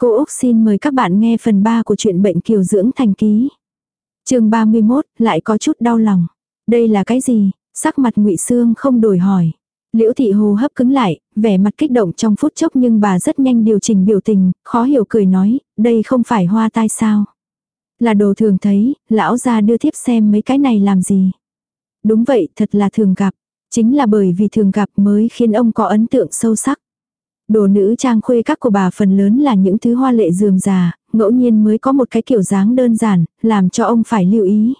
Cô Úc xin mời các bạn nghe phần 3 của truyện bệnh kiều dưỡng thành ký. chương 31, lại có chút đau lòng. Đây là cái gì? Sắc mặt ngụy Sương không đổi hỏi. Liễu thị hồ hấp cứng lại, vẻ mặt kích động trong phút chốc nhưng bà rất nhanh điều chỉnh biểu tình, khó hiểu cười nói, đây không phải hoa tai sao. Là đồ thường thấy, lão ra đưa thiếp xem mấy cái này làm gì. Đúng vậy, thật là thường gặp. Chính là bởi vì thường gặp mới khiến ông có ấn tượng sâu sắc. Đồ nữ trang khuê các của bà phần lớn là những thứ hoa lệ dườm già, ngẫu nhiên mới có một cái kiểu dáng đơn giản, làm cho ông phải lưu ý.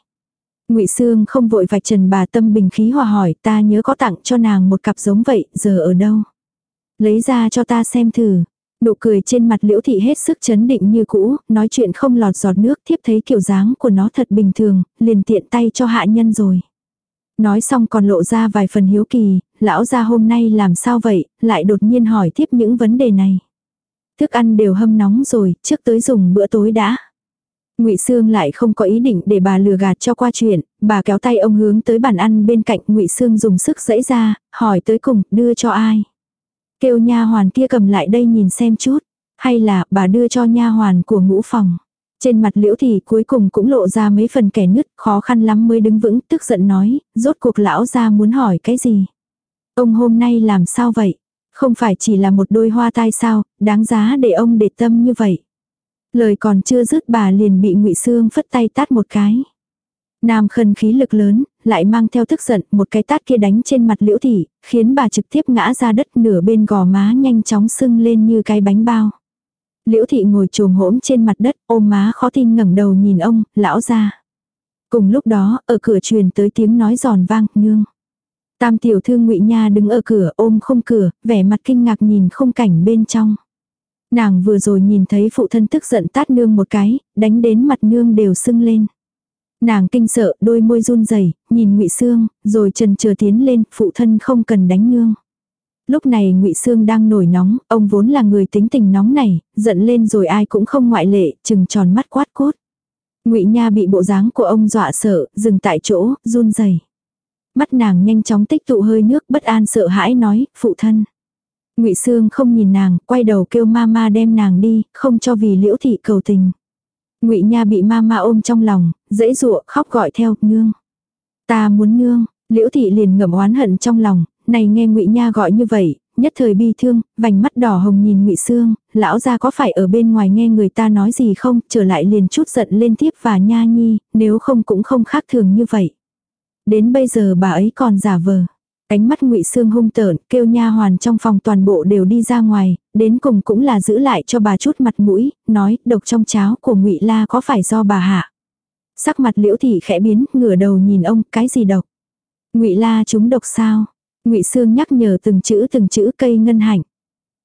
Ngụy Sương không vội vạch trần bà tâm bình khí hòa hỏi ta nhớ có tặng cho nàng một cặp giống vậy, giờ ở đâu? Lấy ra cho ta xem thử. Nụ cười trên mặt liễu thị hết sức chấn định như cũ, nói chuyện không lọt giọt nước thiếp thấy kiểu dáng của nó thật bình thường, liền tiện tay cho hạ nhân rồi. Nói xong còn lộ ra vài phần hiếu kỳ, lão gia hôm nay làm sao vậy, lại đột nhiên hỏi tiếp những vấn đề này. Thức ăn đều hâm nóng rồi, trước tới dùng bữa tối đã. Ngụy Sương lại không có ý định để bà lừa gạt cho qua chuyện, bà kéo tay ông hướng tới bàn ăn bên cạnh, Ngụy Sương dùng sức dãy ra, hỏi tới cùng, đưa cho ai? Kêu nha hoàn kia cầm lại đây nhìn xem chút, hay là bà đưa cho nha hoàn của ngũ phòng. Trên mặt liễu thì cuối cùng cũng lộ ra mấy phần kẻ nứt, khó khăn lắm mới đứng vững, tức giận nói, rốt cuộc lão ra muốn hỏi cái gì. Ông hôm nay làm sao vậy? Không phải chỉ là một đôi hoa tai sao, đáng giá để ông để tâm như vậy. Lời còn chưa dứt bà liền bị ngụy Sương phất tay tát một cái. Nam khân khí lực lớn, lại mang theo tức giận, một cái tát kia đánh trên mặt liễu thị, khiến bà trực tiếp ngã ra đất nửa bên gò má nhanh chóng sưng lên như cái bánh bao. Liễu thị ngồi trồm hỗn trên mặt đất, ôm má khó tin ngẩng đầu nhìn ông, lão ra. Cùng lúc đó, ở cửa truyền tới tiếng nói giòn vang, nương. Tam tiểu thư ngụy Nha đứng ở cửa ôm không cửa, vẻ mặt kinh ngạc nhìn không cảnh bên trong. Nàng vừa rồi nhìn thấy phụ thân tức giận tát nương một cái, đánh đến mặt nương đều sưng lên. Nàng kinh sợ, đôi môi run rẩy, nhìn Ngụy Sương, rồi trần chờ tiến lên, phụ thân không cần đánh nương. Lúc này Ngụy Sương đang nổi nóng, ông vốn là người tính tình nóng này, giận lên rồi ai cũng không ngoại lệ, chừng tròn mắt quát cốt. Ngụy Nha bị bộ dáng của ông dọa sợ, dừng tại chỗ, run rẩy. Mắt nàng nhanh chóng tích tụ hơi nước, bất an sợ hãi nói, phụ thân. Ngụy Sương không nhìn nàng, quay đầu kêu mama đem nàng đi, không cho vì Liễu thị cầu tình. Ngụy Nha bị mama ôm trong lòng, dễ dụa, khóc gọi theo, nương. Ta muốn nương, Liễu thị liền ngậm oán hận trong lòng, này nghe Ngụy Nha gọi như vậy, nhất thời bi thương, vành mắt đỏ hồng nhìn Ngụy Sương, lão gia có phải ở bên ngoài nghe người ta nói gì không, trở lại liền chút giận lên tiếp và Nha Nhi, nếu không cũng không khác thường như vậy. Đến bây giờ bà ấy còn giả vờ. Ánh mắt ngụy Sương hung tợn, kêu nha hoàn trong phòng toàn bộ đều đi ra ngoài, đến cùng cũng là giữ lại cho bà chút mặt mũi, nói, độc trong cháo của ngụy La có phải do bà hạ. Sắc mặt liễu thị khẽ biến, ngửa đầu nhìn ông, cái gì độc? ngụy La chúng độc sao? Ngụy Sương nhắc nhở từng chữ từng chữ cây ngân hạnh.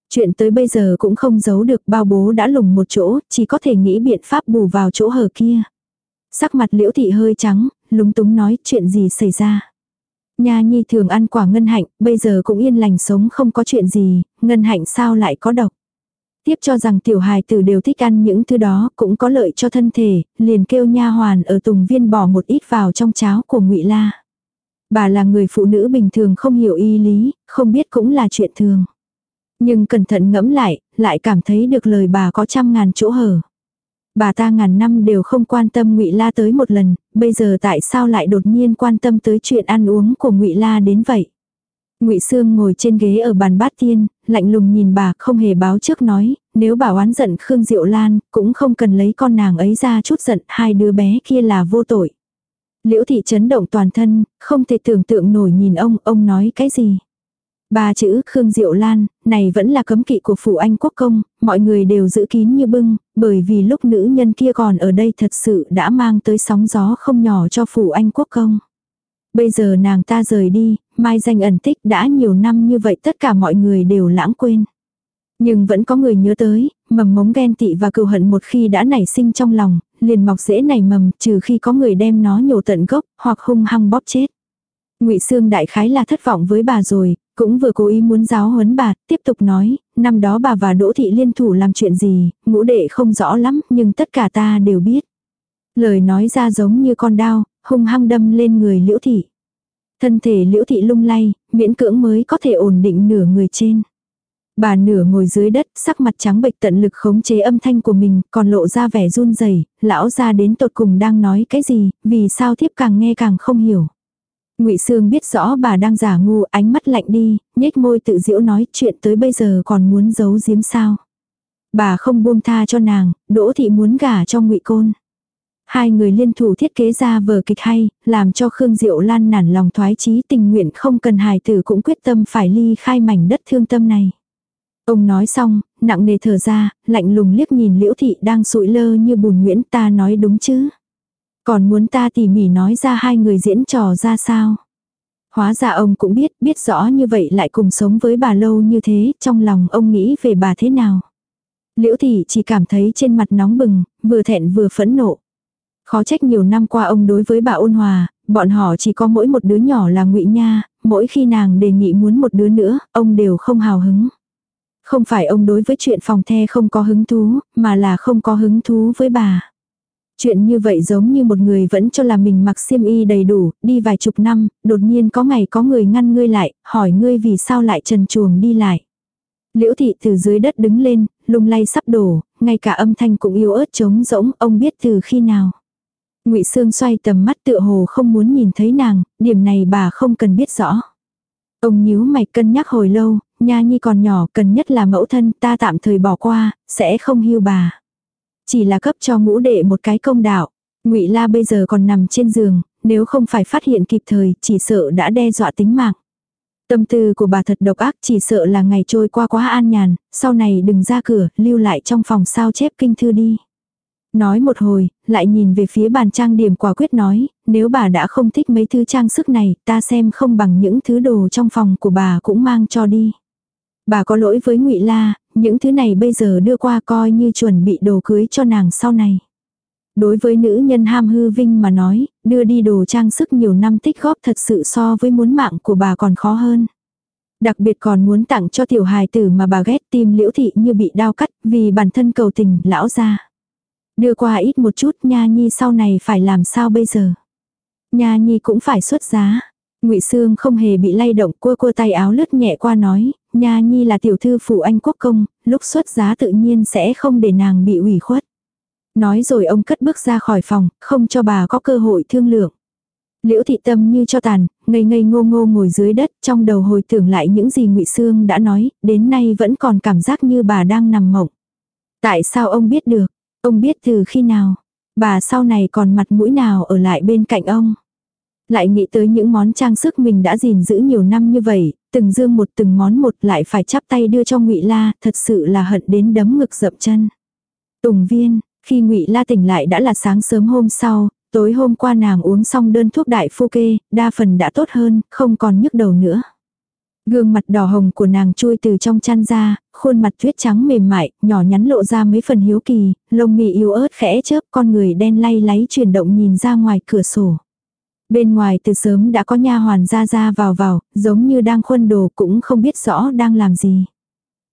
Chuyện tới bây giờ cũng không giấu được bao bố đã lùng một chỗ, chỉ có thể nghĩ biện pháp bù vào chỗ hở kia. Sắc mặt liễu thị hơi trắng, lúng túng nói chuyện gì xảy ra. Nha nhi thường ăn quả ngân hạnh, bây giờ cũng yên lành sống không có chuyện gì, ngân hạnh sao lại có độc. Tiếp cho rằng tiểu hài tử đều thích ăn những thứ đó cũng có lợi cho thân thể, liền kêu nha hoàn ở tùng viên bỏ một ít vào trong cháo của ngụy La. Bà là người phụ nữ bình thường không hiểu y lý, không biết cũng là chuyện thường. Nhưng cẩn thận ngẫm lại, lại cảm thấy được lời bà có trăm ngàn chỗ hở. Bà ta ngàn năm đều không quan tâm Ngụy La tới một lần, bây giờ tại sao lại đột nhiên quan tâm tới chuyện ăn uống của Ngụy La đến vậy? Ngụy Sương ngồi trên ghế ở bàn bát tiên, lạnh lùng nhìn bà, không hề báo trước nói, nếu bà oán giận Khương Diệu Lan, cũng không cần lấy con nàng ấy ra chút giận, hai đứa bé kia là vô tội. Liễu thị chấn động toàn thân, không thể tưởng tượng nổi nhìn ông, ông nói cái gì? Ba chữ Khương Diệu Lan, này vẫn là cấm kỵ của phủ anh quốc công, mọi người đều giữ kín như bưng, bởi vì lúc nữ nhân kia còn ở đây thật sự đã mang tới sóng gió không nhỏ cho phủ anh quốc công. Bây giờ nàng ta rời đi, mai danh ẩn tích đã nhiều năm như vậy tất cả mọi người đều lãng quên. Nhưng vẫn có người nhớ tới, mầm mống ghen tị và cừu hận một khi đã nảy sinh trong lòng, liền mọc rễ nảy mầm trừ khi có người đem nó nhổ tận gốc hoặc hung hăng bóp chết. Ngụy Sương đại khái là thất vọng với bà rồi, cũng vừa cố ý muốn giáo huấn bà, tiếp tục nói, năm đó bà và Đỗ Thị liên thủ làm chuyện gì, ngũ đệ không rõ lắm, nhưng tất cả ta đều biết. Lời nói ra giống như con đao, hung hăng đâm lên người Liễu Thị. Thân thể Liễu Thị lung lay, miễn cưỡng mới có thể ổn định nửa người trên. Bà nửa ngồi dưới đất, sắc mặt trắng bệch tận lực khống chế âm thanh của mình, còn lộ ra vẻ run rẩy, lão ra đến tột cùng đang nói cái gì, vì sao thiếp càng nghe càng không hiểu. Ngụy Sương biết rõ bà đang giả ngu, ánh mắt lạnh đi, nhếch môi tự giễu nói chuyện tới bây giờ còn muốn giấu giếm sao. Bà không buông tha cho nàng, Đỗ thị muốn gả cho Ngụy Côn. Hai người liên thủ thiết kế ra vở kịch hay, làm cho Khương Diệu Lan nản lòng thoái chí tình nguyện không cần hài tử cũng quyết tâm phải ly khai mảnh đất thương tâm này. Ông nói xong, nặng nề thở ra, lạnh lùng liếc nhìn liễu thị đang sụi lơ như bùn nguyễn ta nói đúng chứ. Còn muốn ta tỉ mỉ nói ra hai người diễn trò ra sao. Hóa ra ông cũng biết, biết rõ như vậy lại cùng sống với bà lâu như thế, trong lòng ông nghĩ về bà thế nào. Liễu thị chỉ cảm thấy trên mặt nóng bừng, vừa thẹn vừa phẫn nộ. Khó trách nhiều năm qua ông đối với bà ôn hòa, bọn họ chỉ có mỗi một đứa nhỏ là ngụy Nha, mỗi khi nàng đề nghị muốn một đứa nữa, ông đều không hào hứng. Không phải ông đối với chuyện phòng the không có hứng thú, mà là không có hứng thú với bà. Chuyện như vậy giống như một người vẫn cho là mình mặc xiêm y đầy đủ, đi vài chục năm, đột nhiên có ngày có người ngăn ngươi lại, hỏi ngươi vì sao lại trần chuồng đi lại. Liễu thị từ dưới đất đứng lên, lung lay sắp đổ, ngay cả âm thanh cũng yếu ớt trống rỗng, ông biết từ khi nào. Ngụy Sương xoay tầm mắt tựa hồ không muốn nhìn thấy nàng, điểm này bà không cần biết rõ. Ông nhíu mày cân nhắc hồi lâu, nha nhi còn nhỏ cần nhất là mẫu thân ta tạm thời bỏ qua, sẽ không hưu bà. Chỉ là cấp cho ngũ đệ một cái công đạo. Ngụy La bây giờ còn nằm trên giường, nếu không phải phát hiện kịp thời, chỉ sợ đã đe dọa tính mạng. Tâm tư của bà thật độc ác, chỉ sợ là ngày trôi qua quá an nhàn, sau này đừng ra cửa, lưu lại trong phòng sao chép kinh thư đi. Nói một hồi, lại nhìn về phía bàn trang điểm quả quyết nói, nếu bà đã không thích mấy thứ trang sức này, ta xem không bằng những thứ đồ trong phòng của bà cũng mang cho đi. Bà có lỗi với ngụy La, những thứ này bây giờ đưa qua coi như chuẩn bị đồ cưới cho nàng sau này. Đối với nữ nhân ham hư vinh mà nói, đưa đi đồ trang sức nhiều năm tích góp thật sự so với muốn mạng của bà còn khó hơn. Đặc biệt còn muốn tặng cho tiểu hài tử mà bà ghét tim liễu thị như bị đau cắt vì bản thân cầu tình lão ra. Đưa qua ít một chút nha nhi sau này phải làm sao bây giờ. Nha nhi cũng phải xuất giá. ngụy Sương không hề bị lay động cua cua tay áo lướt nhẹ qua nói, nha nhi là tiểu thư phụ anh quốc công, lúc xuất giá tự nhiên sẽ không để nàng bị ủy khuất. Nói rồi ông cất bước ra khỏi phòng, không cho bà có cơ hội thương lượng. Liễu thị tâm như cho tàn, ngây ngây ngô ngô ngồi dưới đất, trong đầu hồi tưởng lại những gì ngụy Sương đã nói, đến nay vẫn còn cảm giác như bà đang nằm mộng. Tại sao ông biết được? Ông biết từ khi nào? Bà sau này còn mặt mũi nào ở lại bên cạnh ông? Lại nghĩ tới những món trang sức mình đã gìn giữ nhiều năm như vậy, từng dương một từng món một lại phải chắp tay đưa cho ngụy La, thật sự là hận đến đấm ngực dậm chân. Tùng viên, khi ngụy La tỉnh lại đã là sáng sớm hôm sau, tối hôm qua nàng uống xong đơn thuốc đại phu kê, đa phần đã tốt hơn, không còn nhức đầu nữa. Gương mặt đỏ hồng của nàng chui từ trong chăn ra, khuôn mặt tuyết trắng mềm mại, nhỏ nhắn lộ ra mấy phần hiếu kỳ, lông mì yếu ớt khẽ chớp con người đen lay láy chuyển động nhìn ra ngoài cửa sổ. Bên ngoài từ sớm đã có nha hoàn ra ra vào vào, giống như đang khuân đồ cũng không biết rõ đang làm gì.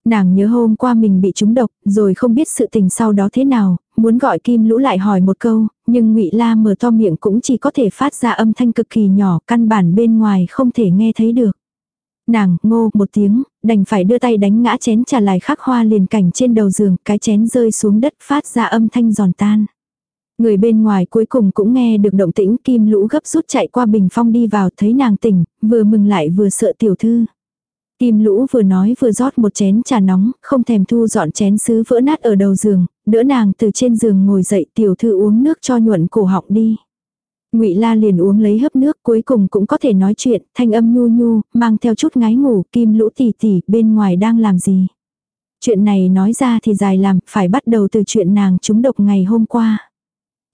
Nàng nhớ hôm qua mình bị trúng độc, rồi không biết sự tình sau đó thế nào, muốn gọi Kim Lũ lại hỏi một câu, nhưng Ngụy La mở to miệng cũng chỉ có thể phát ra âm thanh cực kỳ nhỏ, căn bản bên ngoài không thể nghe thấy được. Nàng ngô một tiếng, đành phải đưa tay đánh ngã chén trà lại khắc hoa liền cảnh trên đầu giường, cái chén rơi xuống đất phát ra âm thanh giòn tan. Người bên ngoài cuối cùng cũng nghe được động tĩnh kim lũ gấp rút chạy qua bình phong đi vào thấy nàng tỉnh, vừa mừng lại vừa sợ tiểu thư. Kim lũ vừa nói vừa rót một chén trà nóng, không thèm thu dọn chén sứ vỡ nát ở đầu giường, đỡ nàng từ trên giường ngồi dậy tiểu thư uống nước cho nhuận cổ họng đi. Ngụy La liền uống lấy hớp nước, cuối cùng cũng có thể nói chuyện, thanh âm nhu nhu, mang theo chút ngái ngủ, Kim Lũ tỉ tỉ, bên ngoài đang làm gì? Chuyện này nói ra thì dài làm, phải bắt đầu từ chuyện nàng trúng độc ngày hôm qua.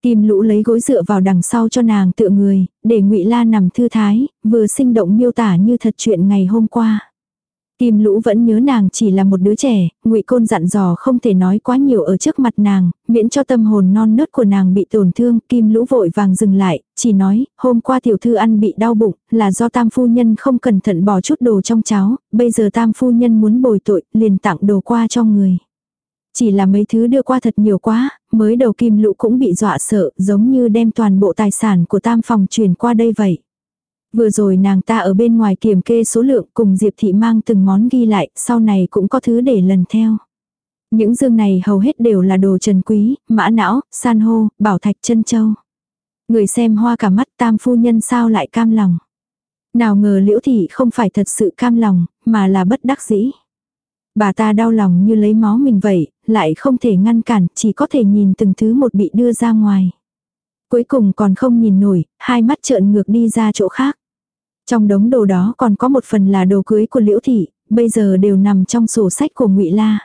Kim Lũ lấy gối dựa vào đằng sau cho nàng tựa người, để Ngụy La nằm thư thái, vừa sinh động miêu tả như thật chuyện ngày hôm qua. Kim Lũ vẫn nhớ nàng chỉ là một đứa trẻ, Ngụy Côn dặn dò không thể nói quá nhiều ở trước mặt nàng, miễn cho tâm hồn non nớt của nàng bị tổn thương, Kim Lũ vội vàng dừng lại, chỉ nói, hôm qua tiểu thư ăn bị đau bụng, là do tam phu nhân không cẩn thận bỏ chút đồ trong cháo, bây giờ tam phu nhân muốn bồi tội, liền tặng đồ qua cho người. Chỉ là mấy thứ đưa qua thật nhiều quá, mới đầu Kim Lũ cũng bị dọa sợ, giống như đem toàn bộ tài sản của tam phòng truyền qua đây vậy. Vừa rồi nàng ta ở bên ngoài kiểm kê số lượng cùng Diệp Thị mang từng món ghi lại, sau này cũng có thứ để lần theo. Những dương này hầu hết đều là đồ trần quý, mã não, san hô, bảo thạch chân châu. Người xem hoa cả mắt tam phu nhân sao lại cam lòng. Nào ngờ liễu thị không phải thật sự cam lòng, mà là bất đắc dĩ. Bà ta đau lòng như lấy máu mình vậy, lại không thể ngăn cản, chỉ có thể nhìn từng thứ một bị đưa ra ngoài. Cuối cùng còn không nhìn nổi, hai mắt trợn ngược đi ra chỗ khác. Trong đống đồ đó còn có một phần là đồ cưới của Liễu thị, bây giờ đều nằm trong sổ sách của Ngụy La.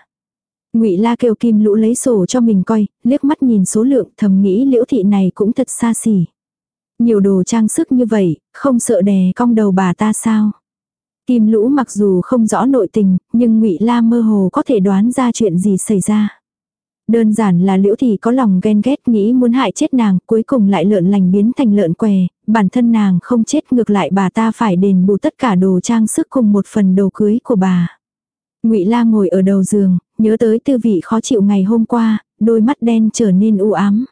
Ngụy La kêu Kim Lũ lấy sổ cho mình coi, liếc mắt nhìn số lượng, thầm nghĩ Liễu thị này cũng thật xa xỉ. Nhiều đồ trang sức như vậy, không sợ đè cong đầu bà ta sao? Kim Lũ mặc dù không rõ nội tình, nhưng Ngụy La mơ hồ có thể đoán ra chuyện gì xảy ra. Đơn giản là liễu thị có lòng ghen ghét nghĩ muốn hại chết nàng, cuối cùng lại lợn lành biến thành lợn què, bản thân nàng không chết ngược lại bà ta phải đền bù tất cả đồ trang sức cùng một phần đồ cưới của bà. Ngụy La ngồi ở đầu giường, nhớ tới tư vị khó chịu ngày hôm qua, đôi mắt đen trở nên u ám.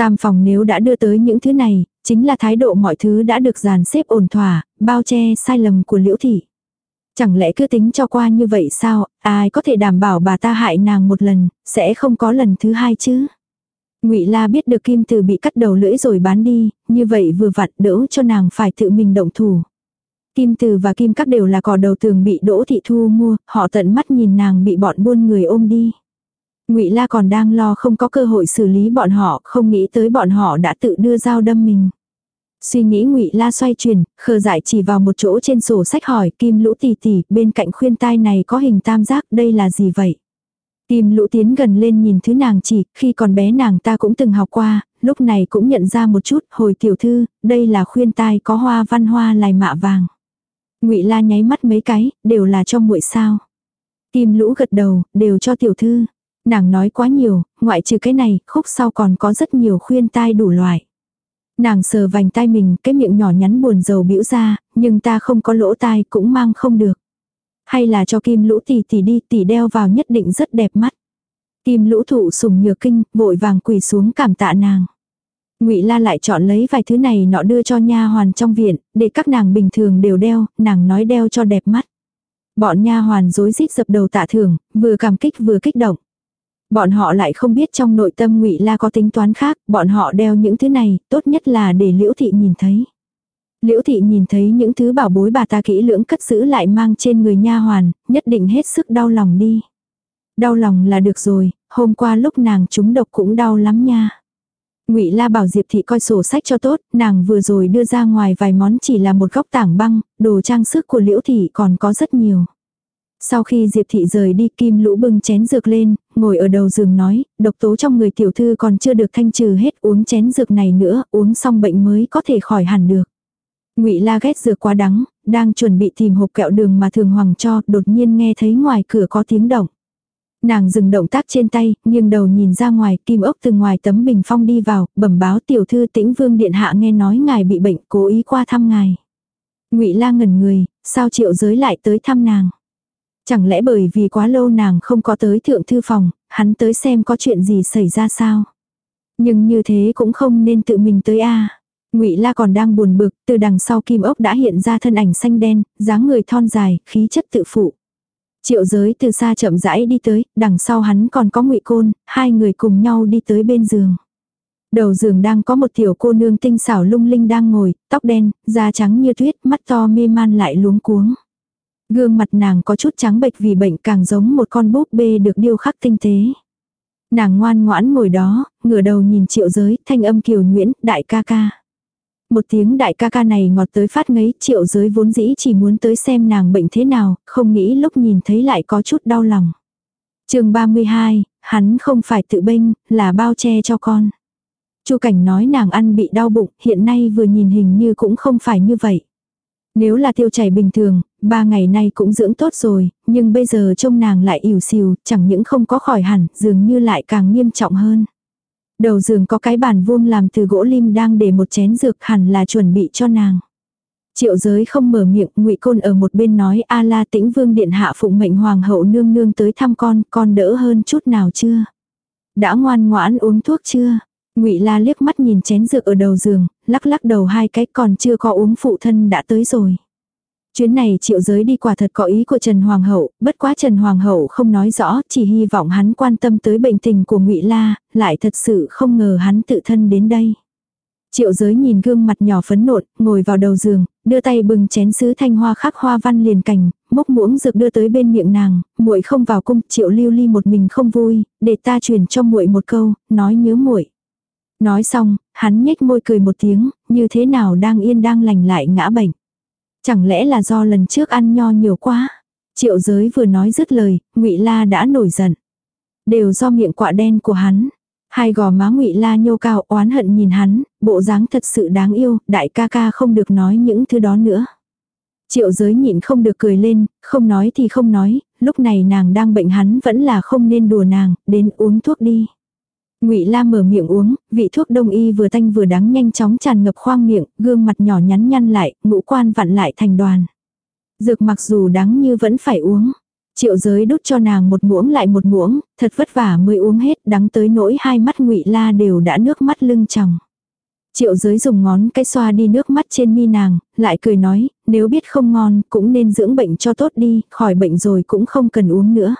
Tam phòng nếu đã đưa tới những thứ này, chính là thái độ mọi thứ đã được dàn xếp ổn thỏa, bao che sai lầm của liễu thị. Chẳng lẽ cứ tính cho qua như vậy sao, ai có thể đảm bảo bà ta hại nàng một lần, sẽ không có lần thứ hai chứ? Ngụy La biết được Kim Từ bị cắt đầu lưỡi rồi bán đi, như vậy vừa vặn đỡ cho nàng phải tự mình động thủ. Kim Từ và Kim Các đều là cỏ đầu tường bị Đỗ Thị Thu mua, họ tận mắt nhìn nàng bị bọn buôn người ôm đi. Ngụy La còn đang lo không có cơ hội xử lý bọn họ, không nghĩ tới bọn họ đã tự đưa dao đâm mình. Suy nghĩ ngụy La xoay chuyển, khờ dại chỉ vào một chỗ trên sổ sách hỏi Kim Lũ tỷ tỷ, bên cạnh khuyên tai này có hình tam giác, đây là gì vậy? Kim Lũ tiến gần lên nhìn thứ nàng chỉ, khi còn bé nàng ta cũng từng học qua, lúc này cũng nhận ra một chút, hồi tiểu thư, đây là khuyên tai có hoa văn hoa lài mạ vàng. Ngụy La nháy mắt mấy cái, đều là cho muội sao? Kim Lũ gật đầu, đều cho tiểu thư. Nàng nói quá nhiều, ngoại trừ cái này, khúc sau còn có rất nhiều khuyên tai đủ loại. Nàng sờ vành tai mình, cái miệng nhỏ nhắn buồn rầu bĩu ra, nhưng ta không có lỗ tai cũng mang không được. Hay là cho kim lũ tỷ tỷ đi, tỷ đeo vào nhất định rất đẹp mắt. Kim lũ thụ sùng nhược kinh, vội vàng quỳ xuống cảm tạ nàng. Ngụy La lại chọn lấy vài thứ này nọ đưa cho nha hoàn trong viện, để các nàng bình thường đều đeo, nàng nói đeo cho đẹp mắt. Bọn nha hoàn rối rít dập đầu tạ thưởng, vừa cảm kích vừa kích động. Bọn họ lại không biết trong nội tâm ngụy La có tính toán khác, bọn họ đeo những thứ này, tốt nhất là để Liễu Thị nhìn thấy. Liễu Thị nhìn thấy những thứ bảo bối bà ta kỹ lưỡng cất giữ lại mang trên người nha hoàn, nhất định hết sức đau lòng đi. Đau lòng là được rồi, hôm qua lúc nàng trúng độc cũng đau lắm nha. Ngụy La bảo Diệp thị coi sổ sách cho tốt, nàng vừa rồi đưa ra ngoài vài món chỉ là một góc tảng băng, đồ trang sức của Liễu thị còn có rất nhiều. Sau khi Diệp Thị rời đi Kim Lũ bưng chén dược lên, ngồi ở đầu giường nói, độc tố trong người tiểu thư còn chưa được thanh trừ hết uống chén dược này nữa, uống xong bệnh mới có thể khỏi hẳn được. ngụy La ghét dược quá đắng, đang chuẩn bị tìm hộp kẹo đường mà thường hoàng cho, đột nhiên nghe thấy ngoài cửa có tiếng động. Nàng dừng động tác trên tay, nghiêng đầu nhìn ra ngoài, kim ốc từ ngoài tấm bình phong đi vào, bẩm báo tiểu thư tĩnh vương điện hạ nghe nói ngài bị bệnh, cố ý qua thăm ngài. ngụy La ngẩn người, sao triệu giới lại tới thăm nàng. Chẳng lẽ bởi vì quá lâu nàng không có tới thượng thư phòng, hắn tới xem có chuyện gì xảy ra sao. Nhưng như thế cũng không nên tự mình tới a. Ngụy La còn đang buồn bực, từ đằng sau kim ốc đã hiện ra thân ảnh xanh đen, dáng người thon dài, khí chất tự phụ. Triệu giới từ xa chậm rãi đi tới, đằng sau hắn còn có ngụy côn, hai người cùng nhau đi tới bên giường. Đầu giường đang có một tiểu cô nương tinh xảo lung linh đang ngồi, tóc đen, da trắng như tuyết, mắt to mê man lại luống cuống. Gương mặt nàng có chút trắng bệch vì bệnh càng giống một con búp bê được điêu khắc tinh tế. Nàng ngoan ngoãn ngồi đó, ngửa đầu nhìn triệu giới, thanh âm kiều nhuyễn, đại ca ca. Một tiếng đại ca ca này ngọt tới phát ngấy, triệu giới vốn dĩ chỉ muốn tới xem nàng bệnh thế nào, không nghĩ lúc nhìn thấy lại có chút đau lòng. chương 32, hắn không phải tự bênh, là bao che cho con. Chu cảnh nói nàng ăn bị đau bụng, hiện nay vừa nhìn hình như cũng không phải như vậy. Nếu là tiêu chảy bình thường, ba ngày nay cũng dưỡng tốt rồi, nhưng bây giờ trông nàng lại ỉu xìu, chẳng những không có khỏi hẳn, dường như lại càng nghiêm trọng hơn. Đầu giường có cái bàn vuông làm từ gỗ lim đang để một chén dược hẳn là chuẩn bị cho nàng. Triệu giới không mở miệng, ngụy Côn ở một bên nói a la tĩnh vương điện hạ phụng mệnh hoàng hậu nương nương tới thăm con, con đỡ hơn chút nào chưa? Đã ngoan ngoãn uống thuốc chưa? Ngụy La liếc mắt nhìn chén dược ở đầu giường, lắc lắc đầu hai cái còn chưa có uống phụ thân đã tới rồi. Chuyến này triệu giới đi quả thật có ý của Trần Hoàng hậu, bất quá Trần Hoàng hậu không nói rõ, chỉ hy vọng hắn quan tâm tới bệnh tình của Ngụy La, lại thật sự không ngờ hắn tự thân đến đây. Triệu giới nhìn gương mặt nhỏ phấn nộn, ngồi vào đầu giường, đưa tay bừng chén sứ thanh hoa khắc hoa văn liền cành, mốc muỗng dược đưa tới bên miệng nàng, muội không vào cung, Triệu Lưu Ly một mình không vui, để ta truyền cho muội một câu, nói nhớ muội. Nói xong, hắn nhếch môi cười một tiếng, như thế nào đang yên đang lành lại ngã bệnh. Chẳng lẽ là do lần trước ăn nho nhiều quá? Triệu giới vừa nói dứt lời, ngụy La đã nổi giận. Đều do miệng quạ đen của hắn. Hai gò má ngụy La nhô cao oán hận nhìn hắn, bộ dáng thật sự đáng yêu, đại ca ca không được nói những thứ đó nữa. Triệu giới nhịn không được cười lên, không nói thì không nói, lúc này nàng đang bệnh hắn vẫn là không nên đùa nàng, đến uống thuốc đi. Ngụy La mở miệng uống, vị thuốc đông y vừa tanh vừa đắng nhanh chóng tràn ngập khoang miệng, gương mặt nhỏ nhắn nhăn lại, ngũ quan vặn lại thành đoàn. Dược mặc dù đắng như vẫn phải uống. Triệu giới đút cho nàng một muỗng lại một muỗng, thật vất vả mới uống hết, đắng tới nỗi hai mắt Ngụy La đều đã nước mắt lưng tròng. Triệu giới dùng ngón cái xoa đi nước mắt trên mi nàng, lại cười nói, nếu biết không ngon, cũng nên dưỡng bệnh cho tốt đi, khỏi bệnh rồi cũng không cần uống nữa.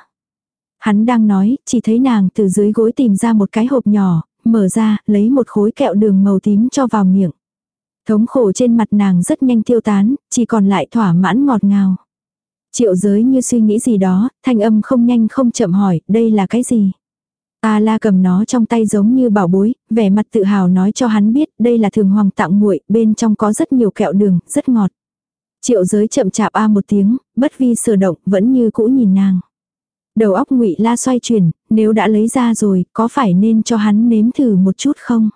Hắn đang nói, chỉ thấy nàng từ dưới gối tìm ra một cái hộp nhỏ, mở ra, lấy một khối kẹo đường màu tím cho vào miệng. Thống khổ trên mặt nàng rất nhanh tiêu tán, chỉ còn lại thỏa mãn ngọt ngào. Triệu giới như suy nghĩ gì đó, thanh âm không nhanh không chậm hỏi, đây là cái gì? A la cầm nó trong tay giống như bảo bối, vẻ mặt tự hào nói cho hắn biết đây là thường hoàng tặng muội bên trong có rất nhiều kẹo đường, rất ngọt. Triệu giới chậm chạp a một tiếng, bất vi sửa động, vẫn như cũ nhìn nàng. Đầu óc ngụy la xoay chuyển, nếu đã lấy ra rồi, có phải nên cho hắn nếm thử một chút không?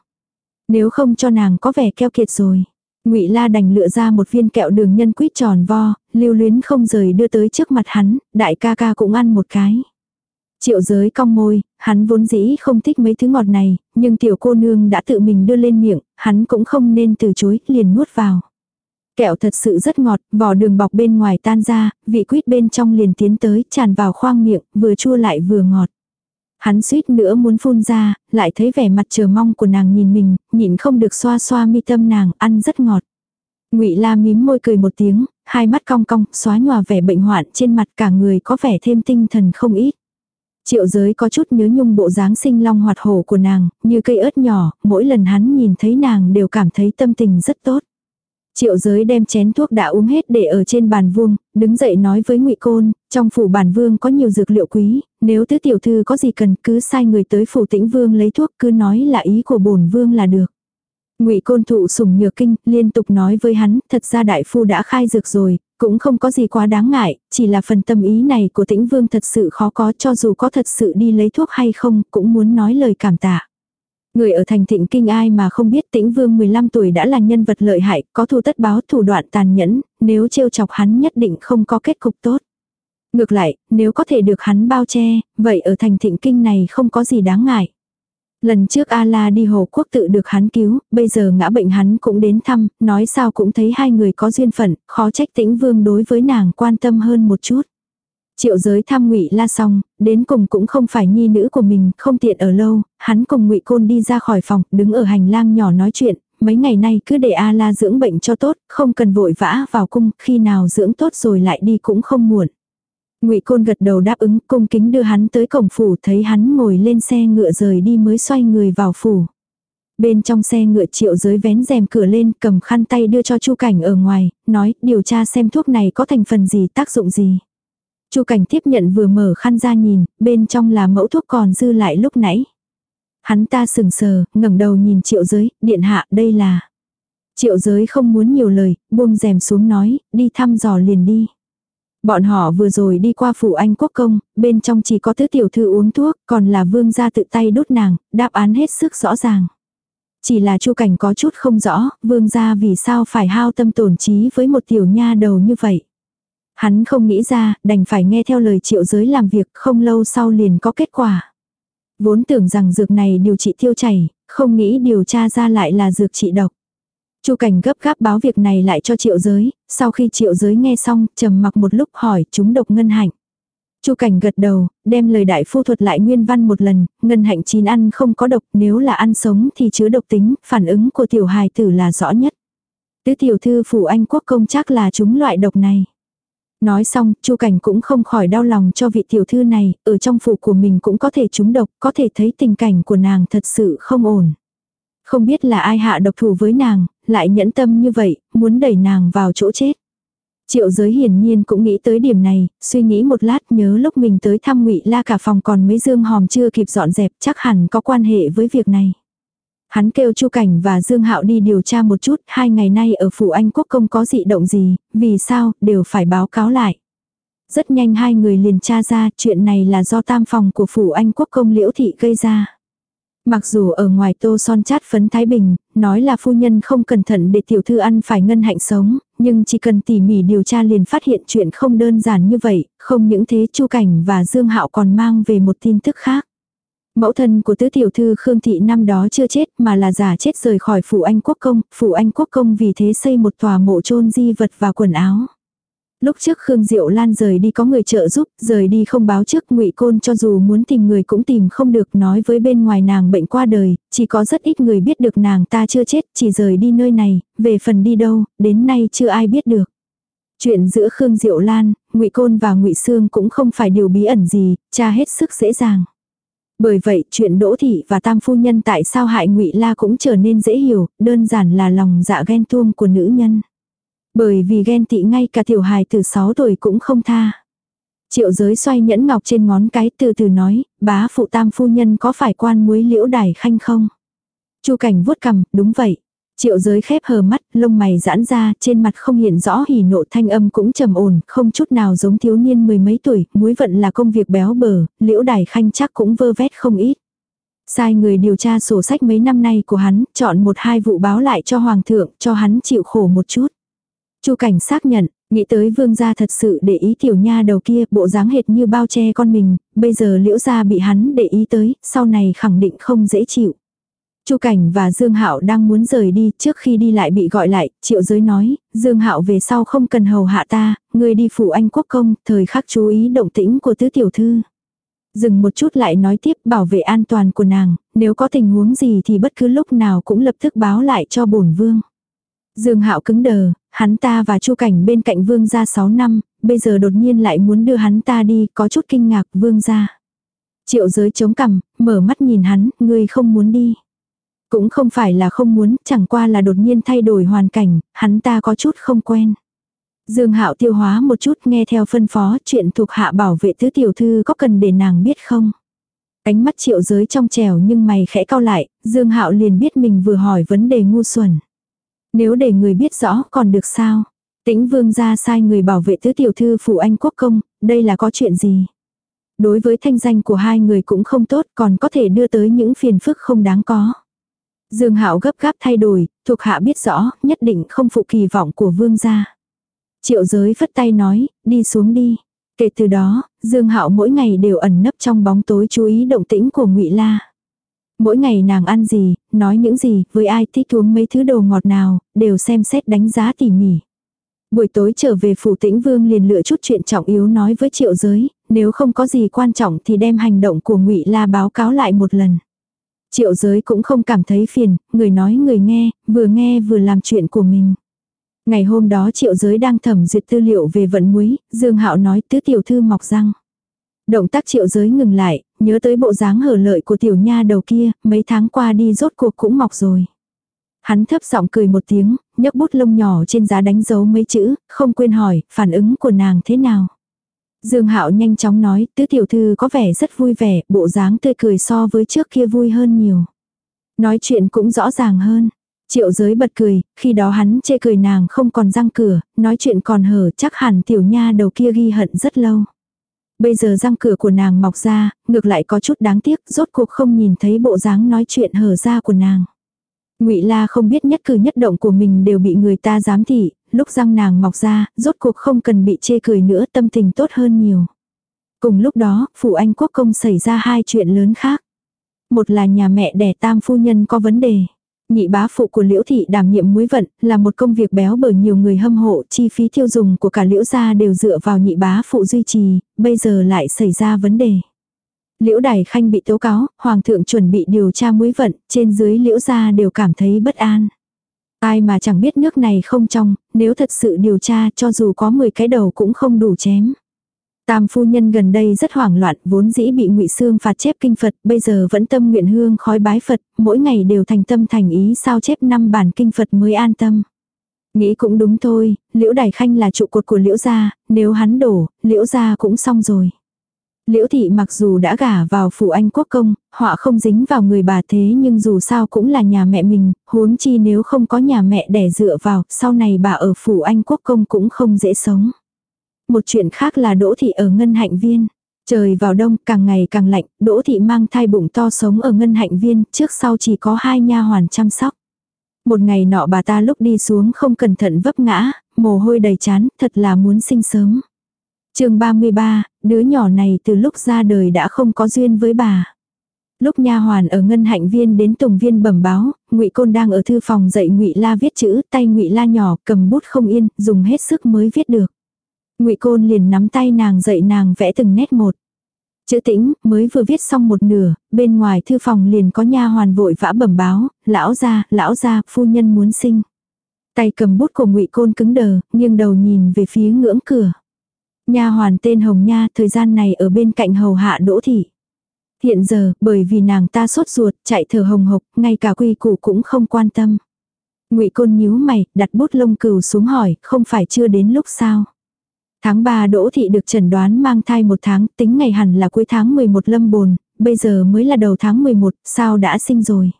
Nếu không cho nàng có vẻ keo kiệt rồi. Ngụy La đành lựa ra một viên kẹo đường nhân quýt tròn vo, lưu luyến không rời đưa tới trước mặt hắn, đại ca ca cũng ăn một cái. Triệu giới cong môi, hắn vốn dĩ không thích mấy thứ ngọt này, nhưng tiểu cô nương đã tự mình đưa lên miệng, hắn cũng không nên từ chối, liền nuốt vào. Kẹo thật sự rất ngọt, vỏ đường bọc bên ngoài tan ra, vị quýt bên trong liền tiến tới, tràn vào khoang miệng, vừa chua lại vừa ngọt. Hắn suýt nữa muốn phun ra, lại thấy vẻ mặt chờ mong của nàng nhìn mình, nhịn không được xoa xoa mi tâm nàng, ăn rất ngọt. Ngụy La mím môi cười một tiếng, hai mắt cong cong, xóa nhòa vẻ bệnh hoạn trên mặt cả người có vẻ thêm tinh thần không ít. Triệu giới có chút nhớ nhung bộ dáng sinh long hoạt hổ của nàng, như cây ớt nhỏ, mỗi lần hắn nhìn thấy nàng đều cảm thấy tâm tình rất tốt. Triệu giới đem chén thuốc đã uống hết để ở trên bàn vuông, đứng dậy nói với ngụy Côn, trong phủ bản vương có nhiều dược liệu quý, nếu tứ tiểu thư có gì cần cứ sai người tới phủ tĩnh vương lấy thuốc cứ nói là ý của bổn vương là được. Ngụy Côn thụ sủng nhược kinh, liên tục nói với hắn, thật ra đại phu đã khai dược rồi, cũng không có gì quá đáng ngại, chỉ là phần tâm ý này của tĩnh vương thật sự khó có cho dù có thật sự đi lấy thuốc hay không, cũng muốn nói lời cảm tạ. Người ở thành thịnh kinh ai mà không biết tĩnh vương 15 tuổi đã là nhân vật lợi hại, có thu tất báo thủ đoạn tàn nhẫn, nếu trêu chọc hắn nhất định không có kết cục tốt. Ngược lại, nếu có thể được hắn bao che, vậy ở thành thịnh kinh này không có gì đáng ngại. Lần trước A-la đi hồ quốc tự được hắn cứu, bây giờ ngã bệnh hắn cũng đến thăm, nói sao cũng thấy hai người có duyên phận, khó trách tĩnh vương đối với nàng quan tâm hơn một chút. Triệu giới thăm ngụy la xong, đến cùng cũng không phải nhi nữ của mình, không tiện ở lâu, hắn cùng ngụy côn đi ra khỏi phòng, đứng ở hành lang nhỏ nói chuyện, mấy ngày nay cứ để A la dưỡng bệnh cho tốt, không cần vội vã vào cung, khi nào dưỡng tốt rồi lại đi cũng không muộn. Ngụy Côn gật đầu đáp ứng, cung kính đưa hắn tới cổng phủ, thấy hắn ngồi lên xe ngựa rời đi mới xoay người vào phủ. Bên trong xe ngựa triệu giới vén rèm cửa lên, cầm khăn tay đưa cho Chu Cảnh ở ngoài, nói, điều tra xem thuốc này có thành phần gì, tác dụng gì. Chu Cảnh tiếp nhận vừa mở khăn ra nhìn, bên trong là mẫu thuốc còn dư lại lúc nãy. Hắn ta sừng sờ, ngẩng đầu nhìn triệu giới, điện hạ, đây là. Triệu giới không muốn nhiều lời, buông rèm xuống nói, đi thăm dò liền đi. Bọn họ vừa rồi đi qua phủ anh quốc công, bên trong chỉ có tứ tiểu thư uống thuốc, còn là vương gia tự tay đốt nàng, đáp án hết sức rõ ràng. Chỉ là chu cảnh có chút không rõ, vương gia vì sao phải hao tâm tổn trí với một tiểu nha đầu như vậy. Hắn không nghĩ ra, đành phải nghe theo lời triệu giới làm việc, không lâu sau liền có kết quả. Vốn tưởng rằng dược này điều trị tiêu chảy, không nghĩ điều tra ra lại là dược trị độc. Chu Cảnh gấp gáp báo việc này lại cho Triệu Giới, sau khi Triệu Giới nghe xong, trầm mặc một lúc hỏi chúng độc ngân hạnh. Chu Cảnh gật đầu, đem lời đại phu thuật lại nguyên văn một lần, ngân hạnh chín ăn không có độc, nếu là ăn sống thì chứa độc tính, phản ứng của tiểu hài tử là rõ nhất. Tứ tiểu thư phủ anh quốc công chắc là chúng loại độc này. Nói xong, Chu Cảnh cũng không khỏi đau lòng cho vị tiểu thư này, ở trong phủ của mình cũng có thể trúng độc, có thể thấy tình cảnh của nàng thật sự không ổn. Không biết là ai hạ độc thủ với nàng, lại nhẫn tâm như vậy, muốn đẩy nàng vào chỗ chết. Triệu giới hiển nhiên cũng nghĩ tới điểm này, suy nghĩ một lát nhớ lúc mình tới thăm ngụy la cả phòng còn mấy dương hòm chưa kịp dọn dẹp chắc hẳn có quan hệ với việc này. Hắn kêu Chu Cảnh và Dương Hạo đi điều tra một chút, hai ngày nay ở phủ Anh Quốc công có dị động gì, vì sao, đều phải báo cáo lại. Rất nhanh hai người liền tra ra chuyện này là do tam phòng của phủ Anh Quốc công Liễu Thị gây ra. Mặc dù ở ngoài tô son chát phấn Thái Bình, nói là phu nhân không cẩn thận để tiểu thư ăn phải ngân hạnh sống, nhưng chỉ cần tỉ mỉ điều tra liền phát hiện chuyện không đơn giản như vậy, không những thế Chu Cảnh và Dương Hạo còn mang về một tin tức khác. Mẫu thân của tứ tiểu thư Khương Thị năm đó chưa chết mà là giả chết rời khỏi phủ Anh Quốc Công, phủ Anh Quốc Công vì thế xây một tòa mộ chôn di vật và quần áo. Lúc trước Khương Diệu Lan rời đi có người trợ giúp, rời đi không báo trước ngụy Côn cho dù muốn tìm người cũng tìm không được nói với bên ngoài nàng bệnh qua đời, chỉ có rất ít người biết được nàng ta chưa chết, chỉ rời đi nơi này, về phần đi đâu, đến nay chưa ai biết được. Chuyện giữa Khương Diệu Lan, ngụy Côn và ngụy Sương cũng không phải điều bí ẩn gì, cha hết sức dễ dàng. Bởi vậy, chuyện Đỗ thị và Tam phu nhân tại sao hại Ngụy La cũng trở nên dễ hiểu, đơn giản là lòng dạ ghen tuông của nữ nhân. Bởi vì ghen tị ngay cả tiểu hài từ 6 tuổi cũng không tha. Triệu giới xoay nhẫn ngọc trên ngón cái từ từ nói, bá phụ tam phu nhân có phải quan muối liễu đài khanh không? Chu cảnh vuốt cầm, đúng vậy. Triệu giới khép hờ mắt, lông mày giãn ra, trên mặt không hiện rõ hỉ nộ thanh âm cũng trầm ổn, không chút nào giống thiếu niên mười mấy tuổi, muối vận là công việc béo bở, liễu đài khanh chắc cũng vơ vét không ít. Sai người điều tra sổ sách mấy năm nay của hắn, chọn một hai vụ báo lại cho hoàng thượng, cho hắn chịu khổ một chút. Chu cảnh xác nhận, nghĩ tới vương gia thật sự để ý tiểu nha đầu kia, bộ dáng hệt như bao che con mình, bây giờ liễu gia bị hắn để ý tới, sau này khẳng định không dễ chịu. Chu Cảnh và Dương Hạo đang muốn rời đi, trước khi đi lại bị gọi lại, Triệu Giới nói, Dương Hạo về sau không cần hầu hạ ta, người đi phủ anh quốc công, thời khắc chú ý động tĩnh của tứ tiểu thư. Dừng một chút lại nói tiếp bảo vệ an toàn của nàng, nếu có tình huống gì thì bất cứ lúc nào cũng lập tức báo lại cho bổn vương. Dương Hạo cứng đờ, hắn ta và Chu Cảnh bên cạnh vương gia 6 năm, bây giờ đột nhiên lại muốn đưa hắn ta đi, có chút kinh ngạc vương gia. Triệu giới chống cằm, mở mắt nhìn hắn, ngươi không muốn đi. Cũng không phải là không muốn, chẳng qua là đột nhiên thay đổi hoàn cảnh, hắn ta có chút không quen. Dương Hạo tiêu hóa một chút nghe theo phân phó chuyện thuộc hạ bảo vệ tứ tiểu thư có cần để nàng biết không. Ánh mắt triệu giới trong trèo nhưng mày khẽ cau lại, Dương Hạo liền biết mình vừa hỏi vấn đề ngu xuẩn. Nếu để người biết rõ còn được sao? Tĩnh vương ra sai người bảo vệ tứ tiểu thư phụ anh quốc công, đây là có chuyện gì? Đối với thanh danh của hai người cũng không tốt còn có thể đưa tới những phiền phức không đáng có. Dương Hạo gấp gáp thay đổi, thuộc hạ biết rõ, nhất định không phụ kỳ vọng của vương gia. Triệu giới phất tay nói, đi xuống đi. Kể từ đó, Dương Hạo mỗi ngày đều ẩn nấp trong bóng tối chú ý động tĩnh của Ngụy La. Mỗi ngày nàng ăn gì, nói những gì, với ai thích uống mấy thứ đồ ngọt nào, đều xem xét đánh giá tỉ mỉ. Buổi tối trở về phủ tĩnh vương liền lựa chút chuyện trọng yếu nói với triệu giới, nếu không có gì quan trọng thì đem hành động của ngụy La báo cáo lại một lần. Triệu giới cũng không cảm thấy phiền, người nói người nghe, vừa nghe vừa làm chuyện của mình. Ngày hôm đó triệu giới đang thẩm duyệt tư liệu về vận muối, Dương Hạo nói tứ tiểu thư mọc răng. Động tác triệu giới ngừng lại, nhớ tới bộ dáng hở lợi của tiểu nha đầu kia, mấy tháng qua đi rốt cuộc cũng mọc rồi. Hắn thấp giọng cười một tiếng, nhấc bút lông nhỏ trên giá đánh dấu mấy chữ, không quên hỏi, phản ứng của nàng thế nào. Dương Hạo nhanh chóng nói, tứ tiểu thư có vẻ rất vui vẻ, bộ dáng tươi cười so với trước kia vui hơn nhiều. Nói chuyện cũng rõ ràng hơn. Triệu giới bật cười, khi đó hắn chê cười nàng không còn răng cửa, nói chuyện còn hở chắc hẳn tiểu nha đầu kia ghi hận rất lâu. Bây giờ răng cửa của nàng mọc ra, ngược lại có chút đáng tiếc, rốt cuộc không nhìn thấy bộ dáng nói chuyện hở ra của nàng. Ngụy La không biết nhất cử nhất động của mình đều bị người ta giám thị, lúc răng nàng mọc ra, rốt cuộc không cần bị chê cười nữa, tâm tình tốt hơn nhiều. Cùng lúc đó, phủ Anh quốc công xảy ra hai chuyện lớn khác. Một là nhà mẹ đẻ tam phu nhân có vấn đề. Nhị bá phụ của Liễu thị đảm nhiệm muối vận, là một công việc béo bởi nhiều người hâm hộ, chi phí tiêu dùng của cả Liễu gia đều dựa vào nhị bá phụ duy trì, bây giờ lại xảy ra vấn đề. Liễu Đài Khanh bị tố cáo, hoàng thượng chuẩn bị điều tra muối vận, trên dưới Liễu gia đều cảm thấy bất an. Ai mà chẳng biết nước này không trong, nếu thật sự điều tra cho dù có 10 cái đầu cũng không đủ chém. Tam phu nhân gần đây rất hoảng loạn, vốn dĩ bị ngụy Sương phạt chép kinh Phật, bây giờ vẫn tâm nguyện hương khói bái Phật, mỗi ngày đều thành tâm thành ý sao chép năm bản kinh Phật mới an tâm. Nghĩ cũng đúng thôi, Liễu Đài Khanh là trụ cột của Liễu gia, nếu hắn đổ, Liễu gia cũng xong rồi. Liễu thị mặc dù đã gả vào phủ anh quốc công, họ không dính vào người bà thế nhưng dù sao cũng là nhà mẹ mình, huống chi nếu không có nhà mẹ đẻ dựa vào, sau này bà ở phủ anh quốc công cũng không dễ sống. Một chuyện khác là Đỗ thị ở ngân hạnh viên. Trời vào đông càng ngày càng lạnh, Đỗ thị mang thai bụng to sống ở ngân hạnh viên, trước sau chỉ có hai nha hoàn chăm sóc. Một ngày nọ bà ta lúc đi xuống không cẩn thận vấp ngã, mồ hôi đầy chán, thật là muốn sinh sớm chương 33, đứa nhỏ này từ lúc ra đời đã không có duyên với bà. Lúc nha hoàn ở ngân hạnh viên đến tùng viên bẩm báo, ngụy Côn đang ở thư phòng dạy ngụy La viết chữ, tay ngụy La nhỏ, cầm bút không yên, dùng hết sức mới viết được. ngụy Côn liền nắm tay nàng dạy nàng vẽ từng nét một. Chữ tĩnh, mới vừa viết xong một nửa, bên ngoài thư phòng liền có nha hoàn vội vã bẩm báo, lão gia, lão gia, phu nhân muốn sinh. Tay cầm bút của ngụy Côn cứng đờ, nghiêng đầu nhìn về phía ngưỡng cửa. Nha hoàn tên Hồng Nha thời gian này ở bên cạnh hầu hạ Đỗ Thị. Hiện giờ, bởi vì nàng ta sốt ruột, chạy thở hồng hộc, ngay cả quy củ cũng không quan tâm. Ngụy Côn nhíu mày, đặt bút lông cừu xuống hỏi, không phải chưa đến lúc sao? Tháng 3 Đỗ Thị được chẩn đoán mang thai một tháng, tính ngày hẳn là cuối tháng 11 lâm bồn, bây giờ mới là đầu tháng 11, sao đã sinh rồi?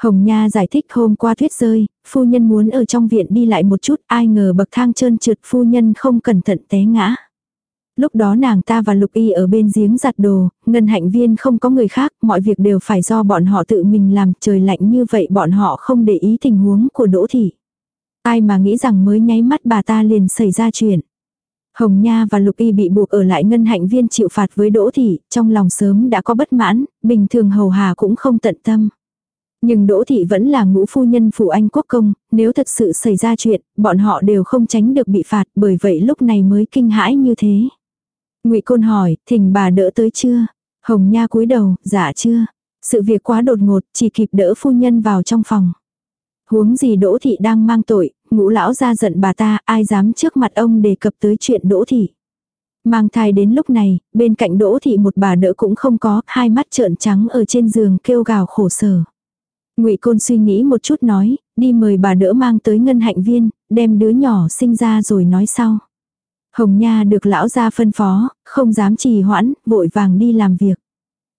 Hồng Nha giải thích hôm qua tuyết rơi, phu nhân muốn ở trong viện đi lại một chút, ai ngờ bậc thang trơn trượt phu nhân không cẩn thận té ngã. Lúc đó nàng ta và Lục Y ở bên giếng giặt đồ, ngân hạnh viên không có người khác, mọi việc đều phải do bọn họ tự mình làm, trời lạnh như vậy bọn họ không để ý tình huống của Đỗ Thị. Ai mà nghĩ rằng mới nháy mắt bà ta liền xảy ra chuyện. Hồng Nha và Lục Y bị buộc ở lại ngân hạnh viên chịu phạt với Đỗ Thị, trong lòng sớm đã có bất mãn, bình thường hầu hà cũng không tận tâm. Nhưng Đỗ Thị vẫn là ngũ phu nhân phủ anh quốc công, nếu thật sự xảy ra chuyện, bọn họ đều không tránh được bị phạt, bởi vậy lúc này mới kinh hãi như thế. ngụy Côn hỏi, thỉnh bà đỡ tới chưa? Hồng Nha cúi đầu, dạ chưa. Sự việc quá đột ngột, chỉ kịp đỡ phu nhân vào trong phòng. Huống gì Đỗ Thị đang mang tội, ngũ lão ra giận bà ta, ai dám trước mặt ông đề cập tới chuyện Đỗ Thị. Mang thai đến lúc này, bên cạnh Đỗ Thị một bà đỡ cũng không có, hai mắt trợn trắng ở trên giường kêu gào khổ sở. Ngụy Côn suy nghĩ một chút nói, đi mời bà đỡ mang tới ngân hạnh viên, đem đứa nhỏ sinh ra rồi nói sau. Hồng Nha được lão gia phân phó, không dám trì hoãn, vội vàng đi làm việc.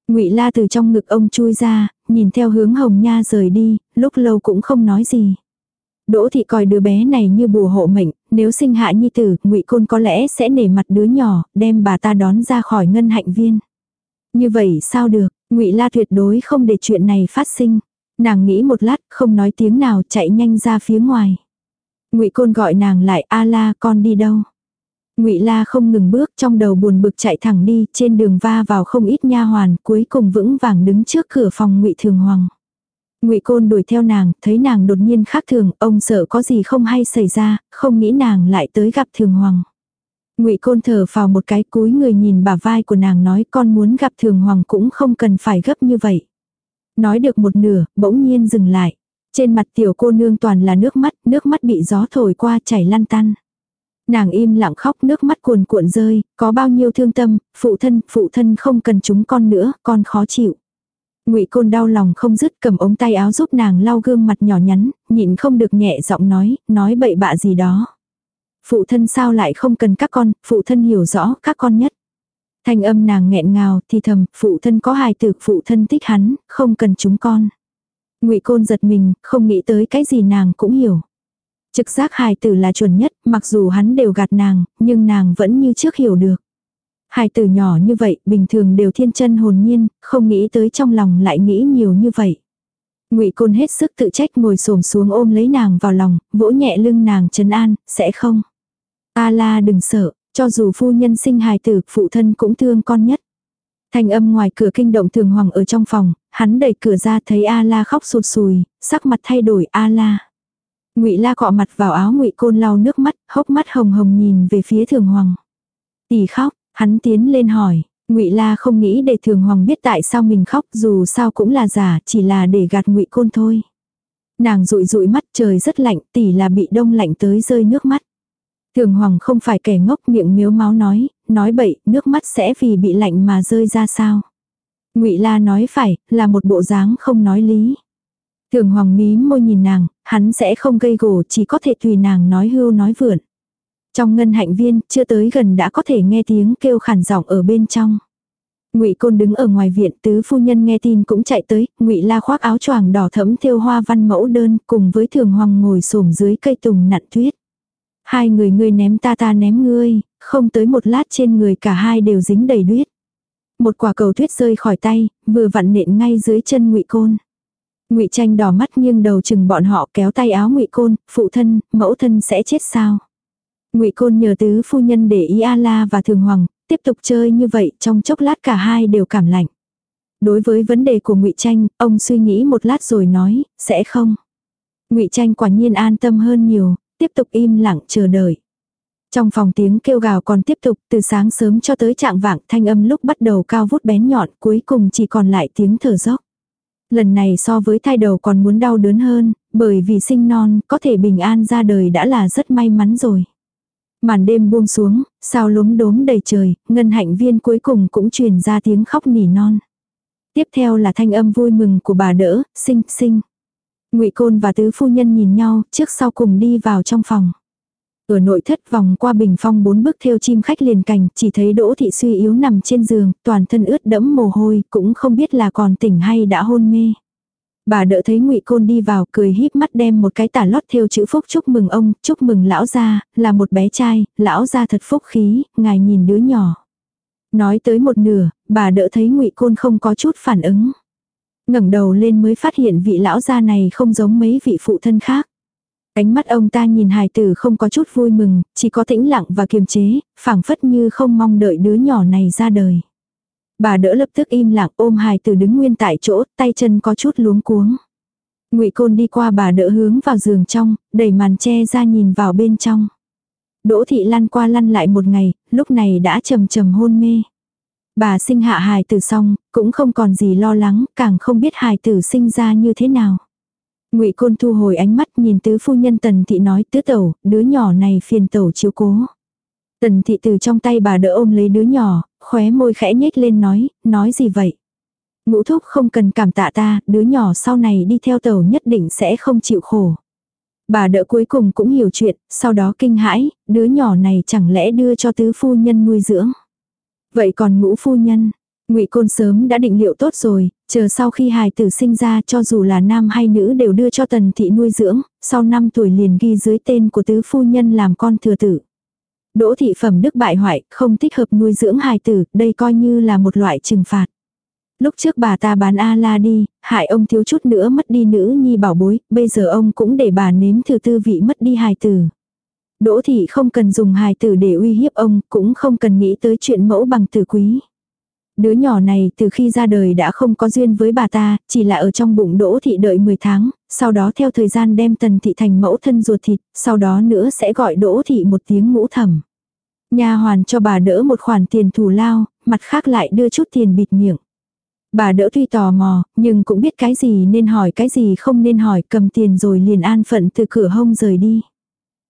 Ngụy La từ trong ngực ông chui ra, nhìn theo hướng Hồng Nha rời đi, lúc lâu cũng không nói gì. Đỗ thị coi đứa bé này như bùa hộ mệnh, nếu sinh hạ nhi tử, Ngụy Côn có lẽ sẽ nể mặt đứa nhỏ, đem bà ta đón ra khỏi ngân hạnh viên. Như vậy sao được, Ngụy La tuyệt đối không để chuyện này phát sinh. Nàng nghĩ một lát, không nói tiếng nào, chạy nhanh ra phía ngoài. Ngụy Côn gọi nàng lại, "A La, con đi đâu?" Ngụy La không ngừng bước, trong đầu buồn bực chạy thẳng đi, trên đường va vào không ít nha hoàn, cuối cùng vững vàng đứng trước cửa phòng Ngụy Thường Hoàng. Ngụy Côn đuổi theo nàng, thấy nàng đột nhiên khác thường, ông sợ có gì không hay xảy ra, không nghĩ nàng lại tới gặp Thường Hoàng. Ngụy Côn thở vào một cái cúi người nhìn bà vai của nàng nói con muốn gặp Thường Hoàng cũng không cần phải gấp như vậy. Nói được một nửa, bỗng nhiên dừng lại. Trên mặt tiểu cô nương toàn là nước mắt, nước mắt bị gió thổi qua chảy lăn tăn. Nàng im lặng khóc nước mắt cuồn cuộn rơi, có bao nhiêu thương tâm, phụ thân, phụ thân không cần chúng con nữa, con khó chịu. Ngụy Côn đau lòng không dứt cầm ống tay áo giúp nàng lau gương mặt nhỏ nhắn, nhịn không được nhẹ giọng nói, nói bậy bạ gì đó. Phụ thân sao lại không cần các con, phụ thân hiểu rõ các con nhất. Thanh âm nàng nghẹn ngào thì thầm, phụ thân có hài tử, phụ thân thích hắn, không cần chúng con. ngụy Côn giật mình, không nghĩ tới cái gì nàng cũng hiểu. Trực giác hài tử là chuẩn nhất, mặc dù hắn đều gạt nàng, nhưng nàng vẫn như trước hiểu được. Hài tử nhỏ như vậy, bình thường đều thiên chân hồn nhiên, không nghĩ tới trong lòng lại nghĩ nhiều như vậy. Ngụy Côn hết sức tự trách ngồi xổm xuống ôm lấy nàng vào lòng, vỗ nhẹ lưng nàng trấn an, sẽ không. A la đừng sợ, cho dù phu nhân sinh hài tử, phụ thân cũng thương con nhất. Thanh âm ngoài cửa kinh động thường hoàng ở trong phòng, hắn đẩy cửa ra thấy A la khóc sụt sùi, sắc mặt thay đổi A la. Ngụy la cọ mặt vào áo ngụy côn lau nước mắt, hốc mắt hồng hồng nhìn về phía thường hoàng. Tỷ khóc, hắn tiến lên hỏi, Ngụy La không nghĩ để Thường Hoàng biết tại sao mình khóc, dù sao cũng là giả, chỉ là để gạt Ngụy Côn thôi. Nàng dụi dụi mắt, trời rất lạnh, tỷ là bị đông lạnh tới rơi nước mắt. Thường Hoàng không phải kẻ ngốc miệng miếu máu nói, nói bậy, nước mắt sẽ vì bị lạnh mà rơi ra sao. Ngụy La nói phải, là một bộ dáng không nói lý. Thường Hoàng mí môi nhìn nàng, hắn sẽ không gây gổ, chỉ có thể tùy nàng nói hưu nói vượn. Trong ngân hạnh viên, chưa tới gần đã có thể nghe tiếng kêu khản giọng ở bên trong. Ngụy Côn đứng ở ngoài viện, tứ phu nhân nghe tin cũng chạy tới, Ngụy La khoác áo choàng đỏ thẫm thêu hoa văn mẫu đơn, cùng với Thường Hoàng ngồi xổm dưới cây tùng nặn tuyết. Hai người ngươi ném ta ta ném ngươi, không tới một lát trên người cả hai đều dính đầy tuyết. Một quả cầu tuyết rơi khỏi tay, vừa vặn nện ngay dưới chân Ngụy Côn. Ngụy Tranh đỏ mắt nghiêng đầu chừng bọn họ kéo tay áo Ngụy Côn, phụ thân, mẫu thân sẽ chết sao? Ngụy Côn nhờ tứ phu nhân để ý A La và Thường Hoàng, tiếp tục chơi như vậy, trong chốc lát cả hai đều cảm lạnh. Đối với vấn đề của Ngụy Tranh, ông suy nghĩ một lát rồi nói, sẽ không. Ngụy Tranh quả nhiên an tâm hơn nhiều, tiếp tục im lặng chờ đợi. Trong phòng tiếng kêu gào còn tiếp tục, từ sáng sớm cho tới trạng vạng, thanh âm lúc bắt đầu cao vút bén nhọn, cuối cùng chỉ còn lại tiếng thở dốc. Lần này so với thai đầu còn muốn đau đớn hơn, bởi vì sinh non, có thể bình an ra đời đã là rất may mắn rồi. Màn đêm buông xuống, sao lốm đốm đầy trời, ngân hạnh viên cuối cùng cũng truyền ra tiếng khóc nỉ non. Tiếp theo là thanh âm vui mừng của bà đỡ, sinh, sinh ngụy Côn và tứ phu nhân nhìn nhau, trước sau cùng đi vào trong phòng. Ở nội thất vòng qua bình phong bốn bước theo chim khách liền cành, chỉ thấy Đỗ Thị suy yếu nằm trên giường, toàn thân ướt đẫm mồ hôi, cũng không biết là còn tỉnh hay đã hôn mê. Bà đỡ thấy ngụy Côn đi vào, cười híp mắt đem một cái tả lót theo chữ phúc chúc mừng ông, chúc mừng lão gia, là một bé trai, lão gia thật phúc khí, ngài nhìn đứa nhỏ. Nói tới một nửa, bà đỡ thấy ngụy Côn không có chút phản ứng ngẩng đầu lên mới phát hiện vị lão gia này không giống mấy vị phụ thân khác. Ánh mắt ông ta nhìn hài tử không có chút vui mừng, chỉ có tĩnh lặng và kiềm chế, phảng phất như không mong đợi đứa nhỏ này ra đời. Bà đỡ lập tức im lặng ôm hài tử đứng nguyên tại chỗ, tay chân có chút luống cuống. Ngụy Côn đi qua bà đỡ hướng vào giường trong, đẩy màn che ra nhìn vào bên trong. Đỗ thị lăn qua lăn lại một ngày, lúc này đã trầm trầm hôn mê. Bà sinh hạ hài tử xong, cũng không còn gì lo lắng, càng không biết hài tử sinh ra như thế nào. Ngụy Côn thu hồi ánh mắt nhìn tứ phu nhân Tần thị nói tứ tẩu, đứa nhỏ này phiền tẩu chiếu cố. Tần thị từ trong tay bà đỡ ôm lấy đứa nhỏ, khóe môi khẽ nhếch lên nói, nói gì vậy? Ngũ thúc không cần cảm tạ ta, đứa nhỏ sau này đi theo tẩu nhất định sẽ không chịu khổ. Bà đỡ cuối cùng cũng hiểu chuyện, sau đó kinh hãi, đứa nhỏ này chẳng lẽ đưa cho tứ phu nhân nuôi dưỡng. Vậy còn ngũ phu nhân, ngụy Côn sớm đã định liệu tốt rồi, chờ sau khi hài tử sinh ra cho dù là nam hay nữ đều đưa cho tần thị nuôi dưỡng, sau 5 tuổi liền ghi dưới tên của tứ phu nhân làm con thừa tử. Đỗ thị phẩm đức bại hoại, không thích hợp nuôi dưỡng hài tử, đây coi như là một loại trừng phạt. Lúc trước bà ta bán A-la đi, hại ông thiếu chút nữa mất đi nữ nhi bảo bối, bây giờ ông cũng để bà nếm thử tư vị mất đi hài tử. Đỗ thị không cần dùng hài tử để uy hiếp ông, cũng không cần nghĩ tới chuyện mẫu bằng tử quý. Đứa nhỏ này từ khi ra đời đã không có duyên với bà ta, chỉ là ở trong bụng đỗ thị đợi 10 tháng, sau đó theo thời gian đem tần thị thành mẫu thân ruột thịt, sau đó nữa sẽ gọi đỗ thị một tiếng ngũ thẩm. Nhà hoàn cho bà đỡ một khoản tiền thù lao, mặt khác lại đưa chút tiền bịt miệng. Bà đỡ tuy tò mò, nhưng cũng biết cái gì nên hỏi cái gì không nên hỏi cầm tiền rồi liền an phận từ cửa hông rời đi.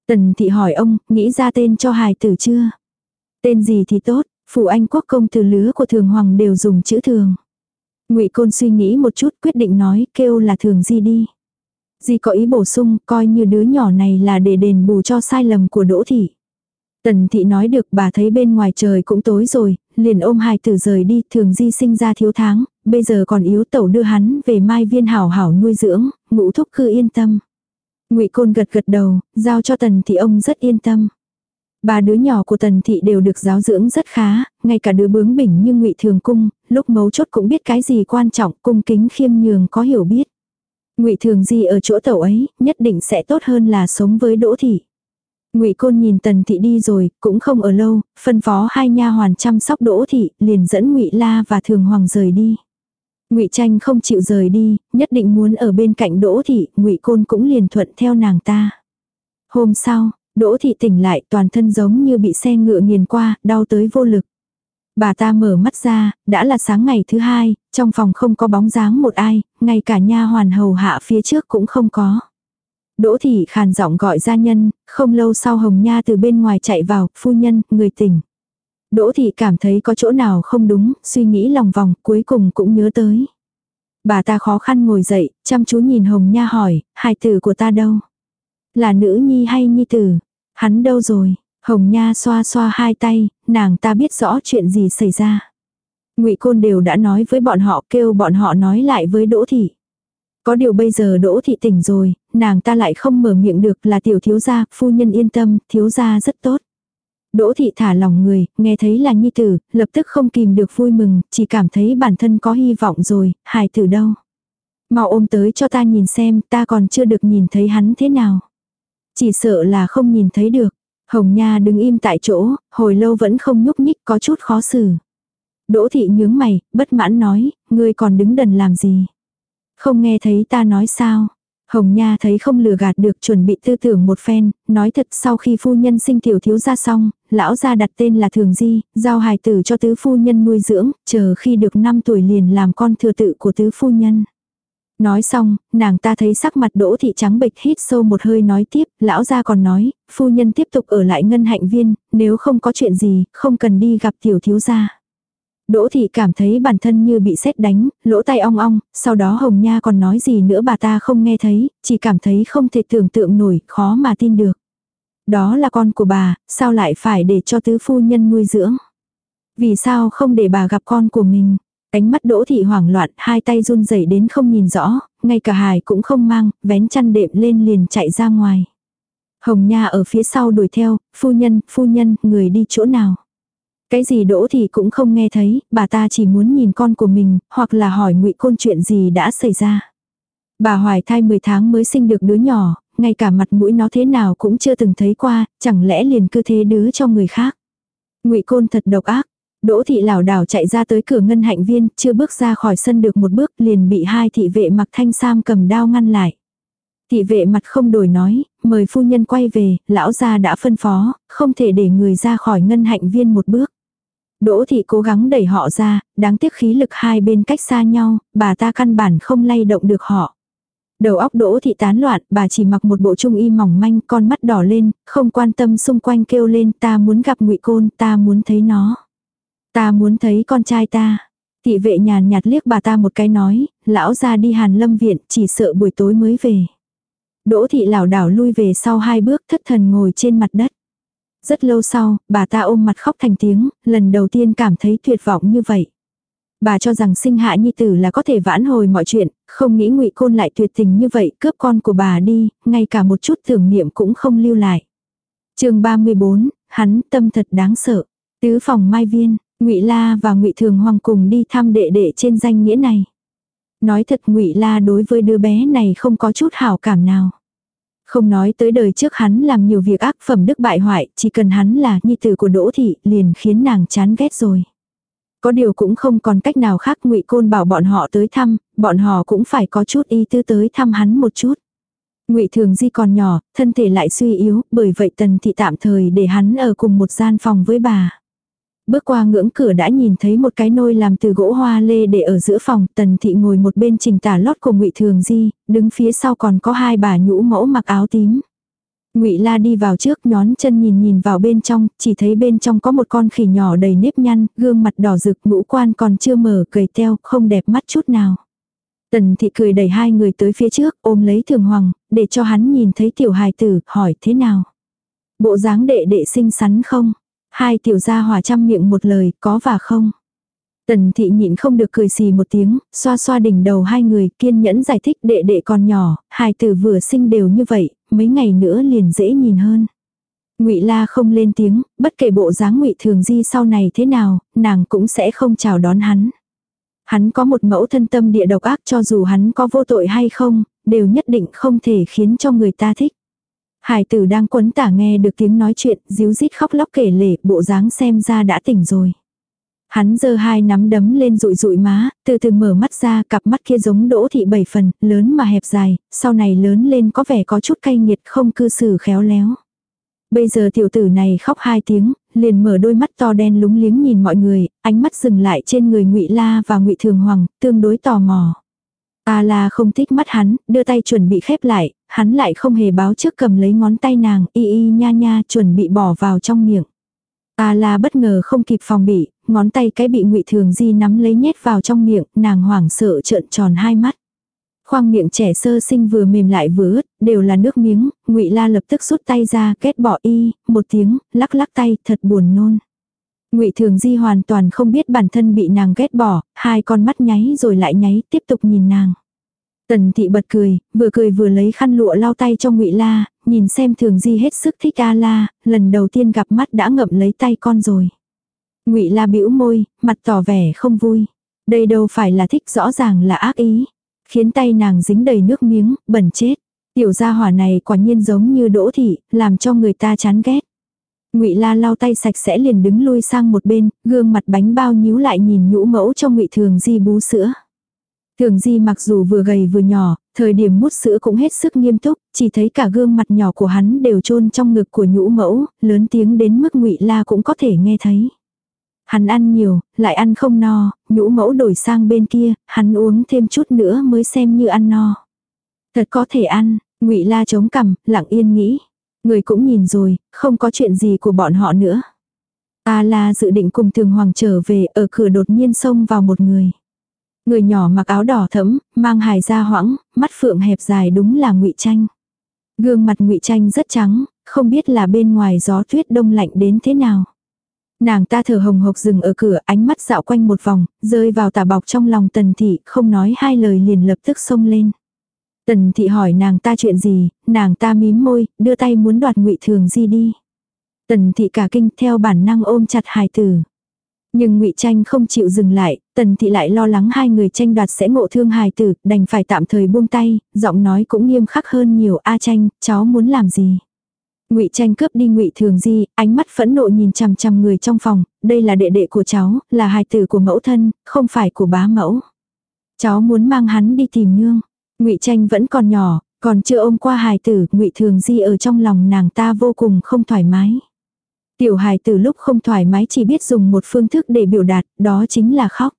Tần thị hỏi ông, nghĩ ra tên cho hài tử chưa? Tên gì thì tốt, Phụ Anh quốc công từ lứa của thường hoàng đều dùng chữ thường. Ngụy Côn suy nghĩ một chút quyết định nói kêu là thường di đi. Di có ý bổ sung coi như đứa nhỏ này là để đền bù cho sai lầm của Đỗ Thị. Tần Thị nói được bà thấy bên ngoài trời cũng tối rồi, liền ôm hai tử rời đi thường di sinh ra thiếu tháng, bây giờ còn yếu tẩu đưa hắn về mai viên hảo hảo nuôi dưỡng, ngũ thúc cư yên tâm. Ngụy Côn gật gật đầu, giao cho Tần Thị ông rất yên tâm. Ba đứa nhỏ của Tần Thị đều được giáo dưỡng rất khá, ngay cả đứa bướng bỉnh như ngụy Thường Cung, lúc mấu chốt cũng biết cái gì quan trọng, cung kính khiêm nhường có hiểu biết. ngụy Thường gì ở chỗ tẩu ấy, nhất định sẽ tốt hơn là sống với Đỗ Thị. Ngụy Côn nhìn Tần thị đi rồi, cũng không ở lâu, phân phó hai nha hoàn chăm sóc Đỗ thị, liền dẫn Ngụy La và Thường Hoàng rời đi. Ngụy Tranh không chịu rời đi, nhất định muốn ở bên cạnh Đỗ thị, Ngụy Côn cũng liền thuận theo nàng ta. Hôm sau, Đỗ thị tỉnh lại, toàn thân giống như bị xe ngựa nghiền qua, đau tới vô lực. Bà ta mở mắt ra, đã là sáng ngày thứ hai, trong phòng không có bóng dáng một ai, ngay cả nha hoàn hầu hạ phía trước cũng không có. Đỗ thị khàn giọng gọi gia nhân, không lâu sau Hồng Nha từ bên ngoài chạy vào, phu nhân, người tỉnh. Đỗ thị cảm thấy có chỗ nào không đúng, suy nghĩ lòng vòng, cuối cùng cũng nhớ tới. Bà ta khó khăn ngồi dậy, chăm chú nhìn Hồng Nha hỏi, hài tử của ta đâu? Là nữ nhi hay nhi tử? Hắn đâu rồi? Hồng Nha xoa xoa hai tay, nàng ta biết rõ chuyện gì xảy ra. Ngụy Côn đều đã nói với bọn họ kêu bọn họ nói lại với Đỗ Thị. Có điều bây giờ Đỗ Thị tỉnh rồi, nàng ta lại không mở miệng được là tiểu thiếu gia, phu nhân yên tâm, thiếu gia rất tốt. Đỗ Thị thả lòng người, nghe thấy là nhi tử, lập tức không kìm được vui mừng, chỉ cảm thấy bản thân có hy vọng rồi, hài tử đâu. Mau ôm tới cho ta nhìn xem, ta còn chưa được nhìn thấy hắn thế nào. Chỉ sợ là không nhìn thấy được. Hồng Nha đứng im tại chỗ, hồi lâu vẫn không nhúc nhích có chút khó xử. Đỗ thị nhướng mày, bất mãn nói, ngươi còn đứng đần làm gì? Không nghe thấy ta nói sao? Hồng Nha thấy không lừa gạt được chuẩn bị tư tưởng một phen, nói thật sau khi phu nhân sinh tiểu thiếu ra xong, lão gia đặt tên là Thường Di, giao hài tử cho tứ phu nhân nuôi dưỡng, chờ khi được 5 tuổi liền làm con thừa tự của tứ phu nhân. Nói xong, nàng ta thấy sắc mặt đỗ thị trắng bệch hít sâu một hơi nói tiếp, lão gia còn nói, phu nhân tiếp tục ở lại ngân hạnh viên, nếu không có chuyện gì, không cần đi gặp tiểu thiếu gia. Đỗ thị cảm thấy bản thân như bị sét đánh, lỗ tai ong ong, sau đó Hồng Nha còn nói gì nữa bà ta không nghe thấy, chỉ cảm thấy không thể tưởng tượng nổi, khó mà tin được. Đó là con của bà, sao lại phải để cho tứ phu nhân nuôi dưỡng? Vì sao không để bà gặp con của mình? Ánh mắt đỗ thị hoảng loạn, hai tay run rẩy đến không nhìn rõ, ngay cả hài cũng không mang, vén chăn đệm lên liền chạy ra ngoài. Hồng Nha ở phía sau đuổi theo, phu nhân, phu nhân, người đi chỗ nào? Cái gì đỗ thì cũng không nghe thấy, bà ta chỉ muốn nhìn con của mình, hoặc là hỏi ngụy Côn chuyện gì đã xảy ra. Bà hoài thai 10 tháng mới sinh được đứa nhỏ, ngay cả mặt mũi nó thế nào cũng chưa từng thấy qua, chẳng lẽ liền cứ thế đứa cho người khác. ngụy Côn thật độc ác. Đỗ thị lảo đảo chạy ra tới cửa ngân hạnh viên, chưa bước ra khỏi sân được một bước liền bị hai thị vệ mặc thanh sam cầm đao ngăn lại. Thị vệ mặt không đổi nói, mời phu nhân quay về, lão gia đã phân phó, không thể để người ra khỏi ngân hạnh viên một bước. Đỗ thị cố gắng đẩy họ ra, đáng tiếc khí lực hai bên cách xa nhau, bà ta căn bản không lay động được họ. Đầu óc đỗ thị tán loạn, bà chỉ mặc một bộ trung y mỏng manh, con mắt đỏ lên, không quan tâm xung quanh kêu lên ta muốn gặp ngụy Côn, ta muốn thấy nó. Ta muốn thấy con trai ta. Thị vệ nhàn nhạt liếc bà ta một cái nói, lão ra đi hàn lâm viện, chỉ sợ buổi tối mới về. Đỗ thị lảo đảo lui về sau hai bước thất thần ngồi trên mặt đất. Rất lâu sau, bà ta ôm mặt khóc thành tiếng, lần đầu tiên cảm thấy tuyệt vọng như vậy. Bà cho rằng sinh hạ nhi tử là có thể vãn hồi mọi chuyện, không nghĩ ngụy Côn lại tuyệt tình như vậy, cướp con của bà đi, ngay cả một chút tưởng niệm cũng không lưu lại. chương 34, hắn tâm thật đáng sợ. Tứ phòng mai viên, ngụy La và ngụy Thường Hoàng cùng đi thăm đệ đệ trên danh nghĩa này. Nói thật ngụy La đối với đứa bé này không có chút hảo cảm nào. Không nói tới đời trước hắn làm nhiều việc ác phẩm đức bại hoại, chỉ cần hắn là nhi tử của Đỗ Thị liền khiến nàng chán ghét rồi. Có điều cũng không còn cách nào khác ngụy Côn bảo bọn họ tới thăm, bọn họ cũng phải có chút ý tư tới thăm hắn một chút. Ngụy Thường Di còn nhỏ, thân thể lại suy yếu, bởi vậy Tần Thị tạm thời để hắn ở cùng một gian phòng với bà. Bước qua ngưỡng cửa đã nhìn thấy một cái nôi làm từ gỗ hoa lê để ở giữa phòng, tần thị ngồi một bên trình tả lót của ngụy Thường Di, đứng phía sau còn có hai bà nhũ mẫu mặc áo tím. Ngụy La đi vào trước nhón chân nhìn nhìn vào bên trong, chỉ thấy bên trong có một con khỉ nhỏ đầy nếp nhăn, gương mặt đỏ rực, ngũ quan còn chưa mở, cười teo, không đẹp mắt chút nào. Tần thị cười đẩy hai người tới phía trước, ôm lấy thường hoàng, để cho hắn nhìn thấy tiểu hài tử, hỏi thế nào. Bộ dáng đệ đệ xinh xắn không? Hai tiểu gia hòa chăm miệng một lời, có và không. Tần thị nhịn không được cười xì một tiếng, xoa xoa đỉnh đầu hai người, kiên nhẫn giải thích đệ đệ còn nhỏ, hai tử vừa sinh đều như vậy, mấy ngày nữa liền dễ nhìn hơn. Ngụy La không lên tiếng, bất kể bộ dáng Ngụy Thường Di sau này thế nào, nàng cũng sẽ không chào đón hắn. Hắn có một mẫu thân tâm địa độc ác cho dù hắn có vô tội hay không, đều nhất định không thể khiến cho người ta thích. Hải tử đang quấn tả nghe được tiếng nói chuyện, díu rít khóc lóc kể lể, bộ dáng xem ra đã tỉnh rồi. Hắn giơ hai nắm đấm lên rụi rụi má, từ từ mở mắt ra, cặp mắt kia giống đỗ thị bảy phần, lớn mà hẹp dài, sau này lớn lên có vẻ có chút cay nghiệt không cư xử khéo léo. Bây giờ tiểu tử này khóc hai tiếng, liền mở đôi mắt to đen lúng liếng nhìn mọi người, ánh mắt dừng lại trên người ngụy La và ngụy Thường Hoàng, tương đối tò mò. A la không thích mắt hắn, đưa tay chuẩn bị khép lại, hắn lại không hề báo trước cầm lấy ngón tay nàng, y y nha nha chuẩn bị bỏ vào trong miệng. A la bất ngờ không kịp phòng bị, ngón tay cái bị ngụy Thường Di nắm lấy nhét vào trong miệng, nàng hoảng sợ trợn tròn hai mắt. Khoang miệng trẻ sơ sinh vừa mềm lại vừa ướt, đều là nước miếng, ngụy La lập tức rút tay ra, kết bỏ y, một tiếng, lắc lắc tay, thật buồn nôn. Ngụy Thường Di hoàn toàn không biết bản thân bị nàng ghét bỏ, hai con mắt nháy rồi lại nháy, tiếp tục nhìn nàng. Tần thị bật cười, vừa cười vừa lấy khăn lụa lau tay cho Ngụy La, nhìn xem Thường Di hết sức thích A La, lần đầu tiên gặp mắt đã ngậm lấy tay con rồi. Ngụy La bĩu môi, mặt tỏ vẻ không vui. Đây đâu phải là thích rõ ràng là ác ý. Khiến tay nàng dính đầy nước miếng, bẩn chết. Tiểu gia hỏa này quả nhiên giống như đỗ thị, làm cho người ta chán ghét. Ngụy La lau tay sạch sẽ liền đứng lui sang một bên, gương mặt bánh bao nhíu lại nhìn nhũ mẫu cho Ngụy Thường Di bú sữa. Thường Di mặc dù vừa gầy vừa nhỏ, thời điểm mút sữa cũng hết sức nghiêm túc, chỉ thấy cả gương mặt nhỏ của hắn đều chôn trong ngực của nhũ mẫu, lớn tiếng đến mức Ngụy La cũng có thể nghe thấy. Hắn ăn nhiều, lại ăn không no, nhũ mẫu đổi sang bên kia, hắn uống thêm chút nữa mới xem như ăn no. Thật có thể ăn, ngụy La chống cằm, lặng yên nghĩ. Người cũng nhìn rồi, không có chuyện gì của bọn họ nữa. A La dự định cùng Thường Hoàng trở về, ở cửa đột nhiên xông vào một người. Người nhỏ mặc áo đỏ thẫm, mang hài da hoãng, mắt phượng hẹp dài đúng là ngụy Tranh. Gương mặt ngụy Tranh rất trắng, không biết là bên ngoài gió tuyết đông lạnh đến thế nào. Nàng ta thở hồng hộc dừng ở cửa ánh mắt dạo quanh một vòng, rơi vào tà bọc trong lòng tần thị, không nói hai lời liền lập tức xông lên. Tần thị hỏi nàng ta chuyện gì, nàng ta mím môi, đưa tay muốn đoạt ngụy thường di đi. Tần thị cả kinh theo bản năng ôm chặt hài tử. Nhưng ngụy tranh không chịu dừng lại, tần thị lại lo lắng hai người tranh đoạt sẽ ngộ thương hài tử, đành phải tạm thời buông tay, giọng nói cũng nghiêm khắc hơn nhiều a tranh, cháu muốn làm gì. Ngụy Tranh cướp đi Ngụy Thường Di, ánh mắt phẫn nộ nhìn chằm chằm người trong phòng, đây là đệ đệ của cháu, là hài tử của mẫu thân, không phải của bá mẫu. Cháu muốn mang hắn đi tìm nương. Ngụy Tranh vẫn còn nhỏ, còn chưa ôm qua hài tử, Ngụy Thường Di ở trong lòng nàng ta vô cùng không thoải mái. Tiểu hài tử lúc không thoải mái chỉ biết dùng một phương thức để biểu đạt, đó chính là khóc.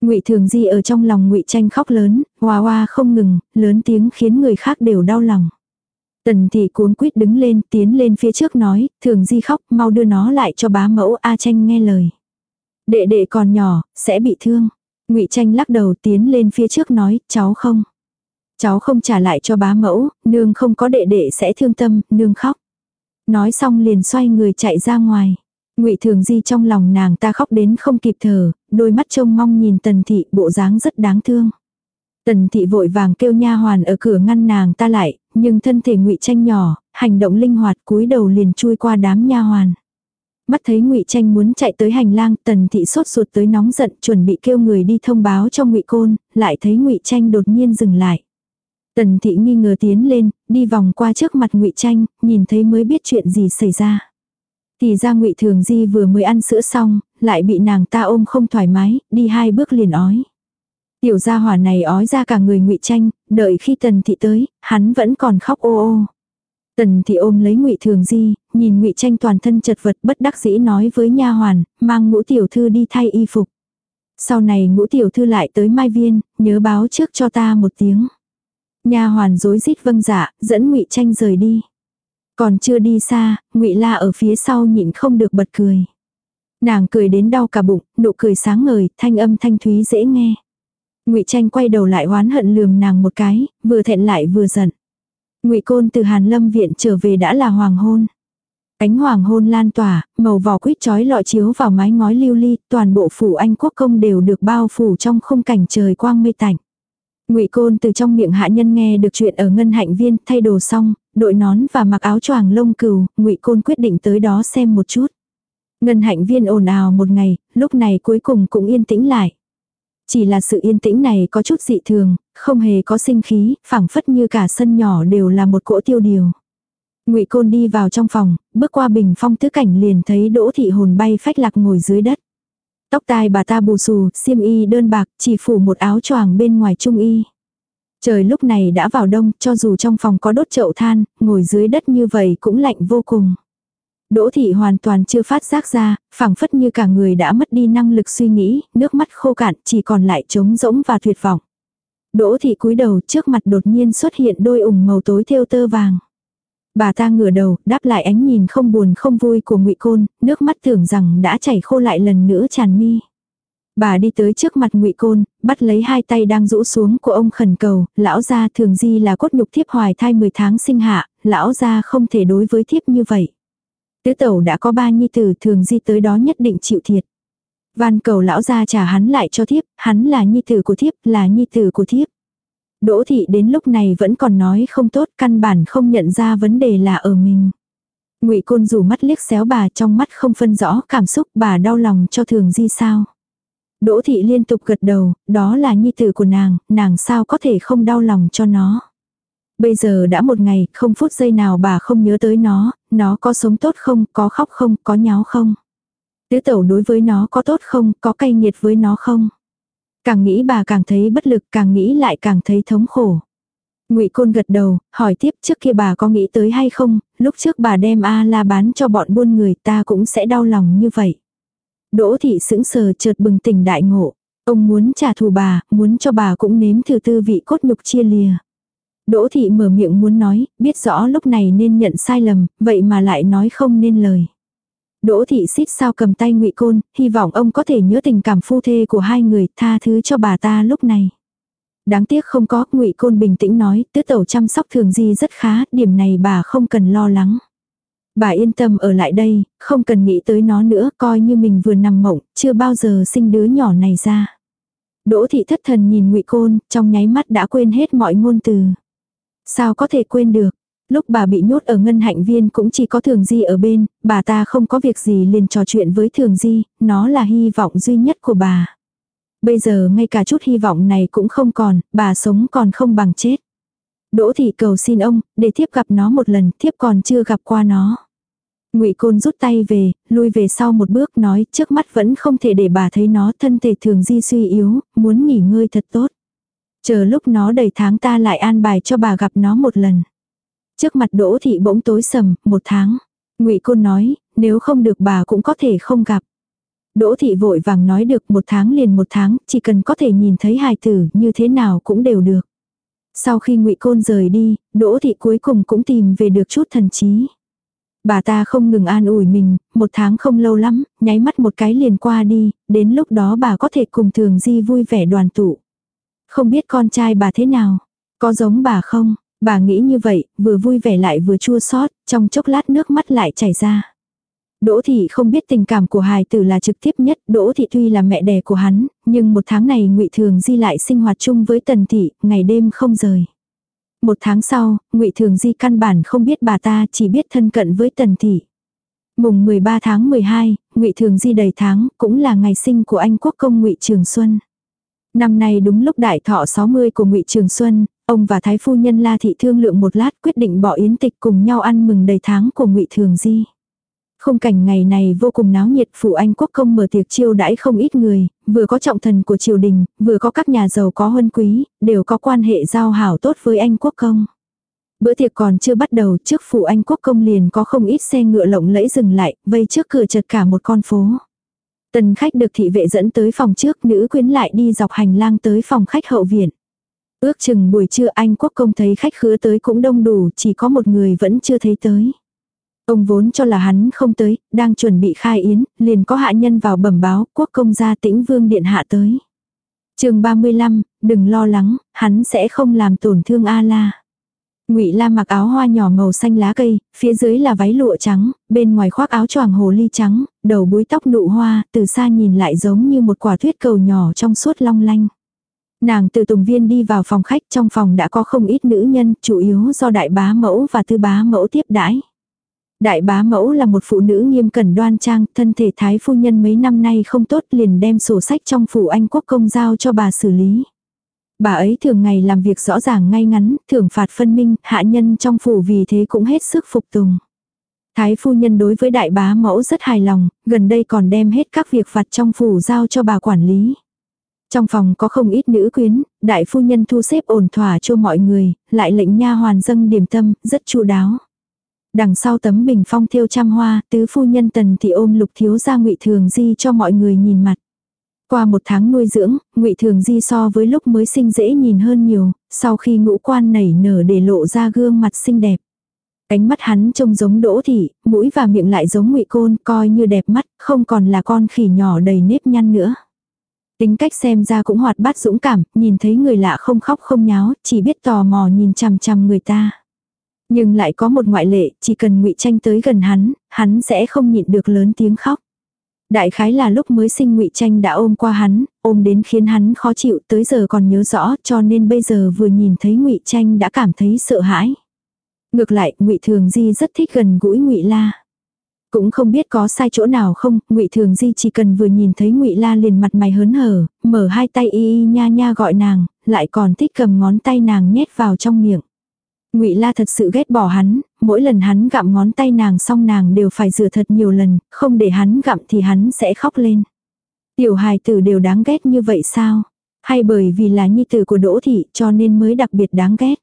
Ngụy Thường Di ở trong lòng Ngụy Tranh khóc lớn, hoa hoa không ngừng, lớn tiếng khiến người khác đều đau lòng. Tần thị cuốn quýt đứng lên, tiến lên phía trước nói, thường di khóc, mau đưa nó lại cho bá mẫu A tranh nghe lời. Đệ đệ còn nhỏ, sẽ bị thương. ngụy tranh lắc đầu tiến lên phía trước nói, cháu không. Cháu không trả lại cho bá mẫu, nương không có đệ đệ sẽ thương tâm, nương khóc. Nói xong liền xoay người chạy ra ngoài. Ngụy Thường Di trong lòng nàng ta khóc đến không kịp thở, đôi mắt trông mong nhìn Tần thị, bộ dáng rất đáng thương. Tần thị vội vàng kêu nha hoàn ở cửa ngăn nàng ta lại, nhưng thân thể ngụy tranh nhỏ, hành động linh hoạt cúi đầu liền chui qua đám nha hoàn. Mắt thấy ngụy tranh muốn chạy tới hành lang, tần thị sốt ruột tới nóng giận, chuẩn bị kêu người đi thông báo cho ngụy côn, lại thấy ngụy tranh đột nhiên dừng lại. Tần thị nghi ngờ tiến lên, đi vòng qua trước mặt ngụy tranh, nhìn thấy mới biết chuyện gì xảy ra. Thì ra ngụy thường di vừa mới ăn sữa xong, lại bị nàng ta ôm không thoải mái, đi hai bước liền ói. Tiểu gia hỏa này ói ra cả người ngụy tranh, đợi khi tần thị tới, hắn vẫn còn khóc ô ô. Tần thị ôm lấy ngụy thường di, nhìn ngụy tranh toàn thân chật vật bất đắc dĩ nói với nha hoàn, mang ngũ tiểu thư đi thay y phục. Sau này ngũ tiểu thư lại tới mai viên, nhớ báo trước cho ta một tiếng. Nha hoàn rối rít vâng dạ, dẫn ngụy tranh rời đi. Còn chưa đi xa, ngụy la ở phía sau nhịn không được bật cười. Nàng cười đến đau cả bụng, nụ cười sáng ngời, thanh âm thanh thúy dễ nghe. Ngụy Tranh quay đầu lại oán hận lườm nàng một cái, vừa thẹn lại vừa giận. Ngụy Côn từ Hàn Lâm viện trở về đã là hoàng hôn. Ánh hoàng hôn lan tỏa, màu vỏ quýt chói lọi chiếu vào mái ngói lưu ly, toàn bộ phủ Anh quốc công đều được bao phủ trong khung cảnh trời quang mây tạnh. Ngụy Côn từ trong miệng hạ nhân nghe được chuyện ở ngân hạnh viên, thay đồ xong, đội nón và mặc áo choàng lông cừu, Ngụy Côn quyết định tới đó xem một chút. Ngân hạnh viên ồn ào một ngày, lúc này cuối cùng cũng yên tĩnh lại. Chỉ là sự yên tĩnh này có chút dị thường, không hề có sinh khí, phảng phất như cả sân nhỏ đều là một cỗ tiêu điều. Ngụy Côn đi vào trong phòng, bước qua bình phong tứ cảnh liền thấy Đỗ thị hồn bay phách lạc ngồi dưới đất. Tóc tai bà ta bù xù, xiêm y đơn bạc, chỉ phủ một áo choàng bên ngoài trung y. Trời lúc này đã vào đông, cho dù trong phòng có đốt chậu than, ngồi dưới đất như vậy cũng lạnh vô cùng. Đỗ thị hoàn toàn chưa phát giác ra, phảng phất như cả người đã mất đi năng lực suy nghĩ, nước mắt khô cạn, chỉ còn lại trống rỗng và tuyệt vọng. Đỗ thị cúi đầu trước mặt đột nhiên xuất hiện đôi ủng màu tối thêu tơ vàng. Bà ta ngửa đầu, đáp lại ánh nhìn không buồn không vui của ngụy Côn, nước mắt tưởng rằng đã chảy khô lại lần nữa tràn mi. Bà đi tới trước mặt ngụy Côn, bắt lấy hai tay đang rũ xuống của ông khẩn cầu, lão gia thường di là cốt nhục thiếp hoài thai 10 tháng sinh hạ, lão gia không thể đối với thiếp như vậy. Tứ tẩu đã có ba nhi tử thường di tới đó nhất định chịu thiệt. Van cầu lão gia trả hắn lại cho thiếp, hắn là nhi tử của thiếp, là nhi tử của thiếp. Đỗ thị đến lúc này vẫn còn nói không tốt, căn bản không nhận ra vấn đề là ở mình. Ngụy Côn dù mắt liếc xéo bà trong mắt không phân rõ cảm xúc bà đau lòng cho thường di sao. Đỗ thị liên tục gật đầu, đó là nhi tử của nàng, nàng sao có thể không đau lòng cho nó. Bây giờ đã một ngày, không phút giây nào bà không nhớ tới nó, nó có sống tốt không, có khóc không, có nháo không. Tứ tẩu đối với nó có tốt không, có cay nghiệt với nó không. Càng nghĩ bà càng thấy bất lực, càng nghĩ lại càng thấy thống khổ. Ngụy Côn gật đầu, hỏi tiếp trước kia bà có nghĩ tới hay không, lúc trước bà đem A la bán cho bọn buôn người ta cũng sẽ đau lòng như vậy. Đỗ thị sững sờ chợt bừng tỉnh đại ngộ. Ông muốn trả thù bà, muốn cho bà cũng nếm thử tư vị cốt nhục chia lìa. Đỗ thị mở miệng muốn nói, biết rõ lúc này nên nhận sai lầm, vậy mà lại nói không nên lời. Đỗ thị xít sao cầm tay ngụy Côn, hy vọng ông có thể nhớ tình cảm phu thê của hai người, tha thứ cho bà ta lúc này. Đáng tiếc không có, ngụy Côn bình tĩnh nói, tứ tẩu chăm sóc thường di rất khá, điểm này bà không cần lo lắng. Bà yên tâm ở lại đây, không cần nghĩ tới nó nữa, coi như mình vừa nằm mộng, chưa bao giờ sinh đứa nhỏ này ra. Đỗ thị thất thần nhìn ngụy Côn, trong nháy mắt đã quên hết mọi ngôn từ. Sao có thể quên được? Lúc bà bị nhốt ở ngân hạnh viên cũng chỉ có thường di ở bên, bà ta không có việc gì liền trò chuyện với thường di, nó là hy vọng duy nhất của bà. Bây giờ ngay cả chút hy vọng này cũng không còn, bà sống còn không bằng chết. Đỗ thị cầu xin ông, để thiếp gặp nó một lần, thiếp còn chưa gặp qua nó. Ngụy Côn rút tay về, lui về sau một bước nói, trước mắt vẫn không thể để bà thấy nó, thân thể thường di suy yếu, muốn nghỉ ngơi thật tốt. Chờ lúc nó đầy tháng ta lại an bài cho bà gặp nó một lần. Trước mặt Đỗ thị bỗng tối sầm, một tháng. Ngụy Côn nói, nếu không được bà cũng có thể không gặp. Đỗ thị vội vàng nói được một tháng liền một tháng, chỉ cần có thể nhìn thấy hài tử như thế nào cũng đều được. Sau khi ngụy Côn rời đi, Đỗ thị cuối cùng cũng tìm về được chút thần trí. Bà ta không ngừng an ủi mình, một tháng không lâu lắm, nháy mắt một cái liền qua đi, đến lúc đó bà có thể cùng thường di vui vẻ đoàn tụ. Không biết con trai bà thế nào, có giống bà không? Bà nghĩ như vậy, vừa vui vẻ lại vừa chua xót, trong chốc lát nước mắt lại chảy ra. Đỗ thị không biết tình cảm của hài tử là trực tiếp nhất, Đỗ thị tuy là mẹ đẻ của hắn, nhưng một tháng này ngụy Thường Di lại sinh hoạt chung với Tần thị, ngày đêm không rời. Một tháng sau, ngụy Thường Di căn bản không biết bà ta, chỉ biết thân cận với Tần thị. Mùng 13 tháng 12, ngụy Thường Di đầy tháng, cũng là ngày sinh của anh quốc công ngụy Trường Xuân. Năm nay đúng lúc đại thọ 60 của ngụy Trường Xuân, ông và thái phu nhân La thị thương lượng một lát quyết định bỏ yến tịch cùng nhau ăn mừng đầy tháng của ngụy Thường Di. Không cảnh ngày này vô cùng náo nhiệt phủ Anh quốc công mở tiệc chiêu đãi không ít người, vừa có trọng thần của triều đình, vừa có các nhà giàu có huân quý, đều có quan hệ giao hảo tốt với Anh quốc công. Bữa tiệc còn chưa bắt đầu trước phủ Anh quốc công liền có không ít xe ngựa lộng lẫy dừng lại, vây trước cửa chật cả một con phố. Tần khách được thị vệ dẫn tới phòng trước, nữ quyến lại đi dọc hành lang tới phòng khách hậu viện. Ước chừng buổi trưa anh quốc công thấy khách khứa tới cũng đông đủ, chỉ có một người vẫn chưa thấy tới. Ông vốn cho là hắn không tới, đang chuẩn bị khai yến, liền có hạ nhân vào bẩm báo, quốc công gia tĩnh vương điện hạ tới. chương 35, đừng lo lắng, hắn sẽ không làm tổn thương A-la. Ngụy La mặc áo hoa nhỏ màu xanh lá cây, phía dưới là váy lụa trắng, bên ngoài khoác áo choàng hồ ly trắng, đầu búi tóc nụ hoa, từ xa nhìn lại giống như một quả tuyết cầu nhỏ trong suốt long lanh. Nàng từ tùng viên đi vào phòng khách trong phòng đã có không ít nữ nhân, chủ yếu do đại bá mẫu và tư bá mẫu tiếp đãi. Đại bá mẫu là một phụ nữ nghiêm cẩn đoan trang, thân thể thái phu nhân mấy năm nay không tốt liền đem sổ sách trong phủ anh quốc công giao cho bà xử lý. Bà ấy thường ngày làm việc rõ ràng ngay ngắn, thưởng phạt phân minh, hạ nhân trong phủ vì thế cũng hết sức phục tùng. Thái phu nhân đối với đại bá mẫu rất hài lòng, gần đây còn đem hết các việc phạt trong phủ giao cho bà quản lý. Trong phòng có không ít nữ quyến, đại phu nhân thu xếp ổn thỏa cho mọi người, lại lệnh nha hoàn dâng điểm tâm, rất chu đáo. Đằng sau tấm bình phong thiêu trăm hoa, tứ phu nhân tần thì ôm lục thiếu gia ngụy thường di cho mọi người nhìn mặt. Qua một tháng nuôi dưỡng, ngụy Thường Di so với lúc mới sinh dễ nhìn hơn nhiều, sau khi ngũ quan nảy nở để lộ ra gương mặt xinh đẹp. Cánh mắt hắn trông giống đỗ thị, mũi và miệng lại giống ngụy Côn, coi như đẹp mắt, không còn là con khỉ nhỏ đầy nếp nhăn nữa. Tính cách xem ra cũng hoạt bát dũng cảm, nhìn thấy người lạ không khóc không nháo, chỉ biết tò mò nhìn chằm chằm người ta. Nhưng lại có một ngoại lệ, chỉ cần ngụy Tranh tới gần hắn, hắn sẽ không nhịn được lớn tiếng khóc. Đại khái là lúc mới sinh ngụy Tranh đã ôm qua hắn, ôm đến khiến hắn khó chịu, tới giờ còn nhớ rõ, cho nên bây giờ vừa nhìn thấy ngụy Tranh đã cảm thấy sợ hãi. Ngược lại, ngụy Thường Di rất thích gần gũi ngụy La. Cũng không biết có sai chỗ nào không, ngụy Thường Di chỉ cần vừa nhìn thấy ngụy La liền mặt mày hớn hở, mở hai tay y y nha nha gọi nàng, lại còn thích cầm ngón tay nàng nhét vào trong miệng. Ngụy La thật sự ghét bỏ hắn, mỗi lần hắn gặm ngón tay nàng xong nàng đều phải rửa thật nhiều lần, không để hắn gặm thì hắn sẽ khóc lên. Tiểu hài tử đều đáng ghét như vậy sao? Hay bởi vì là nhi tử của Đỗ thị cho nên mới đặc biệt đáng ghét?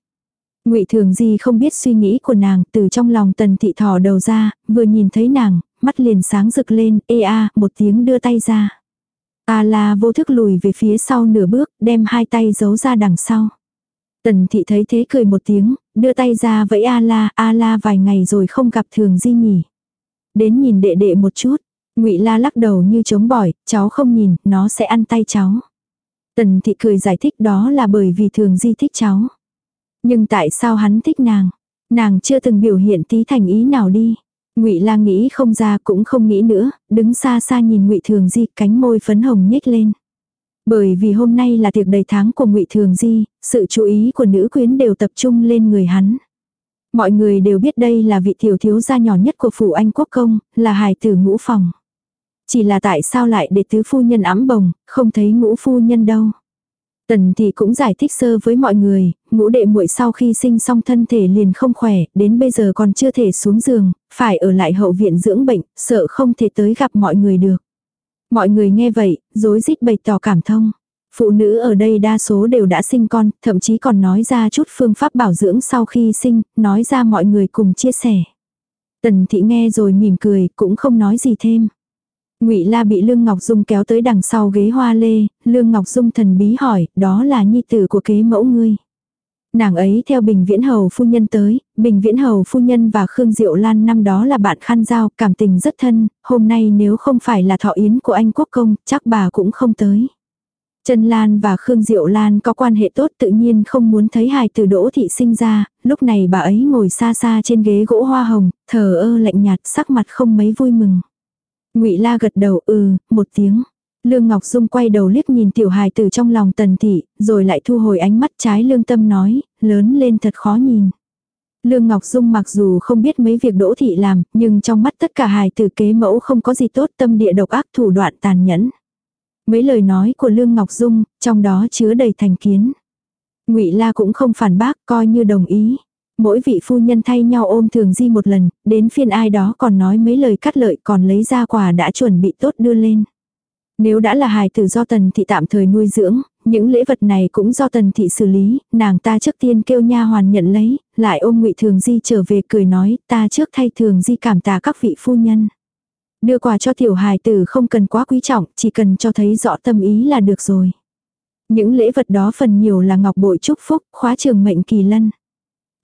Ngụy Thường Di không biết suy nghĩ của nàng, từ trong lòng Tần Thị thò đầu ra, vừa nhìn thấy nàng, mắt liền sáng rực lên, ê a, một tiếng đưa tay ra. A la vô thức lùi về phía sau nửa bước, đem hai tay giấu ra đằng sau. Tần Thị thấy thế cười một tiếng, đưa tay ra vẫy A la, A la vài ngày rồi không gặp Thường Di nhỉ. Đến nhìn đệ đệ một chút, Ngụy La lắc đầu như chống bỏi, cháu không nhìn, nó sẽ ăn tay cháu. Tần Thị cười giải thích đó là bởi vì Thường Di thích cháu. Nhưng tại sao hắn thích nàng? Nàng chưa từng biểu hiện tí thành ý nào đi. Ngụy Lang nghĩ không ra cũng không nghĩ nữa, đứng xa xa nhìn Ngụy Thường Di, cánh môi phấn hồng nhếch lên. Bởi vì hôm nay là tiệc đầy tháng của Ngụy Thường Di, sự chú ý của nữ quyến đều tập trung lên người hắn. Mọi người đều biết đây là vị tiểu thiếu gia nhỏ nhất của phủ Anh Quốc công, là hài tử ngũ phòng. Chỉ là tại sao lại để tứ phu nhân ấm bồng, không thấy ngũ phu nhân đâu. Tần thì cũng giải thích sơ với mọi người, ngũ đệ muội sau khi sinh xong thân thể liền không khỏe, đến bây giờ còn chưa thể xuống giường, phải ở lại hậu viện dưỡng bệnh, sợ không thể tới gặp mọi người được. Mọi người nghe vậy, rối rít bày tỏ cảm thông. Phụ nữ ở đây đa số đều đã sinh con, thậm chí còn nói ra chút phương pháp bảo dưỡng sau khi sinh, nói ra mọi người cùng chia sẻ. Tần thị nghe rồi mỉm cười, cũng không nói gì thêm. Ngụy La bị Lương Ngọc Dung kéo tới đằng sau ghế hoa lê, Lương Ngọc Dung thần bí hỏi, đó là nhi tử của kế mẫu ngươi. Nàng ấy theo Bình Viễn Hầu phu nhân tới, Bình Viễn Hầu phu nhân và Khương Diệu Lan năm đó là bạn khăn giao, cảm tình rất thân, hôm nay nếu không phải là thọ yến của anh quốc công, chắc bà cũng không tới. Trần Lan và Khương Diệu Lan có quan hệ tốt tự nhiên không muốn thấy hài từ đỗ thị sinh ra, lúc này bà ấy ngồi xa xa trên ghế gỗ hoa hồng, thờ ơ lạnh nhạt sắc mặt không mấy vui mừng ngụy La gật đầu ừ, một tiếng. Lương Ngọc Dung quay đầu liếc nhìn tiểu hài từ trong lòng tần thị, rồi lại thu hồi ánh mắt trái lương tâm nói, lớn lên thật khó nhìn. Lương Ngọc Dung mặc dù không biết mấy việc đỗ thị làm, nhưng trong mắt tất cả hài từ kế mẫu không có gì tốt tâm địa độc ác thủ đoạn tàn nhẫn. Mấy lời nói của Lương Ngọc Dung, trong đó chứa đầy thành kiến. Ngụy La cũng không phản bác, coi như đồng ý. Mỗi vị phu nhân thay nhau ôm thường di một lần, đến phiên ai đó còn nói mấy lời cắt lợi còn lấy ra quà đã chuẩn bị tốt đưa lên. Nếu đã là hài tử do tần thị tạm thời nuôi dưỡng, những lễ vật này cũng do tần thị xử lý, nàng ta trước tiên kêu nha hoàn nhận lấy, lại ôm ngụy thường di trở về cười nói, ta trước thay thường di cảm tạ các vị phu nhân. Đưa quà cho tiểu hài tử không cần quá quý trọng, chỉ cần cho thấy rõ tâm ý là được rồi. Những lễ vật đó phần nhiều là ngọc bội chúc phúc, khóa trường mệnh kỳ lân.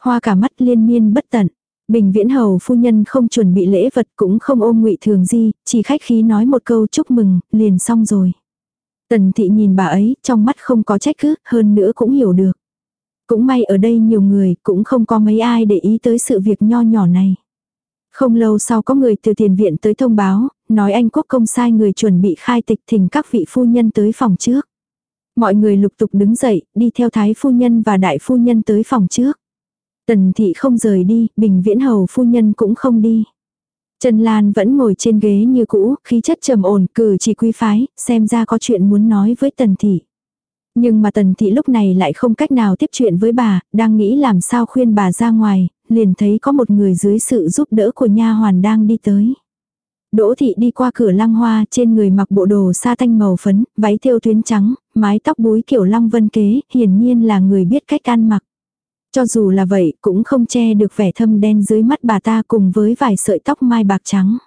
Hoa cả mắt liên miên bất tận. Bình viễn hầu phu nhân không chuẩn bị lễ vật cũng không ôm ngụy thường di, chỉ khách khí nói một câu chúc mừng, liền xong rồi. Tần thị nhìn bà ấy, trong mắt không có trách cứ, hơn nữa cũng hiểu được. Cũng may ở đây nhiều người, cũng không có mấy ai để ý tới sự việc nho nhỏ này. Không lâu sau có người từ tiền viện tới thông báo, nói anh quốc công sai người chuẩn bị khai tịch thỉnh các vị phu nhân tới phòng trước. Mọi người lục tục đứng dậy, đi theo thái phu nhân và đại phu nhân tới phòng trước. Tần thị không rời đi, bình viễn hầu phu nhân cũng không đi. Trần Lan vẫn ngồi trên ghế như cũ, khí chất trầm ổn, cử chỉ quý phái, xem ra có chuyện muốn nói với tần thị. Nhưng mà tần thị lúc này lại không cách nào tiếp chuyện với bà, đang nghĩ làm sao khuyên bà ra ngoài, liền thấy có một người dưới sự giúp đỡ của nha hoàn đang đi tới. Đỗ thị đi qua cửa lăng hoa trên người mặc bộ đồ sa thanh màu phấn, váy thêu tuyến trắng, mái tóc búi kiểu long vân kế, hiển nhiên là người biết cách ăn mặc. Cho dù là vậy cũng không che được vẻ thâm đen dưới mắt bà ta cùng với vài sợi tóc mai bạc trắng.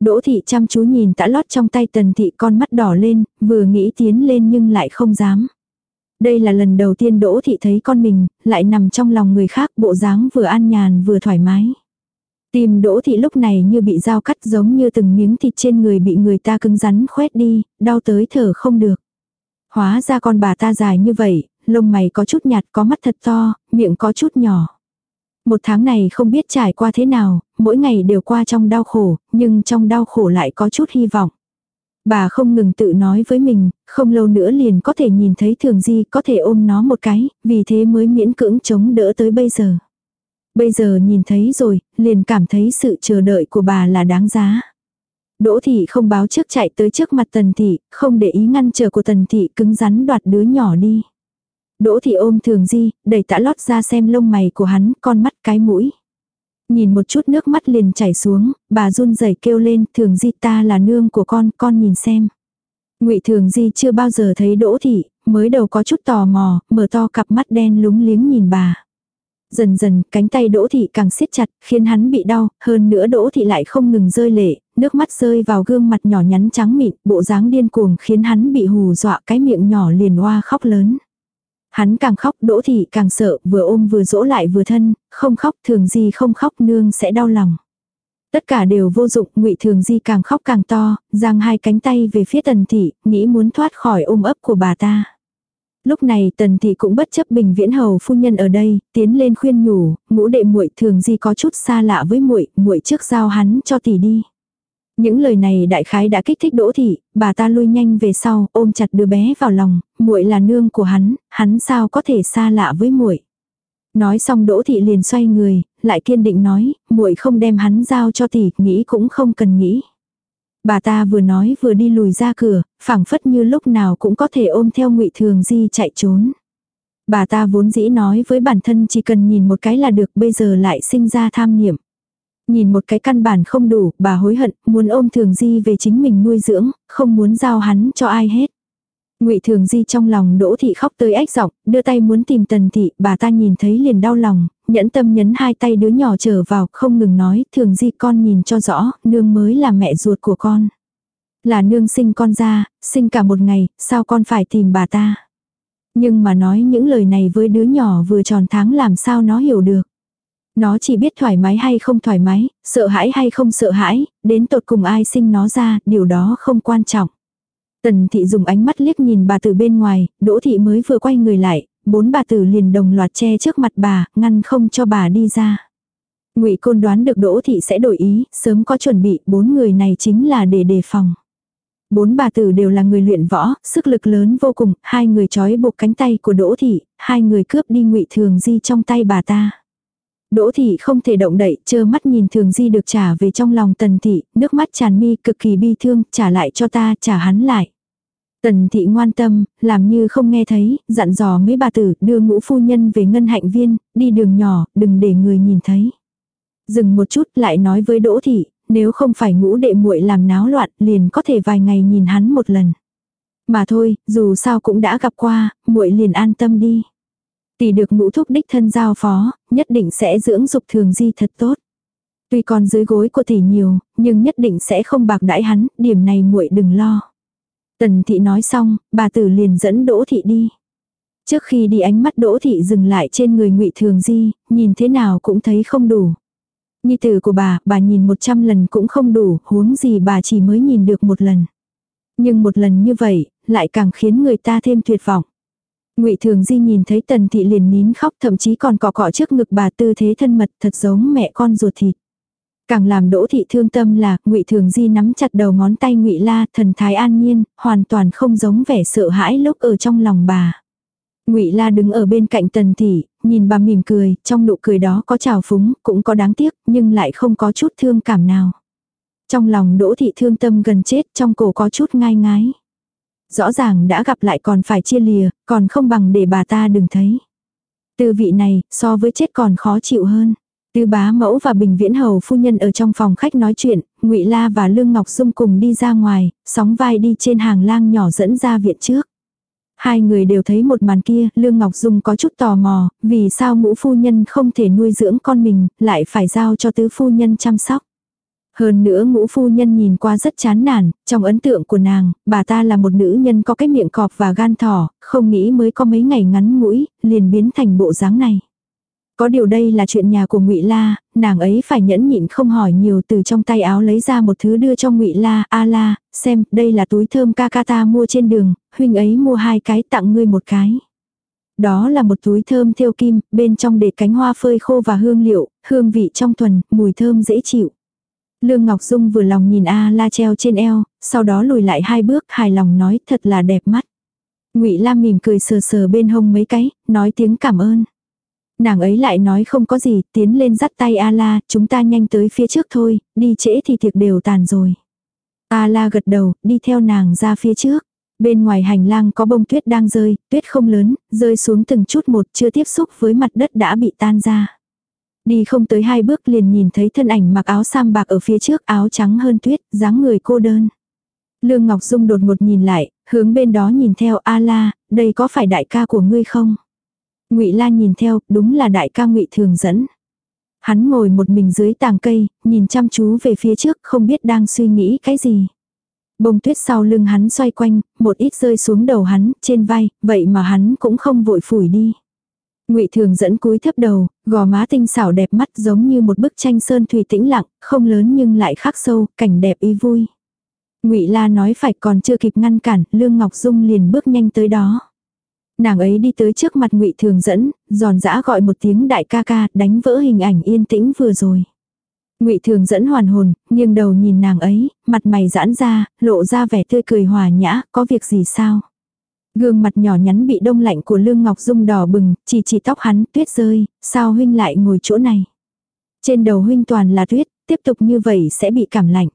Đỗ thị chăm chú nhìn tã lót trong tay tần thị con mắt đỏ lên, vừa nghĩ tiến lên nhưng lại không dám. Đây là lần đầu tiên Đỗ thị thấy con mình, lại nằm trong lòng người khác bộ dáng vừa an nhàn vừa thoải mái. Tim Đỗ thị lúc này như bị dao cắt giống như từng miếng thịt trên người bị người ta cứng rắn khoét đi, đau tới thở không được. Hóa ra con bà ta dài như vậy, lông mày có chút nhạt có mắt thật to, miệng có chút nhỏ. Một tháng này không biết trải qua thế nào, mỗi ngày đều qua trong đau khổ, nhưng trong đau khổ lại có chút hy vọng. Bà không ngừng tự nói với mình, không lâu nữa liền có thể nhìn thấy thường di có thể ôm nó một cái, vì thế mới miễn cưỡng chống đỡ tới bây giờ. Bây giờ nhìn thấy rồi, liền cảm thấy sự chờ đợi của bà là đáng giá. Đỗ thị không báo trước chạy tới trước mặt tần thị, không để ý ngăn trở của tần thị cứng rắn đoạt đứa nhỏ đi. Đỗ thị ôm thường di, đẩy tã lót ra xem lông mày của hắn, con mắt cái mũi. Nhìn một chút nước mắt liền chảy xuống, bà run rẩy kêu lên, thường di ta là nương của con, con nhìn xem. ngụy thường di chưa bao giờ thấy đỗ thị, mới đầu có chút tò mò, mở to cặp mắt đen lúng liếng nhìn bà. Dần dần, cánh tay Đỗ Thị càng siết chặt, khiến hắn bị đau, hơn nữa Đỗ Thị lại không ngừng rơi lệ, nước mắt rơi vào gương mặt nhỏ nhắn trắng mịn, bộ dáng điên cuồng khiến hắn bị hù dọa cái miệng nhỏ liền hoa khóc lớn. Hắn càng khóc Đỗ Thị càng sợ, vừa ôm vừa dỗ lại vừa thân, không khóc thường gì không khóc nương sẽ đau lòng. Tất cả đều vô dụng, ngụy Thường Di càng khóc càng to, giang hai cánh tay về phía Tần Thị, nghĩ muốn thoát khỏi ôm ấp của bà ta. Lúc này tần thị cũng bất chấp bình viễn hầu phu nhân ở đây, tiến lên khuyên nhủ, ngũ đệ muội thường di có chút xa lạ với muội, muội trước giao hắn cho tỷ đi. Những lời này đại khái đã kích thích Đỗ thị, bà ta lui nhanh về sau, ôm chặt đứa bé vào lòng, muội là nương của hắn, hắn sao có thể xa lạ với muội. Nói xong Đỗ thị liền xoay người, lại kiên định nói, muội không đem hắn giao cho tỷ, nghĩ cũng không cần nghĩ. Bà ta vừa nói vừa đi lùi ra cửa, phảng phất như lúc nào cũng có thể ôm theo ngụy Thường Di chạy trốn. Bà ta vốn dĩ nói với bản thân chỉ cần nhìn một cái là được bây giờ lại sinh ra tham niệm. Nhìn một cái căn bản không đủ, bà hối hận, muốn ôm Thường Di về chính mình nuôi dưỡng, không muốn giao hắn cho ai hết. Ngụy Thường Di trong lòng Đỗ thị khóc tới ếch giọng, đưa tay muốn tìm Tần thị, bà ta nhìn thấy liền đau lòng, nhẫn tâm nhấn hai tay đứa nhỏ trở vào, không ngừng nói, Thường Di con nhìn cho rõ, nương mới là mẹ ruột của con. Là nương sinh con ra, sinh cả một ngày, sao con phải tìm bà ta? Nhưng mà nói những lời này với đứa nhỏ vừa tròn tháng làm sao nó hiểu được. Nó chỉ biết thoải mái hay không thoải mái, sợ hãi hay không sợ hãi, đến tột cùng ai sinh nó ra, điều đó không quan trọng. Tần thị dùng ánh mắt liếc nhìn bà từ bên ngoài, đỗ thị mới vừa quay người lại, bốn bà tử liền đồng loạt che trước mặt bà, ngăn không cho bà đi ra. Ngụy Côn đoán được Đỗ thị sẽ đổi ý, sớm có chuẩn bị, bốn người này chính là để đề phòng. Bốn bà tử đều là người luyện võ, sức lực lớn vô cùng, hai người trói buộc cánh tay của Đỗ thị, hai người cướp đi Ngụy Thường Di trong tay bà ta. Đỗ thị không thể động đậy, chơ mắt nhìn Thường Di được trả về trong lòng Tần thị, nước mắt tràn mi cực kỳ bi thương, trả lại cho ta, trả hắn lại. Tần thị ngoan tâm, làm như không nghe thấy, dặn dò mấy bà tử đưa ngũ phu nhân về ngân hạnh viên, đi đường nhỏ, đừng để người nhìn thấy. Dừng một chút lại nói với Đỗ thị, nếu không phải ngũ đệ muội làm náo loạn liền có thể vài ngày nhìn hắn một lần. Mà thôi, dù sao cũng đã gặp qua, muội liền an tâm đi. Tỷ được ngũ thúc đích thân giao phó, nhất định sẽ dưỡng dục thường di thật tốt. Tuy còn dưới gối của tỷ nhiều, nhưng nhất định sẽ không bạc đãi hắn, điểm này muội đừng lo. Tần thị nói xong, bà tử liền dẫn Đỗ thị đi. Trước khi đi ánh mắt Đỗ thị dừng lại trên người Ngụy Thường Di, nhìn thế nào cũng thấy không đủ. Nhi tử của bà, bà nhìn một trăm lần cũng không đủ, huống gì bà chỉ mới nhìn được một lần. Nhưng một lần như vậy, lại càng khiến người ta thêm tuyệt vọng. Ngụy Thường Di nhìn thấy Tần thị liền nín khóc, thậm chí còn cọ cọ trước ngực bà tư thế thân mật, thật giống mẹ con ruột thịt. Càng làm Đỗ thị thương tâm là, Ngụy Thường Di nắm chặt đầu ngón tay Ngụy La, thần thái an nhiên, hoàn toàn không giống vẻ sợ hãi lúc ở trong lòng bà. Ngụy La đứng ở bên cạnh Tần thị, nhìn bà mỉm cười, trong nụ cười đó có trào phúng, cũng có đáng tiếc, nhưng lại không có chút thương cảm nào. Trong lòng Đỗ thị thương tâm gần chết, trong cổ có chút ngai ngái rõ ràng đã gặp lại còn phải chia lìa, còn không bằng để bà ta đừng thấy. Tư vị này, so với chết còn khó chịu hơn. Tư bá mẫu và Bình Viễn Hầu phu nhân ở trong phòng khách nói chuyện, ngụy La và Lương Ngọc Dung cùng đi ra ngoài, sóng vai đi trên hàng lang nhỏ dẫn ra viện trước. Hai người đều thấy một màn kia, Lương Ngọc Dung có chút tò mò, vì sao ngũ phu nhân không thể nuôi dưỡng con mình, lại phải giao cho tứ phu nhân chăm sóc. Hơn nữa ngũ phu nhân nhìn qua rất chán nản, trong ấn tượng của nàng, bà ta là một nữ nhân có cái miệng cọp và gan thỏ, không nghĩ mới có mấy ngày ngắn ngủi, liền biến thành bộ dáng này. Có điều đây là chuyện nhà của ngụy La, nàng ấy phải nhẫn nhịn không hỏi nhiều từ trong tay áo lấy ra một thứ đưa cho ngụy La, a la, xem, đây là túi thơm ca ca ta mua trên đường, huynh ấy mua hai cái tặng ngươi một cái. Đó là một túi thơm thêu kim, bên trong để cánh hoa phơi khô và hương liệu, hương vị trong thuần, mùi thơm dễ chịu. Lương Ngọc Dung vừa lòng nhìn A la treo trên eo, sau đó lùi lại hai bước hài lòng nói thật là đẹp mắt. ngụy Lam mỉm cười sờ sờ bên hông mấy cái, nói tiếng cảm ơn. Nàng ấy lại nói không có gì, tiến lên dắt tay A-la, chúng ta nhanh tới phía trước thôi, đi trễ thì tiệc đều tàn rồi. A-la gật đầu, đi theo nàng ra phía trước. Bên ngoài hành lang có bông tuyết đang rơi, tuyết không lớn, rơi xuống từng chút một chưa tiếp xúc với mặt đất đã bị tan ra. Đi không tới hai bước liền nhìn thấy thân ảnh mặc áo sam bạc ở phía trước áo trắng hơn tuyết, dáng người cô đơn. Lương Ngọc Dung đột ngột nhìn lại, hướng bên đó nhìn theo A-la, đây có phải đại ca của ngươi không? Ngụy La nhìn theo, đúng là đại ca Ngụy Thường dẫn. Hắn ngồi một mình dưới tàng cây, nhìn chăm chú về phía trước, không biết đang suy nghĩ cái gì. Bông tuyết sau lưng hắn xoay quanh, một ít rơi xuống đầu hắn, trên vai, vậy mà hắn cũng không vội phủi đi. Ngụy Thường dẫn cúi thấp đầu, gò má tinh xảo đẹp mắt giống như một bức tranh sơn thủy tĩnh lặng, không lớn nhưng lại khắc sâu, cảnh đẹp ý vui. Ngụy La nói phải còn chưa kịp ngăn cản, Lương Ngọc Dung liền bước nhanh tới đó. Nàng ấy đi tới trước mặt ngụy Thường dẫn, giòn giã gọi một tiếng đại ca ca, đánh vỡ hình ảnh yên tĩnh vừa rồi. Ngụy Thường dẫn hoàn hồn, nghiêng đầu nhìn nàng ấy, mặt mày giãn ra, lộ ra vẻ tươi cười hòa nhã, có việc gì sao? Gương mặt nhỏ nhắn bị đông lạnh của Lương Ngọc Dung đỏ bừng, chỉ chỉ tóc hắn, tuyết rơi, sao huynh lại ngồi chỗ này? Trên đầu huynh toàn là tuyết, tiếp tục như vậy sẽ bị cảm lạnh.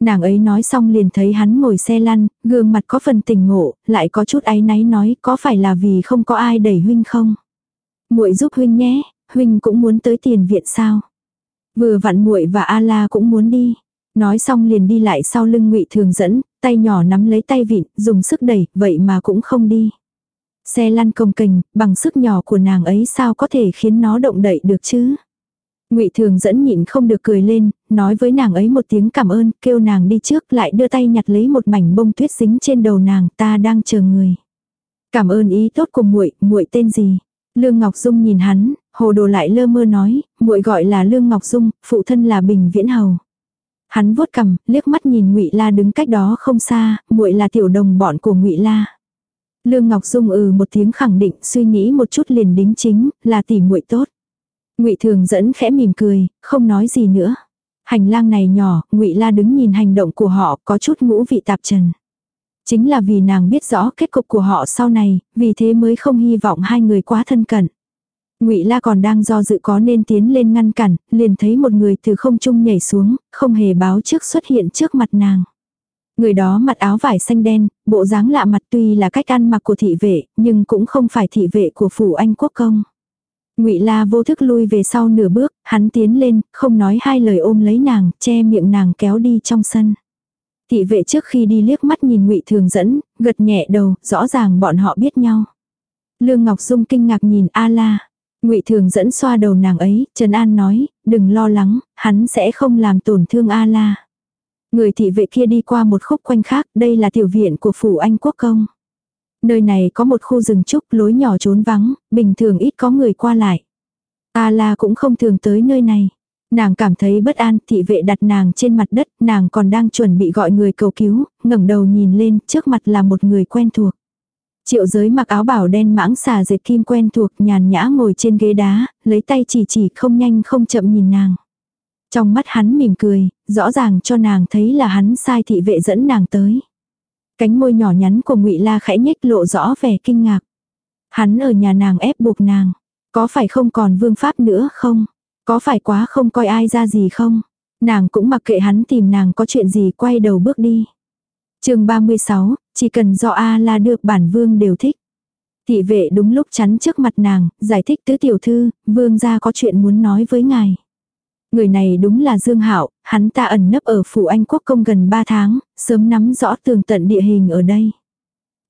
Nàng ấy nói xong liền thấy hắn ngồi xe lăn, gương mặt có phần tình ngộ, lại có chút áy náy nói có phải là vì không có ai đẩy huynh không? muội giúp huynh nhé, huynh cũng muốn tới tiền viện sao? Vừa vặn muội và A La cũng muốn đi. Nói xong liền đi lại sau lưng ngụy Thường dẫn, tay nhỏ nắm lấy tay vịn, dùng sức đẩy, vậy mà cũng không đi. Xe lăn công kềnh, bằng sức nhỏ của nàng ấy sao có thể khiến nó động đậy được chứ? Ngụy Thường dẫn nhịn không được cười lên, nói với nàng ấy một tiếng cảm ơn, kêu nàng đi trước, lại đưa tay nhặt lấy một mảnh bông tuyết dính trên đầu nàng, ta đang chờ người. Cảm ơn ý tốt của muội, muội tên gì? Lương Ngọc Dung nhìn hắn, hồ đồ lại lơ mơ nói, muội gọi là Lương Ngọc Dung, phụ thân là Bình Viễn Hầu. Hắn vuốt cằm, liếc mắt nhìn Ngụy La đứng cách đó không xa, muội là tiểu đồng bọn của Ngụy La. Lương Ngọc Dung ừ một tiếng khẳng định, suy nghĩ một chút liền đính chính, là tỷ muội tốt. Ngụy Thường dẫn khẽ mỉm cười, không nói gì nữa. Hành lang này nhỏ, Ngụy La đứng nhìn hành động của họ có chút ngũ vị tạp trần. Chính là vì nàng biết rõ kết cục của họ sau này, vì thế mới không hy vọng hai người quá thân cận. Ngụy La còn đang do dự có nên tiến lên ngăn cản, liền thấy một người từ không trung nhảy xuống, không hề báo trước xuất hiện trước mặt nàng. Người đó mặc áo vải xanh đen, bộ dáng lạ mặt tuy là cách ăn mặc của thị vệ, nhưng cũng không phải thị vệ của phủ anh quốc công. Ngụy La vô thức lui về sau nửa bước, hắn tiến lên, không nói hai lời ôm lấy nàng, che miệng nàng kéo đi trong sân. Thị vệ trước khi đi liếc mắt nhìn Ngụy Thường dẫn, gật nhẹ đầu, rõ ràng bọn họ biết nhau. Lương Ngọc Dung kinh ngạc nhìn A La. Ngụy Thường dẫn xoa đầu nàng ấy, Trần An nói, đừng lo lắng, hắn sẽ không làm tổn thương A La. Người thị vệ kia đi qua một khúc quanh khác, đây là tiểu viện của phủ anh quốc công. Nơi này có một khu rừng trúc lối nhỏ trốn vắng, bình thường ít có người qua lại. A la cũng không thường tới nơi này. Nàng cảm thấy bất an, thị vệ đặt nàng trên mặt đất, nàng còn đang chuẩn bị gọi người cầu cứu, ngẩng đầu nhìn lên, trước mặt là một người quen thuộc. Triệu giới mặc áo bảo đen mãng xà dệt kim quen thuộc nhàn nhã ngồi trên ghế đá, lấy tay chỉ chỉ không nhanh không chậm nhìn nàng. Trong mắt hắn mỉm cười, rõ ràng cho nàng thấy là hắn sai thị vệ dẫn nàng tới. Cánh môi nhỏ nhắn của ngụy La khẽ nhếch lộ rõ vẻ kinh ngạc. Hắn ở nhà nàng ép buộc nàng. Có phải không còn vương pháp nữa không? Có phải quá không coi ai ra gì không? Nàng cũng mặc kệ hắn tìm nàng có chuyện gì quay đầu bước đi. chương 36, chỉ cần do A-la được bản vương đều thích. Thị vệ đúng lúc chắn trước mặt nàng, giải thích tứ tiểu thư, vương gia có chuyện muốn nói với ngài. Người này đúng là Dương Hạo, hắn ta ẩn nấp ở phủ Anh quốc công gần 3 tháng, sớm nắm rõ tường tận địa hình ở đây.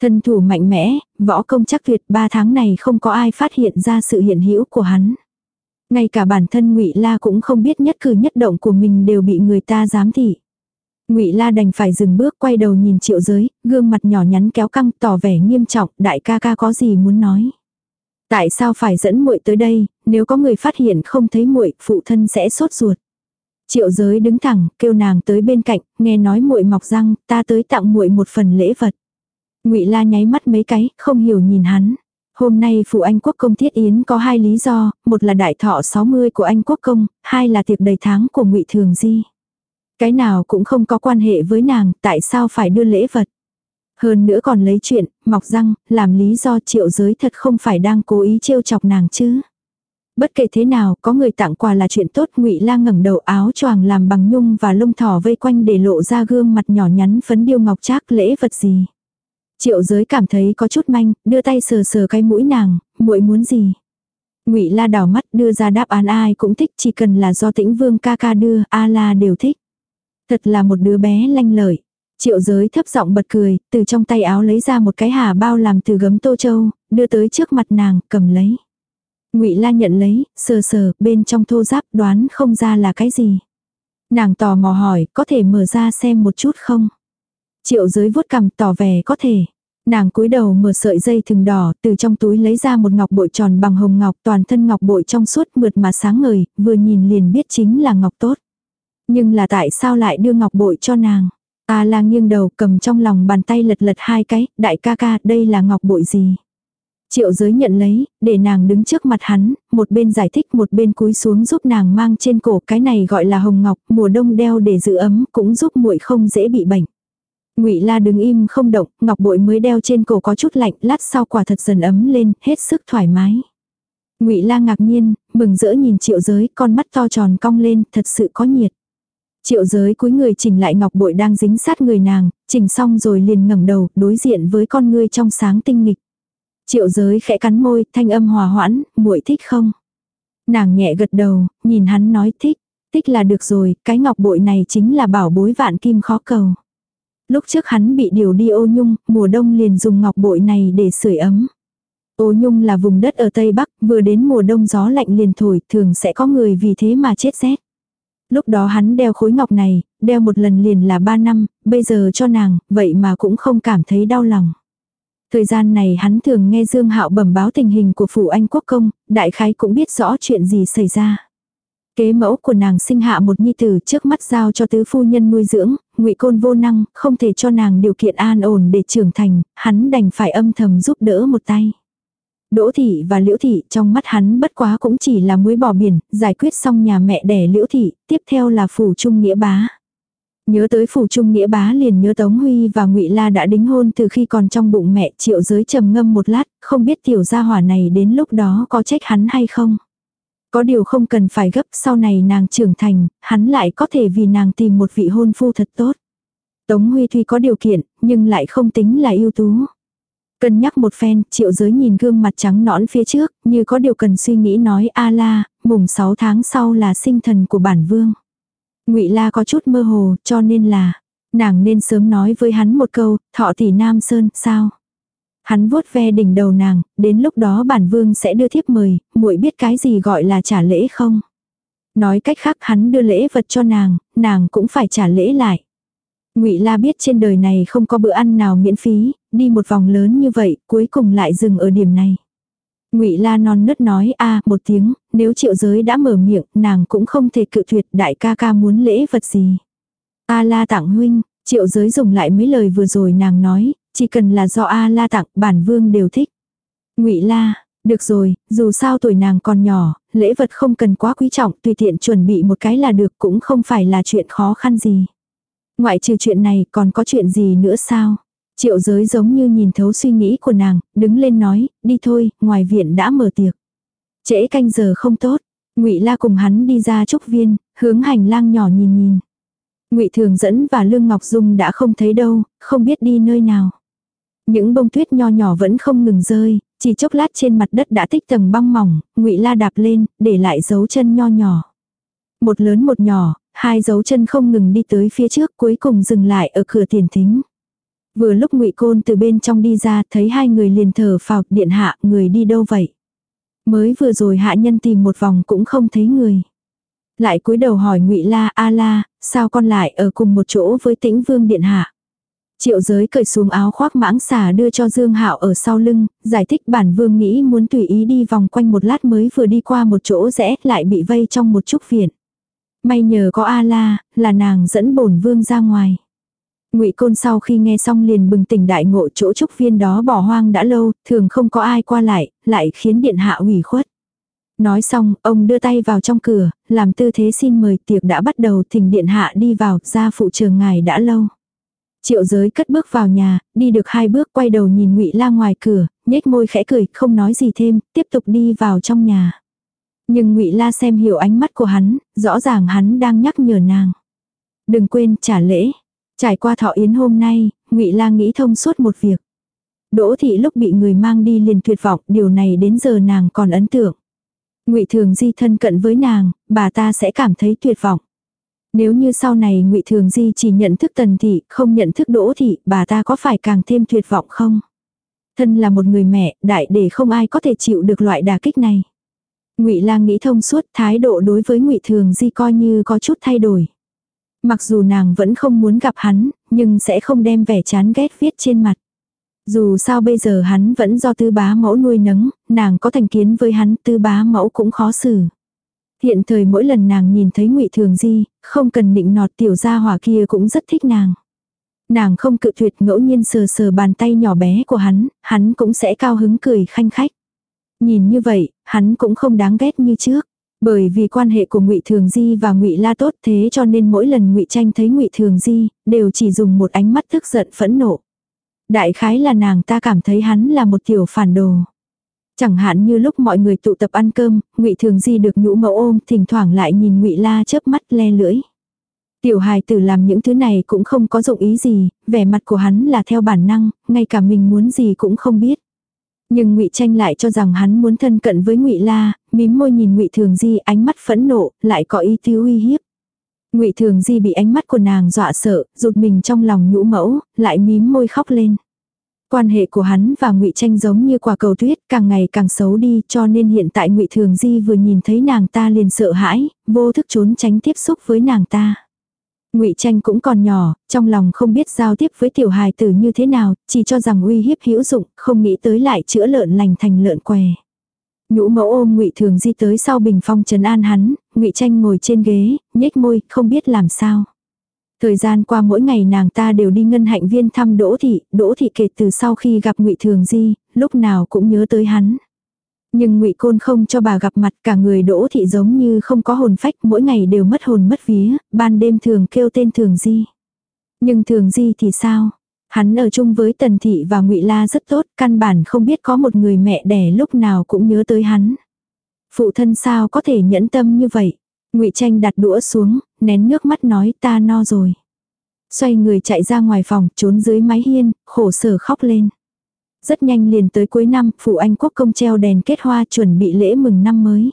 Thân thủ mạnh mẽ, võ công chắc tuyệt 3 tháng này không có ai phát hiện ra sự hiện hữu của hắn. Ngay cả bản thân Ngụy La cũng không biết nhất cử nhất động của mình đều bị người ta giám thị. Ngụy La đành phải dừng bước quay đầu nhìn Triệu Giới, gương mặt nhỏ nhắn kéo căng tỏ vẻ nghiêm trọng, đại ca ca có gì muốn nói? Tại sao phải dẫn muội tới đây, nếu có người phát hiện không thấy muội, phụ thân sẽ sốt ruột. Triệu Giới đứng thẳng, kêu nàng tới bên cạnh, nghe nói muội mọc răng, ta tới tặng muội một phần lễ vật. Ngụy La nháy mắt mấy cái, không hiểu nhìn hắn. Hôm nay phụ anh quốc công thiết yến có hai lý do, một là đại thọ 60 của anh quốc công, hai là tiệc đầy tháng của Ngụy Thường Di. Cái nào cũng không có quan hệ với nàng, tại sao phải đưa lễ vật. Hơn nữa còn lấy chuyện, mọc răng, làm lý do triệu giới thật không phải đang cố ý trêu chọc nàng chứ. Bất kể thế nào, có người tặng quà là chuyện tốt, Ngụy La ngẩng đầu áo choàng làm bằng nhung và lông thỏ vây quanh để lộ ra gương mặt nhỏ nhắn phấn điêu ngọc trác lễ vật gì. Triệu giới cảm thấy có chút manh, đưa tay sờ sờ cái mũi nàng, muội muốn gì? Ngụy La đảo mắt đưa ra đáp án ai cũng thích, chỉ cần là do Tĩnh Vương ca ca đưa, A La đều thích. Thật là một đứa bé lanh lợi. Triệu giới thấp giọng bật cười, từ trong tay áo lấy ra một cái hà bao làm từ gấm tô châu, đưa tới trước mặt nàng, cầm lấy. Ngụy La nhận lấy, sờ sờ, bên trong thô giáp đoán không ra là cái gì. Nàng tò mò hỏi, có thể mở ra xem một chút không? Triệu giới vuốt cằm tỏ vẻ có thể. Nàng cúi đầu mở sợi dây thừng đỏ, từ trong túi lấy ra một ngọc bội tròn bằng hồng ngọc, toàn thân ngọc bội trong suốt mượt mà sáng ngời, vừa nhìn liền biết chính là ngọc tốt. Nhưng là tại sao lại đưa ngọc bội cho nàng? A la nghiêng đầu cầm trong lòng bàn tay lật lật hai cái, đại ca ca, đây là ngọc bội gì? Triệu giới nhận lấy, để nàng đứng trước mặt hắn, một bên giải thích một bên cúi xuống giúp nàng mang trên cổ cái này gọi là hồng ngọc, mùa đông đeo để giữ ấm, cũng giúp muội không dễ bị bệnh. Ngụy La đứng im không động, ngọc bội mới đeo trên cổ có chút lạnh, lát sau quả thật dần ấm lên, hết sức thoải mái. Ngụy La ngạc nhiên, mừng rỡ nhìn Triệu Giới, con mắt to tròn cong lên, thật sự có nhiệt. Triệu Giới cuối người chỉnh lại ngọc bội đang dính sát người nàng, chỉnh xong rồi liền ngẩng đầu, đối diện với con ngươi trong sáng tinh nghịch. Triệu Giới khẽ cắn môi, thanh âm hòa hoãn, muội thích không? Nàng nhẹ gật đầu, nhìn hắn nói thích, thích là được rồi, cái ngọc bội này chính là bảo bối vạn kim khó cầu. Lúc trước hắn bị điều đi ô nhung, mùa đông liền dùng ngọc bội này để sưởi ấm. Ô nhung là vùng đất ở Tây Bắc, vừa đến mùa đông gió lạnh liền thổi, thường sẽ có người vì thế mà chết rét. Lúc đó hắn đeo khối ngọc này, đeo một lần liền là ba năm, bây giờ cho nàng, vậy mà cũng không cảm thấy đau lòng. Thời gian này hắn thường nghe Dương Hạo bẩm báo tình hình của phủ Anh Quốc Công, đại khái cũng biết rõ chuyện gì xảy ra. Kế mẫu của nàng sinh hạ một nhi tử trước mắt giao cho tứ phu nhân nuôi dưỡng, ngụy côn vô năng, không thể cho nàng điều kiện an ổn để trưởng thành, hắn đành phải âm thầm giúp đỡ một tay. Đỗ thị và liễu thị trong mắt hắn bất quá cũng chỉ là muối bỏ biển, giải quyết xong nhà mẹ đẻ liễu thị, tiếp theo là phủ trung nghĩa bá. Nhớ tới phủ trung nghĩa bá liền nhớ Tống Huy và ngụy La đã đính hôn từ khi còn trong bụng mẹ triệu giới trầm ngâm một lát, không biết tiểu gia hỏa này đến lúc đó có trách hắn hay không. Có điều không cần phải gấp sau này nàng trưởng thành, hắn lại có thể vì nàng tìm một vị hôn phu thật tốt. Tống Huy tuy có điều kiện, nhưng lại không tính là ưu tú. Cân nhắc một phen, triệu giới nhìn gương mặt trắng nõn phía trước, như có điều cần suy nghĩ nói a la, mùng 6 tháng sau là sinh thần của bản vương. ngụy la có chút mơ hồ, cho nên là, nàng nên sớm nói với hắn một câu, thọ tỷ nam sơn, sao? Hắn vuốt ve đỉnh đầu nàng, đến lúc đó bản vương sẽ đưa thiếp mời, muội biết cái gì gọi là trả lễ không? Nói cách khác hắn đưa lễ vật cho nàng, nàng cũng phải trả lễ lại. Ngụy La biết trên đời này không có bữa ăn nào miễn phí, đi một vòng lớn như vậy, cuối cùng lại dừng ở điểm này. Ngụy La non nớt nói a một tiếng, nếu Triệu Giới đã mở miệng, nàng cũng không thể cự tuyệt, đại ca ca muốn lễ vật gì. A La tặng huynh, Triệu Giới dùng lại mấy lời vừa rồi nàng nói, chỉ cần là do A La tặng, bản vương đều thích. Ngụy La, được rồi, dù sao tuổi nàng còn nhỏ, lễ vật không cần quá quý trọng, tùy tiện chuẩn bị một cái là được cũng không phải là chuyện khó khăn gì. Ngoại trừ chuyện này còn có chuyện gì nữa sao? Triệu giới giống như nhìn thấu suy nghĩ của nàng, đứng lên nói, đi thôi, ngoài viện đã mở tiệc. Trễ canh giờ không tốt, ngụy La cùng hắn đi ra trúc viên, hướng hành lang nhỏ nhìn nhìn. Ngụy Thường dẫn và Lương Ngọc Dung đã không thấy đâu, không biết đi nơi nào. Những bông tuyết nho nhỏ vẫn không ngừng rơi, chỉ chốc lát trên mặt đất đã tích tầng băng mỏng, Ngụy La đạp lên, để lại dấu chân nho nhỏ. Một lớn một nhỏ, hai dấu chân không ngừng đi tới phía trước, cuối cùng dừng lại ở cửa tiền thính. Vừa lúc Ngụy Côn từ bên trong đi ra, thấy hai người liền thở phào, điện hạ, người đi đâu vậy? Mới vừa rồi hạ nhân tìm một vòng cũng không thấy người. Lại cúi đầu hỏi Ngụy La, "A La, sao con lại ở cùng một chỗ với Tĩnh Vương điện hạ?" Triệu giới cởi xuống áo khoác mãng xà đưa cho Dương Hạo ở sau lưng, giải thích bản vương nghĩ muốn tùy ý đi vòng quanh một lát mới vừa đi qua một chỗ rẽ lại bị vây trong một chút viện. May nhờ có A-la, là nàng dẫn bổn vương ra ngoài. Ngụy Côn sau khi nghe xong liền bừng tỉnh đại ngộ chỗ trúc viên đó bỏ hoang đã lâu, thường không có ai qua lại, lại khiến điện hạ ủy khuất. Nói xong, ông đưa tay vào trong cửa, làm tư thế xin mời tiệc đã bắt đầu thỉnh điện hạ đi vào, ra phụ trường ngài đã lâu. Triệu giới cất bước vào nhà, đi được hai bước quay đầu nhìn ngụy la ngoài cửa, nhếch môi khẽ cười, không nói gì thêm, tiếp tục đi vào trong nhà. Nhưng ngụy la xem hiểu ánh mắt của hắn, rõ ràng hắn đang nhắc nhở nàng. Đừng quên trả lễ. Trải qua thọ yến hôm nay, ngụy lang nghĩ thông suốt một việc. Đỗ thị lúc bị người mang đi liền tuyệt vọng, điều này đến giờ nàng còn ấn tượng. Ngụy Thường Di thân cận với nàng, bà ta sẽ cảm thấy tuyệt vọng. Nếu như sau này ngụy Thường Di chỉ nhận thức Tần Thị, không nhận thức Đỗ Thị, bà ta có phải càng thêm tuyệt vọng không? Thân là một người mẹ, đại để không ai có thể chịu được loại đả kích này. Ngụy Lang nghĩ thông suốt, thái độ đối với Ngụy Thường Di coi như có chút thay đổi. Mặc dù nàng vẫn không muốn gặp hắn, nhưng sẽ không đem vẻ chán ghét viết trên mặt. Dù sao bây giờ hắn vẫn do tư bá mẫu nuôi nấng, nàng có thành kiến với hắn tư bá mẫu cũng khó xử. Hiện thời mỗi lần nàng nhìn thấy ngụy Thường Di, không cần nịnh nọt tiểu gia hỏa kia cũng rất thích nàng. Nàng không cự tuyệt ngẫu nhiên sờ sờ bàn tay nhỏ bé của hắn, hắn cũng sẽ cao hứng cười khanh khách. Nhìn như vậy, hắn cũng không đáng ghét như trước. Bởi vì quan hệ của Ngụy Thường Di và Ngụy La tốt thế cho nên mỗi lần Ngụy Tranh thấy Ngụy Thường Di, đều chỉ dùng một ánh mắt tức giận phẫn nộ. Đại khái là nàng ta cảm thấy hắn là một tiểu phản đồ. Chẳng hạn như lúc mọi người tụ tập ăn cơm, Ngụy Thường Di được nhũ mẫu ôm, thỉnh thoảng lại nhìn Ngụy La chớp mắt le lưỡi. Tiểu hài tử làm những thứ này cũng không có dụng ý gì, vẻ mặt của hắn là theo bản năng, ngay cả mình muốn gì cũng không biết. Nhưng Ngụy Tranh lại cho rằng hắn muốn thân cận với Ngụy La, mím môi nhìn Ngụy Thường Di, ánh mắt phẫn nộ, lại có ý tứ uy hiếp. Ngụy Thường Di bị ánh mắt của nàng dọa sợ, rụt mình trong lòng nhũ mẫu, lại mím môi khóc lên. Quan hệ của hắn và Ngụy Tranh giống như quả cầu tuyết, càng ngày càng xấu đi, cho nên hiện tại Ngụy Thường Di vừa nhìn thấy nàng ta liền sợ hãi, vô thức trốn tránh tiếp xúc với nàng ta. Ngụy Tranh cũng còn nhỏ, trong lòng không biết giao tiếp với tiểu hài tử như thế nào, chỉ cho rằng uy hiếp hữu dụng, không nghĩ tới lại chữa lợn lành thành lợn què. Nhũ mẫu ôm Ngụy Thường Di tới sau bình phong trấn an hắn, Ngụy Tranh ngồi trên ghế, nhếch môi, không biết làm sao. Thời gian qua mỗi ngày nàng ta đều đi ngân hạnh viên thăm Đỗ Thị, Đỗ Thị kể từ sau khi gặp ngụy Thường Di, lúc nào cũng nhớ tới hắn. Nhưng ngụy Côn không cho bà gặp mặt cả người Đỗ Thị giống như không có hồn phách mỗi ngày đều mất hồn mất vía, ban đêm thường kêu tên Thường Di. Nhưng Thường Di thì sao? Hắn ở chung với Tần Thị và ngụy La rất tốt, căn bản không biết có một người mẹ đẻ lúc nào cũng nhớ tới hắn. Phụ thân sao có thể nhẫn tâm như vậy? Ngụy Tranh đặt đũa xuống, nén nước mắt nói ta no rồi. Xoay người chạy ra ngoài phòng, trốn dưới mái hiên, khổ sở khóc lên. Rất nhanh liền tới cuối năm, phụ anh quốc công treo đèn kết hoa chuẩn bị lễ mừng năm mới.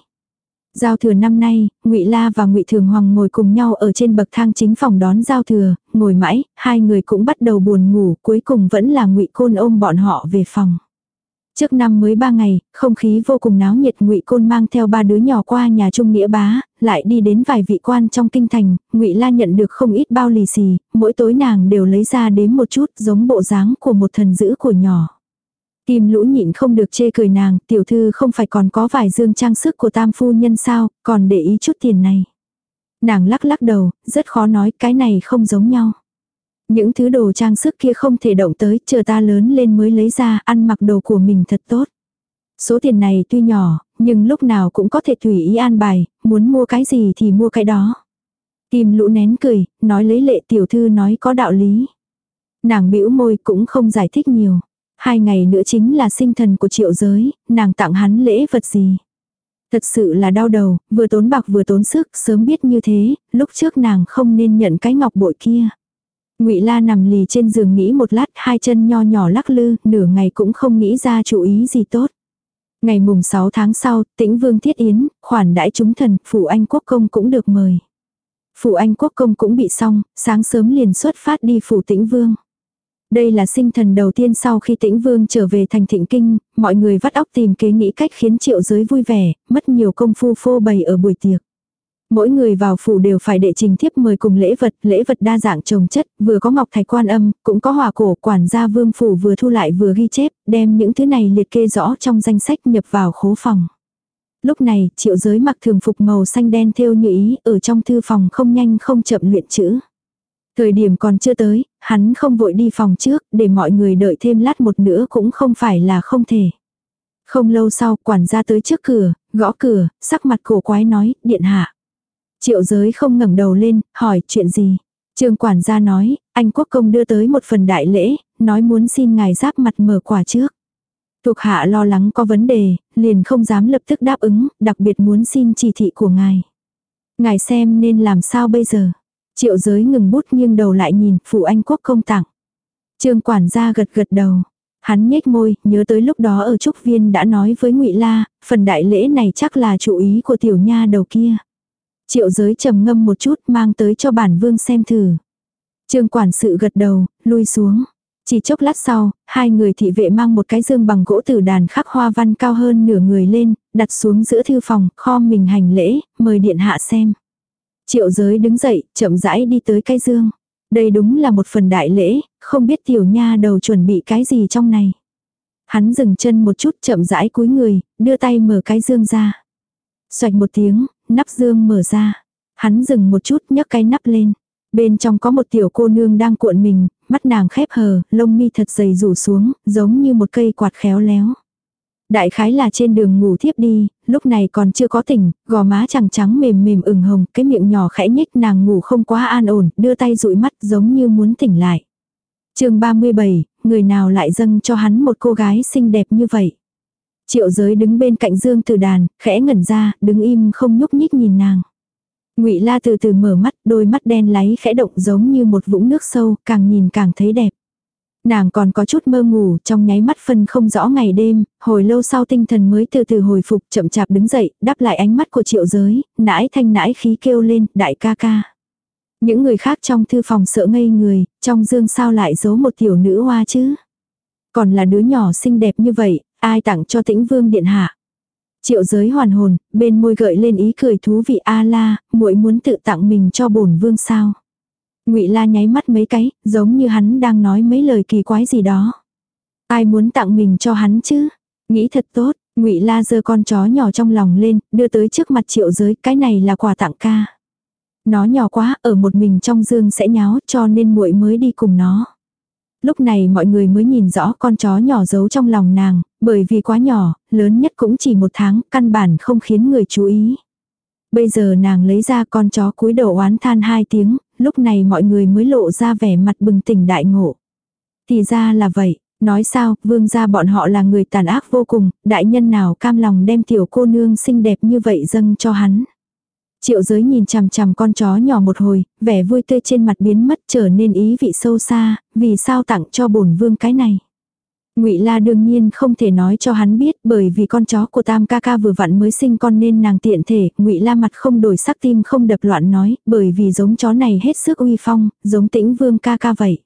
Giao thừa năm nay, Ngụy La và Ngụy Thường Hoàng ngồi cùng nhau ở trên bậc thang chính phòng đón giao thừa, ngồi mãi, hai người cũng bắt đầu buồn ngủ, cuối cùng vẫn là Ngụy Côn ôm bọn họ về phòng. Trước năm mới ba ngày, không khí vô cùng náo nhiệt ngụy Côn mang theo ba đứa nhỏ qua nhà Trung Nghĩa Bá, lại đi đến vài vị quan trong kinh thành, ngụy La nhận được không ít bao lì xì, mỗi tối nàng đều lấy ra đến một chút giống bộ dáng của một thần dữ của nhỏ. Kim lũ nhịn không được chê cười nàng, tiểu thư không phải còn có vài dương trang sức của tam phu nhân sao, còn để ý chút tiền này. Nàng lắc lắc đầu, rất khó nói cái này không giống nhau. Những thứ đồ trang sức kia không thể động tới, chờ ta lớn lên mới lấy ra, ăn mặc đồ của mình thật tốt. Số tiền này tuy nhỏ, nhưng lúc nào cũng có thể tùy ý an bài, muốn mua cái gì thì mua cái đó. Kim lũ nén cười, nói lấy lệ tiểu thư nói có đạo lý. Nàng bĩu môi cũng không giải thích nhiều. Hai ngày nữa chính là sinh thần của triệu giới, nàng tặng hắn lễ vật gì. Thật sự là đau đầu, vừa tốn bạc vừa tốn sức, sớm biết như thế, lúc trước nàng không nên nhận cái ngọc bội kia. Ngụy La nằm lì trên giường nghĩ một lát, hai chân nho nhỏ lắc lư, nửa ngày cũng không nghĩ ra chủ ý gì tốt. Ngày mùng 6 tháng sau, Tĩnh Vương Thiết Yến, khoản đãi chúng thần, phủ Anh Quốc công cũng được mời. Phủ Anh Quốc công cũng bị xong, sáng sớm liền xuất phát đi phủ Tĩnh Vương. Đây là sinh thần đầu tiên sau khi tĩnh vương trở về thành thịnh kinh, mọi người vắt óc tìm kế nghĩ cách khiến triệu giới vui vẻ, mất nhiều công phu phô bày ở buổi tiệc. Mỗi người vào phủ đều phải đệ trình thiếp mời cùng lễ vật, lễ vật đa dạng trồng chất, vừa có ngọc thạch quan âm, cũng có hòa cổ, quản gia vương phủ vừa thu lại vừa ghi chép, đem những thứ này liệt kê rõ trong danh sách nhập vào khố phòng. Lúc này, triệu giới mặc thường phục màu xanh đen theo như ý, ở trong thư phòng không nhanh không chậm luyện chữ. Thời điểm còn chưa tới, hắn không vội đi phòng trước, để mọi người đợi thêm lát một nữa cũng không phải là không thể. Không lâu sau, quản gia tới trước cửa, gõ cửa, sắc mặt cổ quái nói, điện hạ. Triệu giới không ngẩng đầu lên, hỏi chuyện gì. Trương quản gia nói, anh quốc công đưa tới một phần đại lễ, nói muốn xin ngài giáp mặt mở quả trước. Thuộc hạ lo lắng có vấn đề, liền không dám lập tức đáp ứng, đặc biệt muốn xin chỉ thị của ngài. Ngài xem nên làm sao bây giờ. Triệu giới ngừng bút nghiêng đầu lại nhìn, phụ anh quốc công tặng. Trương quản gia gật gật đầu. Hắn nhếch môi, nhớ tới lúc đó ở Trúc Viên đã nói với ngụy La, phần đại lễ này chắc là chủ ý của tiểu nha đầu kia. Triệu giới trầm ngâm một chút mang tới cho bản vương xem thử. Trương quản sự gật đầu, lui xuống. Chỉ chốc lát sau, hai người thị vệ mang một cái dương bằng gỗ tử đàn khắc hoa văn cao hơn nửa người lên, đặt xuống giữa thư phòng, kho mình hành lễ, mời điện hạ xem. Triệu giới đứng dậy, chậm rãi đi tới cái dương. Đây đúng là một phần đại lễ, không biết tiểu nha đầu chuẩn bị cái gì trong này. Hắn dừng chân một chút chậm rãi cúi người, đưa tay mở cái dương ra. Xoạch một tiếng, nắp dương mở ra. Hắn dừng một chút nhấc cái nắp lên. Bên trong có một tiểu cô nương đang cuộn mình, mắt nàng khép hờ, lông mi thật dày rủ xuống, giống như một cây quạt khéo léo. Đại khái là trên đường ngủ thiếp đi, lúc này còn chưa có tỉnh, gò má trắng trắng mềm mềm ửng hồng, cái miệng nhỏ khẽ nhếch nàng ngủ không quá an ổn, đưa tay dụi mắt giống như muốn tỉnh lại. chương 37, người nào lại dâng cho hắn một cô gái xinh đẹp như vậy. Triệu giới đứng bên cạnh Dương Tử Đàn, khẽ ngẩn ra, đứng im không nhúc nhích nhìn nàng. Ngụy La từ từ mở mắt, đôi mắt đen láy khẽ động giống như một vũng nước sâu, càng nhìn càng thấy đẹp. Nàng còn có chút mơ ngủ, trong nháy mắt phân không rõ ngày đêm, hồi lâu sau tinh thần mới từ từ hồi phục chậm chạp đứng dậy, đáp lại ánh mắt của triệu giới, nãi thanh nãi khí kêu lên, đại ca ca. Những người khác trong thư phòng sợ ngây người, trong dương sao lại giấu một tiểu nữ hoa chứ. Còn là đứa nhỏ xinh đẹp như vậy, ai tặng cho tĩnh vương điện hạ. Triệu giới hoàn hồn, bên môi gợi lên ý cười thú vị a la, muội muốn tự tặng mình cho bổn vương sao. Ngụy La nháy mắt mấy cái, giống như hắn đang nói mấy lời kỳ quái gì đó. Ai muốn tặng mình cho hắn chứ? Nghĩ thật tốt, Ngụy La giơ con chó nhỏ trong lòng lên, đưa tới trước mặt Triệu Giới, cái này là quà tặng ca. Nó nhỏ quá, ở một mình trong dương sẽ nháo, cho nên muội mới đi cùng nó. Lúc này mọi người mới nhìn rõ con chó nhỏ giấu trong lòng nàng, bởi vì quá nhỏ, lớn nhất cũng chỉ một tháng, căn bản không khiến người chú ý. Bây giờ nàng lấy ra con chó cúi đầu oán than hai tiếng, lúc này mọi người mới lộ ra vẻ mặt bừng tỉnh đại ngộ. Thì ra là vậy, nói sao, vương gia bọn họ là người tàn ác vô cùng, đại nhân nào cam lòng đem tiểu cô nương xinh đẹp như vậy dâng cho hắn. Triệu giới nhìn chằm chằm con chó nhỏ một hồi, vẻ vui tươi trên mặt biến mất trở nên ý vị sâu xa, vì sao tặng cho bổn vương cái này. Ngụy La đương nhiên không thể nói cho hắn biết, bởi vì con chó của Tam ca ca vừa vặn mới sinh con nên nàng tiện thể, Ngụy La mặt không đổi sắc tim không đập loạn nói, bởi vì giống chó này hết sức uy phong, giống Tĩnh Vương ca ca vậy.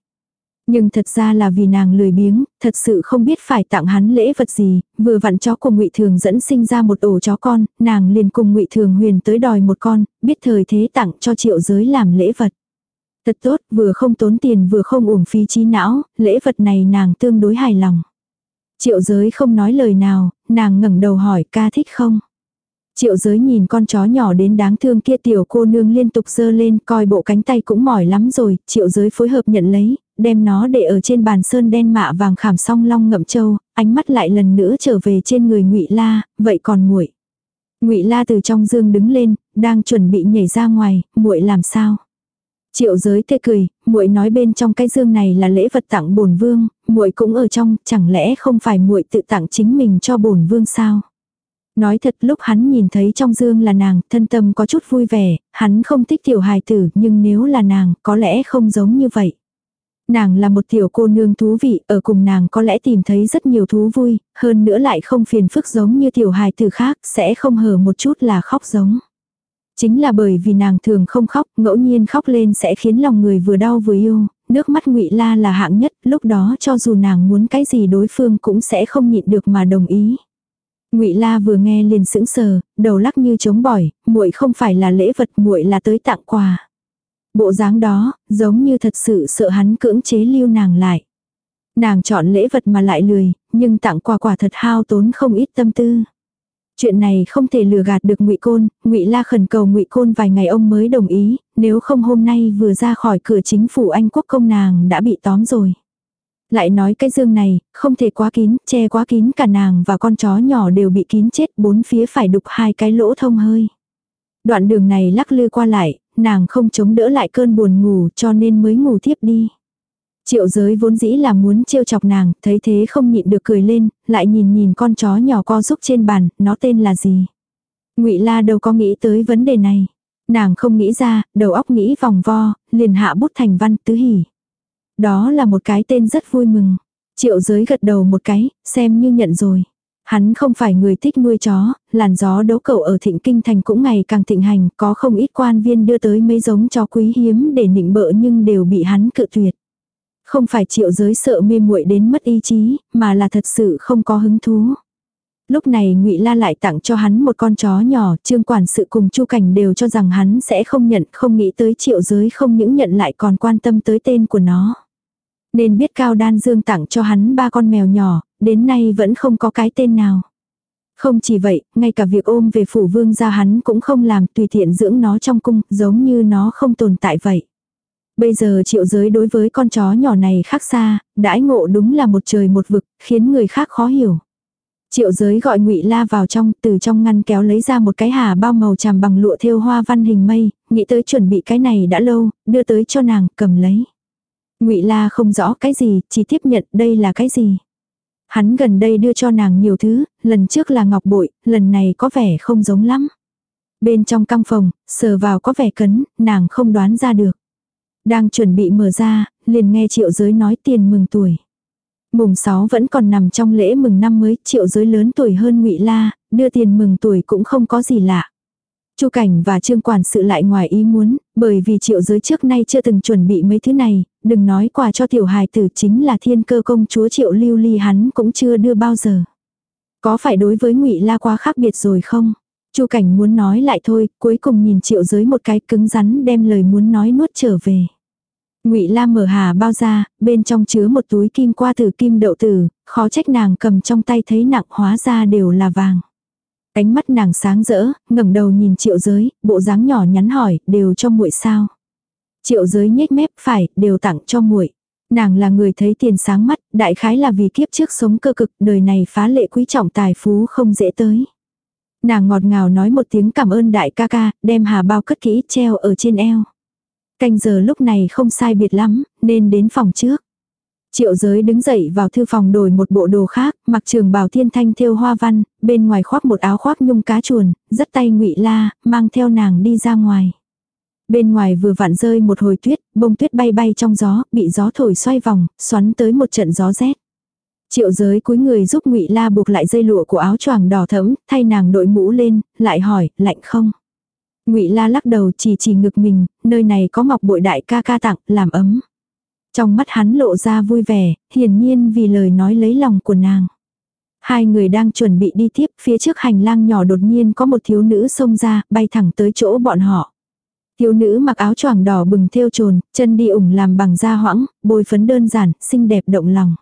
Nhưng thật ra là vì nàng lười biếng, thật sự không biết phải tặng hắn lễ vật gì, vừa vặn chó của Ngụy Thường dẫn sinh ra một ổ chó con, nàng liền cùng Ngụy Thường Huyền tới đòi một con, biết thời thế tặng cho Triệu Giới làm lễ vật. Thật tốt, vừa không tốn tiền vừa không uổng phí trí não, lễ vật này nàng tương đối hài lòng. Triệu giới không nói lời nào, nàng ngẩng đầu hỏi ca thích không? Triệu giới nhìn con chó nhỏ đến đáng thương kia tiểu cô nương liên tục dơ lên coi bộ cánh tay cũng mỏi lắm rồi, triệu giới phối hợp nhận lấy, đem nó để ở trên bàn sơn đen mạ vàng khảm song long ngậm châu, ánh mắt lại lần nữa trở về trên người ngụy La, vậy còn muội ngụy La từ trong dương đứng lên, đang chuẩn bị nhảy ra ngoài, muội làm sao? Triệu giới tê cười, muội nói bên trong cái dương này là lễ vật tặng bổn vương, muội cũng ở trong, chẳng lẽ không phải muội tự tặng chính mình cho bổn vương sao? Nói thật lúc hắn nhìn thấy trong dương là nàng, thân tâm có chút vui vẻ, hắn không thích tiểu hài tử, nhưng nếu là nàng, có lẽ không giống như vậy. Nàng là một tiểu cô nương thú vị, ở cùng nàng có lẽ tìm thấy rất nhiều thú vui, hơn nữa lại không phiền phức giống như tiểu hài tử khác, sẽ không hở một chút là khóc giống. Chính là bởi vì nàng thường không khóc, ngẫu nhiên khóc lên sẽ khiến lòng người vừa đau vừa yêu, nước mắt ngụy La là hạng nhất, lúc đó cho dù nàng muốn cái gì đối phương cũng sẽ không nhịn được mà đồng ý. Ngụy La vừa nghe liền sững sờ, đầu lắc như trống bỏi, muội không phải là lễ vật, muội là tới tặng quà. Bộ dáng đó, giống như thật sự sợ hắn cưỡng chế lưu nàng lại. Nàng chọn lễ vật mà lại lười, nhưng tặng quà quả thật hao tốn không ít tâm tư. Chuyện này không thể lừa gạt được Ngụy Côn, Ngụy La khẩn cầu Ngụy Côn vài ngày ông mới đồng ý, nếu không hôm nay vừa ra khỏi cửa chính phủ Anh quốc công nàng đã bị tóm rồi. Lại nói cái dương này, không thể quá kín, che quá kín cả nàng và con chó nhỏ đều bị kín chết, bốn phía phải đục hai cái lỗ thông hơi. Đoạn đường này lắc lư qua lại, nàng không chống đỡ lại cơn buồn ngủ cho nên mới ngủ thiếp đi. Triệu giới vốn dĩ là muốn trêu chọc nàng, thấy thế không nhịn được cười lên, lại nhìn nhìn con chó nhỏ co rúc trên bàn, nó tên là gì. ngụy La đâu có nghĩ tới vấn đề này. Nàng không nghĩ ra, đầu óc nghĩ vòng vo, liền hạ bút thành văn tứ hỉ. Đó là một cái tên rất vui mừng. Triệu giới gật đầu một cái, xem như nhận rồi. Hắn không phải người thích nuôi chó, làn gió đấu cẩu ở thịnh kinh thành cũng ngày càng thịnh hành, có không ít quan viên đưa tới mấy giống chó quý hiếm để nịnh bợ nhưng đều bị hắn cự tuyệt. Không phải triệu giới sợ mê muội đến mất ý chí, mà là thật sự không có hứng thú. Lúc này ngụy La lại tặng cho hắn một con chó nhỏ, trương quản sự cùng chu cảnh đều cho rằng hắn sẽ không nhận, không nghĩ tới triệu giới không những nhận lại còn quan tâm tới tên của nó. Nên biết Cao Đan Dương tặng cho hắn ba con mèo nhỏ, đến nay vẫn không có cái tên nào. Không chỉ vậy, ngay cả việc ôm về phủ vương gia hắn cũng không làm tùy tiện dưỡng nó trong cung, giống như nó không tồn tại vậy. Bây giờ triệu giới đối với con chó nhỏ này khác xa, đãi ngộ đúng là một trời một vực, khiến người khác khó hiểu. Triệu giới gọi ngụy La vào trong, từ trong ngăn kéo lấy ra một cái hà bao màu tràm bằng lụa thêu hoa văn hình mây, nghĩ tới chuẩn bị cái này đã lâu, đưa tới cho nàng, cầm lấy. Ngụy La không rõ cái gì, chỉ tiếp nhận đây là cái gì. Hắn gần đây đưa cho nàng nhiều thứ, lần trước là ngọc bội, lần này có vẻ không giống lắm. Bên trong căn phòng, sờ vào có vẻ cấn, nàng không đoán ra được. Đang chuẩn bị mở ra, liền nghe triệu giới nói tiền mừng tuổi. Mùng 6 vẫn còn nằm trong lễ mừng năm mới, triệu giới lớn tuổi hơn ngụy La, đưa tiền mừng tuổi cũng không có gì lạ. Chu Cảnh và Trương Quản sự lại ngoài ý muốn, bởi vì triệu giới trước nay chưa từng chuẩn bị mấy thứ này, đừng nói quà cho tiểu hài tử chính là thiên cơ công chúa triệu lưu ly hắn cũng chưa đưa bao giờ. Có phải đối với ngụy La quá khác biệt rồi không? Chu Cảnh muốn nói lại thôi, cuối cùng nhìn triệu giới một cái cứng rắn đem lời muốn nói nuốt trở về. Ngụy lam mở hà bao ra, bên trong chứa một túi kim qua từ kim đậu tử, khó trách nàng cầm trong tay thấy nặng hóa ra đều là vàng. Cánh mắt nàng sáng rỡ, ngẩng đầu nhìn triệu giới, bộ dáng nhỏ nhắn hỏi, đều cho muội sao. Triệu giới nhếch mép phải, đều tặng cho muội. Nàng là người thấy tiền sáng mắt, đại khái là vì kiếp trước sống cơ cực, đời này phá lệ quý trọng tài phú không dễ tới. Nàng ngọt ngào nói một tiếng cảm ơn đại ca ca, đem hà bao cất kỹ treo ở trên eo. Canh giờ lúc này không sai biệt lắm, nên đến phòng trước. Triệu giới đứng dậy vào thư phòng đổi một bộ đồ khác, mặc trường bào thiên thanh thêu hoa văn, bên ngoài khoác một áo khoác nhung cá chuồn, rất tay ngụy la, mang theo nàng đi ra ngoài. Bên ngoài vừa vặn rơi một hồi tuyết, bông tuyết bay bay trong gió, bị gió thổi xoay vòng, xoắn tới một trận gió rét. Triệu giới cúi người giúp ngụy La buộc lại dây lụa của áo choàng đỏ thẫm, thay nàng đội mũ lên, lại hỏi, lạnh không? Ngụy La lắc đầu chỉ chỉ ngực mình, nơi này có ngọc bội đại ca ca tặng, làm ấm. Trong mắt hắn lộ ra vui vẻ, hiển nhiên vì lời nói lấy lòng của nàng. Hai người đang chuẩn bị đi tiếp, phía trước hành lang nhỏ đột nhiên có một thiếu nữ xông ra, bay thẳng tới chỗ bọn họ. Thiếu nữ mặc áo choàng đỏ bừng thêu trồn, chân đi ủng làm bằng da hoãng, bôi phấn đơn giản, xinh đẹp động lòng.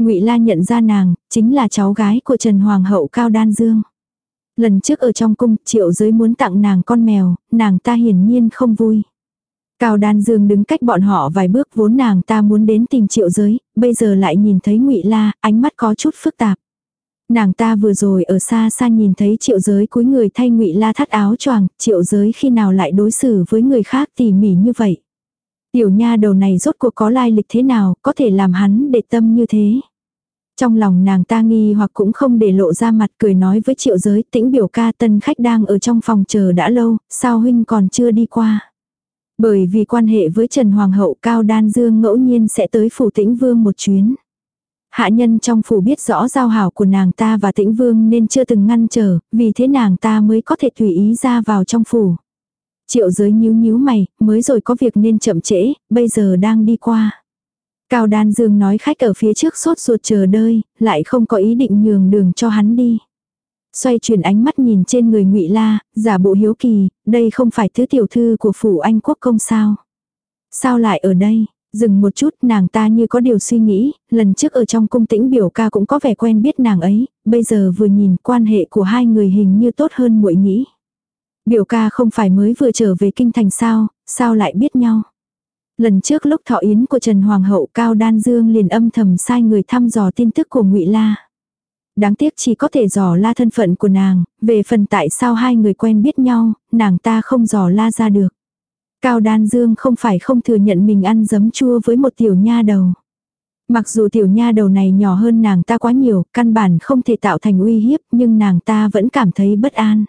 Ngụy La nhận ra nàng, chính là cháu gái của Trần Hoàng hậu Cao Đan Dương. Lần trước ở trong cung, triệu giới muốn tặng nàng con mèo, nàng ta hiển nhiên không vui. Cao Đan Dương đứng cách bọn họ vài bước vốn nàng ta muốn đến tìm triệu giới, bây giờ lại nhìn thấy ngụy La, ánh mắt có chút phức tạp. Nàng ta vừa rồi ở xa xa nhìn thấy triệu giới cúi người thay ngụy La thắt áo choàng, triệu giới khi nào lại đối xử với người khác tỉ mỉ như vậy. Tiểu nha đầu này rốt cuộc có lai lịch thế nào, có thể làm hắn để tâm như thế. Trong lòng nàng ta nghi hoặc cũng không để lộ ra mặt cười nói với triệu giới tĩnh biểu ca tân khách đang ở trong phòng chờ đã lâu, sao huynh còn chưa đi qua. Bởi vì quan hệ với Trần Hoàng hậu Cao Đan Dương ngẫu nhiên sẽ tới phủ tĩnh vương một chuyến. Hạ nhân trong phủ biết rõ giao hảo của nàng ta và tĩnh vương nên chưa từng ngăn trở, vì thế nàng ta mới có thể tùy ý ra vào trong phủ. Triệu giới nhíu nhíu mày, mới rồi có việc nên chậm trễ, bây giờ đang đi qua. Cao Đan Dương nói khách ở phía trước sốt ruột chờ đợi, lại không có ý định nhường đường cho hắn đi. Xoay chuyển ánh mắt nhìn trên người ngụy La, giả bộ hiếu kỳ, đây không phải thứ tiểu thư của phủ Anh quốc công sao? Sao lại ở đây? Dừng một chút nàng ta như có điều suy nghĩ, lần trước ở trong cung tĩnh biểu ca cũng có vẻ quen biết nàng ấy, bây giờ vừa nhìn quan hệ của hai người hình như tốt hơn muội nghĩ. Biểu ca không phải mới vừa trở về kinh thành sao, sao lại biết nhau. Lần trước lúc thọ yến của Trần Hoàng hậu Cao Đan Dương liền âm thầm sai người thăm dò tin tức của ngụy La. Đáng tiếc chỉ có thể dò la thân phận của nàng, về phần tại sao hai người quen biết nhau, nàng ta không dò la ra được. Cao Đan Dương không phải không thừa nhận mình ăn giấm chua với một tiểu nha đầu. Mặc dù tiểu nha đầu này nhỏ hơn nàng ta quá nhiều, căn bản không thể tạo thành uy hiếp, nhưng nàng ta vẫn cảm thấy bất an.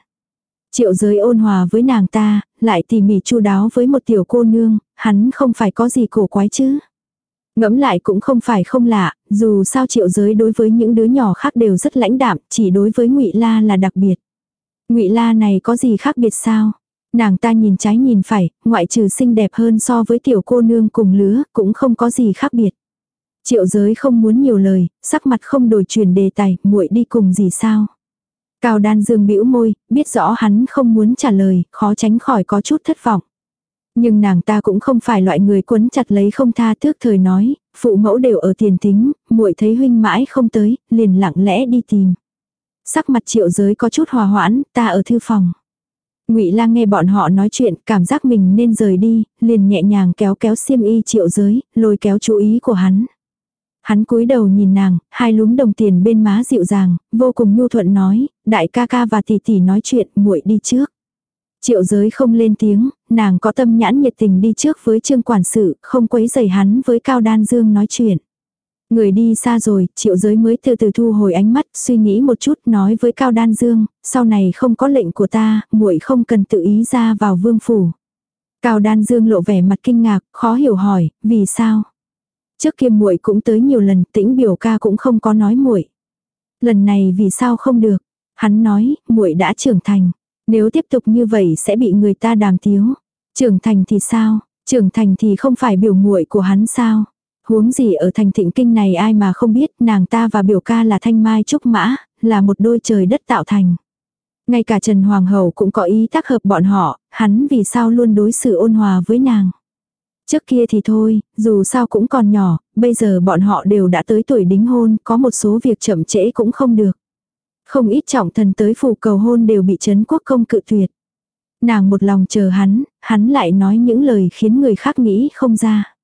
Triệu giới ôn hòa với nàng ta, lại tỉ mỉ chu đáo với một tiểu cô nương, hắn không phải có gì cổ quái chứ. Ngẫm lại cũng không phải không lạ, dù sao triệu giới đối với những đứa nhỏ khác đều rất lãnh đạm, chỉ đối với ngụy La là đặc biệt. ngụy La này có gì khác biệt sao? Nàng ta nhìn trái nhìn phải, ngoại trừ xinh đẹp hơn so với tiểu cô nương cùng lứa, cũng không có gì khác biệt. Triệu giới không muốn nhiều lời, sắc mặt không đổi chuyển đề tài, muội đi cùng gì sao? Cao đan dương bĩu môi, biết rõ hắn không muốn trả lời, khó tránh khỏi có chút thất vọng. Nhưng nàng ta cũng không phải loại người quấn chặt lấy không tha thước thời nói, phụ mẫu đều ở tiền tính, muội thấy huynh mãi không tới, liền lặng lẽ đi tìm. Sắc mặt triệu giới có chút hòa hoãn, ta ở thư phòng. Ngụy Lang nghe bọn họ nói chuyện, cảm giác mình nên rời đi, liền nhẹ nhàng kéo kéo xiêm y triệu giới, lôi kéo chú ý của hắn. Hắn cúi đầu nhìn nàng, hai lúm đồng tiền bên má dịu dàng, vô cùng nhu thuận nói, đại ca ca và tỷ tỷ nói chuyện, muội đi trước. Triệu giới không lên tiếng, nàng có tâm nhãn nhiệt tình đi trước với trương quản sự, không quấy rầy hắn với Cao Đan Dương nói chuyện. Người đi xa rồi, triệu giới mới từ từ thu hồi ánh mắt, suy nghĩ một chút nói với Cao Đan Dương, sau này không có lệnh của ta, muội không cần tự ý ra vào vương phủ. Cao Đan Dương lộ vẻ mặt kinh ngạc, khó hiểu hỏi, vì sao? Trước kia muội cũng tới nhiều lần, tĩnh biểu ca cũng không có nói muội. Lần này vì sao không được? Hắn nói, muội đã trưởng thành. Nếu tiếp tục như vậy sẽ bị người ta đàm tiếu. Trưởng thành thì sao? Trưởng thành thì không phải biểu muội của hắn sao? Huống gì ở thành thịnh kinh này ai mà không biết nàng ta và biểu ca là thanh mai trúc mã, là một đôi trời đất tạo thành. Ngay cả Trần Hoàng Hậu cũng có ý tác hợp bọn họ, hắn vì sao luôn đối xử ôn hòa với nàng. Trước kia thì thôi, dù sao cũng còn nhỏ, bây giờ bọn họ đều đã tới tuổi đính hôn, có một số việc chậm trễ cũng không được. Không ít trọng thần tới phủ cầu hôn đều bị Trấn quốc công cự tuyệt. Nàng một lòng chờ hắn, hắn lại nói những lời khiến người khác nghĩ không ra.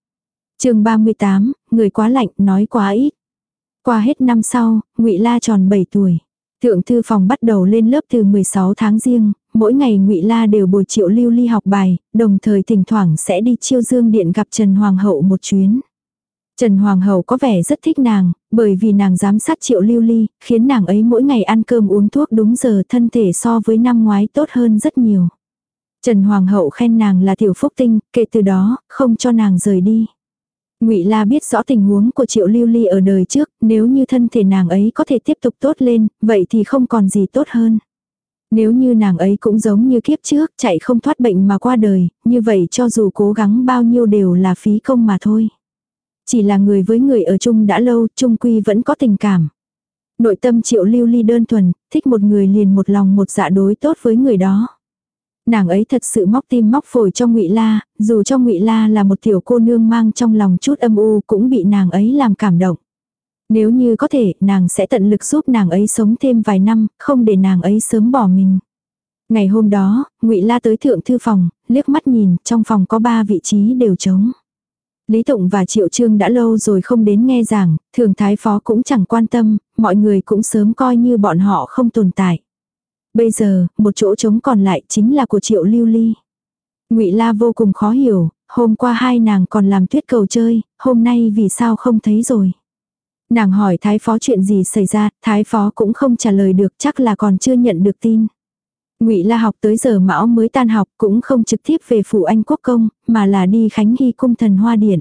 chương 38, người quá lạnh, nói quá ít. Qua hết năm sau, ngụy La tròn 7 tuổi. Thượng thư phòng bắt đầu lên lớp từ 16 tháng riêng, mỗi ngày ngụy La đều bồi triệu lưu ly học bài, đồng thời thỉnh thoảng sẽ đi chiêu dương điện gặp Trần Hoàng hậu một chuyến. Trần Hoàng hậu có vẻ rất thích nàng, bởi vì nàng giám sát triệu lưu ly, khiến nàng ấy mỗi ngày ăn cơm uống thuốc đúng giờ thân thể so với năm ngoái tốt hơn rất nhiều. Trần Hoàng hậu khen nàng là tiểu phúc tinh, kể từ đó, không cho nàng rời đi. Ngụy La biết rõ tình huống của Triệu Lưu Ly ở đời trước, nếu như thân thể nàng ấy có thể tiếp tục tốt lên, vậy thì không còn gì tốt hơn. Nếu như nàng ấy cũng giống như kiếp trước, chạy không thoát bệnh mà qua đời, như vậy cho dù cố gắng bao nhiêu đều là phí công mà thôi. Chỉ là người với người ở chung đã lâu, chung quy vẫn có tình cảm. Nội tâm Triệu Lưu Ly đơn thuần, thích một người liền một lòng một dạ đối tốt với người đó nàng ấy thật sự móc tim móc phổi cho ngụy La, dù cho ngụy La là một tiểu cô nương mang trong lòng chút âm u cũng bị nàng ấy làm cảm động. Nếu như có thể, nàng sẽ tận lực giúp nàng ấy sống thêm vài năm, không để nàng ấy sớm bỏ mình. Ngày hôm đó, ngụy La tới thượng thư phòng, liếc mắt nhìn, trong phòng có ba vị trí đều trống. Lý Tụng và Triệu Trương đã lâu rồi không đến nghe giảng, thường thái phó cũng chẳng quan tâm, mọi người cũng sớm coi như bọn họ không tồn tại. Bây giờ, một chỗ trống còn lại chính là của Triệu Lưu Ly. Ngụy La vô cùng khó hiểu, hôm qua hai nàng còn làm tuyết cầu chơi, hôm nay vì sao không thấy rồi. Nàng hỏi thái phó chuyện gì xảy ra, thái phó cũng không trả lời được chắc là còn chưa nhận được tin. Ngụy La học tới giờ mão mới tan học cũng không trực tiếp về phủ Anh Quốc công, mà là đi Khánh Hy cung thần hoa điện.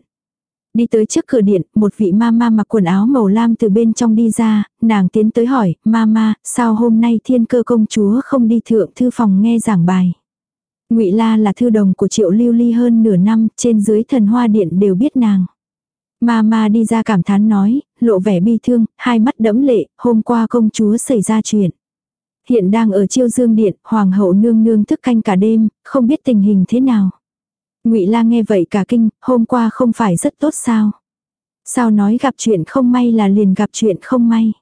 Đi tới trước cửa điện, một vị mama mặc quần áo màu lam từ bên trong đi ra, nàng tiến tới hỏi, mama, sao hôm nay thiên cơ công chúa không đi thượng thư phòng nghe giảng bài. ngụy La là thư đồng của triệu lưu ly hơn nửa năm, trên dưới thần hoa điện đều biết nàng. Mama đi ra cảm thán nói, lộ vẻ bi thương, hai mắt đẫm lệ, hôm qua công chúa xảy ra chuyện. Hiện đang ở chiêu dương điện, hoàng hậu nương nương thức canh cả đêm, không biết tình hình thế nào. Ngụy La nghe vậy cả kinh, hôm qua không phải rất tốt sao? Sao nói gặp chuyện không may là liền gặp chuyện không may?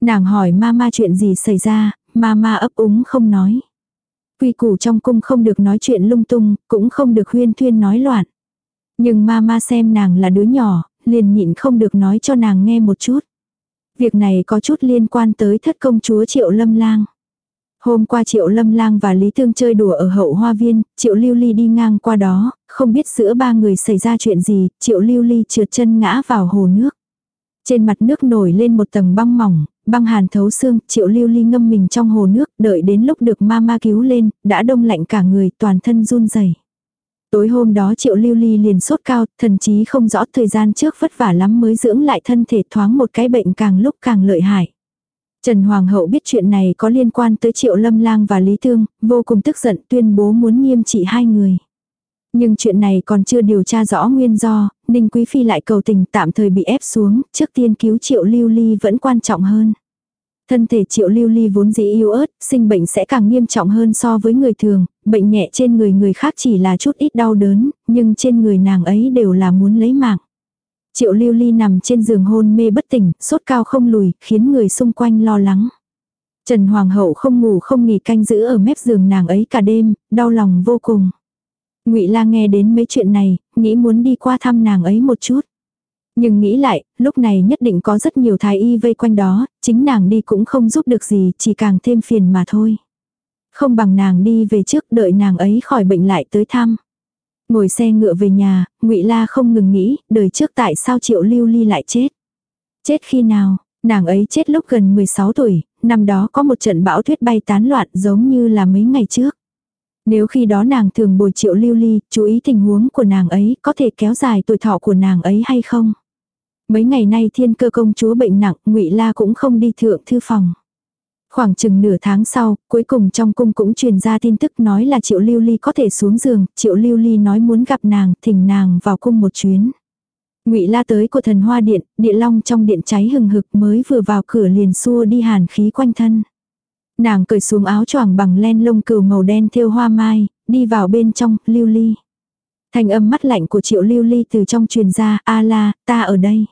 Nàng hỏi mama chuyện gì xảy ra, mama ấp úng không nói. Quy củ trong cung không được nói chuyện lung tung, cũng không được huyên thuyên nói loạn. Nhưng mama xem nàng là đứa nhỏ, liền nhịn không được nói cho nàng nghe một chút. Việc này có chút liên quan tới thất công chúa Triệu Lâm Lang. Hôm qua Triệu Lâm Lang và Lý Thương chơi đùa ở hậu hoa viên, Triệu Lưu Ly đi ngang qua đó, không biết giữa ba người xảy ra chuyện gì, Triệu Lưu Ly trượt chân ngã vào hồ nước. Trên mặt nước nổi lên một tầng băng mỏng, băng hàn thấu xương, Triệu Lưu Ly ngâm mình trong hồ nước, đợi đến lúc được mama cứu lên, đã đông lạnh cả người, toàn thân run rẩy. Tối hôm đó Triệu Lưu Ly liền sốt cao, thần chí không rõ thời gian trước vất vả lắm mới dưỡng lại thân thể thoáng một cái bệnh càng lúc càng lợi hại. Trần Hoàng hậu biết chuyện này có liên quan tới Triệu Lâm Lang và Lý Thương, vô cùng tức giận tuyên bố muốn nghiêm trị hai người. Nhưng chuyện này còn chưa điều tra rõ nguyên do, Ninh Quý Phi lại cầu tình tạm thời bị ép xuống, trước tiên cứu Triệu Lưu Ly vẫn quan trọng hơn. Thân thể Triệu Lưu Ly vốn dĩ yếu ớt, sinh bệnh sẽ càng nghiêm trọng hơn so với người thường, bệnh nhẹ trên người người khác chỉ là chút ít đau đớn, nhưng trên người nàng ấy đều là muốn lấy mạng. Triệu lưu ly nằm trên giường hôn mê bất tỉnh, sốt cao không lùi, khiến người xung quanh lo lắng. Trần Hoàng hậu không ngủ không nghỉ canh giữ ở mép giường nàng ấy cả đêm, đau lòng vô cùng. Ngụy La nghe đến mấy chuyện này, nghĩ muốn đi qua thăm nàng ấy một chút. Nhưng nghĩ lại, lúc này nhất định có rất nhiều thái y vây quanh đó, chính nàng đi cũng không giúp được gì, chỉ càng thêm phiền mà thôi. Không bằng nàng đi về trước đợi nàng ấy khỏi bệnh lại tới thăm. Ngồi xe ngựa về nhà, ngụy La không ngừng nghĩ, đời trước tại sao Triệu Lưu Ly lại chết. Chết khi nào, nàng ấy chết lúc gần 16 tuổi, năm đó có một trận bão tuyết bay tán loạn giống như là mấy ngày trước. Nếu khi đó nàng thường bồi Triệu Lưu Ly, chú ý tình huống của nàng ấy có thể kéo dài tuổi thọ của nàng ấy hay không. Mấy ngày nay thiên cơ công chúa bệnh nặng, ngụy La cũng không đi thượng thư phòng. Khoảng chừng nửa tháng sau, cuối cùng trong cung cũng truyền ra tin tức nói là Triệu Lưu Ly có thể xuống giường, Triệu Lưu Ly nói muốn gặp nàng, thỉnh nàng vào cung một chuyến. Ngụy La tới của thần hoa điện, địa long trong điện cháy hừng hực mới vừa vào cửa liền xua đi hàn khí quanh thân. Nàng cởi xuống áo choàng bằng len lông cừu màu đen thêu hoa mai, đi vào bên trong, Lưu Ly. Thành âm mắt lạnh của Triệu Lưu Ly từ trong truyền ra, "A La, ta ở đây."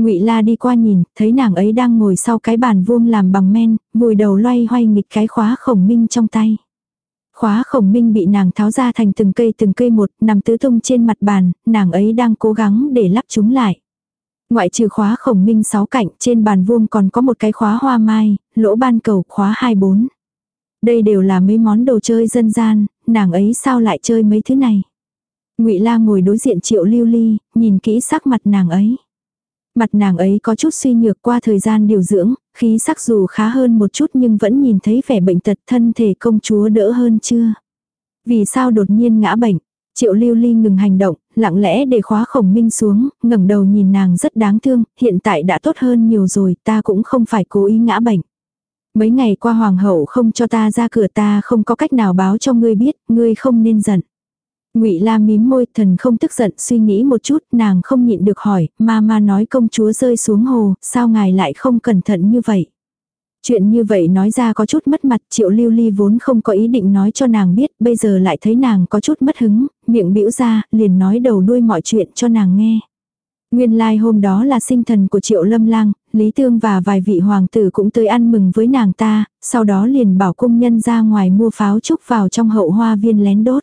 Ngụy La đi qua nhìn, thấy nàng ấy đang ngồi sau cái bàn vuông làm bằng men, vùi đầu loay hoay nghịch cái khóa khổng minh trong tay. Khóa khổng minh bị nàng tháo ra thành từng cây từng cây một, nằm tứ tung trên mặt bàn, nàng ấy đang cố gắng để lắp chúng lại. Ngoại trừ khóa khổng minh sáu cạnh, trên bàn vuông còn có một cái khóa hoa mai, lỗ ban cầu khóa 24. Đây đều là mấy món đồ chơi dân gian, nàng ấy sao lại chơi mấy thứ này. Ngụy La ngồi đối diện Triệu Lưu Ly, nhìn kỹ sắc mặt nàng ấy. Mặt nàng ấy có chút suy nhược qua thời gian điều dưỡng, khí sắc dù khá hơn một chút nhưng vẫn nhìn thấy vẻ bệnh tật thân thể công chúa đỡ hơn chưa. Vì sao đột nhiên ngã bệnh? Triệu lưu ly ngừng hành động, lặng lẽ để khóa khổng minh xuống, ngẩng đầu nhìn nàng rất đáng thương, hiện tại đã tốt hơn nhiều rồi, ta cũng không phải cố ý ngã bệnh. Mấy ngày qua hoàng hậu không cho ta ra cửa ta không có cách nào báo cho ngươi biết, ngươi không nên giận. Ngụy La mím môi, thần không tức giận, suy nghĩ một chút, nàng không nhịn được hỏi, ma ma nói công chúa rơi xuống hồ, sao ngài lại không cẩn thận như vậy? Chuyện như vậy nói ra có chút mất mặt, Triệu Lưu Ly vốn không có ý định nói cho nàng biết, bây giờ lại thấy nàng có chút mất hứng, miệng bĩu ra, liền nói đầu đuôi mọi chuyện cho nàng nghe. Nguyên lai like hôm đó là sinh thần của Triệu Lâm Lang, Lý Tương và vài vị hoàng tử cũng tới ăn mừng với nàng ta, sau đó liền bảo cung nhân ra ngoài mua pháo trúc vào trong hậu hoa viên lén đốt.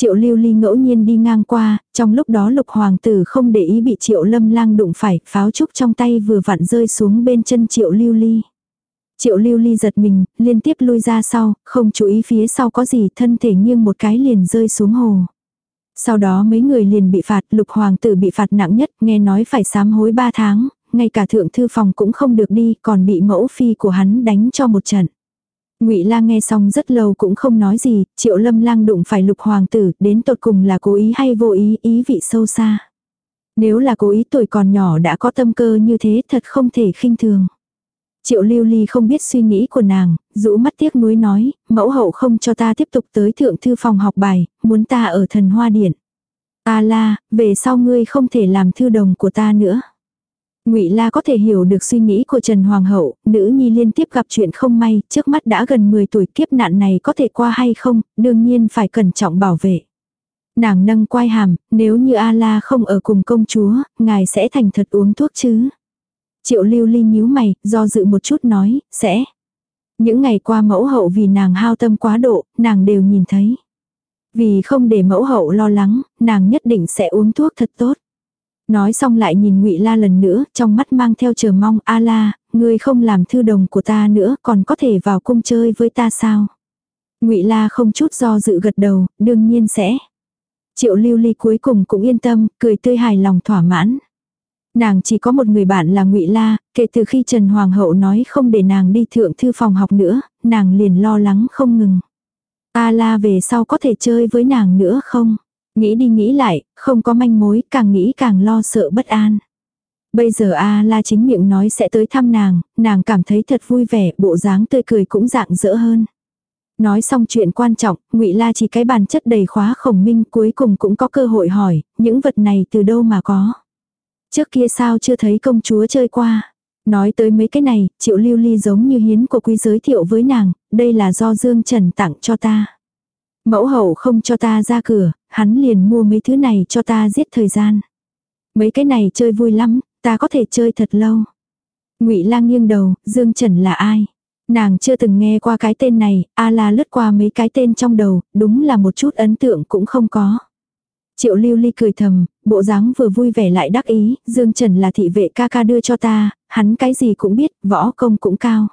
Triệu lưu ly ngẫu nhiên đi ngang qua, trong lúc đó lục hoàng tử không để ý bị triệu lâm lang đụng phải, pháo trúc trong tay vừa vặn rơi xuống bên chân triệu lưu ly. Triệu lưu ly giật mình, liên tiếp lui ra sau, không chú ý phía sau có gì thân thể nghiêng một cái liền rơi xuống hồ. Sau đó mấy người liền bị phạt, lục hoàng tử bị phạt nặng nhất, nghe nói phải sám hối ba tháng, ngay cả thượng thư phòng cũng không được đi, còn bị mẫu phi của hắn đánh cho một trận. Ngụy La nghe xong rất lâu cũng không nói gì, Triệu Lâm Lang đụng phải Lục hoàng tử, đến tột cùng là cố ý hay vô ý, ý vị sâu xa. Nếu là cố ý tuổi còn nhỏ đã có tâm cơ như thế thật không thể khinh thường. Triệu lưu ly không biết suy nghĩ của nàng, rũ mắt tiếc nuối nói, mẫu hậu không cho ta tiếp tục tới thượng thư phòng học bài, muốn ta ở thần hoa điện. A la, về sau ngươi không thể làm thư đồng của ta nữa. Ngụy La có thể hiểu được suy nghĩ của Trần Hoàng hậu, nữ nhi liên tiếp gặp chuyện không may, trước mắt đã gần 10 tuổi kiếp nạn này có thể qua hay không, đương nhiên phải cẩn trọng bảo vệ. Nàng nâng quai hàm, nếu như A La không ở cùng công chúa, ngài sẽ thành thật uống thuốc chứ. Triệu lưu ly nhíu mày, do dự một chút nói, sẽ. Những ngày qua mẫu hậu vì nàng hao tâm quá độ, nàng đều nhìn thấy. Vì không để mẫu hậu lo lắng, nàng nhất định sẽ uống thuốc thật tốt. Nói xong lại nhìn ngụy La lần nữa, trong mắt mang theo chờ mong, A La, ngươi không làm thư đồng của ta nữa, còn có thể vào cung chơi với ta sao? ngụy La không chút do dự gật đầu, đương nhiên sẽ. Triệu lưu ly cuối cùng cũng yên tâm, cười tươi hài lòng thỏa mãn. Nàng chỉ có một người bạn là ngụy La, kể từ khi Trần Hoàng hậu nói không để nàng đi thượng thư phòng học nữa, nàng liền lo lắng không ngừng. A La về sau có thể chơi với nàng nữa không? Nghĩ đi nghĩ lại, không có manh mối, càng nghĩ càng lo sợ bất an. Bây giờ A La chính miệng nói sẽ tới thăm nàng, nàng cảm thấy thật vui vẻ, bộ dáng tươi cười cũng dạng dỡ hơn. Nói xong chuyện quan trọng, ngụy La chỉ cái bàn chất đầy khóa khổng minh cuối cùng cũng có cơ hội hỏi, những vật này từ đâu mà có. Trước kia sao chưa thấy công chúa chơi qua. Nói tới mấy cái này, triệu lưu ly giống như hiến của quý giới thiệu với nàng, đây là do Dương Trần tặng cho ta. Mẫu hậu không cho ta ra cửa, hắn liền mua mấy thứ này cho ta giết thời gian. Mấy cái này chơi vui lắm, ta có thể chơi thật lâu. Ngụy Lang nghiêng đầu, Dương Trần là ai? Nàng chưa từng nghe qua cái tên này, a la lướt qua mấy cái tên trong đầu, đúng là một chút ấn tượng cũng không có. Triệu lưu ly cười thầm, bộ dáng vừa vui vẻ lại đắc ý, Dương Trần là thị vệ ca ca đưa cho ta, hắn cái gì cũng biết, võ công cũng cao.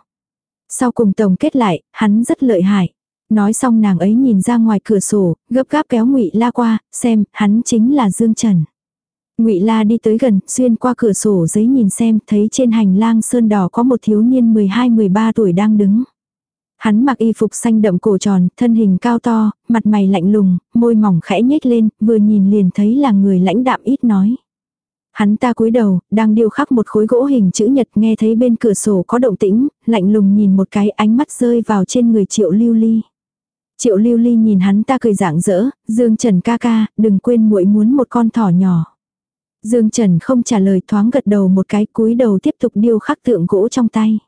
Sau cùng tổng kết lại, hắn rất lợi hại. Nói xong nàng ấy nhìn ra ngoài cửa sổ, gấp gáp kéo ngụy La qua, xem, hắn chính là Dương Trần. Ngụy La đi tới gần, xuyên qua cửa sổ giấy nhìn xem, thấy trên hành lang sơn đỏ có một thiếu niên 12-13 tuổi đang đứng. Hắn mặc y phục xanh đậm cổ tròn, thân hình cao to, mặt mày lạnh lùng, môi mỏng khẽ nhếch lên, vừa nhìn liền thấy là người lãnh đạm ít nói. Hắn ta cúi đầu, đang điêu khắc một khối gỗ hình chữ nhật nghe thấy bên cửa sổ có động tĩnh, lạnh lùng nhìn một cái ánh mắt rơi vào trên người triệu lưu ly. Triệu lưu ly nhìn hắn ta cười dạng dỡ, Dương Trần ca ca, đừng quên muội muốn một con thỏ nhỏ. Dương Trần không trả lời thoáng gật đầu một cái cúi đầu tiếp tục điêu khắc tượng gỗ trong tay.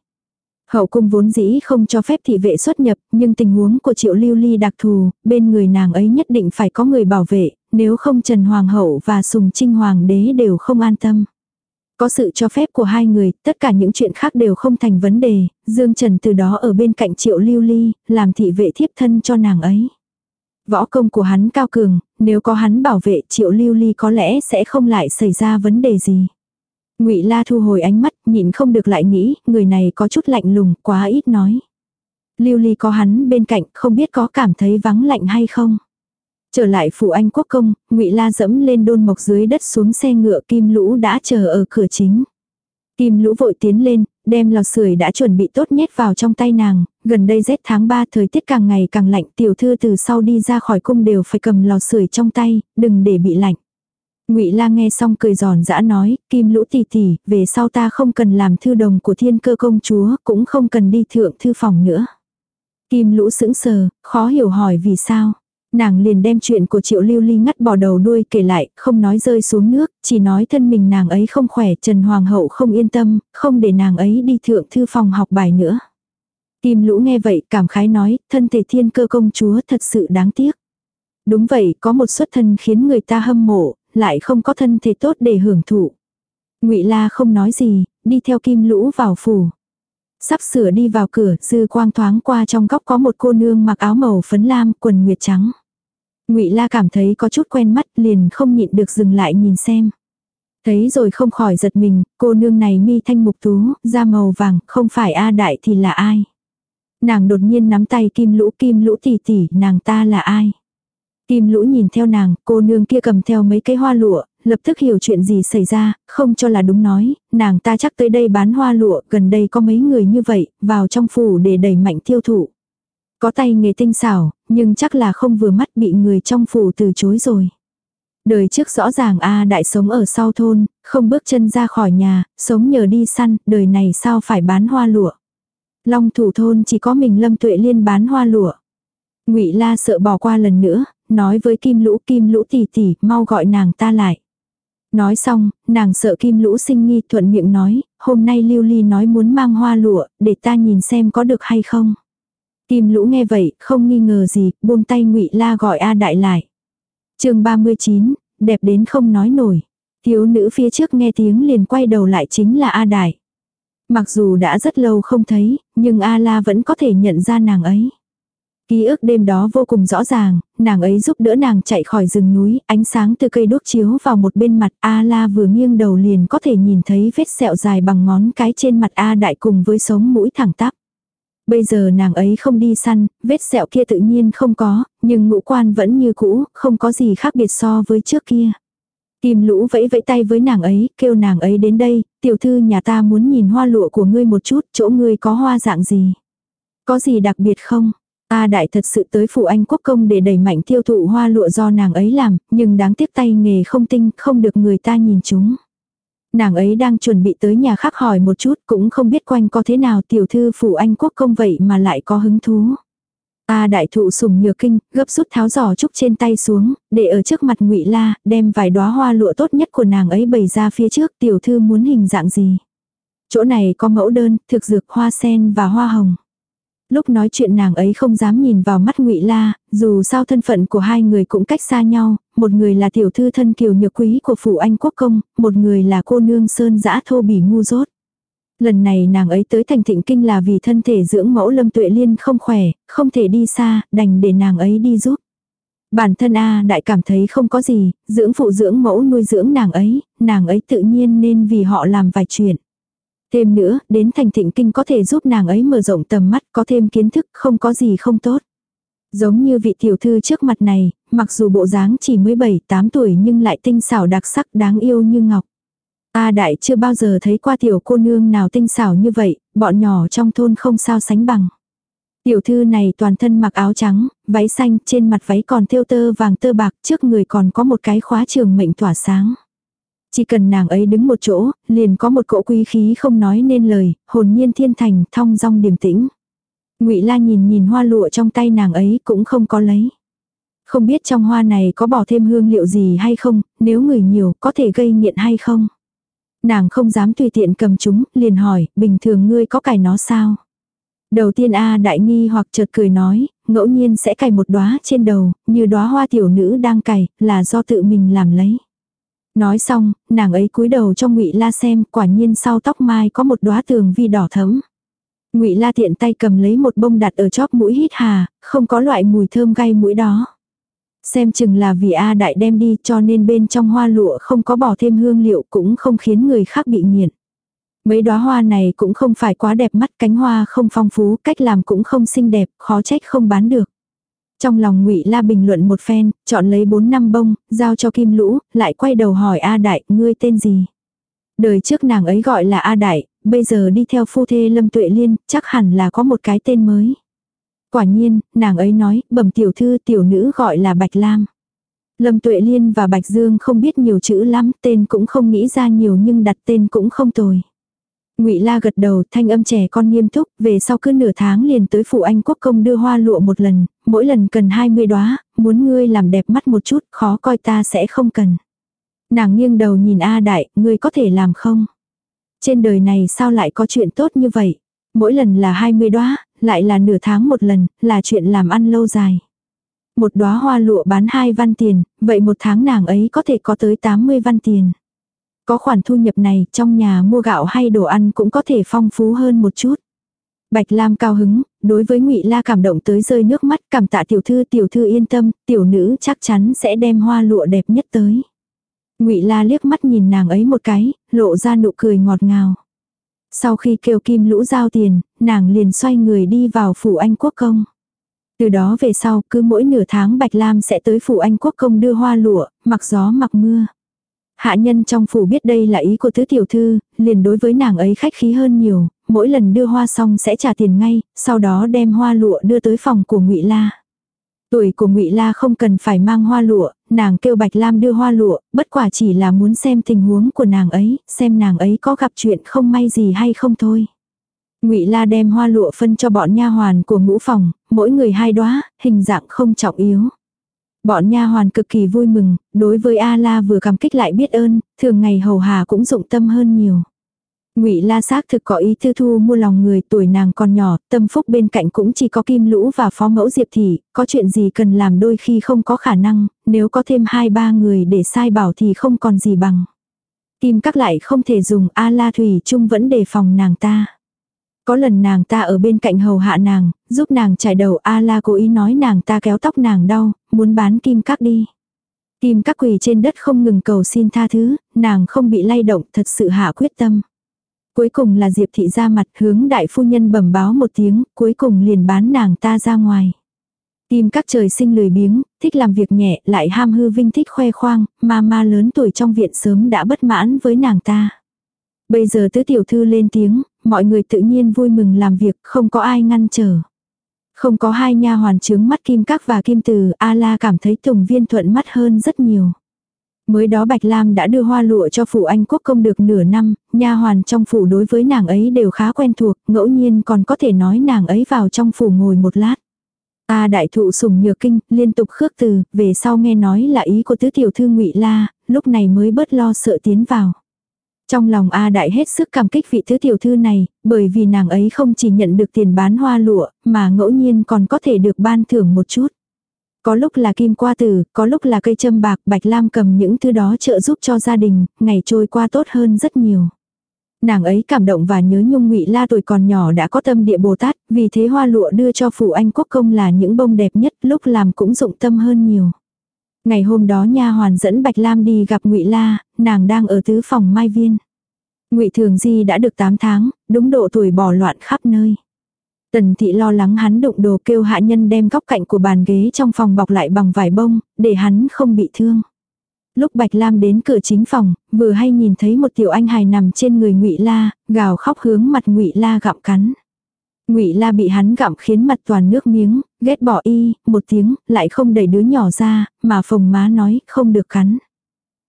Hậu cung vốn dĩ không cho phép thị vệ xuất nhập, nhưng tình huống của triệu lưu ly đặc thù, bên người nàng ấy nhất định phải có người bảo vệ, nếu không Trần Hoàng hậu và Sùng Trinh Hoàng đế đều không an tâm. Có sự cho phép của hai người, tất cả những chuyện khác đều không thành vấn đề, Dương Trần từ đó ở bên cạnh triệu lưu ly, làm thị vệ thiếp thân cho nàng ấy. Võ công của hắn cao cường, nếu có hắn bảo vệ triệu lưu ly có lẽ sẽ không lại xảy ra vấn đề gì. Ngụy La thu hồi ánh mắt, nhịn không được lại nghĩ, người này có chút lạnh lùng, quá ít nói. Lưu Ly có hắn bên cạnh, không biết có cảm thấy vắng lạnh hay không. Trở lại phủ anh quốc công, Ngụy La dẫm lên đôn mộc dưới đất xuống xe ngựa Kim Lũ đã chờ ở cửa chính. Kim Lũ vội tiến lên, đem lò sưởi đã chuẩn bị tốt nhét vào trong tay nàng, gần đây rét tháng 3 thời tiết càng ngày càng lạnh, tiểu thư từ sau đi ra khỏi cung đều phải cầm lò sưởi trong tay, đừng để bị lạnh. Ngụy La nghe xong cười giòn giã nói, Kim Lũ tỷ tỷ, về sau ta không cần làm thư đồng của Thiên Cơ công chúa, cũng không cần đi thượng thư phòng nữa. Kim Lũ sững sờ, khó hiểu hỏi vì sao. Nàng liền đem chuyện của Triệu Lưu Ly ngắt bỏ đầu đuôi kể lại, không nói rơi xuống nước, chỉ nói thân mình nàng ấy không khỏe, Trần Hoàng hậu không yên tâm, không để nàng ấy đi thượng thư phòng học bài nữa. Kim Lũ nghe vậy, cảm khái nói, thân thể Thiên Cơ công chúa thật sự đáng tiếc. Đúng vậy, có một xuất thân khiến người ta hâm mộ, lại không có thân thể tốt để hưởng thụ. Ngụy La không nói gì, đi theo Kim Lũ vào phủ. Sắp sửa đi vào cửa, dư quang thoáng qua trong góc có một cô nương mặc áo màu phấn lam, quần nguyệt trắng. Ngụy La cảm thấy có chút quen mắt, liền không nhịn được dừng lại nhìn xem. Thấy rồi không khỏi giật mình, cô nương này mi thanh mục tú, da màu vàng, không phải A đại thì là ai? Nàng đột nhiên nắm tay Kim Lũ, Kim Lũ tỷ tỷ, nàng ta là ai? Kim lũ nhìn theo nàng, cô nương kia cầm theo mấy cái hoa lụa, lập tức hiểu chuyện gì xảy ra, không cho là đúng nói, nàng ta chắc tới đây bán hoa lụa, gần đây có mấy người như vậy, vào trong phủ để đẩy mạnh tiêu thụ. Có tay nghề tinh xảo, nhưng chắc là không vừa mắt bị người trong phủ từ chối rồi. Đời trước rõ ràng A đại sống ở sau thôn, không bước chân ra khỏi nhà, sống nhờ đi săn, đời này sao phải bán hoa lụa. Long thủ thôn chỉ có mình Lâm Tuệ Liên bán hoa lụa. Ngụy La sợ bỏ qua lần nữa, nói với Kim Lũ Kim Lũ tỷ tỷ, mau gọi nàng ta lại. Nói xong, nàng sợ Kim Lũ sinh nghi thuận miệng nói, hôm nay Lưu Ly nói muốn mang hoa lụa, để ta nhìn xem có được hay không. Kim Lũ nghe vậy, không nghi ngờ gì, buông tay Ngụy La gọi A Đại lại. Chương 39, đẹp đến không nói nổi. Thiếu nữ phía trước nghe tiếng liền quay đầu lại chính là A Đại. Mặc dù đã rất lâu không thấy, nhưng A La vẫn có thể nhận ra nàng ấy. Ký ức đêm đó vô cùng rõ ràng, nàng ấy giúp đỡ nàng chạy khỏi rừng núi, ánh sáng từ cây đốt chiếu vào một bên mặt A la vừa nghiêng đầu liền có thể nhìn thấy vết sẹo dài bằng ngón cái trên mặt A đại cùng với sống mũi thẳng tắp. Bây giờ nàng ấy không đi săn, vết sẹo kia tự nhiên không có, nhưng ngũ quan vẫn như cũ, không có gì khác biệt so với trước kia. Kim lũ vẫy vẫy tay với nàng ấy, kêu nàng ấy đến đây, tiểu thư nhà ta muốn nhìn hoa lụa của ngươi một chút, chỗ ngươi có hoa dạng gì. Có gì đặc biệt không? A đại thật sự tới phủ anh quốc công để đẩy mạnh tiêu thụ hoa lụa do nàng ấy làm, nhưng đáng tiếc tay nghề không tinh, không được người ta nhìn chúng. Nàng ấy đang chuẩn bị tới nhà khác hỏi một chút, cũng không biết quanh có thế nào tiểu thư phủ anh quốc công vậy mà lại có hứng thú. A đại thụ sùng nhược kinh, gấp rút tháo giỏ trúc trên tay xuống, để ở trước mặt ngụy La, đem vài đóa hoa lụa tốt nhất của nàng ấy bày ra phía trước, tiểu thư muốn hình dạng gì. Chỗ này có mẫu đơn, thực dược hoa sen và hoa hồng. Lúc nói chuyện nàng ấy không dám nhìn vào mắt ngụy La, dù sao thân phận của hai người cũng cách xa nhau, một người là tiểu thư thân kiều nhược quý của phủ anh quốc công, một người là cô nương sơn dã thô bỉ ngu dốt. Lần này nàng ấy tới thành thịnh kinh là vì thân thể dưỡng mẫu lâm tuệ liên không khỏe, không thể đi xa, đành để nàng ấy đi giúp. Bản thân A đại cảm thấy không có gì, dưỡng phụ dưỡng mẫu nuôi dưỡng nàng ấy, nàng ấy tự nhiên nên vì họ làm vài chuyện. Thêm nữa, đến thành thịnh kinh có thể giúp nàng ấy mở rộng tầm mắt, có thêm kiến thức, không có gì không tốt. Giống như vị tiểu thư trước mặt này, mặc dù bộ dáng chỉ mới 7-8 tuổi nhưng lại tinh xảo đặc sắc đáng yêu như ngọc. A đại chưa bao giờ thấy qua tiểu cô nương nào tinh xảo như vậy, bọn nhỏ trong thôn không sao sánh bằng. Tiểu thư này toàn thân mặc áo trắng, váy xanh, trên mặt váy còn thêu tơ vàng tơ bạc, trước người còn có một cái khóa trường mệnh tỏa sáng. Chỉ cần nàng ấy đứng một chỗ, liền có một cỗ quý khí không nói nên lời, hồn nhiên thiên thành, thong dong điềm tĩnh. Ngụy La nhìn nhìn hoa lụa trong tay nàng ấy cũng không có lấy. Không biết trong hoa này có bỏ thêm hương liệu gì hay không, nếu người nhiều có thể gây nghiện hay không. Nàng không dám tùy tiện cầm chúng, liền hỏi, bình thường ngươi có cài nó sao? Đầu tiên A đại nghi hoặc chợt cười nói, ngẫu nhiên sẽ cài một đóa trên đầu, như đóa hoa tiểu nữ đang cài, là do tự mình làm lấy. Nói xong, nàng ấy cúi đầu cho ngụy La xem, quả nhiên sau tóc mai có một đóa tường vi đỏ thẫm. Ngụy La tiện tay cầm lấy một bông đặt ở chóp mũi hít hà, không có loại mùi thơm gai mũi đó. Xem chừng là vì A đại đem đi cho nên bên trong hoa lụa không có bỏ thêm hương liệu cũng không khiến người khác bị nghiện. Mấy đóa hoa này cũng không phải quá đẹp mắt, cánh hoa không phong phú, cách làm cũng không xinh đẹp, khó trách không bán được. Trong lòng ngụy La bình luận một phen, chọn lấy bốn năm bông, giao cho Kim Lũ, lại quay đầu hỏi A Đại, ngươi tên gì? Đời trước nàng ấy gọi là A Đại, bây giờ đi theo phu thê Lâm Tuệ Liên, chắc hẳn là có một cái tên mới. Quả nhiên, nàng ấy nói, bẩm tiểu thư tiểu nữ gọi là Bạch Lam. Lâm Tuệ Liên và Bạch Dương không biết nhiều chữ lắm, tên cũng không nghĩ ra nhiều nhưng đặt tên cũng không tồi. Ngụy La gật đầu, thanh âm trẻ con nghiêm túc, về sau cứ nửa tháng liền tới phủ Anh Quốc công đưa hoa lụa một lần, mỗi lần cần 20 đóa, muốn ngươi làm đẹp mắt một chút, khó coi ta sẽ không cần. Nàng nghiêng đầu nhìn A Đại, ngươi có thể làm không? Trên đời này sao lại có chuyện tốt như vậy? Mỗi lần là 20 đóa, lại là nửa tháng một lần, là chuyện làm ăn lâu dài. Một đóa hoa lụa bán 2 văn tiền, vậy một tháng nàng ấy có thể có tới 80 văn tiền. Có khoản thu nhập này, trong nhà mua gạo hay đồ ăn cũng có thể phong phú hơn một chút. Bạch Lam cao hứng, đối với Ngụy La cảm động tới rơi nước mắt, cảm tạ tiểu thư, tiểu thư yên tâm, tiểu nữ chắc chắn sẽ đem hoa lụa đẹp nhất tới. Ngụy La liếc mắt nhìn nàng ấy một cái, lộ ra nụ cười ngọt ngào. Sau khi kêu Kim Lũ giao tiền, nàng liền xoay người đi vào phủ Anh Quốc công. Từ đó về sau, cứ mỗi nửa tháng Bạch Lam sẽ tới phủ Anh Quốc công đưa hoa lụa, mặc gió mặc mưa. Hạ nhân trong phủ biết đây là ý của tứ tiểu thư, liền đối với nàng ấy khách khí hơn nhiều, mỗi lần đưa hoa xong sẽ trả tiền ngay, sau đó đem hoa lụa đưa tới phòng của Ngụy La. Tuổi của Ngụy La không cần phải mang hoa lụa, nàng kêu Bạch Lam đưa hoa lụa, bất quả chỉ là muốn xem tình huống của nàng ấy, xem nàng ấy có gặp chuyện không may gì hay không thôi. Ngụy La đem hoa lụa phân cho bọn nha hoàn của ngũ phòng, mỗi người hai đóa, hình dạng không trọng yếu. Bọn nha hoàn cực kỳ vui mừng, đối với A La vừa cảm kích lại biết ơn, thường ngày hầu hà cũng dụng tâm hơn nhiều. Ngụy La xác thực có ý tư thu mua lòng người, tuổi nàng còn nhỏ, tâm phúc bên cạnh cũng chỉ có Kim Lũ và phó mẫu Diệp thị, có chuyện gì cần làm đôi khi không có khả năng, nếu có thêm hai ba người để sai bảo thì không còn gì bằng. Kim các lại không thể dùng A La Thủy Trung vẫn đề phòng nàng ta. Có lần nàng ta ở bên cạnh hầu hạ nàng, giúp nàng trải đầu A la cố ý nói nàng ta kéo tóc nàng đau, muốn bán kim các đi. Kim các quỳ trên đất không ngừng cầu xin tha thứ, nàng không bị lay động thật sự hạ quyết tâm. Cuối cùng là Diệp thị ra mặt hướng đại phu nhân bẩm báo một tiếng, cuối cùng liền bán nàng ta ra ngoài. Kim các trời sinh lười biếng, thích làm việc nhẹ, lại ham hư vinh thích khoe khoang, ma ma lớn tuổi trong viện sớm đã bất mãn với nàng ta. Bây giờ tứ tiểu thư lên tiếng, mọi người tự nhiên vui mừng làm việc, không có ai ngăn trở. Không có hai nha hoàn trướng mắt kim các và kim từ, A-la cảm thấy Tùng Viên thuận mắt hơn rất nhiều. Mới đó Bạch Lam đã đưa hoa lụa cho phủ Anh Quốc công được nửa năm, nha hoàn trong phủ đối với nàng ấy đều khá quen thuộc, ngẫu nhiên còn có thể nói nàng ấy vào trong phủ ngồi một lát. A đại thụ sủng nhược kinh, liên tục khước từ, về sau nghe nói là ý của tứ tiểu thư ngụy La, lúc này mới bớt lo sợ tiến vào. Trong lòng A Đại hết sức cảm kích vị thứ tiểu thư này, bởi vì nàng ấy không chỉ nhận được tiền bán hoa lụa, mà ngẫu nhiên còn có thể được ban thưởng một chút. Có lúc là kim qua tử, có lúc là cây châm bạc, Bạch Lam cầm những thứ đó trợ giúp cho gia đình, ngày trôi qua tốt hơn rất nhiều. Nàng ấy cảm động và nhớ nhung ngụy La tuổi còn nhỏ đã có tâm địa Bồ Tát, vì thế hoa lụa đưa cho phủ anh quốc công là những bông đẹp nhất, lúc làm cũng dụng tâm hơn nhiều. Ngày hôm đó nha hoàn dẫn Bạch Lam đi gặp Ngụy La, nàng đang ở tứ phòng Mai Viên. Ngụy Thường Di đã được 8 tháng, đúng độ tuổi bỏ loạn khắp nơi. Tần thị lo lắng hắn đụng đồ kêu hạ nhân đem góc cạnh của bàn ghế trong phòng bọc lại bằng vải bông, để hắn không bị thương. Lúc Bạch Lam đến cửa chính phòng, vừa hay nhìn thấy một tiểu anh hài nằm trên người Ngụy La, gào khóc hướng mặt Ngụy La gặm cắn. Ngụy La bị hắn gặm khiến mặt toàn nước miếng, ghét bỏ y, một tiếng, lại không đẩy đứa nhỏ ra, mà phồng má nói, không được cắn.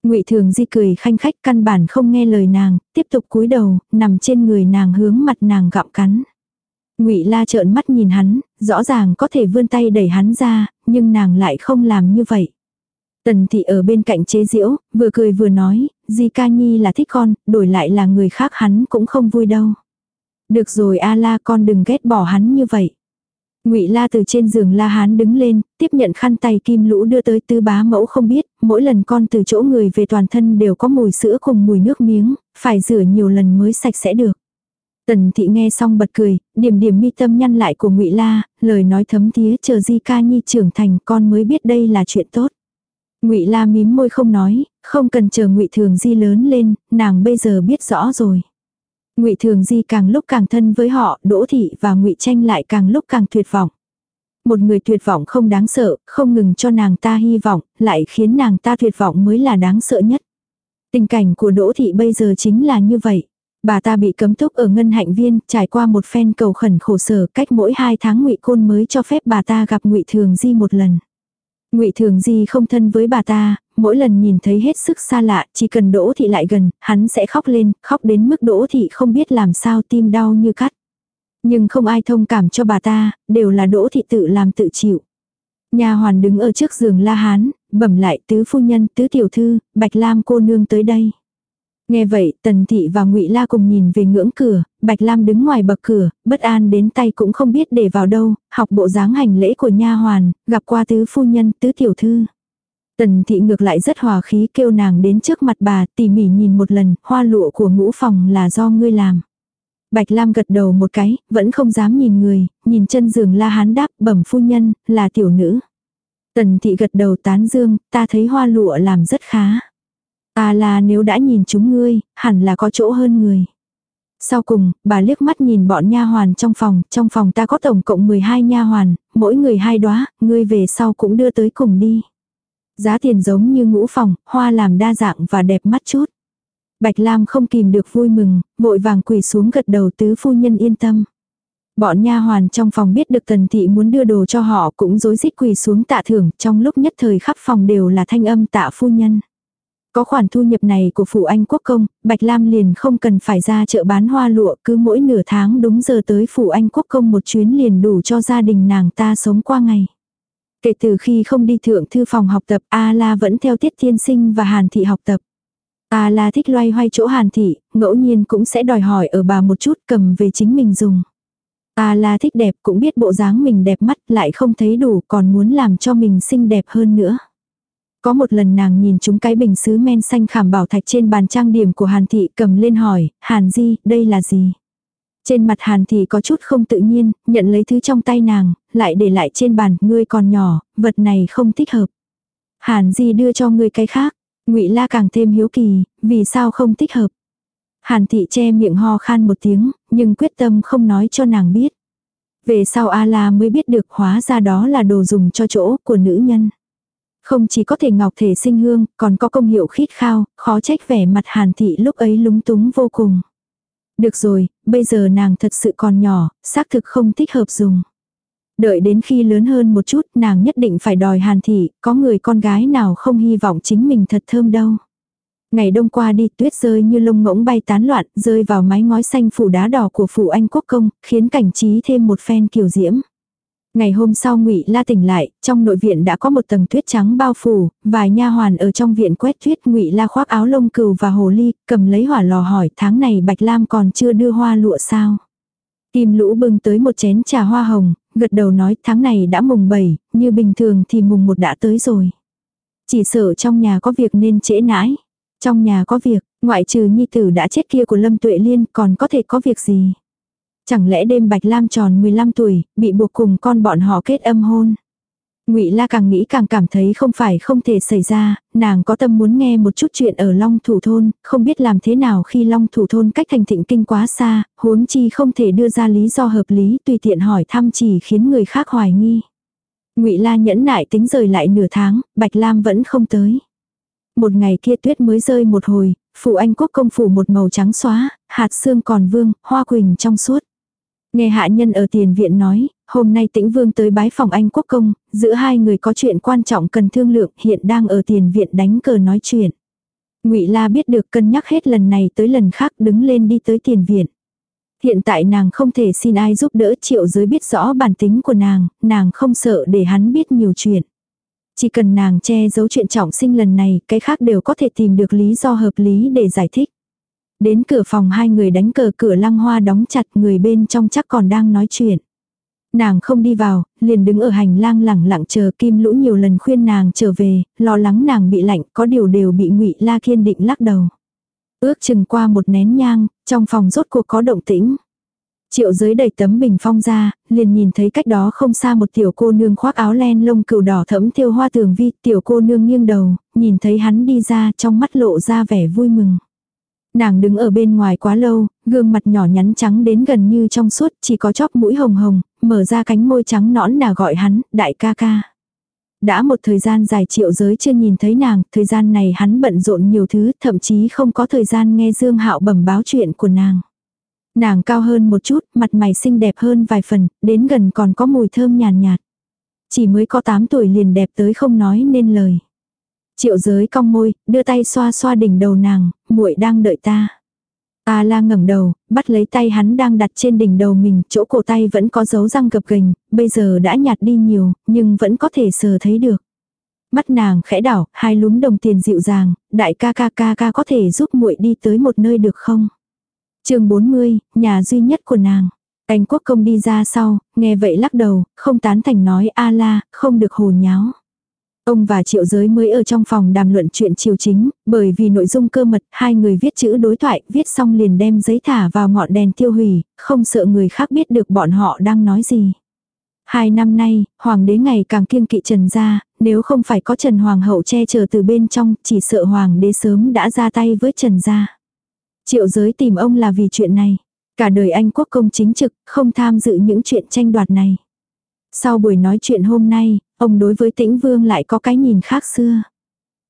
Ngụy Thường Di cười khanh khách căn bản không nghe lời nàng, tiếp tục cúi đầu, nằm trên người nàng hướng mặt nàng gặm cắn. Ngụy La trợn mắt nhìn hắn, rõ ràng có thể vươn tay đẩy hắn ra, nhưng nàng lại không làm như vậy. Tần thị ở bên cạnh chế diễu, vừa cười vừa nói, Di Ca Nhi là thích con, đổi lại là người khác hắn cũng không vui đâu. Được rồi A La con đừng ghét bỏ hắn như vậy. Ngụy La từ trên giường La Hán đứng lên, tiếp nhận khăn tay kim lũ đưa tới tư bá mẫu không biết, mỗi lần con từ chỗ người về toàn thân đều có mùi sữa cùng mùi nước miếng, phải rửa nhiều lần mới sạch sẽ được. Tần thị nghe xong bật cười, điểm điểm mi tâm nhăn lại của Ngụy La, lời nói thấm thía chờ Di Ca Nhi trưởng thành con mới biết đây là chuyện tốt. Ngụy La mím môi không nói, không cần chờ Ngụy Thường Di lớn lên, nàng bây giờ biết rõ rồi. Ngụy Thường Di càng lúc càng thân với họ, Đỗ Thị và Ngụy Tranh lại càng lúc càng tuyệt vọng. Một người tuyệt vọng không đáng sợ, không ngừng cho nàng ta hy vọng, lại khiến nàng ta tuyệt vọng mới là đáng sợ nhất. Tình cảnh của Đỗ Thị bây giờ chính là như vậy. Bà ta bị cấm túc ở ngân hạnh viên, trải qua một phen cầu khẩn khổ sở cách mỗi hai tháng ngụy Côn mới cho phép bà ta gặp ngụy Thường Di một lần. Ngụy Thường Di không thân với bà ta, mỗi lần nhìn thấy hết sức xa lạ, chỉ cần Đỗ Thị lại gần, hắn sẽ khóc lên, khóc đến mức Đỗ Thị không biết làm sao tim đau như cắt. Nhưng không ai thông cảm cho bà ta, đều là Đỗ Thị tự làm tự chịu. Nhà hoàn đứng ở trước giường La Hán, bẩm lại tứ phu nhân, tứ tiểu thư, Bạch Lam cô nương tới đây. Nghe vậy, Tần Thị và Ngụy La cùng nhìn về ngưỡng cửa, Bạch Lam đứng ngoài bậc cửa, bất an đến tay cũng không biết để vào đâu, học bộ dáng hành lễ của nha hoàn, gặp qua tứ phu nhân, tứ tiểu thư. Tần Thị ngược lại rất hòa khí kêu nàng đến trước mặt bà, tỉ mỉ nhìn một lần, hoa lụa của ngũ phòng là do ngươi làm. Bạch Lam gật đầu một cái, vẫn không dám nhìn người, nhìn chân giường La Hán đáp, bẩm phu nhân, là tiểu nữ. Tần Thị gật đầu tán dương, ta thấy hoa lụa làm rất khá. À là nếu đã nhìn chúng ngươi, hẳn là có chỗ hơn người. Sau cùng, bà liếc mắt nhìn bọn nha hoàn trong phòng, trong phòng ta có tổng cộng 12 nha hoàn, mỗi người hai đóa, ngươi về sau cũng đưa tới cùng đi. Giá tiền giống như ngũ phòng, hoa làm đa dạng và đẹp mắt chút. Bạch Lam không kìm được vui mừng, vội vàng quỳ xuống gật đầu tứ phu nhân yên tâm. Bọn nha hoàn trong phòng biết được tần thị muốn đưa đồ cho họ cũng rối rít quỳ xuống tạ thưởng, trong lúc nhất thời khắp phòng đều là thanh âm tạ phu nhân. Có khoản thu nhập này của phụ anh quốc công, Bạch Lam liền không cần phải ra chợ bán hoa lụa, cứ mỗi nửa tháng đúng giờ tới phụ anh quốc công một chuyến liền đủ cho gia đình nàng ta sống qua ngày. Kể từ khi không đi thượng thư phòng học tập, A La vẫn theo tiết thiên sinh và Hàn Thị học tập. A La thích loay hoay chỗ Hàn Thị, ngẫu nhiên cũng sẽ đòi hỏi ở bà một chút cầm về chính mình dùng. A La thích đẹp cũng biết bộ dáng mình đẹp mắt lại không thấy đủ còn muốn làm cho mình xinh đẹp hơn nữa. Có một lần nàng nhìn chúng cái bình sứ men xanh khảm bảo thạch trên bàn trang điểm của Hàn Thị cầm lên hỏi, Hàn Di, đây là gì? Trên mặt Hàn Thị có chút không tự nhiên, nhận lấy thứ trong tay nàng, lại để lại trên bàn, ngươi còn nhỏ, vật này không thích hợp. Hàn Di đưa cho ngươi cái khác, ngụy La càng thêm hiếu kỳ, vì sao không thích hợp. Hàn Thị che miệng ho khan một tiếng, nhưng quyết tâm không nói cho nàng biết. Về sau A La mới biết được hóa ra đó là đồ dùng cho chỗ của nữ nhân. Không chỉ có thể ngọc thể sinh hương, còn có công hiệu khít khao, khó trách vẻ mặt hàn thị lúc ấy lúng túng vô cùng. Được rồi, bây giờ nàng thật sự còn nhỏ, xác thực không thích hợp dùng. Đợi đến khi lớn hơn một chút, nàng nhất định phải đòi hàn thị, có người con gái nào không hy vọng chính mình thật thơm đâu. Ngày đông qua đi tuyết rơi như lông ngỗng bay tán loạn, rơi vào mái ngói xanh phủ đá đỏ của phủ anh quốc công, khiến cảnh trí thêm một phen kiều diễm. Ngày hôm sau Ngụy La tỉnh lại, trong nội viện đã có một tầng tuyết trắng bao phủ, vài nha hoàn ở trong viện quét tuyết, Ngụy La khoác áo lông cừu và hồ ly, cầm lấy hỏa lò hỏi, tháng này Bạch Lam còn chưa đưa hoa lụa sao? Kim Lũ bưng tới một chén trà hoa hồng, gật đầu nói, tháng này đã mùng 7, như bình thường thì mùng 1 đã tới rồi. Chỉ sợ trong nhà có việc nên trễ nãi. Trong nhà có việc, ngoại trừ nhi tử đã chết kia của Lâm Tuệ Liên còn có thể có việc gì? Chẳng lẽ đêm Bạch Lam tròn 15 tuổi, bị buộc cùng con bọn họ kết âm hôn. Ngụy La càng nghĩ càng cảm thấy không phải không thể xảy ra, nàng có tâm muốn nghe một chút chuyện ở Long Thủ Thôn, không biết làm thế nào khi Long Thủ Thôn cách thành thịnh kinh quá xa, huống chi không thể đưa ra lý do hợp lý tùy tiện hỏi thăm chỉ khiến người khác hoài nghi. Ngụy La nhẫn nại tính rời lại nửa tháng, Bạch Lam vẫn không tới. Một ngày kia tuyết mới rơi một hồi, phủ anh quốc công phủ một màu trắng xóa, hạt xương còn vương, hoa quỳnh trong suốt. Nghe hạ nhân ở tiền viện nói, hôm nay tĩnh vương tới bái phòng anh quốc công, giữa hai người có chuyện quan trọng cần thương lượng hiện đang ở tiền viện đánh cờ nói chuyện. ngụy La biết được cân nhắc hết lần này tới lần khác đứng lên đi tới tiền viện. Hiện tại nàng không thể xin ai giúp đỡ triệu giới biết rõ bản tính của nàng, nàng không sợ để hắn biết nhiều chuyện. Chỉ cần nàng che giấu chuyện trọng sinh lần này, cái khác đều có thể tìm được lý do hợp lý để giải thích. Đến cửa phòng hai người đánh cờ cửa lăng hoa đóng chặt người bên trong chắc còn đang nói chuyện. Nàng không đi vào, liền đứng ở hành lang lẳng lặng chờ kim lũ nhiều lần khuyên nàng trở về, lo lắng nàng bị lạnh, có điều đều bị ngụy La kiên định lắc đầu. Ước chừng qua một nén nhang, trong phòng rốt cuộc có động tĩnh. Triệu giới đẩy tấm bình phong ra, liền nhìn thấy cách đó không xa một tiểu cô nương khoác áo len lông cừu đỏ thẫm thiêu hoa tường vi, tiểu cô nương nghiêng đầu, nhìn thấy hắn đi ra trong mắt lộ ra vẻ vui mừng. Nàng đứng ở bên ngoài quá lâu, gương mặt nhỏ nhắn trắng đến gần như trong suốt, chỉ có chóp mũi hồng hồng, mở ra cánh môi trắng nõn nà gọi hắn, đại ca ca. Đã một thời gian dài triệu giới chưa nhìn thấy nàng, thời gian này hắn bận rộn nhiều thứ, thậm chí không có thời gian nghe Dương Hạo bẩm báo chuyện của nàng. Nàng cao hơn một chút, mặt mày xinh đẹp hơn vài phần, đến gần còn có mùi thơm nhàn nhạt, nhạt. Chỉ mới có 8 tuổi liền đẹp tới không nói nên lời. Triệu giới cong môi, đưa tay xoa xoa đỉnh đầu nàng, muội đang đợi ta. A la ngẩng đầu, bắt lấy tay hắn đang đặt trên đỉnh đầu mình, chỗ cổ tay vẫn có dấu răng gập ghềnh, bây giờ đã nhạt đi nhiều, nhưng vẫn có thể sờ thấy được. Mắt nàng khẽ đảo, hai lúm đồng tiền dịu dàng, đại ca ca ca ca có thể giúp muội đi tới một nơi được không? chương 40, nhà duy nhất của nàng. Anh quốc công đi ra sau, nghe vậy lắc đầu, không tán thành nói a la, không được hồ nháo. Ông và triệu giới mới ở trong phòng đàm luận chuyện triều chính, bởi vì nội dung cơ mật, hai người viết chữ đối thoại, viết xong liền đem giấy thả vào ngọn đèn tiêu hủy, không sợ người khác biết được bọn họ đang nói gì. Hai năm nay, hoàng đế ngày càng kiêng kỵ trần gia, nếu không phải có trần hoàng hậu che chở từ bên trong, chỉ sợ hoàng đế sớm đã ra tay với trần gia. Triệu giới tìm ông là vì chuyện này. Cả đời anh quốc công chính trực, không tham dự những chuyện tranh đoạt này. Sau buổi nói chuyện hôm nay, ông đối với tĩnh vương lại có cái nhìn khác xưa.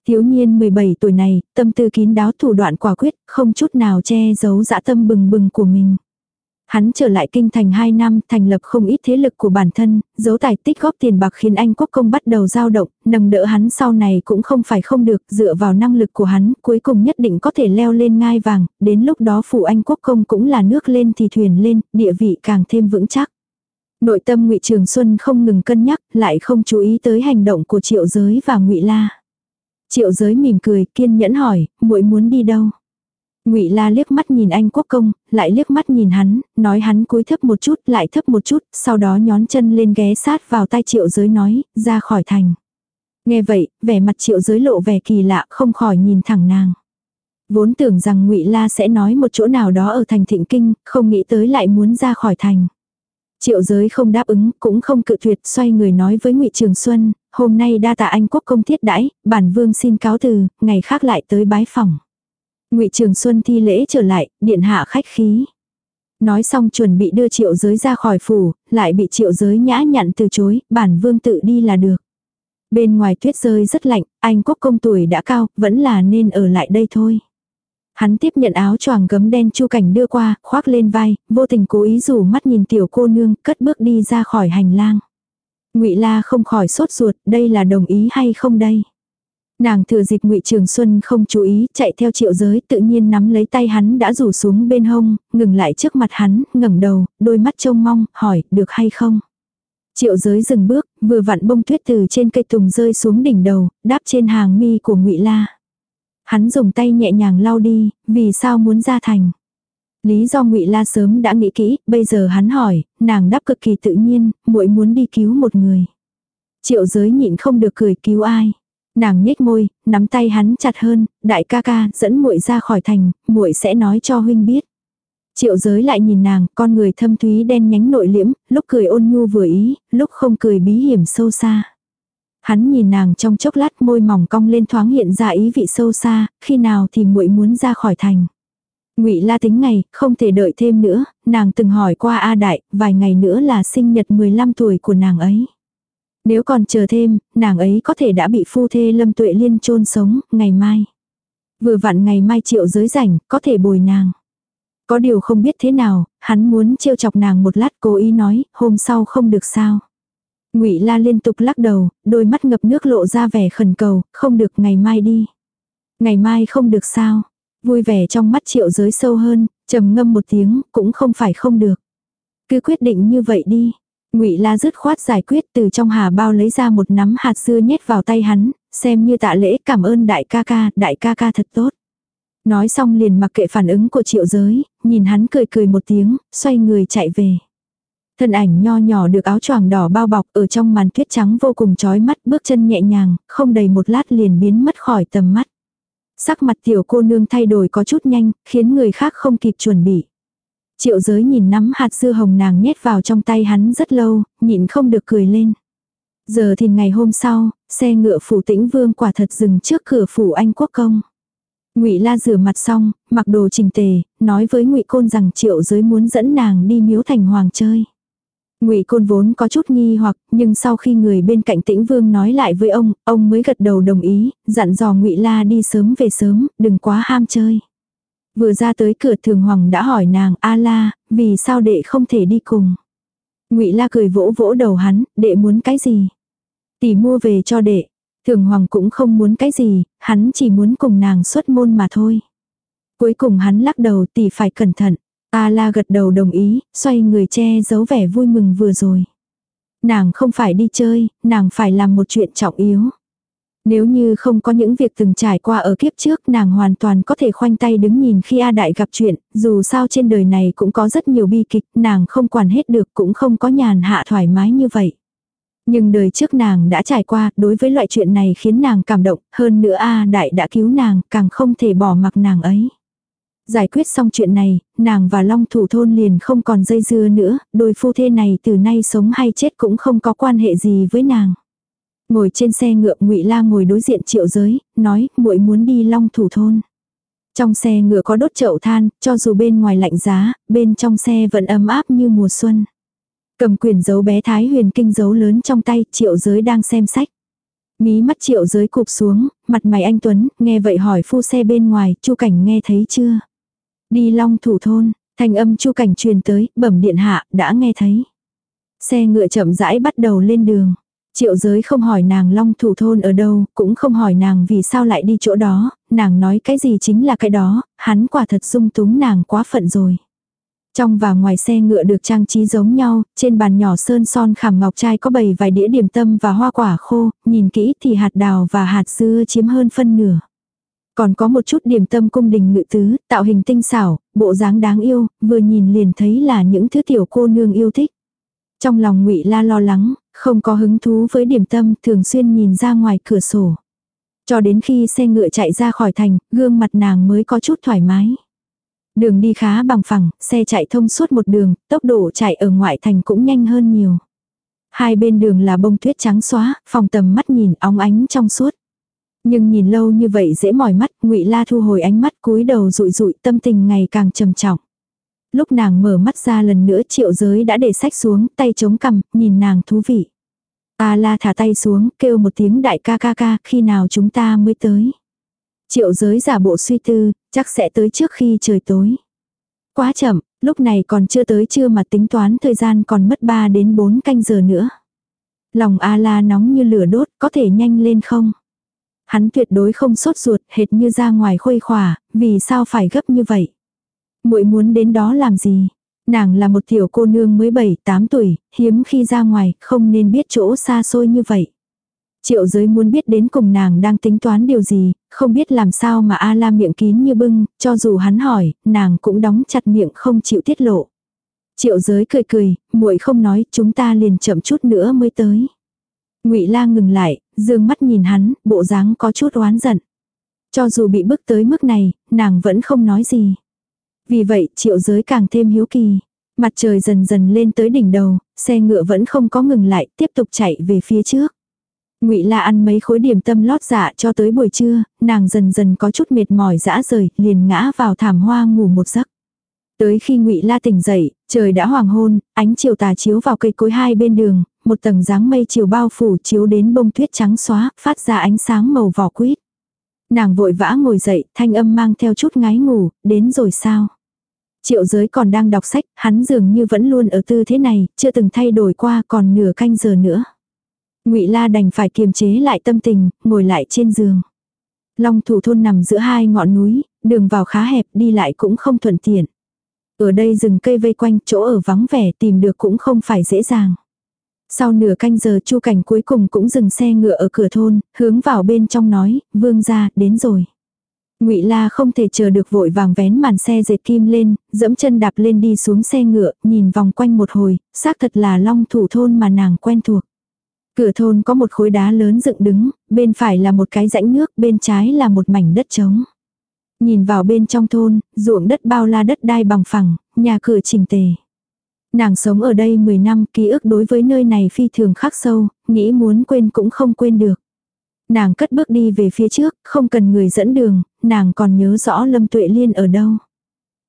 Thiếu nhiên 17 tuổi này, tâm tư kín đáo thủ đoạn quả quyết, không chút nào che giấu dã tâm bừng bừng của mình. Hắn trở lại kinh thành 2 năm, thành lập không ít thế lực của bản thân, giấu tài tích góp tiền bạc khiến anh quốc công bắt đầu dao động, nâng đỡ hắn sau này cũng không phải không được, dựa vào năng lực của hắn, cuối cùng nhất định có thể leo lên ngai vàng, đến lúc đó phụ anh quốc công cũng là nước lên thì thuyền lên, địa vị càng thêm vững chắc. Nội tâm ngụy Trường Xuân không ngừng cân nhắc, lại không chú ý tới hành động của Triệu Giới và ngụy La. Triệu Giới mỉm cười, kiên nhẫn hỏi, muội muốn đi đâu? Ngụy La liếc mắt nhìn anh quốc công, lại liếc mắt nhìn hắn, nói hắn cúi thấp một chút, lại thấp một chút, sau đó nhón chân lên ghé sát vào tai Triệu Giới nói, ra khỏi thành. Nghe vậy, vẻ mặt Triệu Giới lộ vẻ kỳ lạ, không khỏi nhìn thẳng nàng. Vốn tưởng rằng Ngụy La sẽ nói một chỗ nào đó ở thành Thịnh Kinh, không nghĩ tới lại muốn ra khỏi thành. Triệu giới không đáp ứng, cũng không cự tuyệt, xoay người nói với ngụy Trường Xuân, hôm nay đa tạ anh quốc công thiết đãi, bản vương xin cáo từ, ngày khác lại tới bái phòng. ngụy Trường Xuân thi lễ trở lại, điện hạ khách khí. Nói xong chuẩn bị đưa triệu giới ra khỏi phủ, lại bị triệu giới nhã nhặn từ chối, bản vương tự đi là được. Bên ngoài tuyết rơi rất lạnh, anh quốc công tuổi đã cao, vẫn là nên ở lại đây thôi. Hắn tiếp nhận áo choàng gấm đen chu cảnh đưa qua, khoác lên vai, vô tình cố ý rủ mắt nhìn tiểu cô nương, cất bước đi ra khỏi hành lang. Ngụy La không khỏi sốt ruột, đây là đồng ý hay không đây? Nàng thừa dịp Ngụy Trường Xuân không chú ý, chạy theo Triệu Giới, tự nhiên nắm lấy tay hắn đã rủ xuống bên hông, ngừng lại trước mặt hắn, ngẩng đầu, đôi mắt trông mong, hỏi, được hay không? Triệu Giới dừng bước, vừa vặn bông tuyết từ trên cây tùng rơi xuống đỉnh đầu, đáp trên hàng mi của Ngụy La. Hắn dùng tay nhẹ nhàng lau đi, vì sao muốn ra thành. Lý do ngụy La sớm đã nghĩ kỹ, bây giờ hắn hỏi, nàng đáp cực kỳ tự nhiên, muội muốn đi cứu một người. Triệu giới nhịn không được cười cứu ai. Nàng nhếch môi, nắm tay hắn chặt hơn, đại ca ca, dẫn muội ra khỏi thành, muội sẽ nói cho huynh biết. Triệu giới lại nhìn nàng, con người thâm thúy đen nhánh nội liễm, lúc cười ôn nhu vừa ý, lúc không cười bí hiểm sâu xa. Hắn nhìn nàng trong chốc lát môi mỏng cong lên thoáng hiện ra ý vị sâu xa, khi nào thì muội muốn ra khỏi thành. Ngụy La tính ngày, không thể đợi thêm nữa, nàng từng hỏi qua A Đại, vài ngày nữa là sinh nhật 15 tuổi của nàng ấy. Nếu còn chờ thêm, nàng ấy có thể đã bị phu thê Lâm Tuệ Liên chôn sống, ngày mai. Vừa vặn ngày mai triệu giới rảnh, có thể bồi nàng. Có điều không biết thế nào, hắn muốn trêu chọc nàng một lát cố ý nói, hôm sau không được sao. Ngụy La liên tục lắc đầu, đôi mắt ngập nước lộ ra vẻ khẩn cầu, không được ngày mai đi. Ngày mai không được sao? Vui vẻ trong mắt triệu giới sâu hơn, trầm ngâm một tiếng, cũng không phải không được. Cứ quyết định như vậy đi. Ngụy La dứt khoát giải quyết từ trong hà bao lấy ra một nắm hạt dưa nhét vào tay hắn, xem như tạ lễ cảm ơn đại ca ca, đại ca ca thật tốt. Nói xong liền mặc kệ phản ứng của triệu giới, nhìn hắn cười cười một tiếng, xoay người chạy về. Thân ảnh nho nhỏ được áo choàng đỏ bao bọc ở trong màn tuyết trắng vô cùng chói mắt bước chân nhẹ nhàng, không đầy một lát liền biến mất khỏi tầm mắt. Sắc mặt tiểu cô nương thay đổi có chút nhanh, khiến người khác không kịp chuẩn bị. Triệu giới nhìn nắm hạt dưa hồng nàng nhét vào trong tay hắn rất lâu, nhịn không được cười lên. Giờ thì ngày hôm sau, xe ngựa phủ tĩnh vương quả thật dừng trước cửa phủ anh quốc công. Ngụy La rửa mặt xong, mặc đồ trình tề, nói với Ngụy Côn rằng Triệu Giới muốn dẫn nàng đi Miếu Thành Hoàng chơi. Ngụy Côn vốn có chút nghi hoặc, nhưng sau khi người bên cạnh Tĩnh Vương nói lại với ông, ông mới gật đầu đồng ý, dặn dò Ngụy La đi sớm về sớm, đừng quá ham chơi. Vừa ra tới cửa Thường Hoàng đã hỏi nàng, "A La, vì sao đệ không thể đi cùng?" Ngụy La cười vỗ vỗ đầu hắn, "Đệ muốn cái gì?" "Tỷ mua về cho đệ." Thường Hoàng cũng không muốn cái gì, hắn chỉ muốn cùng nàng xuất môn mà thôi. Cuối cùng hắn lắc đầu, "Tỷ phải cẩn thận." A la gật đầu đồng ý, xoay người che giấu vẻ vui mừng vừa rồi. Nàng không phải đi chơi, nàng phải làm một chuyện trọng yếu. Nếu như không có những việc từng trải qua ở kiếp trước nàng hoàn toàn có thể khoanh tay đứng nhìn khi A Đại gặp chuyện, dù sao trên đời này cũng có rất nhiều bi kịch, nàng không quản hết được cũng không có nhàn hạ thoải mái như vậy. Nhưng đời trước nàng đã trải qua, đối với loại chuyện này khiến nàng cảm động, hơn nữa A Đại đã cứu nàng, càng không thể bỏ mặc nàng ấy. Giải quyết xong chuyện này, nàng và Long Thủ Thôn liền không còn dây dưa nữa, đôi phu thê này từ nay sống hay chết cũng không có quan hệ gì với nàng. Ngồi trên xe ngựa ngụy La ngồi đối diện triệu giới, nói muội muốn đi Long Thủ Thôn. Trong xe ngựa có đốt chậu than, cho dù bên ngoài lạnh giá, bên trong xe vẫn ấm áp như mùa xuân. Cầm quyền dấu bé Thái huyền kinh dấu lớn trong tay, triệu giới đang xem sách. Mí mắt triệu giới cụp xuống, mặt mày anh Tuấn, nghe vậy hỏi phu xe bên ngoài, chu cảnh nghe thấy chưa? Đi long thủ thôn, thanh âm chu cảnh truyền tới, bẩm điện hạ, đã nghe thấy. Xe ngựa chậm rãi bắt đầu lên đường. Triệu giới không hỏi nàng long thủ thôn ở đâu, cũng không hỏi nàng vì sao lại đi chỗ đó, nàng nói cái gì chính là cái đó, hắn quả thật dung túng nàng quá phận rồi. Trong và ngoài xe ngựa được trang trí giống nhau, trên bàn nhỏ sơn son khảm ngọc trai có bầy vài đĩa điểm tâm và hoa quả khô, nhìn kỹ thì hạt đào và hạt dưa chiếm hơn phân nửa. Còn có một chút điểm tâm cung đình ngự tứ, tạo hình tinh xảo, bộ dáng đáng yêu, vừa nhìn liền thấy là những thứ tiểu cô nương yêu thích. Trong lòng ngụy La lo lắng, không có hứng thú với điểm tâm, thường xuyên nhìn ra ngoài cửa sổ. Cho đến khi xe ngựa chạy ra khỏi thành, gương mặt nàng mới có chút thoải mái. Đường đi khá bằng phẳng, xe chạy thông suốt một đường, tốc độ chạy ở ngoại thành cũng nhanh hơn nhiều. Hai bên đường là bông tuyết trắng xóa, phòng tầm mắt nhìn óng ánh trong suốt. Nhưng nhìn lâu như vậy dễ mỏi mắt, ngụy La thu hồi ánh mắt cúi đầu rụi rụi tâm tình ngày càng trầm trọng. Lúc nàng mở mắt ra lần nữa triệu giới đã để sách xuống, tay chống cằm, nhìn nàng thú vị. A la thả tay xuống, kêu một tiếng đại ca ca ca, khi nào chúng ta mới tới. Triệu giới giả bộ suy tư, chắc sẽ tới trước khi trời tối. Quá chậm, lúc này còn chưa tới trưa mà tính toán thời gian còn mất 3 đến 4 canh giờ nữa. Lòng A-la nóng như lửa đốt, có thể nhanh lên không? Hắn tuyệt đối không sốt ruột, hệt như ra ngoài khuây khỏa, vì sao phải gấp như vậy? muội muốn đến đó làm gì? Nàng là một tiểu cô nương mới 7-8 tuổi, hiếm khi ra ngoài, không nên biết chỗ xa xôi như vậy. Triệu giới muốn biết đến cùng nàng đang tính toán điều gì, không biết làm sao mà A la miệng kín như bưng, cho dù hắn hỏi, nàng cũng đóng chặt miệng không chịu tiết lộ. Triệu giới cười cười, muội không nói, chúng ta liền chậm chút nữa mới tới. Ngụy La ngừng lại, dương mắt nhìn hắn, bộ dáng có chút oán giận. Cho dù bị bức tới mức này, nàng vẫn không nói gì. Vì vậy, triệu giới càng thêm hiếu kỳ. Mặt trời dần dần lên tới đỉnh đầu, xe ngựa vẫn không có ngừng lại, tiếp tục chạy về phía trước. Ngụy La ăn mấy khối điểm tâm lót dạ cho tới buổi trưa, nàng dần dần có chút mệt mỏi dã rời, liền ngã vào thảm hoa ngủ một giấc. Tới khi Ngụy La tỉnh dậy, trời đã hoàng hôn, ánh chiều tà chiếu vào cây cối hai bên đường, một tầng dáng mây chiều bao phủ chiếu đến bông tuyết trắng xóa, phát ra ánh sáng màu vỏ quýt. Nàng vội vã ngồi dậy, thanh âm mang theo chút ngái ngủ, đến rồi sao? Triệu giới còn đang đọc sách, hắn dường như vẫn luôn ở tư thế này, chưa từng thay đổi qua còn nửa canh giờ nữa. ngụy La đành phải kiềm chế lại tâm tình, ngồi lại trên giường. Long thủ thôn nằm giữa hai ngọn núi, đường vào khá hẹp đi lại cũng không thuận tiện. Ở đây rừng cây vây quanh chỗ ở vắng vẻ tìm được cũng không phải dễ dàng. Sau nửa canh giờ chu cảnh cuối cùng cũng dừng xe ngựa ở cửa thôn, hướng vào bên trong nói, vương ra, đến rồi. Ngụy La không thể chờ được vội vàng vén màn xe dệt kim lên, dẫm chân đạp lên đi xuống xe ngựa, nhìn vòng quanh một hồi, xác thật là long thủ thôn mà nàng quen thuộc. Cửa thôn có một khối đá lớn dựng đứng, bên phải là một cái rãnh nước, bên trái là một mảnh đất trống. Nhìn vào bên trong thôn, ruộng đất bao la đất đai bằng phẳng, nhà cửa chỉnh tề. Nàng sống ở đây 10 năm, ký ức đối với nơi này phi thường khắc sâu, nghĩ muốn quên cũng không quên được. Nàng cất bước đi về phía trước, không cần người dẫn đường, nàng còn nhớ rõ Lâm Tuệ Liên ở đâu.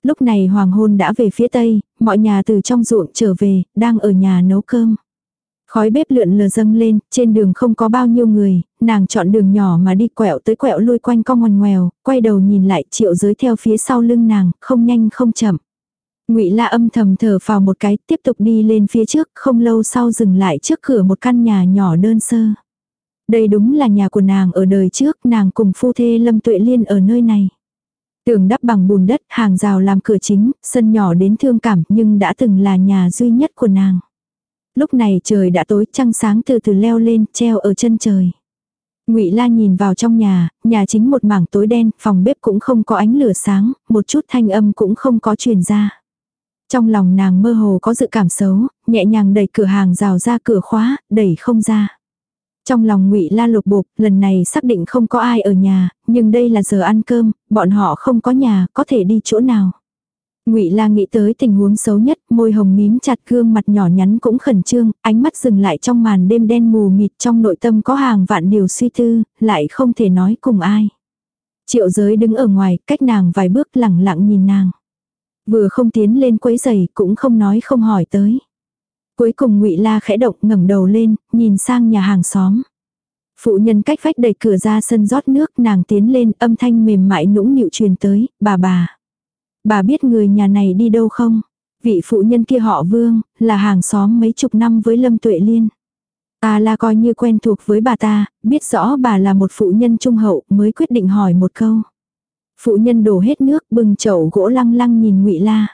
Lúc này hoàng hôn đã về phía tây, mọi nhà từ trong ruộng trở về, đang ở nhà nấu cơm. Khói bếp lượn lờ dâng lên, trên đường không có bao nhiêu người, nàng chọn đường nhỏ mà đi quẹo tới quẹo lui quanh cong ngoằn ngoèo, quay đầu nhìn lại triệu giới theo phía sau lưng nàng, không nhanh không chậm. Ngụy La âm thầm thở vào một cái, tiếp tục đi lên phía trước, không lâu sau dừng lại trước cửa một căn nhà nhỏ đơn sơ. Đây đúng là nhà của nàng ở đời trước, nàng cùng phu thê Lâm Tuệ Liên ở nơi này. Tường đắp bằng bùn đất, hàng rào làm cửa chính, sân nhỏ đến thương cảm nhưng đã từng là nhà duy nhất của nàng. Lúc này trời đã tối, trăng sáng từ từ leo lên, treo ở chân trời. Ngụy La nhìn vào trong nhà, nhà chính một mảng tối đen, phòng bếp cũng không có ánh lửa sáng, một chút thanh âm cũng không có truyền ra. Trong lòng nàng mơ hồ có dự cảm xấu, nhẹ nhàng đẩy cửa hàng rào ra cửa khóa, đẩy không ra. Trong lòng ngụy La lục bục, lần này xác định không có ai ở nhà, nhưng đây là giờ ăn cơm, bọn họ không có nhà, có thể đi chỗ nào. Ngụy La nghĩ tới tình huống xấu nhất, môi hồng mím chặt gương mặt nhỏ nhắn cũng khẩn trương, ánh mắt dừng lại trong màn đêm đen mù mịt trong nội tâm có hàng vạn điều suy tư, lại không thể nói cùng ai. Triệu giới đứng ở ngoài, cách nàng vài bước lẳng lặng nhìn nàng. Vừa không tiến lên quấy giày, cũng không nói không hỏi tới. Cuối cùng ngụy La khẽ động ngẩng đầu lên, nhìn sang nhà hàng xóm. Phụ nhân cách vách đẩy cửa ra sân rót nước nàng tiến lên âm thanh mềm mại nũng nịu truyền tới, bà bà. Bà biết người nhà này đi đâu không? Vị phụ nhân kia họ Vương, là hàng xóm mấy chục năm với Lâm Tuệ Liên. Ta là coi như quen thuộc với bà ta, biết rõ bà là một phụ nhân trung hậu mới quyết định hỏi một câu. Phụ nhân đổ hết nước bưng chậu gỗ lăng lăng nhìn ngụy La.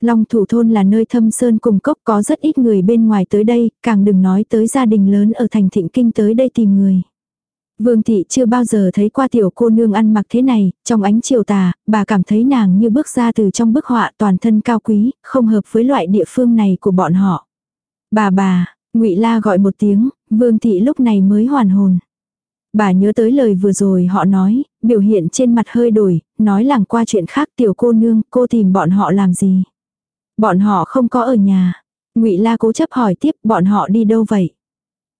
Long thủ thôn là nơi thâm sơn cùng cốc có rất ít người bên ngoài tới đây, càng đừng nói tới gia đình lớn ở thành thịnh kinh tới đây tìm người. Vương thị chưa bao giờ thấy qua tiểu cô nương ăn mặc thế này, trong ánh chiều tà, bà cảm thấy nàng như bước ra từ trong bức họa toàn thân cao quý, không hợp với loại địa phương này của bọn họ. Bà bà, ngụy La gọi một tiếng, Vương thị lúc này mới hoàn hồn. Bà nhớ tới lời vừa rồi họ nói, biểu hiện trên mặt hơi đổi, nói làng qua chuyện khác tiểu cô nương, cô tìm bọn họ làm gì. Bọn họ không có ở nhà. ngụy La cố chấp hỏi tiếp bọn họ đi đâu vậy.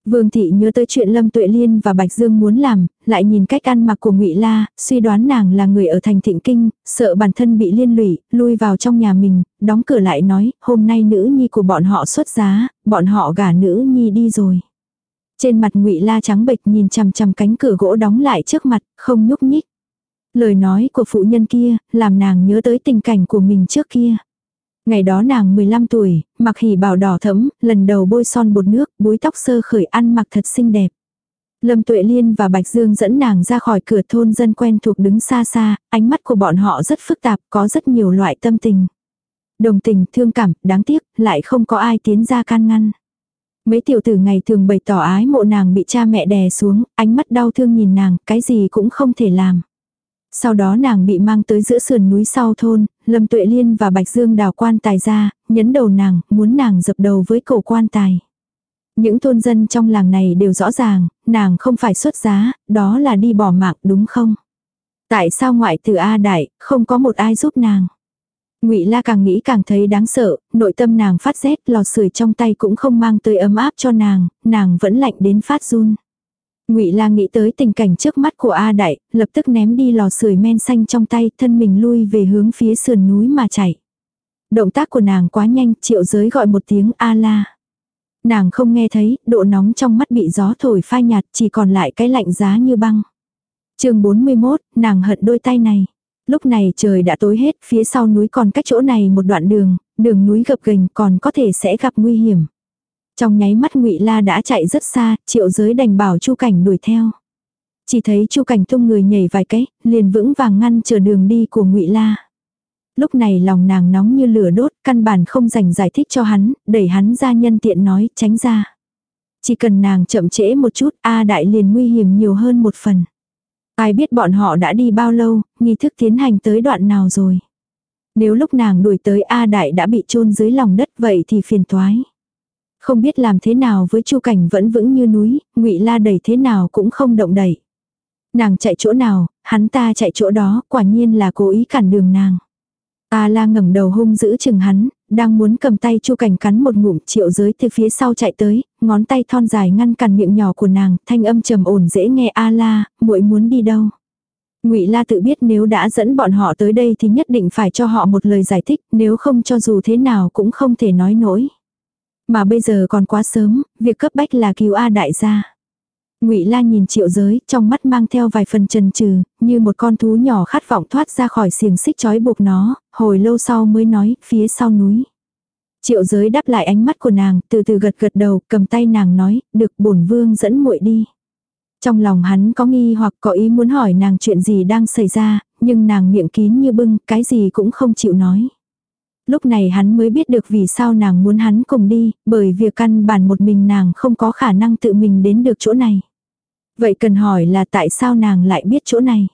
Vương thị nhớ tới chuyện Lâm Tuệ Liên và Bạch Dương muốn làm, lại nhìn cách ăn mặc của Ngụy La, suy đoán nàng là người ở thành Thịnh Kinh, sợ bản thân bị liên lụy, lui vào trong nhà mình, đóng cửa lại nói, hôm nay nữ nhi của bọn họ xuất giá, bọn họ gả nữ nhi đi rồi. Trên mặt Ngụy La trắng bệch nhìn chằm chằm cánh cửa gỗ đóng lại trước mặt, không nhúc nhích. Lời nói của phụ nhân kia, làm nàng nhớ tới tình cảnh của mình trước kia. Ngày đó nàng 15 tuổi, mặc hỉ bào đỏ thẫm, lần đầu bôi son bột nước, búi tóc sơ khởi ăn mặc thật xinh đẹp. Lâm Tuệ Liên và Bạch Dương dẫn nàng ra khỏi cửa thôn dân quen thuộc đứng xa xa, ánh mắt của bọn họ rất phức tạp, có rất nhiều loại tâm tình. Đồng tình, thương cảm, đáng tiếc, lại không có ai tiến ra can ngăn. Mấy tiểu tử ngày thường bày tỏ ái mộ nàng bị cha mẹ đè xuống, ánh mắt đau thương nhìn nàng, cái gì cũng không thể làm. Sau đó nàng bị mang tới giữa sườn núi sau thôn, Lâm Tuệ Liên và Bạch Dương đào quan tài ra, nhấn đầu nàng, muốn nàng dập đầu với cổ quan tài. Những thôn dân trong làng này đều rõ ràng, nàng không phải xuất giá, đó là đi bỏ mạng đúng không? Tại sao ngoại từ A Đại, không có một ai giúp nàng? Ngụy La càng nghĩ càng thấy đáng sợ, nội tâm nàng phát rét, lò sưởi trong tay cũng không mang tới ấm áp cho nàng, nàng vẫn lạnh đến phát run. Ngụy La nghĩ tới tình cảnh trước mắt của A Đại, lập tức ném đi lò sưởi men xanh trong tay, thân mình lui về hướng phía sườn núi mà chạy. Động tác của nàng quá nhanh, triệu giới gọi một tiếng A La. Nàng không nghe thấy, độ nóng trong mắt bị gió thổi phai nhạt, chỉ còn lại cái lạnh giá như băng. chương 41, nàng hận đôi tay này. Lúc này trời đã tối hết, phía sau núi còn cách chỗ này một đoạn đường, đường núi gập ghềnh còn có thể sẽ gặp nguy hiểm. Trong nháy mắt Ngụy La đã chạy rất xa, Triệu Giới đành bảo Chu Cảnh đuổi theo. Chỉ thấy Chu Cảnh tung người nhảy vài cái, liền vững vàng ngăn chờ đường đi của Ngụy La. Lúc này lòng nàng nóng như lửa đốt, căn bản không dành giải thích cho hắn, đẩy hắn ra nhân tiện nói, tránh ra. Chỉ cần nàng chậm trễ một chút, A Đại liền nguy hiểm nhiều hơn một phần. Ai biết bọn họ đã đi bao lâu, nghi thức tiến hành tới đoạn nào rồi. Nếu lúc nàng đuổi tới A Đại đã bị chôn dưới lòng đất vậy thì phiền toái. Không biết làm thế nào với Chu Cảnh vẫn vững như núi, Ngụy La đẩy thế nào cũng không động đẩy. Nàng chạy chỗ nào, hắn ta chạy chỗ đó, quả nhiên là cố ý cản đường nàng. A la ngẩng đầu hung giữ chừng hắn, đang muốn cầm tay chu cảnh cắn một ngụm triệu giới từ phía sau chạy tới, ngón tay thon dài ngăn cản miệng nhỏ của nàng, thanh âm trầm ổn dễ nghe A la, muội muốn đi đâu. Ngụy La tự biết nếu đã dẫn bọn họ tới đây thì nhất định phải cho họ một lời giải thích, nếu không cho dù thế nào cũng không thể nói nổi. Mà bây giờ còn quá sớm, việc cấp bách là cứu A đại gia. Ngụy La nhìn Triệu Giới, trong mắt mang theo vài phần trần trừ, như một con thú nhỏ khát vọng thoát ra khỏi xiềng xích trói buộc nó, hồi lâu sau mới nói, phía sau núi. Triệu Giới đáp lại ánh mắt của nàng, từ từ gật gật đầu, cầm tay nàng nói, được bổn vương dẫn muội đi. Trong lòng hắn có nghi hoặc có ý muốn hỏi nàng chuyện gì đang xảy ra, nhưng nàng miệng kín như bưng, cái gì cũng không chịu nói. Lúc này hắn mới biết được vì sao nàng muốn hắn cùng đi, bởi việc căn bản một mình nàng không có khả năng tự mình đến được chỗ này. Vậy cần hỏi là tại sao nàng lại biết chỗ này?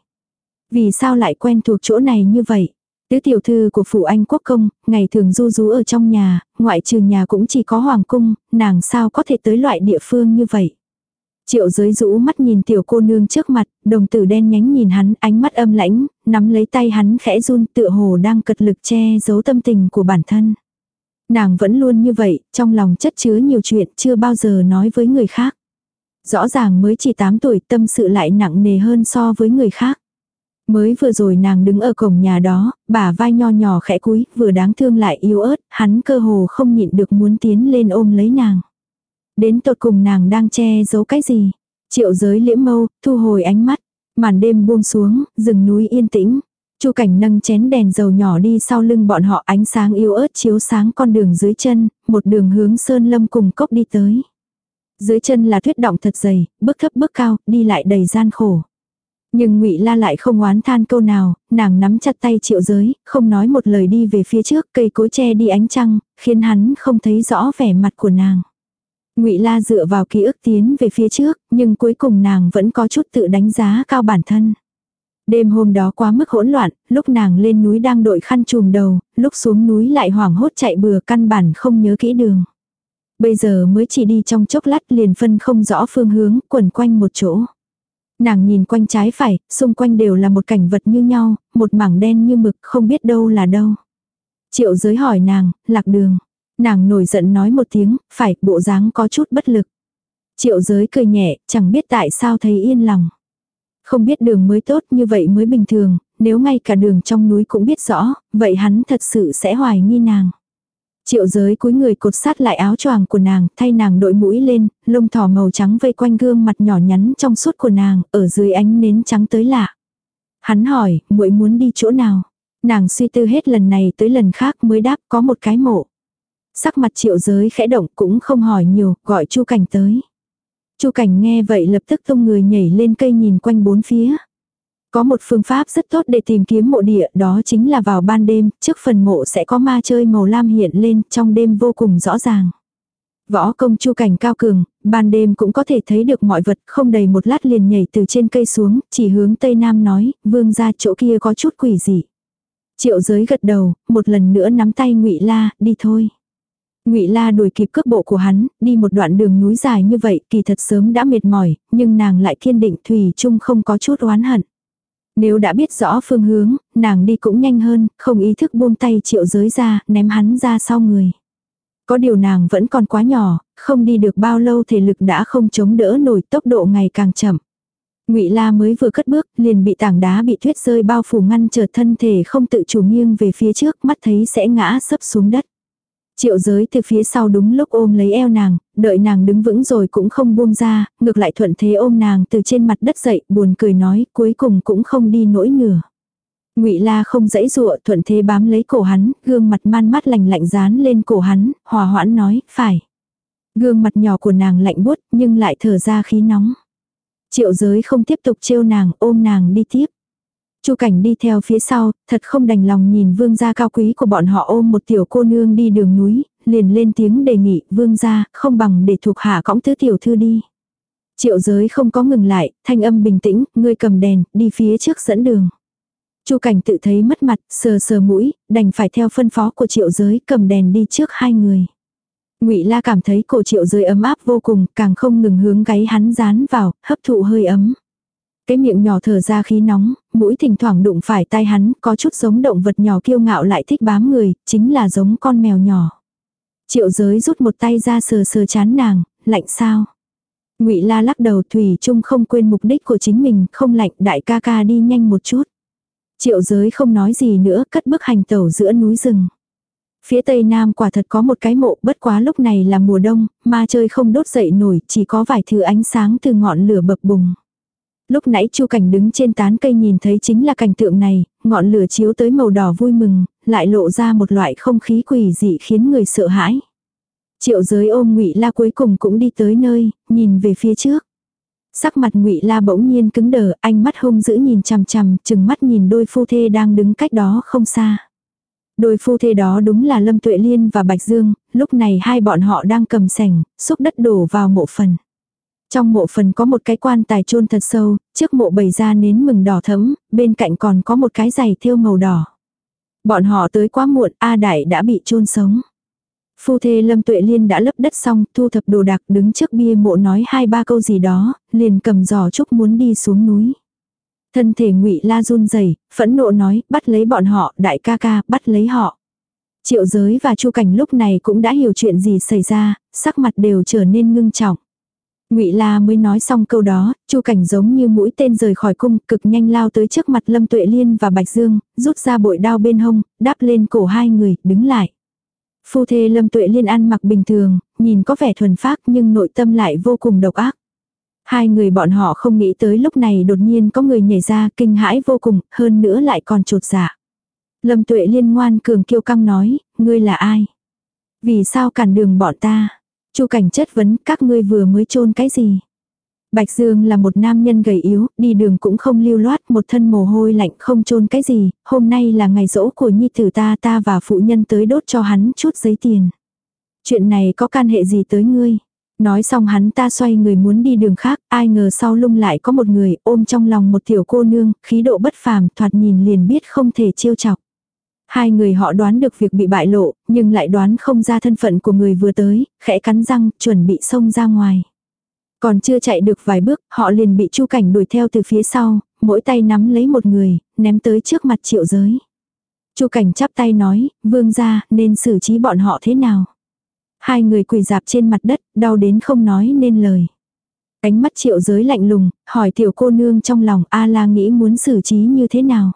Vì sao lại quen thuộc chỗ này như vậy? Tứ tiểu thư của phủ anh quốc công, ngày thường du rú ở trong nhà, ngoại trừ nhà cũng chỉ có hoàng cung, nàng sao có thể tới loại địa phương như vậy? Triệu giới rũ mắt nhìn tiểu cô nương trước mặt, đồng tử đen nhánh nhìn hắn, ánh mắt âm lãnh, nắm lấy tay hắn khẽ run tựa hồ đang cật lực che giấu tâm tình của bản thân. Nàng vẫn luôn như vậy, trong lòng chất chứa nhiều chuyện chưa bao giờ nói với người khác. Rõ ràng mới chỉ 8 tuổi tâm sự lại nặng nề hơn so với người khác. Mới vừa rồi nàng đứng ở cổng nhà đó, bả vai nho nhỏ khẽ cúi, vừa đáng thương lại yếu ớt, hắn cơ hồ không nhịn được muốn tiến lên ôm lấy nàng. Đến tột cùng nàng đang che giấu cái gì? Triệu giới liễm mâu, thu hồi ánh mắt. Màn đêm buông xuống, rừng núi yên tĩnh. Chu cảnh nâng chén đèn dầu nhỏ đi sau lưng bọn họ ánh sáng yếu ớt chiếu sáng con đường dưới chân, một đường hướng sơn lâm cùng cốc đi tới. Dưới chân là tuyết động thật dày, bước thấp bước cao, đi lại đầy gian khổ. Nhưng ngụy La lại không oán than câu nào, nàng nắm chặt tay triệu giới, không nói một lời đi về phía trước, cây cối che đi ánh trăng, khiến hắn không thấy rõ vẻ mặt của nàng. Ngụy La dựa vào ký ức tiến về phía trước, nhưng cuối cùng nàng vẫn có chút tự đánh giá cao bản thân. Đêm hôm đó quá mức hỗn loạn, lúc nàng lên núi đang đội khăn trùm đầu, lúc xuống núi lại hoảng hốt chạy bừa căn bản không nhớ kỹ đường. Bây giờ mới chỉ đi trong chốc lát liền phân không rõ phương hướng, quẩn quanh một chỗ. Nàng nhìn quanh trái phải, xung quanh đều là một cảnh vật như nhau, một mảng đen như mực, không biết đâu là đâu. Triệu giới hỏi nàng, lạc đường. Nàng nổi giận nói một tiếng, phải, bộ dáng có chút bất lực. Triệu giới cười nhẹ, chẳng biết tại sao thấy yên lòng. Không biết đường mới tốt như vậy mới bình thường, nếu ngay cả đường trong núi cũng biết rõ, vậy hắn thật sự sẽ hoài nghi nàng. Triệu giới cuối người cột sát lại áo choàng của nàng, thay nàng đội mũi lên, lông thỏ màu trắng vây quanh gương mặt nhỏ nhắn trong suốt của nàng, ở dưới ánh nến trắng tới lạ. Hắn hỏi, muội muốn đi chỗ nào? Nàng suy tư hết lần này tới lần khác mới đáp có một cái mộ. Sắc mặt triệu giới khẽ động cũng không hỏi nhiều, gọi chu cảnh tới. chu cảnh nghe vậy lập tức tung người nhảy lên cây nhìn quanh bốn phía. Có một phương pháp rất tốt để tìm kiếm mộ địa, đó chính là vào ban đêm, trước phần mộ sẽ có ma chơi màu lam hiện lên, trong đêm vô cùng rõ ràng. Võ công chu cảnh cao cường, ban đêm cũng có thể thấy được mọi vật, không đầy một lát liền nhảy từ trên cây xuống, chỉ hướng tây nam nói, vương ra chỗ kia có chút quỷ gì Triệu giới gật đầu, một lần nữa nắm tay ngụy La, đi thôi. Ngụy La đuổi kịp cước bộ của hắn, đi một đoạn đường núi dài như vậy, kỳ thật sớm đã mệt mỏi, nhưng nàng lại kiên định thủy chung không có chút oán hận. Nếu đã biết rõ phương hướng, nàng đi cũng nhanh hơn, không ý thức buông tay triệu giới ra, ném hắn ra sau người. Có điều nàng vẫn còn quá nhỏ, không đi được bao lâu thể lực đã không chống đỡ nổi tốc độ ngày càng chậm. Ngụy La mới vừa cất bước, liền bị tảng đá bị tuyết rơi bao phủ ngăn trở thân thể không tự chủ nghiêng về phía trước, mắt thấy sẽ ngã sấp xuống đất. Triệu giới từ phía sau đúng lúc ôm lấy eo nàng, đợi nàng đứng vững rồi cũng không buông ra, ngược lại thuận thế ôm nàng từ trên mặt đất dậy, buồn cười nói, cuối cùng cũng không đi nỗi nửa. Ngụy La không dãy dụa, thuận thế bám lấy cổ hắn, gương mặt man mắt lạnh lạnh dán lên cổ hắn, hòa hoãn nói, phải. Gương mặt nhỏ của nàng lạnh buốt, nhưng lại thở ra khí nóng. Triệu giới không tiếp tục trêu nàng, ôm nàng đi tiếp. Chu cảnh đi theo phía sau, thật không đành lòng nhìn vương gia cao quý của bọn họ ôm một tiểu cô nương đi đường núi, liền lên tiếng đề nghị vương gia không bằng để thuộc hạ cõng tứ tiểu thư đi. Triệu giới không có ngừng lại, thanh âm bình tĩnh, ngươi cầm đèn, đi phía trước dẫn đường. Chu cảnh tự thấy mất mặt, sờ sờ mũi, đành phải theo phân phó của triệu giới cầm đèn đi trước hai người. Ngụy La cảm thấy cổ triệu giới ấm áp vô cùng, càng không ngừng hướng gáy hắn dán vào, hấp thụ hơi ấm. Cái miệng nhỏ thở ra khí nóng, mũi thỉnh thoảng đụng phải tai hắn, có chút giống động vật nhỏ kiêu ngạo lại thích bám người, chính là giống con mèo nhỏ. Triệu giới rút một tay ra sờ sờ chán nàng, lạnh sao? Ngụy La lắc đầu thủy chung không quên mục đích của chính mình, không lạnh, đại ca ca đi nhanh một chút. Triệu giới không nói gì nữa, cất bước hành tẩu giữa núi rừng. Phía tây nam quả thật có một cái mộ, bất quá lúc này là mùa đông, ma chơi không đốt dậy nổi, chỉ có vài thứ ánh sáng từ ngọn lửa bập bùng. Lúc nãy Chu Cảnh đứng trên tán cây nhìn thấy chính là cảnh tượng này, ngọn lửa chiếu tới màu đỏ vui mừng, lại lộ ra một loại không khí quỷ dị khiến người sợ hãi. Triệu giới ôm ngụy La cuối cùng cũng đi tới nơi, nhìn về phía trước. Sắc mặt ngụy La bỗng nhiên cứng đờ, ánh mắt hung dữ nhìn chằm chằm, chừng mắt nhìn đôi phu thê đang đứng cách đó không xa. Đôi phu thê đó đúng là Lâm Tuệ Liên và Bạch Dương, lúc này hai bọn họ đang cầm sành, xúc đất đổ vào mộ phần. Trong mộ phần có một cái quan tài chôn thật sâu, trước mộ bày ra nến mừng đỏ thẫm, bên cạnh còn có một cái giày thêu màu đỏ. Bọn họ tới quá muộn, A Đại đã bị chôn sống. Phu thê Lâm Tuệ Liên đã lấp đất xong, thu thập đồ đạc đứng trước bia mộ nói hai ba câu gì đó, liền cầm giò trúc muốn đi xuống núi. Thân thể ngụy La run rẩy, phẫn nộ nói, bắt lấy bọn họ, đại ca ca, bắt lấy họ. Triệu giới và Chu Cảnh lúc này cũng đã hiểu chuyện gì xảy ra, sắc mặt đều trở nên ngưng trọng. Ngụy La mới nói xong câu đó, Chu Cảnh giống như mũi tên rời khỏi cung, cực nhanh lao tới trước mặt Lâm Tuệ Liên và Bạch Dương, rút ra bội đao bên hông, đáp lên cổ hai người, đứng lại. Phu thê Lâm Tuệ Liên ăn mặc bình thường, nhìn có vẻ thuần phác nhưng nội tâm lại vô cùng độc ác. Hai người bọn họ không nghĩ tới lúc này đột nhiên có người nhảy ra kinh hãi vô cùng, hơn nữa lại còn trột dạ. Lâm tuệ liên ngoan cường kiêu căng nói, ngươi là ai? Vì sao cản đường bọn ta? Chu cảnh chất vấn các ngươi vừa mới chôn cái gì? Bạch Dương là một nam nhân gầy yếu, đi đường cũng không lưu loát, một thân mồ hôi lạnh không chôn cái gì, hôm nay là ngày rỗ của nhi tử ta ta và phụ nhân tới đốt cho hắn chút giấy tiền. Chuyện này có can hệ gì tới ngươi? Nói xong hắn ta xoay người muốn đi đường khác, ai ngờ sau lưng lại có một người ôm trong lòng một tiểu cô nương, khí độ bất phàm, thoạt nhìn liền biết không thể trêu chọc. Hai người họ đoán được việc bị bại lộ, nhưng lại đoán không ra thân phận của người vừa tới, khẽ cắn răng, chuẩn bị xông ra ngoài. Còn chưa chạy được vài bước, họ liền bị Chu Cảnh đuổi theo từ phía sau, mỗi tay nắm lấy một người, ném tới trước mặt triệu giới. Chu Cảnh chắp tay nói, vương gia, nên xử trí bọn họ thế nào? Hai người quỳ dạp trên mặt đất, đau đến không nói nên lời. Ánh mắt triệu giới lạnh lùng, hỏi tiểu cô nương trong lòng A la nghĩ muốn xử trí như thế nào?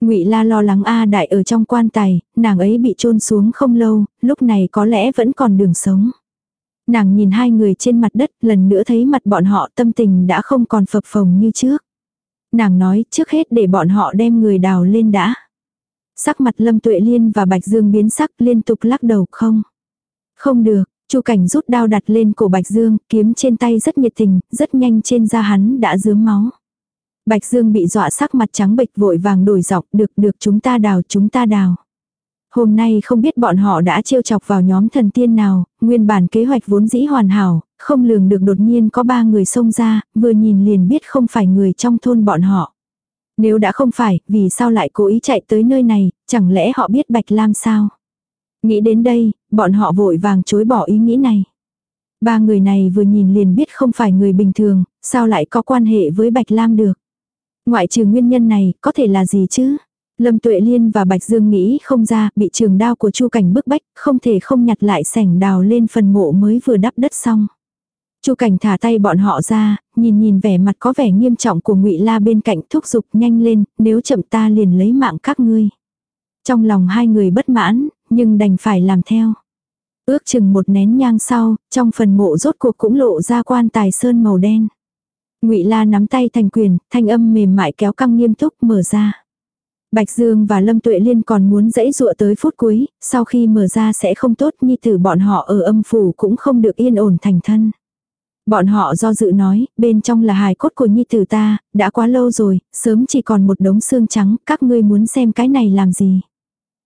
Ngụy la lo lắng A đại ở trong quan tài, nàng ấy bị chôn xuống không lâu, lúc này có lẽ vẫn còn đường sống. Nàng nhìn hai người trên mặt đất, lần nữa thấy mặt bọn họ tâm tình đã không còn phập phồng như trước. Nàng nói trước hết để bọn họ đem người đào lên đã. Sắc mặt Lâm Tuệ Liên và Bạch Dương biến sắc liên tục lắc đầu không. Không được, Chu Cảnh rút đao đặt lên cổ Bạch Dương, kiếm trên tay rất nhiệt tình, rất nhanh trên da hắn đã dướng máu. Bạch Dương bị dọa sắc mặt trắng bệch vội vàng đổi giọng, được được chúng ta đào chúng ta đào. Hôm nay không biết bọn họ đã trêu chọc vào nhóm thần tiên nào, nguyên bản kế hoạch vốn dĩ hoàn hảo, không lường được đột nhiên có ba người xông ra, vừa nhìn liền biết không phải người trong thôn bọn họ. Nếu đã không phải, vì sao lại cố ý chạy tới nơi này, chẳng lẽ họ biết Bạch Lam sao? Nghĩ đến đây, bọn họ vội vàng chối bỏ ý nghĩ này. Ba người này vừa nhìn liền biết không phải người bình thường, sao lại có quan hệ với Bạch Lam được. Ngoại trừ nguyên nhân này, có thể là gì chứ? Lâm Tuệ Liên và Bạch Dương nghĩ không ra, bị trường đao của Chu Cảnh bức bách, không thể không nhặt lại sảnh đào lên phần mộ mới vừa đắp đất xong. Chu Cảnh thả tay bọn họ ra, nhìn nhìn vẻ mặt có vẻ nghiêm trọng của Ngụy La bên cạnh thúc giục nhanh lên, nếu chậm ta liền lấy mạng các ngươi. Trong lòng hai người bất mãn, nhưng đành phải làm theo. Ước chừng một nén nhang sau, trong phần mộ rốt cuộc cũng lộ ra quan tài sơn màu đen. Ngụy La nắm tay thành quyền, thanh âm mềm mại kéo căng nghiêm túc mở ra. Bạch Dương và Lâm Tuệ Liên còn muốn dãy dụa tới phút cuối, sau khi mở ra sẽ không tốt như từ bọn họ ở âm phủ cũng không được yên ổn thành thân. Bọn họ do dự nói, bên trong là hài cốt của nhi tử ta, đã quá lâu rồi, sớm chỉ còn một đống xương trắng, các ngươi muốn xem cái này làm gì.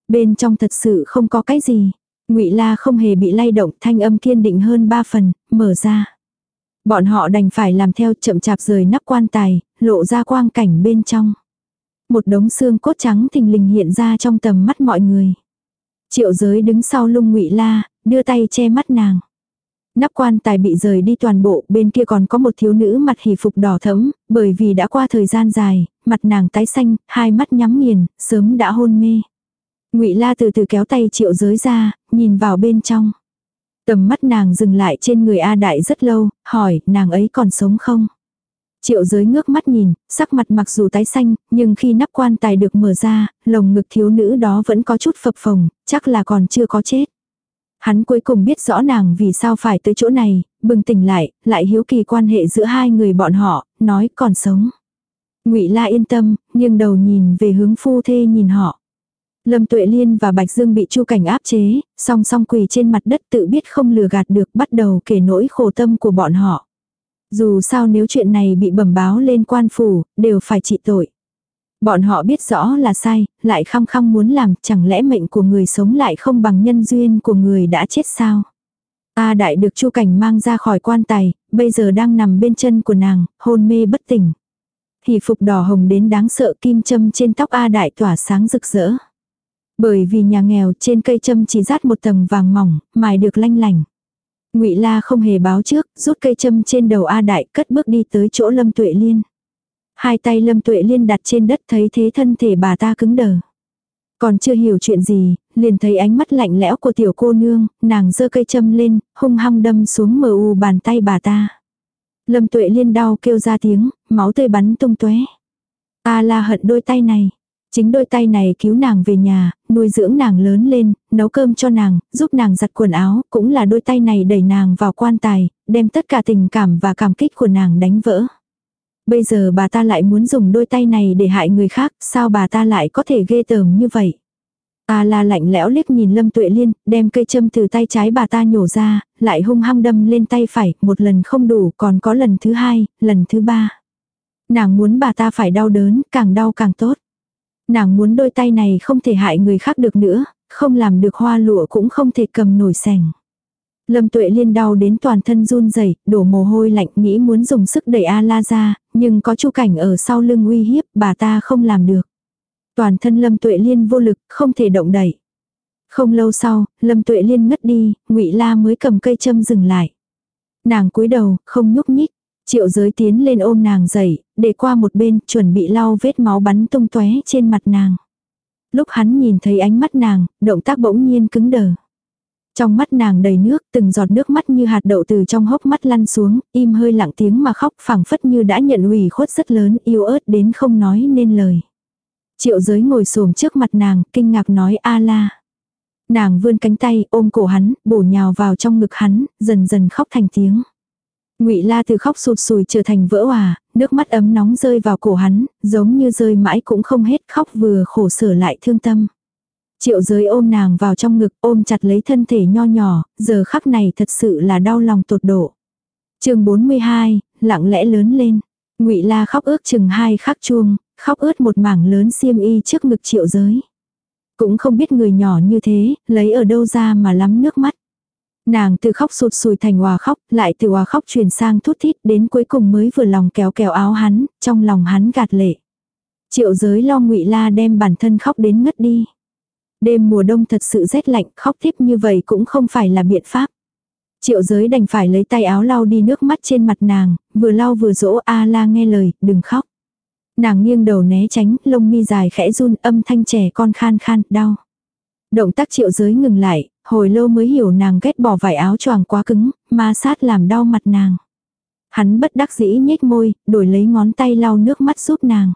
Bên trong thật sự không có cái gì. ngụy La không hề bị lay động, thanh âm kiên định hơn ba phần, mở ra. Bọn họ đành phải làm theo chậm chạp rời nắp quan tài, lộ ra quang cảnh bên trong. Một đống xương cốt trắng thình lình hiện ra trong tầm mắt mọi người. Triệu giới đứng sau lung ngụy La, đưa tay che mắt nàng. Nắp quan tài bị rời đi toàn bộ, bên kia còn có một thiếu nữ mặt hỉ phục đỏ thẫm, bởi vì đã qua thời gian dài, mặt nàng tái xanh, hai mắt nhắm nghiền, sớm đã hôn mê. Ngụy La từ từ kéo tay Triệu Giới ra, nhìn vào bên trong. Tầm mắt nàng dừng lại trên người A Đại rất lâu, hỏi, nàng ấy còn sống không? Triệu giới ngước mắt nhìn, sắc mặt mặc dù tái xanh, nhưng khi nắp quan tài được mở ra, lồng ngực thiếu nữ đó vẫn có chút phập phồng, chắc là còn chưa có chết. Hắn cuối cùng biết rõ nàng vì sao phải tới chỗ này, bừng tỉnh lại, lại hiếu kỳ quan hệ giữa hai người bọn họ, nói còn sống. Ngụy La yên tâm, nghiêng đầu nhìn về hướng phu thê nhìn họ. Lâm Tuệ Liên và Bạch Dương bị Chu Cảnh áp chế, song song quỳ trên mặt đất tự biết không lừa gạt được bắt đầu kể nỗi khổ tâm của bọn họ. Dù sao nếu chuyện này bị bẩm báo lên quan phủ, đều phải trị tội. Bọn họ biết rõ là sai, lại khăng khăng muốn làm, chẳng lẽ mệnh của người sống lại không bằng nhân duyên của người đã chết sao? A đại được Chu Cảnh mang ra khỏi quan tài, bây giờ đang nằm bên chân của nàng, hôn mê bất tỉnh. Hỉ phục đỏ hồng đến đáng sợ kim châm trên tóc A đại tỏa sáng rực rỡ. Bởi vì nhà nghèo trên cây châm chỉ rát một tầng vàng mỏng, mài được lanh lành. Ngụy La không hề báo trước, rút cây châm trên đầu A Đại, cất bước đi tới chỗ Lâm Tuệ Liên. Hai tay Lâm Tuệ Liên đặt trên đất thấy thế thân thể bà ta cứng đờ. Còn chưa hiểu chuyện gì, liền thấy ánh mắt lạnh lẽo của tiểu cô nương, nàng giơ cây châm lên, hung hăng đâm xuống mờ u bàn tay bà ta. Lâm Tuệ Liên đau kêu ra tiếng, máu tươi bắn tung tóe. A La hận đôi tay này. Chính đôi tay này cứu nàng về nhà, nuôi dưỡng nàng lớn lên, nấu cơm cho nàng, giúp nàng giặt quần áo, cũng là đôi tay này đẩy nàng vào quan tài, đem tất cả tình cảm và cảm kích của nàng đánh vỡ. Bây giờ bà ta lại muốn dùng đôi tay này để hại người khác, sao bà ta lại có thể ghê tởm như vậy? A la lạnh lẽo liếc nhìn Lâm Tuệ Liên, đem cây châm từ tay trái bà ta nhổ ra, lại hung hăng đâm lên tay phải, một lần không đủ, còn có lần thứ hai, lần thứ ba. Nàng muốn bà ta phải đau đớn, càng đau càng tốt. Nàng muốn đôi tay này không thể hại người khác được nữa, không làm được hoa lụa cũng không thể cầm nổi sành. Lâm tuệ liên đau đến toàn thân run rẩy đổ mồ hôi lạnh nghĩ muốn dùng sức đẩy A-la ra, nhưng có chu cảnh ở sau lưng uy hiếp, bà ta không làm được. Toàn thân lâm tuệ liên vô lực, không thể động đẩy. Không lâu sau, lâm tuệ liên ngất đi, ngụy la mới cầm cây châm dừng lại. Nàng cúi đầu, không nhúc nhích. Triệu giới tiến lên ôm nàng dậy, để qua một bên, chuẩn bị lau vết máu bắn tung tóe trên mặt nàng. Lúc hắn nhìn thấy ánh mắt nàng, động tác bỗng nhiên cứng đờ. Trong mắt nàng đầy nước, từng giọt nước mắt như hạt đậu từ trong hốc mắt lăn xuống, im hơi lặng tiếng mà khóc phẳng phất như đã nhận ủy khuất rất lớn, yêu ớt đến không nói nên lời. Triệu giới ngồi xổm trước mặt nàng, kinh ngạc nói a la. Nàng vươn cánh tay, ôm cổ hắn, bổ nhào vào trong ngực hắn, dần dần khóc thành tiếng. Ngụy La từ khóc sụt sùi trở thành vỡ hòa, nước mắt ấm nóng rơi vào cổ hắn, giống như rơi mãi cũng không hết, khóc vừa khổ sở lại thương tâm. Triệu giới ôm nàng vào trong ngực, ôm chặt lấy thân thể nho nhỏ, giờ khắc này thật sự là đau lòng tột độ. chương 42, lặng lẽ lớn lên. ngụy La khóc ước chừng hai khắc chuông, khóc ướt một mảng lớn xiêm y trước ngực triệu giới. Cũng không biết người nhỏ như thế, lấy ở đâu ra mà lắm nước mắt. Nàng từ khóc sụt sùi thành hòa khóc, lại từ hòa khóc chuyển sang thút thít đến cuối cùng mới vừa lòng kéo kéo áo hắn, trong lòng hắn gạt lệ. Triệu giới lo ngụy la đem bản thân khóc đến ngất đi. Đêm mùa đông thật sự rét lạnh, khóc tiếp như vậy cũng không phải là biện pháp. Triệu giới đành phải lấy tay áo lau đi nước mắt trên mặt nàng, vừa lau vừa dỗ A la nghe lời, đừng khóc. Nàng nghiêng đầu né tránh, lông mi dài khẽ run âm thanh trẻ con khan khan, đau. Động tác triệu giới ngừng lại, hồi lâu mới hiểu nàng ghét bỏ vải áo choàng quá cứng, ma sát làm đau mặt nàng. Hắn bất đắc dĩ nhếch môi, đổi lấy ngón tay lau nước mắt giúp nàng.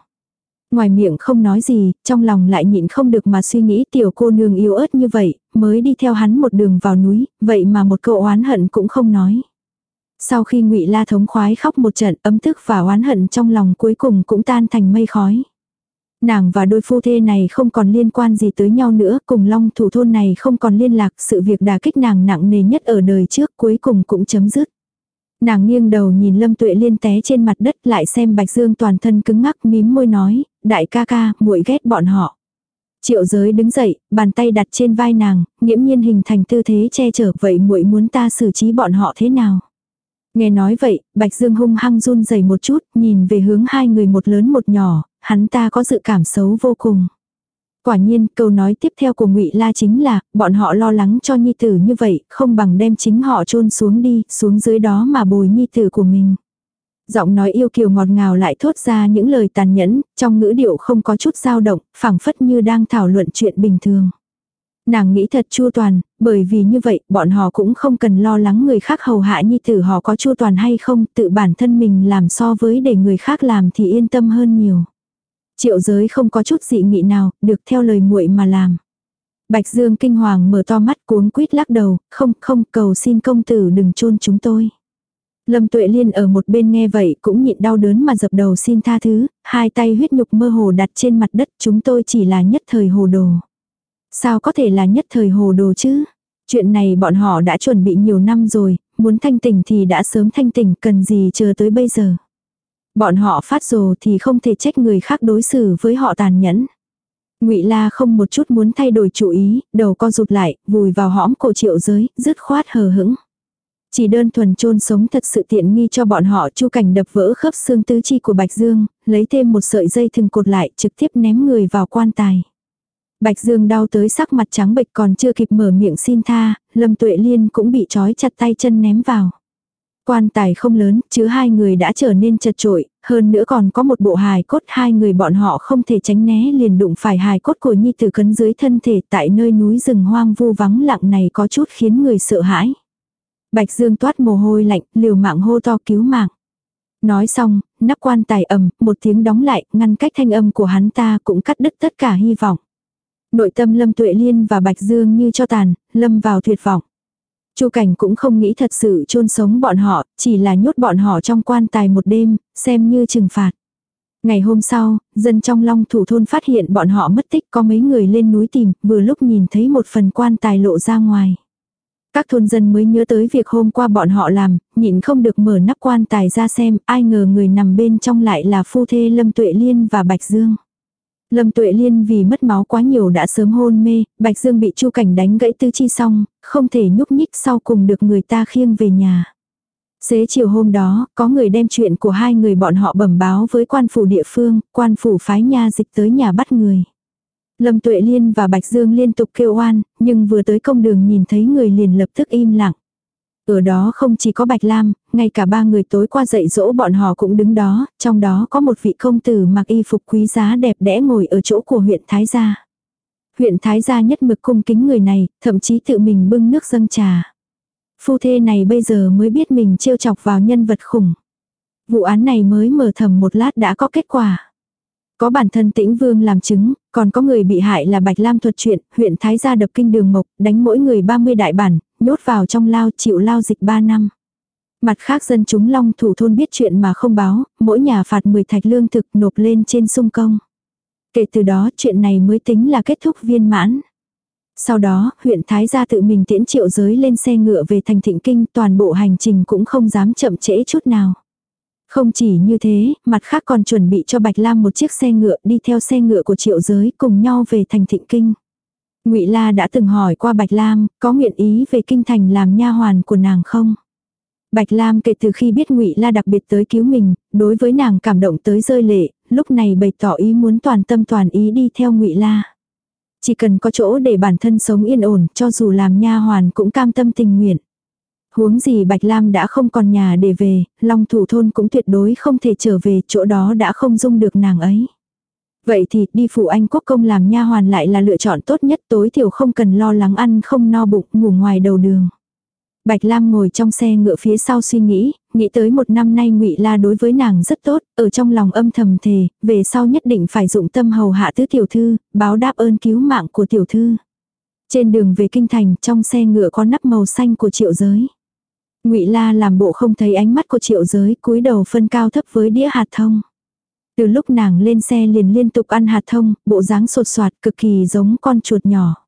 Ngoài miệng không nói gì, trong lòng lại nhịn không được mà suy nghĩ tiểu cô nương yếu ớt như vậy, mới đi theo hắn một đường vào núi, vậy mà một cậu oán hận cũng không nói. Sau khi ngụy La thống khoái khóc một trận ấm thức và oán hận trong lòng cuối cùng cũng tan thành mây khói. Nàng và đôi phu thê này không còn liên quan gì tới nhau nữa, cùng long thủ thôn này không còn liên lạc, sự việc đả kích nàng nặng nề nhất ở đời trước cuối cùng cũng chấm dứt. Nàng nghiêng đầu nhìn Lâm Tuệ Liên té trên mặt đất lại xem Bạch Dương toàn thân cứng ngắc mím môi nói, đại ca ca, muội ghét bọn họ. Triệu giới đứng dậy, bàn tay đặt trên vai nàng, nghiễm nhiên hình thành tư thế che chở vậy muội muốn ta xử trí bọn họ thế nào. Nghe nói vậy, Bạch Dương hung hăng run rẩy một chút, nhìn về hướng hai người một lớn một nhỏ, hắn ta có dự cảm xấu vô cùng. Quả nhiên, câu nói tiếp theo của Ngụy La chính là, bọn họ lo lắng cho nhi tử như vậy, không bằng đem chính họ chôn xuống đi, xuống dưới đó mà bồi nhi tử của mình. Giọng nói yêu kiều ngọt ngào lại thốt ra những lời tàn nhẫn, trong ngữ điệu không có chút dao động, phảng phất như đang thảo luận chuyện bình thường. Nàng nghĩ thật chua toàn, bởi vì như vậy, bọn họ cũng không cần lo lắng người khác hầu hạ nhi tử họ có chua toàn hay không, tự bản thân mình làm so với để người khác làm thì yên tâm hơn nhiều. Triệu giới không có chút dị nghị nào, được theo lời muội mà làm. Bạch Dương kinh hoàng mở to mắt cuống quýt lắc đầu, không, không, cầu xin công tử đừng chôn chúng tôi. Lâm Tuệ Liên ở một bên nghe vậy cũng nhịn đau đớn mà dập đầu xin tha thứ, hai tay huyết nhục mơ hồ đặt trên mặt đất chúng tôi chỉ là nhất thời hồ đồ. Sao có thể là nhất thời hồ đồ chứ? Chuyện này bọn họ đã chuẩn bị nhiều năm rồi, muốn thanh tỉnh thì đã sớm thanh tỉnh cần gì chờ tới bây giờ. Bọn họ phát rồ thì không thể trách người khác đối xử với họ tàn nhẫn. Ngụy La không một chút muốn thay đổi chủ ý, đầu co rụt lại, vùi vào hõm cổ triệu giới, dứt khoát hờ hững. Chỉ đơn thuần chôn sống thật sự tiện nghi cho bọn họ chu cảnh đập vỡ khớp xương tứ chi của Bạch Dương, lấy thêm một sợi dây thừng cột lại trực tiếp ném người vào quan tài. Bạch Dương đau tới sắc mặt trắng bệch còn chưa kịp mở miệng xin tha, Lâm Tuệ Liên cũng bị trói chặt tay chân ném vào. Quan tài không lớn, chứ hai người đã trở nên chật trội, hơn nữa còn có một bộ hài cốt hai người bọn họ không thể tránh né liền đụng phải hài cốt của Nhi Tử cấn dưới thân thể tại nơi núi rừng hoang vu vắng lặng này có chút khiến người sợ hãi. Bạch Dương toát mồ hôi lạnh, liều mạng hô to cứu mạng. Nói xong, nắp quan tài ầm, một tiếng đóng lại, ngăn cách thanh âm của hắn ta cũng cắt đứt tất cả hy vọng. Nội tâm Lâm Tuệ Liên và Bạch Dương như cho tàn, lâm vào tuyệt vọng. Chu Cảnh cũng không nghĩ thật sự chôn sống bọn họ, chỉ là nhốt bọn họ trong quan tài một đêm, xem như trừng phạt. Ngày hôm sau, dân trong long thủ thôn phát hiện bọn họ mất tích có mấy người lên núi tìm, vừa lúc nhìn thấy một phần quan tài lộ ra ngoài. Các thôn dân mới nhớ tới việc hôm qua bọn họ làm, nhịn không được mở nắp quan tài ra xem, ai ngờ người nằm bên trong lại là phu thê Lâm Tuệ Liên và Bạch Dương. Lâm Tuệ Liên vì mất máu quá nhiều đã sớm hôn mê, Bạch Dương bị Chu Cảnh đánh gãy tư chi xong, không thể nhúc nhích sau cùng được người ta khiêng về nhà. Xế chiều hôm đó, có người đem chuyện của hai người bọn họ bẩm báo với quan phủ địa phương, quan phủ phái nha dịch tới nhà bắt người. Lâm Tuệ Liên và Bạch Dương liên tục kêu oan, nhưng vừa tới công đường nhìn thấy người liền lập tức im lặng. Ở đó không chỉ có Bạch Lam, ngay cả ba người tối qua dạy dỗ bọn họ cũng đứng đó, trong đó có một vị công tử mặc y phục quý giá đẹp đẽ ngồi ở chỗ của huyện Thái Gia. Huyện Thái Gia nhất mực cung kính người này, thậm chí tự mình bưng nước dâng trà. Phu thê này bây giờ mới biết mình trêu chọc vào nhân vật khủng. Vụ án này mới mở thầm một lát đã có kết quả. Có bản thân tĩnh vương làm chứng, còn có người bị hại là Bạch Lam thuật chuyện, huyện Thái gia đập kinh đường mộc, đánh mỗi người 30 đại bản, nhốt vào trong lao chịu lao dịch 3 năm. Mặt khác dân chúng long thủ thôn biết chuyện mà không báo, mỗi nhà phạt 10 thạch lương thực nộp lên trên sung công. Kể từ đó chuyện này mới tính là kết thúc viên mãn. Sau đó, huyện Thái gia tự mình tiễn triệu giới lên xe ngựa về thành thịnh kinh toàn bộ hành trình cũng không dám chậm trễ chút nào. Không chỉ như thế, mặt khác còn chuẩn bị cho Bạch Lam một chiếc xe ngựa đi theo xe ngựa của triệu giới cùng nhau về thành thịnh kinh. ngụy La đã từng hỏi qua Bạch Lam, có nguyện ý về kinh thành làm nha hoàn của nàng không? Bạch Lam kể từ khi biết Ngụy La đặc biệt tới cứu mình, đối với nàng cảm động tới rơi lệ, lúc này bày tỏ ý muốn toàn tâm toàn ý đi theo Ngụy La. Chỉ cần có chỗ để bản thân sống yên ổn, cho dù làm nha hoàn cũng cam tâm tình nguyện. Huống gì Bạch Lam đã không còn nhà để về, Long thủ thôn cũng tuyệt đối không thể trở về, chỗ đó đã không dung được nàng ấy. Vậy thì đi phụ anh quốc công làm nha hoàn lại là lựa chọn tốt nhất tối thiểu không cần lo lắng ăn không no bụng ngủ ngoài đầu đường. Bạch Lam ngồi trong xe ngựa phía sau suy nghĩ, nghĩ tới một năm nay ngụy La đối với nàng rất tốt, ở trong lòng âm thầm thề, về sau nhất định phải dụng tâm hầu hạ tứ tiểu thư, báo đáp ơn cứu mạng của tiểu thư. Trên đường về kinh thành, trong xe ngựa có nắp màu xanh của triệu giới. Ngụy La làm bộ không thấy ánh mắt của triệu giới, cúi đầu phân cao thấp với đĩa hạt thông. Từ lúc nàng lên xe liền liên tục ăn hạt thông, bộ dáng sột soạt cực kỳ giống con chuột nhỏ.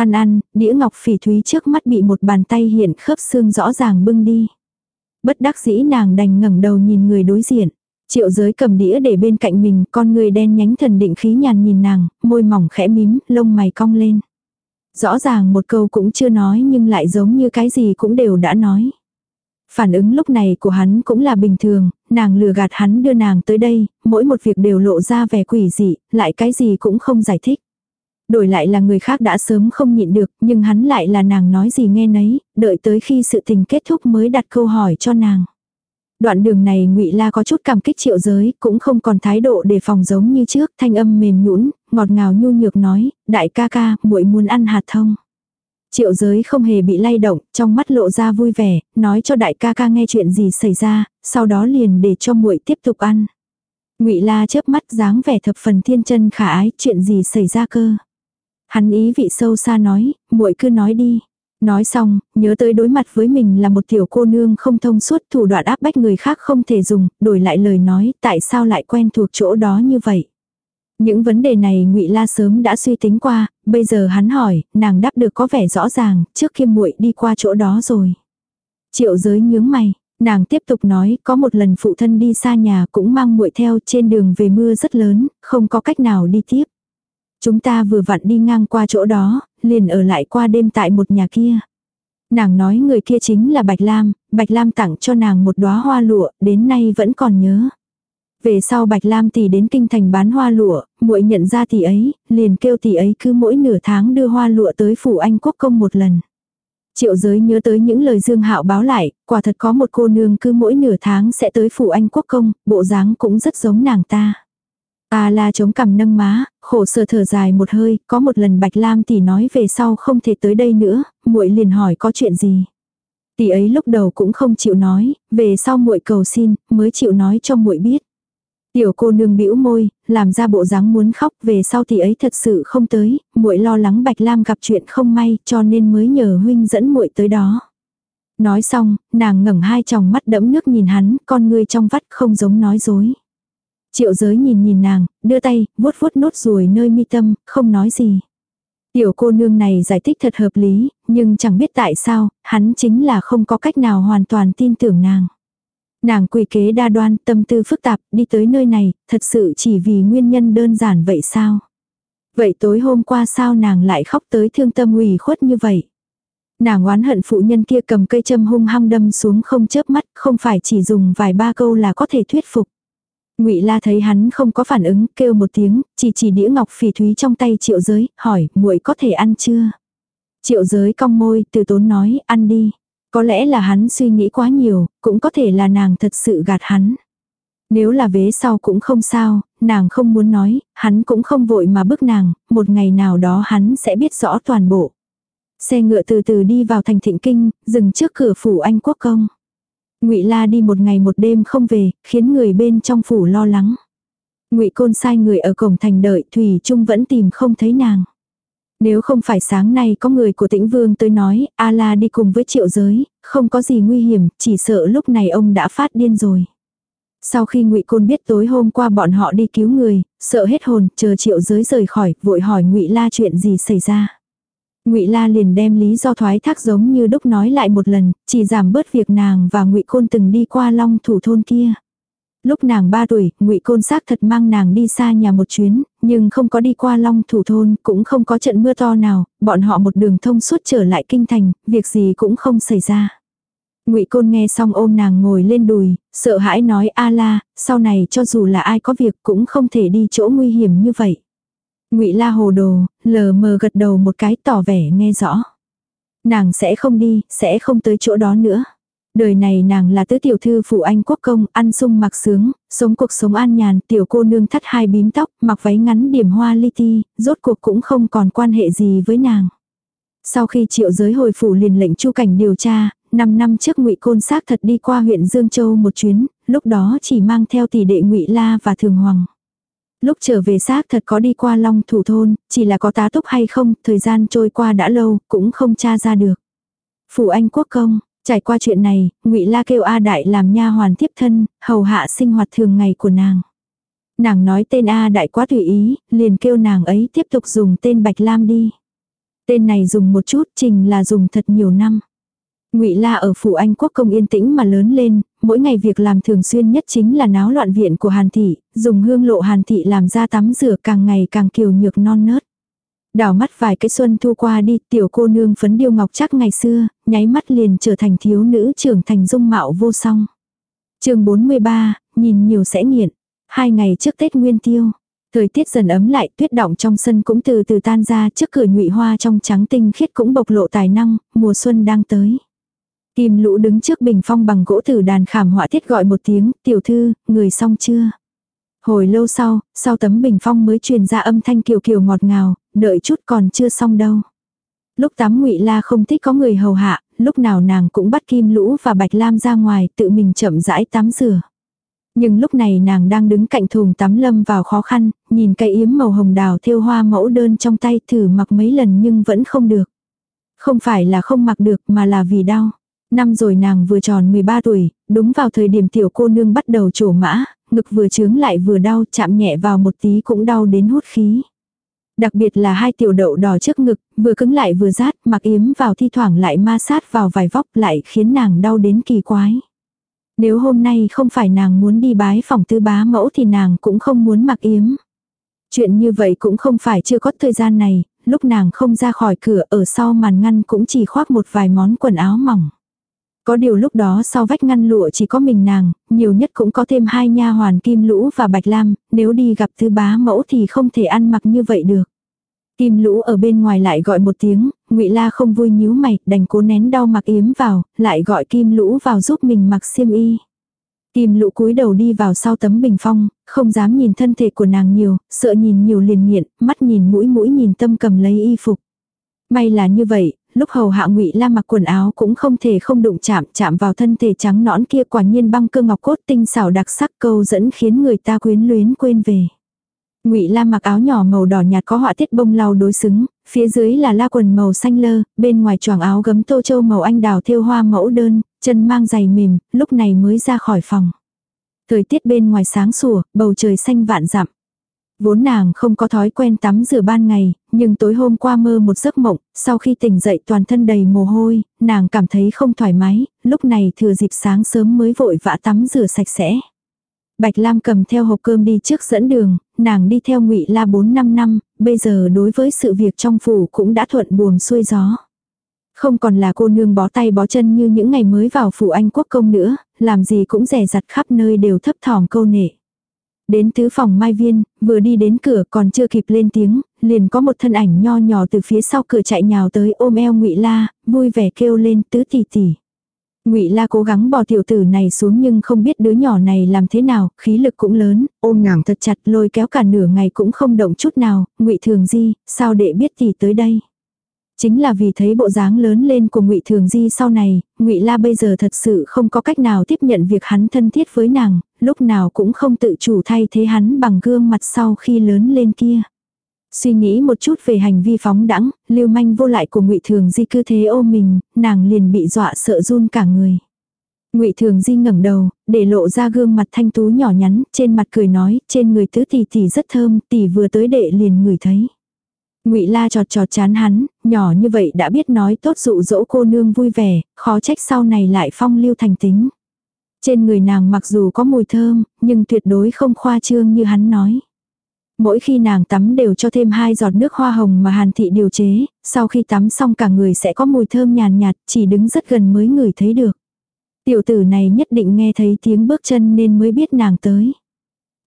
Ăn ăn, đĩa ngọc phỉ thúy trước mắt bị một bàn tay hiện khớp xương rõ ràng bưng đi. Bất đắc dĩ nàng đành ngẩng đầu nhìn người đối diện. Triệu giới cầm đĩa để bên cạnh mình, con người đen nhánh thần định khí nhàn nhìn nàng, môi mỏng khẽ mím, lông mày cong lên. Rõ ràng một câu cũng chưa nói nhưng lại giống như cái gì cũng đều đã nói. Phản ứng lúc này của hắn cũng là bình thường, nàng lừa gạt hắn đưa nàng tới đây, mỗi một việc đều lộ ra vẻ quỷ dị, lại cái gì cũng không giải thích. Đổi lại là người khác đã sớm không nhịn được, nhưng hắn lại là nàng nói gì nghe nấy, đợi tới khi sự tình kết thúc mới đặt câu hỏi cho nàng. Đoạn đường này ngụy La có chút cảm kích triệu giới, cũng không còn thái độ để phòng giống như trước, thanh âm mềm nhũn, ngọt ngào nhu nhược nói, đại ca ca, muội muốn ăn hạt thông. Triệu giới không hề bị lay động, trong mắt lộ ra vui vẻ, nói cho đại ca ca nghe chuyện gì xảy ra, sau đó liền để cho muội tiếp tục ăn. Ngụy La chớp mắt dáng vẻ thập phần thiên chân khả ái, chuyện gì xảy ra cơ. Hắn ý vị sâu xa nói, muội cứ nói đi. Nói xong, nhớ tới đối mặt với mình là một tiểu cô nương không thông suốt thủ đoạn áp bách người khác không thể dùng, đổi lại lời nói tại sao lại quen thuộc chỗ đó như vậy. Những vấn đề này ngụy La sớm đã suy tính qua, bây giờ hắn hỏi, nàng đáp được có vẻ rõ ràng, trước khi muội đi qua chỗ đó rồi. Triệu giới nhướng mày, nàng tiếp tục nói, có một lần phụ thân đi xa nhà cũng mang muội theo trên đường về mưa rất lớn, không có cách nào đi tiếp. Chúng ta vừa vặn đi ngang qua chỗ đó, liền ở lại qua đêm tại một nhà kia. Nàng nói người kia chính là Bạch Lam, Bạch Lam tặng cho nàng một đóa hoa lụa, đến nay vẫn còn nhớ. Về sau Bạch Lam tỷ đến kinh thành bán hoa lụa, muội nhận ra tỷ ấy, liền kêu tỷ ấy cứ mỗi nửa tháng đưa hoa lụa tới phủ Anh Quốc công một lần. Triệu giới nhớ tới những lời Dương Hạo báo lại, quả thật có một cô nương cứ mỗi nửa tháng sẽ tới phủ Anh Quốc công, bộ dáng cũng rất giống nàng ta. A la chống cằm nâng má, khổ sở thở dài một hơi, có một lần Bạch Lam tỷ nói về sau không thể tới đây nữa, muội liền hỏi có chuyện gì. Tỷ ấy lúc đầu cũng không chịu nói, về sau muội cầu xin, mới chịu nói cho muội biết. Tiểu cô nương bĩu môi, làm ra bộ dáng muốn khóc, về sau tỷ ấy thật sự không tới, muội lo lắng Bạch Lam gặp chuyện không may, cho nên mới nhờ huynh dẫn muội tới đó. Nói xong, nàng ngẩng hai tròng mắt đẫm nước nhìn hắn, con ngươi trong vắt không giống nói dối. Triệu giới nhìn nhìn nàng, đưa tay, vuốt vuốt nốt ruồi nơi mi tâm, không nói gì. Tiểu cô nương này giải thích thật hợp lý, nhưng chẳng biết tại sao, hắn chính là không có cách nào hoàn toàn tin tưởng nàng. Nàng quỳ kế đa đoan, tâm tư phức tạp, đi tới nơi này, thật sự chỉ vì nguyên nhân đơn giản vậy sao? Vậy tối hôm qua sao nàng lại khóc tới thương tâm ủy khuất như vậy? Nàng oán hận phụ nhân kia cầm cây châm hung hăng đâm xuống không chớp mắt, không phải chỉ dùng vài ba câu là có thể thuyết phục. Ngụy La thấy hắn không có phản ứng, kêu một tiếng, chỉ chỉ đĩa ngọc phỉ thúy trong tay Triệu Giới, hỏi, muội có thể ăn chưa? Triệu Giới cong môi, từ tốn nói, ăn đi. Có lẽ là hắn suy nghĩ quá nhiều, cũng có thể là nàng thật sự gạt hắn. Nếu là vế sau cũng không sao, nàng không muốn nói, hắn cũng không vội mà bức nàng, một ngày nào đó hắn sẽ biết rõ toàn bộ. Xe ngựa từ từ đi vào thành thịnh kinh, dừng trước cửa phủ anh quốc công. Ngụy La đi một ngày một đêm không về, khiến người bên trong phủ lo lắng. Ngụy Côn sai người ở cổng thành đợi, Thủy Trung vẫn tìm không thấy nàng. Nếu không phải sáng nay có người của tĩnh vương tới nói, A La đi cùng với triệu giới, không có gì nguy hiểm, chỉ sợ lúc này ông đã phát điên rồi. Sau khi ngụy Côn biết tối hôm qua bọn họ đi cứu người, sợ hết hồn, chờ triệu giới rời khỏi, vội hỏi ngụy La chuyện gì xảy ra. Ngụy La liền đem lý do thoái thác giống như đúc nói lại một lần, chỉ giảm bớt việc nàng và Ngụy Côn từng đi qua Long thủ thôn kia. Lúc nàng 3 tuổi, Ngụy Côn xác thật mang nàng đi xa nhà một chuyến, nhưng không có đi qua Long thủ thôn, cũng không có trận mưa to nào, bọn họ một đường thông suốt trở lại kinh thành, việc gì cũng không xảy ra. Ngụy Côn nghe xong ôm nàng ngồi lên đùi, sợ hãi nói a la, sau này cho dù là ai có việc cũng không thể đi chỗ nguy hiểm như vậy. Ngụy La hồ đồ, lờ mờ gật đầu một cái tỏ vẻ nghe rõ. Nàng sẽ không đi, sẽ không tới chỗ đó nữa. Đời này nàng là tứ tiểu thư phụ anh quốc công, ăn sung mặc sướng, sống cuộc sống an nhàn, tiểu cô nương thắt hai bím tóc, mặc váy ngắn điểm hoa li ti, rốt cuộc cũng không còn quan hệ gì với nàng. Sau khi triệu giới hồi phủ liền lệnh chu cảnh điều tra, 5 năm trước ngụy Côn xác thật đi qua huyện Dương Châu một chuyến, lúc đó chỉ mang theo tỷ đệ ngụy La và Thường Hoàng. Lúc trở về xác thật có đi qua long thủ thôn, chỉ là có tá túc hay không, thời gian trôi qua đã lâu, cũng không tra ra được. Phủ Anh quốc công, trải qua chuyện này, ngụy La kêu A Đại làm nha hoàn tiếp thân, hầu hạ sinh hoạt thường ngày của nàng. Nàng nói tên A Đại quá tùy ý, liền kêu nàng ấy tiếp tục dùng tên Bạch Lam đi. Tên này dùng một chút, trình là dùng thật nhiều năm. Ngụy La ở phủ Anh quốc công yên tĩnh mà lớn lên, mỗi ngày việc làm thường xuyên nhất chính là náo loạn viện của Hàn thị, dùng hương lộ Hàn thị làm ra tắm rửa càng ngày càng kiều nhược non nớt. Đảo mắt vài cái xuân thu qua đi, tiểu cô nương phấn điêu ngọc chắc ngày xưa, nháy mắt liền trở thành thiếu nữ trưởng thành dung mạo vô song. Chương 43, nhìn nhiều sẽ nghiện. Hai ngày trước Tết Nguyên Tiêu, Thời tiết dần ấm lại, tuyết động trong sân cũng từ từ tan ra, trước cửa nhụy hoa trong trắng tinh khiết cũng bộc lộ tài năng, mùa xuân đang tới. Kim lũ đứng trước bình phong bằng gỗ thử đàn khảm họa tiết gọi một tiếng, tiểu thư, người xong chưa? Hồi lâu sau, sau tấm bình phong mới truyền ra âm thanh kiều kiều ngọt ngào, đợi chút còn chưa xong đâu. Lúc tắm ngụy La không thích có người hầu hạ, lúc nào nàng cũng bắt Kim Lũ và Bạch Lam ra ngoài tự mình chậm rãi tắm rửa. Nhưng lúc này nàng đang đứng cạnh thùng tắm lâm vào khó khăn, nhìn cây yếm màu hồng đào thêu hoa mẫu đơn trong tay thử mặc mấy lần nhưng vẫn không được. Không phải là không mặc được mà là vì đau. Năm rồi nàng vừa tròn 13 tuổi, đúng vào thời điểm tiểu cô nương bắt đầu trổ mã, ngực vừa trướng lại vừa đau chạm nhẹ vào một tí cũng đau đến hút khí. Đặc biệt là hai tiểu đậu đỏ trước ngực, vừa cứng lại vừa rát, mặc yếm vào thi thoảng lại ma sát vào vài vóc lại khiến nàng đau đến kỳ quái. Nếu hôm nay không phải nàng muốn đi bái phòng tư bá mẫu thì nàng cũng không muốn mặc yếm. Chuyện như vậy cũng không phải chưa có thời gian này, lúc nàng không ra khỏi cửa ở sau màn ngăn cũng chỉ khoác một vài món quần áo mỏng. Có điều lúc đó sau vách ngăn lụa chỉ có mình nàng, nhiều nhất cũng có thêm hai nha hoàn Kim Lũ và Bạch Lam, nếu đi gặp thứ bá mẫu thì không thể ăn mặc như vậy được. Kim Lũ ở bên ngoài lại gọi một tiếng, Ngụy La không vui nhíu mày, đành cố nén đau mặc yếm vào, lại gọi Kim Lũ vào giúp mình mặc xiêm y. Kim Lũ cúi đầu đi vào sau tấm bình phong, không dám nhìn thân thể của nàng nhiều, sợ nhìn nhiều liền nghiện, mắt nhìn mũi mũi nhìn tâm cầm lấy y phục. May là như vậy, lúc hầu hạ ngụy la mặc quần áo cũng không thể không đụng chạm, chạm vào thân thể trắng nõn kia quả nhiên băng cơ ngọc cốt tinh xảo đặc sắc câu dẫn khiến người ta quyến luyến quên về. Ngụy La mặc áo nhỏ màu đỏ nhạt có họa tiết bông lau đối xứng, phía dưới là la quần màu xanh lơ, bên ngoài choàng áo gấm tô châu màu anh đào thêu hoa mẫu đơn, chân mang giày mềm, lúc này mới ra khỏi phòng. Thời tiết bên ngoài sáng sủa, bầu trời xanh vạn dặm. Vốn nàng không có thói quen tắm rửa ban ngày, nhưng tối hôm qua mơ một giấc mộng, sau khi tỉnh dậy toàn thân đầy mồ hôi, nàng cảm thấy không thoải mái, lúc này thừa dịp sáng sớm mới vội vã tắm rửa sạch sẽ. Bạch Lam cầm theo hộp cơm đi trước dẫn đường, nàng đi theo ngụy La 4-5 năm, bây giờ đối với sự việc trong phủ cũng đã thuận buồm xuôi gió. Không còn là cô nương bó tay bó chân như những ngày mới vào phủ Anh quốc công nữa, làm gì cũng rẻ rặt khắp nơi đều thấp thỏm câu nệ. Đến tứ phòng Mai Viên, vừa đi đến cửa còn chưa kịp lên tiếng, liền có một thân ảnh nho nhỏ từ phía sau cửa chạy nhào tới ôm eo ngụy La, vui vẻ kêu lên tứ tỷ tỷ. Ngụy La cố gắng bỏ tiểu tử này xuống nhưng không biết đứa nhỏ này làm thế nào, khí lực cũng lớn, ôm nàng thật chặt lôi kéo cả nửa ngày cũng không động chút nào, Ngụy Thường Di, sao đệ biết tỷ tới đây? Chính là vì thấy bộ dáng lớn lên của Ngụy Thường Di sau này, Ngụy La bây giờ thật sự không có cách nào tiếp nhận việc hắn thân thiết với nàng, lúc nào cũng không tự chủ thay thế hắn bằng gương mặt sau khi lớn lên kia. Suy nghĩ một chút về hành vi phóng đãng, lưu manh vô lại của ngụy Thường Di cứ thế ôm mình, nàng liền bị dọa sợ run cả người. Ngụy Thường Di ngẩng đầu, để lộ ra gương mặt thanh tú nhỏ nhắn, trên mặt cười nói, trên người tứ tỷ tỷ rất thơm, tỷ vừa tới đệ liền ngửi thấy. Ngụy La trọt trọt chán hắn, nhỏ như vậy đã biết nói tốt dụ dỗ cô nương vui vẻ, khó trách sau này lại phong lưu thành tính. Trên người nàng mặc dù có mùi thơm, nhưng tuyệt đối không khoa trương như hắn nói. Mỗi khi nàng tắm đều cho thêm hai giọt nước hoa hồng mà Hàn Thị điều chế, sau khi tắm xong cả người sẽ có mùi thơm nhàn nhạt, chỉ đứng rất gần mới ngửi thấy được. Tiểu tử này nhất định nghe thấy tiếng bước chân nên mới biết nàng tới.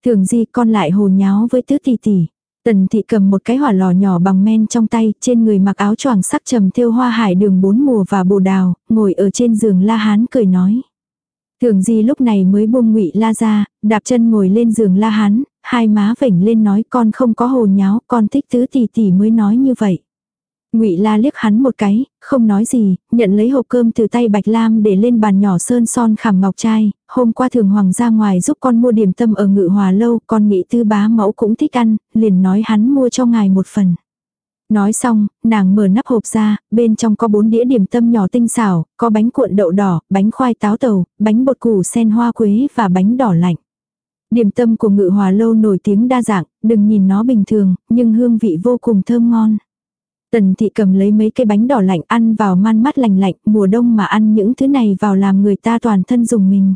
Thường di con lại hồ nháo với tứ tỷ tỷ. Tần thị cầm một cái hỏa lò nhỏ bằng men trong tay, trên người mặc áo choàng sắc trầm thêu hoa hải đường bốn mùa và bồ đào, ngồi ở trên giường la hán cười nói. Thường di lúc này mới buông ngụy la ra, đạp chân ngồi lên giường la hán, hai má vểnh lên nói con không có hồ nháo, con thích tứ tỷ tỷ mới nói như vậy. Ngụy La liếc hắn một cái, không nói gì, nhận lấy hộp cơm từ tay Bạch Lam để lên bàn nhỏ sơn son khảm ngọc trai, hôm qua thường hoàng ra ngoài giúp con mua điểm tâm ở ngự hòa lâu, con nghĩ tư bá mẫu cũng thích ăn, liền nói hắn mua cho ngài một phần. Nói xong, nàng mở nắp hộp ra, bên trong có bốn đĩa điểm tâm nhỏ tinh xảo, có bánh cuộn đậu đỏ, bánh khoai táo tàu, bánh bột củ sen hoa quế và bánh đỏ lạnh. Điểm tâm của ngự hòa lâu nổi tiếng đa dạng, đừng nhìn nó bình thường, nhưng hương vị vô cùng thơm ngon. Tần thị cầm lấy mấy cái bánh đỏ lạnh ăn vào man mắt lành lạnh, mùa đông mà ăn những thứ này vào làm người ta toàn thân dùng mình.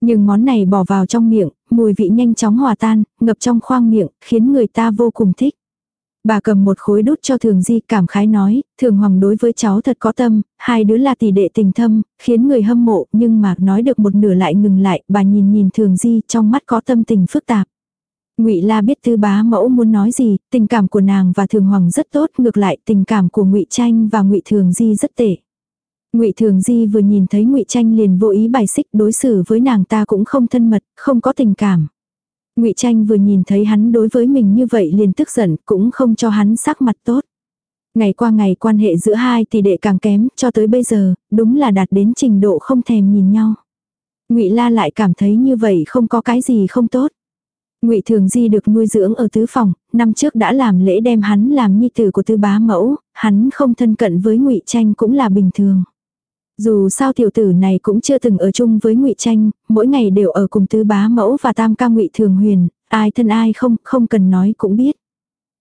Nhưng món này bỏ vào trong miệng, mùi vị nhanh chóng hòa tan, ngập trong khoang miệng, khiến người ta vô cùng thích. Bà cầm một khối đút cho thường di cảm khái nói, thường hoàng đối với cháu thật có tâm, hai đứa là tỷ đệ tình thâm, khiến người hâm mộ, nhưng mà nói được một nửa lại ngừng lại, bà nhìn nhìn thường di trong mắt có tâm tình phức tạp. Ngụy La biết Tư Bá Mẫu muốn nói gì, tình cảm của nàng và Thường Hoàng rất tốt, ngược lại tình cảm của Ngụy Tranh và Ngụy Thường Di rất tệ. Ngụy Thường Di vừa nhìn thấy Ngụy Tranh liền vô ý bài xích, đối xử với nàng ta cũng không thân mật, không có tình cảm. Ngụy Tranh vừa nhìn thấy hắn đối với mình như vậy liền tức giận, cũng không cho hắn sắc mặt tốt. Ngày qua ngày quan hệ giữa hai tỷ đệ càng kém, cho tới bây giờ, đúng là đạt đến trình độ không thèm nhìn nhau. Ngụy La lại cảm thấy như vậy không có cái gì không tốt. Ngụy Thường Di được nuôi dưỡng ở tứ phòng, năm trước đã làm lễ đem hắn làm nhi tử của tư bá mẫu, hắn không thân cận với Ngụy Tranh cũng là bình thường. Dù sao tiểu tử này cũng chưa từng ở chung với ngụy Tranh, mỗi ngày đều ở cùng tứ bá mẫu và tam ca ngụy Thường Huyền, ai thân ai không, không cần nói cũng biết.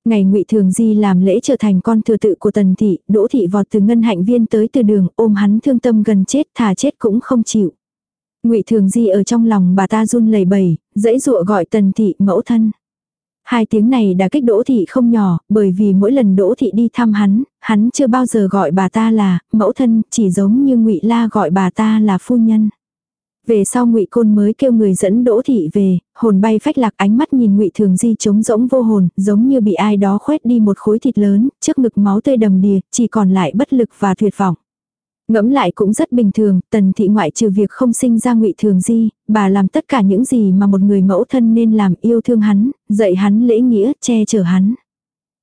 Ngày ngụy Thường Di làm lễ trở thành con thừa tự của Tần Thị, Đỗ Thị vọt từ ngân hạnh viên tới từ đường ôm hắn thương tâm gần chết thà chết cũng không chịu. ngụy Thường Di ở trong lòng bà ta run lẩy bẩy, dãy dụa gọi Tần Thị mẫu thân. Hai tiếng này đã kích Đỗ Thị không nhỏ, bởi vì mỗi lần Đỗ Thị đi thăm hắn, hắn chưa bao giờ gọi bà ta là mẫu thân, chỉ giống như ngụy La gọi bà ta là phu nhân. Về sau ngụy Côn mới kêu người dẫn Đỗ Thị về, hồn bay phách lạc ánh mắt nhìn ngụy Thường Di trống rỗng vô hồn, giống như bị ai đó khoét đi một khối thịt lớn, trước ngực máu tươi đầm đìa, chỉ còn lại bất lực và tuyệt vọng. Ngẫm lại cũng rất bình thường, tần thị ngoại trừ việc không sinh ra ngụy thường di, bà làm tất cả những gì mà một người mẫu thân nên làm yêu thương hắn, dạy hắn lễ nghĩa, che chở hắn.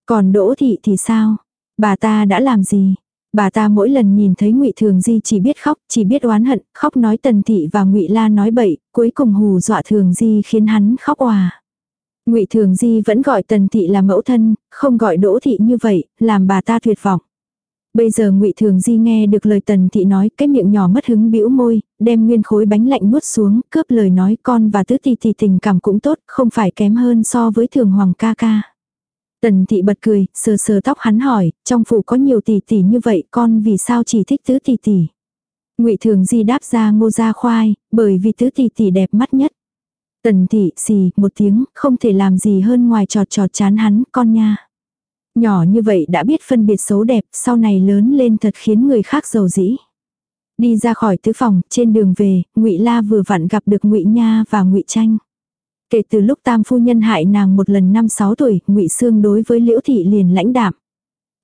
Còn đỗ thị thì sao? Bà ta đã làm gì? Bà ta mỗi lần nhìn thấy Ngụy Thường Di chỉ biết khóc, chỉ biết oán hận, khóc nói Tần Thị và Ngụy La nói bậy, cuối cùng hù dọa Thường Di khiến hắn khóc òa. Ngụy Thường Di vẫn gọi Tần Thị là mẫu thân, không gọi Đỗ Thị như vậy, làm bà ta tuyệt vọng. Bây giờ Ngụy Thường Di nghe được lời Tần Thị nói, cái miệng nhỏ mất hứng bĩu môi, đem nguyên khối bánh lạnh nuốt xuống, cướp lời nói con và tứ tỷ tỷ tình cảm cũng tốt, không phải kém hơn so với Thường Hoàng ca ca. Tần Thị bật cười, sờ sờ tóc hắn hỏi, trong phủ có nhiều tỷ tỷ như vậy, con vì sao chỉ thích tứ tỷ tỷ? Ngụy Thường Di đáp ra Ngô Gia Khoai, bởi vì tứ tỷ tỷ đẹp mắt nhất. Tần Thị xì một tiếng, không thể làm gì hơn ngoài trọt trọt chán hắn, con nha. Nhỏ như vậy đã biết phân biệt xấu đẹp, sau này lớn lên thật khiến người khác giàu dĩ. Đi ra khỏi tứ phòng, trên đường về, Ngụy La vừa vặn gặp được Ngụy Nha và Ngụy Tranh. Kể từ lúc Tam phu nhân hại nàng một lần năm sáu tuổi, Ngụy Sương đối với Liễu thị liền lãnh đạm.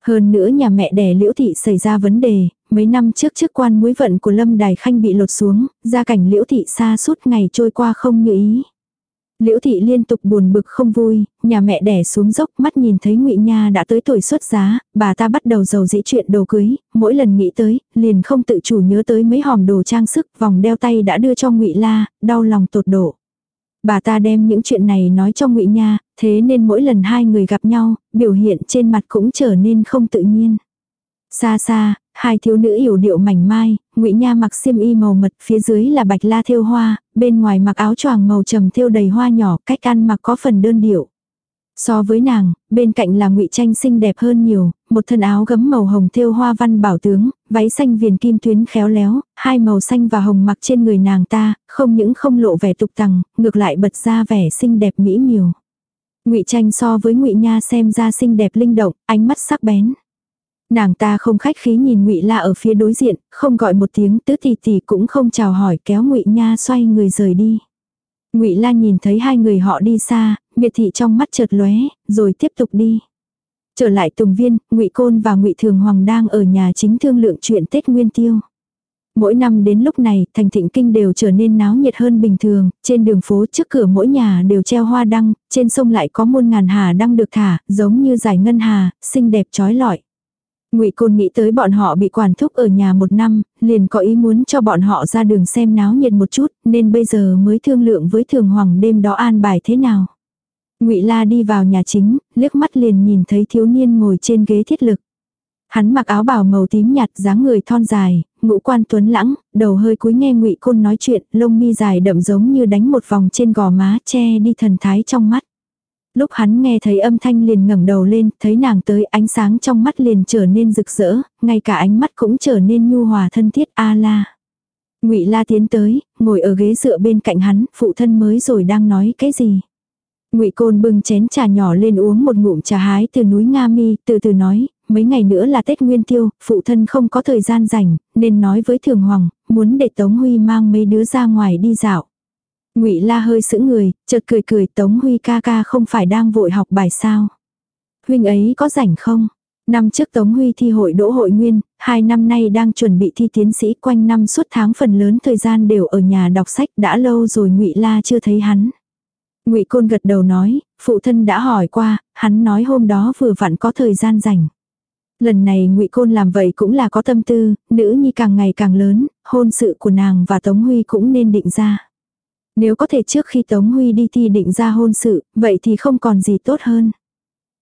Hơn nữa nhà mẹ đẻ Liễu thị xảy ra vấn đề, mấy năm trước chức quan muối vận của Lâm Đài Khanh bị lột xuống, gia cảnh Liễu thị xa suốt ngày trôi qua không như ý. Liễu thị liên tục buồn bực không vui, nhà mẹ đẻ xuống dốc, mắt nhìn thấy Ngụy Nha đã tới tuổi xuất giá, bà ta bắt đầu giàu dĩ chuyện đồ cưới, mỗi lần nghĩ tới, liền không tự chủ nhớ tới mấy hòm đồ trang sức, vòng đeo tay đã đưa cho Ngụy La, đau lòng tột độ. Bà ta đem những chuyện này nói cho Ngụy Nha, thế nên mỗi lần hai người gặp nhau, biểu hiện trên mặt cũng trở nên không tự nhiên. Xa xa, hai thiếu nữ yểu điệu mảnh mai, Ngụy Nha mặc xiêm y màu mật, phía dưới là bạch la thêu hoa, bên ngoài mặc áo choàng màu trầm thêu đầy hoa nhỏ, cách ăn mặc có phần đơn điệu. So với nàng, bên cạnh là ngụy tranh xinh đẹp hơn nhiều, một thân áo gấm màu hồng thêu hoa văn bảo tướng, váy xanh viền kim tuyến khéo léo, hai màu xanh và hồng mặc trên người nàng ta, không những không lộ vẻ tục tằng, ngược lại bật ra vẻ xinh đẹp mỹ miều. Ngụy tranh so với ngụy nha xem ra xinh đẹp linh động, ánh mắt sắc bén. Nàng ta không khách khí nhìn Ngụy La ở phía đối diện, không gọi một tiếng tứ tỷ tỷ cũng không chào hỏi kéo Ngụy Nha xoay người rời đi. Ngụy La nhìn thấy hai người họ đi xa, miệt thị trong mắt chợt lóe, rồi tiếp tục đi. Trở lại Tùng Viên, Ngụy Côn và Ngụy Thường Hoàng đang ở nhà chính thương lượng chuyện Tết Nguyên Tiêu. Mỗi năm đến lúc này, thành thịnh kinh đều trở nên náo nhiệt hơn bình thường, trên đường phố trước cửa mỗi nhà đều treo hoa đăng, trên sông lại có muôn ngàn hà đăng được thả, giống như giải ngân hà, xinh đẹp trói lọi. Ngụy Côn nghĩ tới bọn họ bị quản thúc ở nhà một năm, liền có ý muốn cho bọn họ ra đường xem náo nhiệt một chút, nên bây giờ mới thương lượng với Thường Hoàng đêm đó an bài thế nào. Ngụy La đi vào nhà chính, liếc mắt liền nhìn thấy thiếu niên ngồi trên ghế thiết lực. Hắn mặc áo bào màu tím nhạt, dáng người thon dài, ngũ quan tuấn lãng, đầu hơi cúi nghe Ngụy Côn nói chuyện, lông mi dài đậm giống như đánh một vòng trên gò má, che đi thần thái trong mắt. Lúc hắn nghe thấy âm thanh liền ngẩng đầu lên, thấy nàng tới ánh sáng trong mắt liền trở nên rực rỡ, ngay cả ánh mắt cũng trở nên nhu hòa thân thiết a la. Ngụy La tiến tới, ngồi ở ghế dựa bên cạnh hắn, phụ thân mới rồi đang nói cái gì. Ngụy Côn bưng chén trà nhỏ lên uống một ngụm trà hái từ núi Nga Mi, từ từ nói, mấy ngày nữa là Tết Nguyên Tiêu, phụ thân không có thời gian rảnh, nên nói với Thường Hoàng, muốn để Tống Huy mang mấy đứa ra ngoài đi dạo. Ngụy La hơi sững người, chợt cười cười Tống Huy ca ca không phải đang vội học bài sao. Huynh ấy có rảnh không? Năm trước Tống Huy thi hội đỗ hội nguyên, hai năm nay đang chuẩn bị thi tiến sĩ quanh năm suốt tháng phần lớn thời gian đều ở nhà đọc sách đã lâu rồi Ngụy La chưa thấy hắn. Ngụy Côn gật đầu nói, phụ thân đã hỏi qua, hắn nói hôm đó vừa vặn có thời gian rảnh. Lần này Ngụy Côn làm vậy cũng là có tâm tư, nữ nhi càng ngày càng lớn, hôn sự của nàng và Tống Huy cũng nên định ra. Nếu có thể trước khi Tống Huy đi thi định ra hôn sự, vậy thì không còn gì tốt hơn.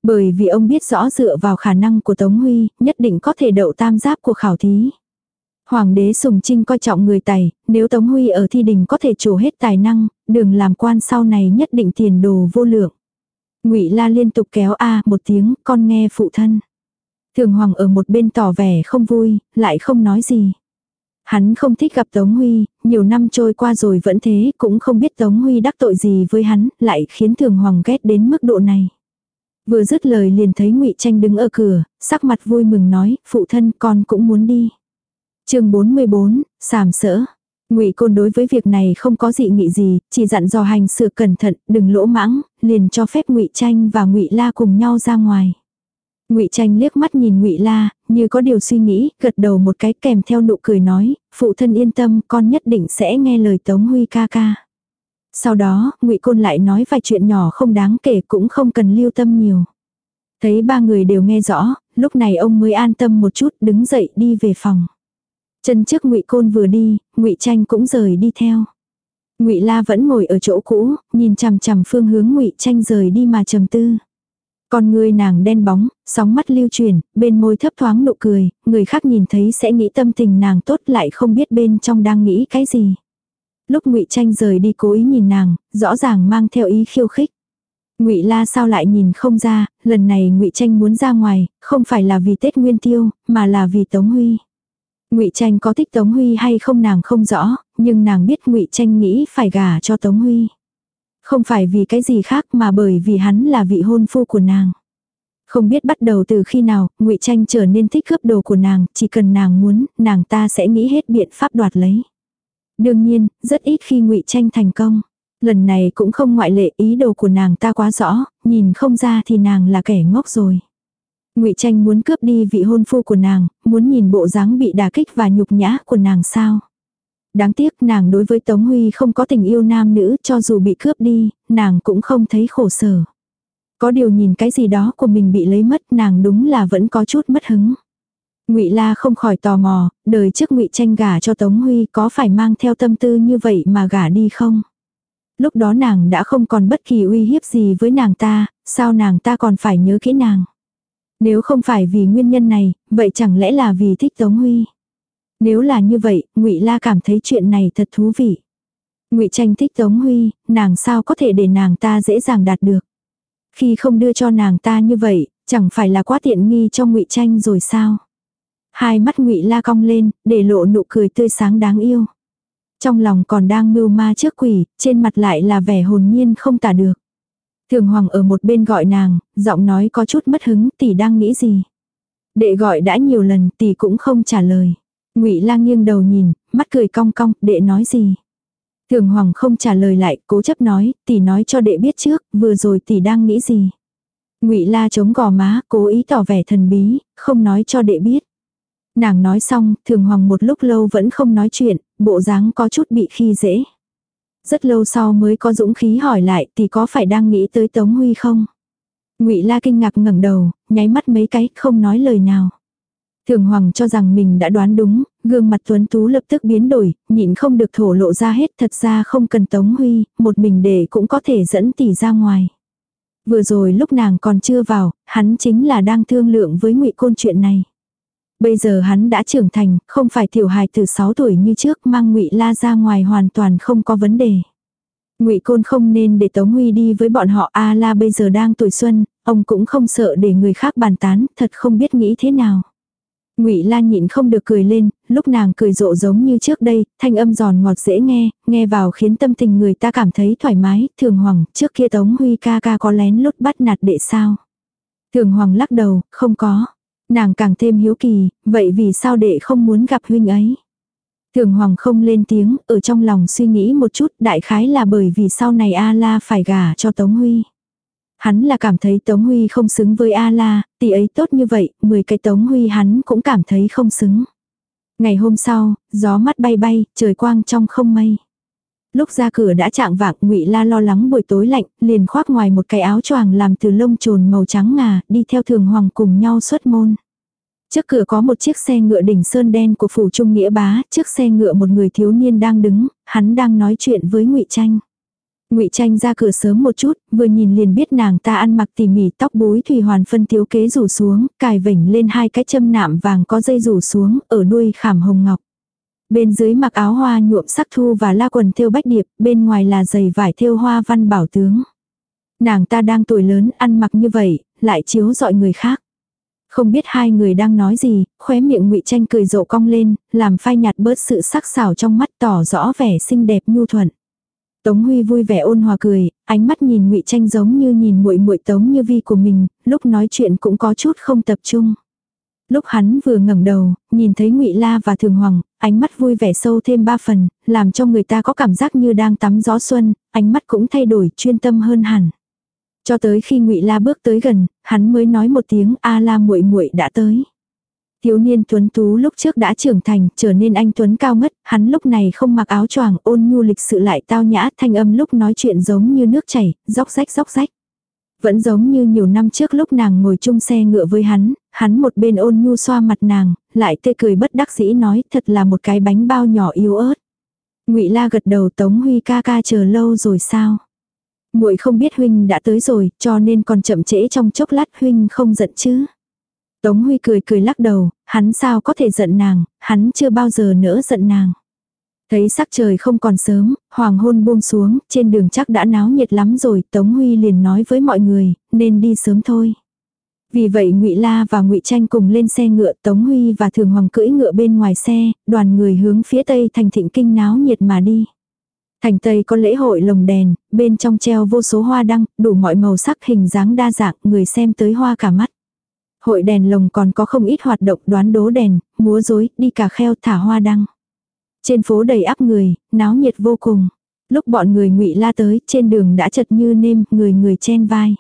Bởi vì ông biết rõ dựa vào khả năng của Tống Huy, nhất định có thể đậu tam giáp của khảo thí. Hoàng đế Sùng Trinh coi trọng người tài, nếu Tống Huy ở thi đình có thể trổ hết tài năng, đường làm quan sau này nhất định tiền đồ vô lượng. Ngụy La liên tục kéo a một tiếng, con nghe phụ thân. Thường Hoàng ở một bên tỏ vẻ không vui, lại không nói gì. Hắn không thích gặp Tống Huy, nhiều năm trôi qua rồi vẫn thế, cũng không biết Tống Huy đắc tội gì với hắn, lại khiến Thường Hoàng ghét đến mức độ này. Vừa dứt lời liền thấy Ngụy Tranh đứng ở cửa, sắc mặt vui mừng nói, phụ thân con cũng muốn đi. chương 44, sàm sỡ. Ngụy Côn đối với việc này không có dị nghị gì, chỉ dặn dò hành sự cẩn thận, đừng lỗ mãng, liền cho phép Ngụy Tranh và Ngụy La cùng nhau ra ngoài. Ngụy Tranh liếc mắt nhìn Ngụy La, như có điều suy nghĩ, gật đầu một cái kèm theo nụ cười nói, phụ thân yên tâm, con nhất định sẽ nghe lời Tống Huy ca ca. Sau đó, Ngụy Côn lại nói vài chuyện nhỏ không đáng kể cũng không cần lưu tâm nhiều. Thấy ba người đều nghe rõ, lúc này ông mới an tâm một chút, đứng dậy đi về phòng. Chân trước Ngụy Côn vừa đi, Ngụy Tranh cũng rời đi theo. Ngụy La vẫn ngồi ở chỗ cũ, nhìn chằm chằm phương hướng Ngụy Tranh rời đi mà trầm tư. Con người nàng đen bóng, sóng mắt lưu chuyển, bên môi thấp thoáng nụ cười, người khác nhìn thấy sẽ nghĩ tâm tình nàng tốt lại không biết bên trong đang nghĩ cái gì. Lúc Ngụy Tranh rời đi cố ý nhìn nàng, rõ ràng mang theo ý khiêu khích. Ngụy La sao lại nhìn không ra, lần này Ngụy Tranh muốn ra ngoài, không phải là vì Tết Nguyên Tiêu, mà là vì Tống Huy. Ngụy Tranh có thích Tống Huy hay không nàng không rõ, nhưng nàng biết Ngụy Tranh nghĩ phải gả cho Tống Huy. Không phải vì cái gì khác mà bởi vì hắn là vị hôn phu của nàng. Không biết bắt đầu từ khi nào, Ngụy Tranh trở nên thích cướp đồ của nàng, chỉ cần nàng muốn, nàng ta sẽ nghĩ hết biện pháp đoạt lấy. Đương nhiên, rất ít khi Ngụy Tranh thành công. Lần này cũng không ngoại lệ ý đồ của nàng ta quá rõ, nhìn không ra thì nàng là kẻ ngốc rồi. Ngụy Tranh muốn cướp đi vị hôn phu của nàng, muốn nhìn bộ dáng bị đả kích và nhục nhã của nàng sao. Đáng tiếc nàng đối với Tống Huy không có tình yêu nam nữ cho dù bị cướp đi, nàng cũng không thấy khổ sở. Có điều nhìn cái gì đó của mình bị lấy mất nàng đúng là vẫn có chút mất hứng. Ngụy La không khỏi tò mò, đời trước Ngụy Tranh gả cho Tống Huy có phải mang theo tâm tư như vậy mà gả đi không? Lúc đó nàng đã không còn bất kỳ uy hiếp gì với nàng ta, sao nàng ta còn phải nhớ kỹ nàng? Nếu không phải vì nguyên nhân này, vậy chẳng lẽ là vì thích Tống Huy? Nếu là như vậy, Ngụy La cảm thấy chuyện này thật thú vị. Ngụy Tranh thích Tống Huy, nàng sao có thể để nàng ta dễ dàng đạt được? Khi không đưa cho nàng ta như vậy, chẳng phải là quá tiện nghi cho Ngụy Tranh rồi sao? Hai mắt Ngụy La cong lên, để lộ nụ cười tươi sáng đáng yêu. Trong lòng còn đang mưu ma trước quỷ, trên mặt lại là vẻ hồn nhiên không tả được. Thường Hoàng ở một bên gọi nàng, giọng nói có chút mất hứng, tỷ đang nghĩ gì? Đệ gọi đã nhiều lần, tỷ cũng không trả lời. Ngụy Lang nghiêng đầu nhìn, mắt cười cong cong, đệ nói gì? Thường Hoàng không trả lời lại, cố chấp nói, tỷ nói cho đệ biết trước, vừa rồi tỷ đang nghĩ gì? Ngụy La chống gò má, cố ý tỏ vẻ thần bí, không nói cho đệ biết. Nàng nói xong, Thường Hoàng một lúc lâu vẫn không nói chuyện, bộ dáng có chút bị khi dễ. Rất lâu sau mới có dũng khí hỏi lại tỷ có phải đang nghĩ tới Tống Huy không? Ngụy La kinh ngạc ngẩng đầu, nháy mắt mấy cái, không nói lời nào. Thường Hoàng cho rằng mình đã đoán đúng, gương mặt tuấn tú lập tức biến đổi, nhịn không được thổ lộ ra hết, thật ra không cần Tống Huy, một mình để cũng có thể dẫn tỷ ra ngoài. Vừa rồi lúc nàng còn chưa vào, hắn chính là đang thương lượng với Ngụy Côn chuyện này. Bây giờ hắn đã trưởng thành, không phải tiểu hài từ 6 tuổi như trước, mang Ngụy La ra ngoài hoàn toàn không có vấn đề. Ngụy Côn không nên để Tống Huy đi với bọn họ A La bây giờ đang tuổi xuân, ông cũng không sợ để người khác bàn tán, thật không biết nghĩ thế nào. Ngụy Lan nhịn không được cười lên, lúc nàng cười rộ giống như trước đây, thanh âm giòn ngọt dễ nghe, nghe vào khiến tâm tình người ta cảm thấy thoải mái, Thường Hoàng, trước kia Tống Huy ca ca có lén lút bắt nạt đệ sao? Thường Hoàng lắc đầu, không có. Nàng càng thêm hiếu kỳ, vậy vì sao đệ không muốn gặp huynh ấy? Thường Hoàng không lên tiếng, ở trong lòng suy nghĩ một chút, đại khái là bởi vì sau này A La phải gả cho Tống Huy. Hắn là cảm thấy Tống Huy không xứng với A-la, tỷ ấy tốt như vậy, 10 cái Tống Huy hắn cũng cảm thấy không xứng. Ngày hôm sau, gió mắt bay bay, trời quang trong không mây. Lúc ra cửa đã chạng vạng, Ngụy La lo lắng buổi tối lạnh, liền khoác ngoài một cái áo choàng làm từ lông trồn màu trắng ngà, đi theo Thường Hoàng cùng nhau xuất môn. Trước cửa có một chiếc xe ngựa đỉnh sơn đen của phủ trung nghĩa bá, trước xe ngựa một người thiếu niên đang đứng, hắn đang nói chuyện với Ngụy Tranh. Ngụy Tranh ra cửa sớm một chút, vừa nhìn liền biết nàng ta ăn mặc tỉ mỉ tóc búi thủy hoàn phân thiếu kế rủ xuống, cài vểnh lên hai cái châm nạm vàng có dây rủ xuống, ở đuôi khảm hồng ngọc. Bên dưới mặc áo hoa nhuộm sắc thu và la quần thêu bách điệp, bên ngoài là giày vải thêu hoa văn bảo tướng. Nàng ta đang tuổi lớn, ăn mặc như vậy, lại chiếu dọi người khác. Không biết hai người đang nói gì, khóe miệng ngụy Tranh cười rộ cong lên, làm phai nhạt bớt sự sắc sảo trong mắt tỏ rõ vẻ xinh đẹp nhu thuận. Tống Huy vui vẻ ôn hòa cười, ánh mắt nhìn Ngụy Tranh giống như nhìn muội muội Tống Như Vi của mình, lúc nói chuyện cũng có chút không tập trung. Lúc hắn vừa ngẩng đầu, nhìn thấy Ngụy La và Thường Hoàng, ánh mắt vui vẻ sâu thêm ba phần, làm cho người ta có cảm giác như đang tắm gió xuân, ánh mắt cũng thay đổi, chuyên tâm hơn hẳn. Cho tới khi Ngụy La bước tới gần, hắn mới nói một tiếng A La muội muội đã tới. Thiếu niên tuấn tú lúc trước đã trưởng thành, trở nên anh tuấn cao ngất, hắn lúc này không mặc áo choàng, ôn nhu lịch sự lại tao nhã, thanh âm lúc nói chuyện giống như nước chảy, róc rách róc rách. Vẫn giống như nhiều năm trước lúc nàng ngồi chung xe ngựa với hắn, hắn một bên ôn nhu xoa mặt nàng, lại tê cười bất đắc dĩ nói thật là một cái bánh bao nhỏ yếu ớt. ngụy La gật đầu Tống Huy ca ca chờ lâu rồi sao? muội không biết huynh đã tới rồi, cho nên còn chậm trễ trong chốc lát huynh không giận chứ. Tống Huy cười cười lắc đầu, hắn sao có thể giận nàng, hắn chưa bao giờ nỡ giận nàng. Thấy sắc trời không còn sớm, hoàng hôn buông xuống, trên đường chắc đã náo nhiệt lắm rồi, Tống Huy liền nói với mọi người, nên đi sớm thôi. Vì vậy Ngụy La và Ngụy Tranh cùng lên xe ngựa, Tống Huy và Thường Hoàng cưỡi ngựa bên ngoài xe, đoàn người hướng phía tây thành thịnh kinh náo nhiệt mà đi. Thành Tây có lễ hội lồng đèn, bên trong treo vô số hoa đăng, đủ mọi màu sắc hình dáng đa dạng, người xem tới hoa cả mắt. Hội đèn lồng còn có không ít hoạt động đoán đố đèn, múa rối, đi cả kheo thả hoa đăng. Trên phố đầy áp người, náo nhiệt vô cùng. Lúc bọn người ngụy la tới, trên đường đã chật như nêm, người người chen vai.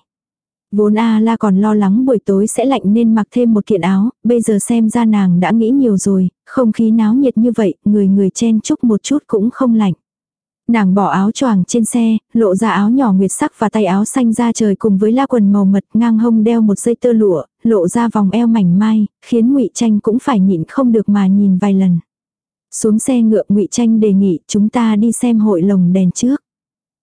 Vốn A la còn lo lắng buổi tối sẽ lạnh nên mặc thêm một kiện áo, bây giờ xem ra nàng đã nghĩ nhiều rồi, không khí náo nhiệt như vậy, người người chen chúc một chút cũng không lạnh. Nàng bỏ áo choàng trên xe, lộ ra áo nhỏ nguyệt sắc và tay áo xanh ra trời cùng với la quần màu mật ngang hông đeo một dây tơ lụa, lộ ra vòng eo mảnh mai, khiến ngụy Tranh cũng phải nhịn không được mà nhìn vài lần. Xuống xe ngựa ngụy Tranh đề nghị chúng ta đi xem hội lồng đèn trước.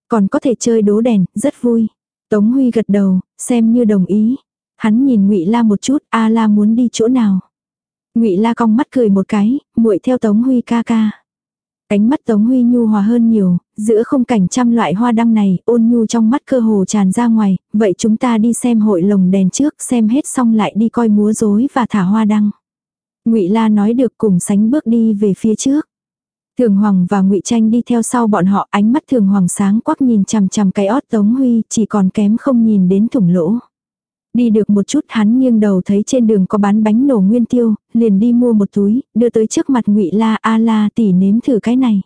Còn có thể chơi đố đèn, rất vui. Tống Huy gật đầu, xem như đồng ý. Hắn nhìn ngụy La một chút, A La muốn đi chỗ nào. Ngụy La cong mắt cười một cái, muội theo Tống Huy ca ca ánh mắt Tống Huy nhu hòa hơn nhiều, giữa không cảnh trăm loại hoa đăng này, ôn nhu trong mắt cơ hồ tràn ra ngoài, vậy chúng ta đi xem hội lồng đèn trước, xem hết xong lại đi coi múa rối và thả hoa đăng. Ngụy La nói được cùng sánh bước đi về phía trước. Thường Hoàng và Ngụy Tranh đi theo sau bọn họ, ánh mắt Thường Hoàng sáng quắc nhìn chằm chằm cái ót Tống Huy, chỉ còn kém không nhìn đến thủng lỗ. Đi được một chút hắn nghiêng đầu thấy trên đường có bán bánh nổ nguyên tiêu, liền đi mua một túi, đưa tới trước mặt ngụy La A La tỉ nếm thử cái này.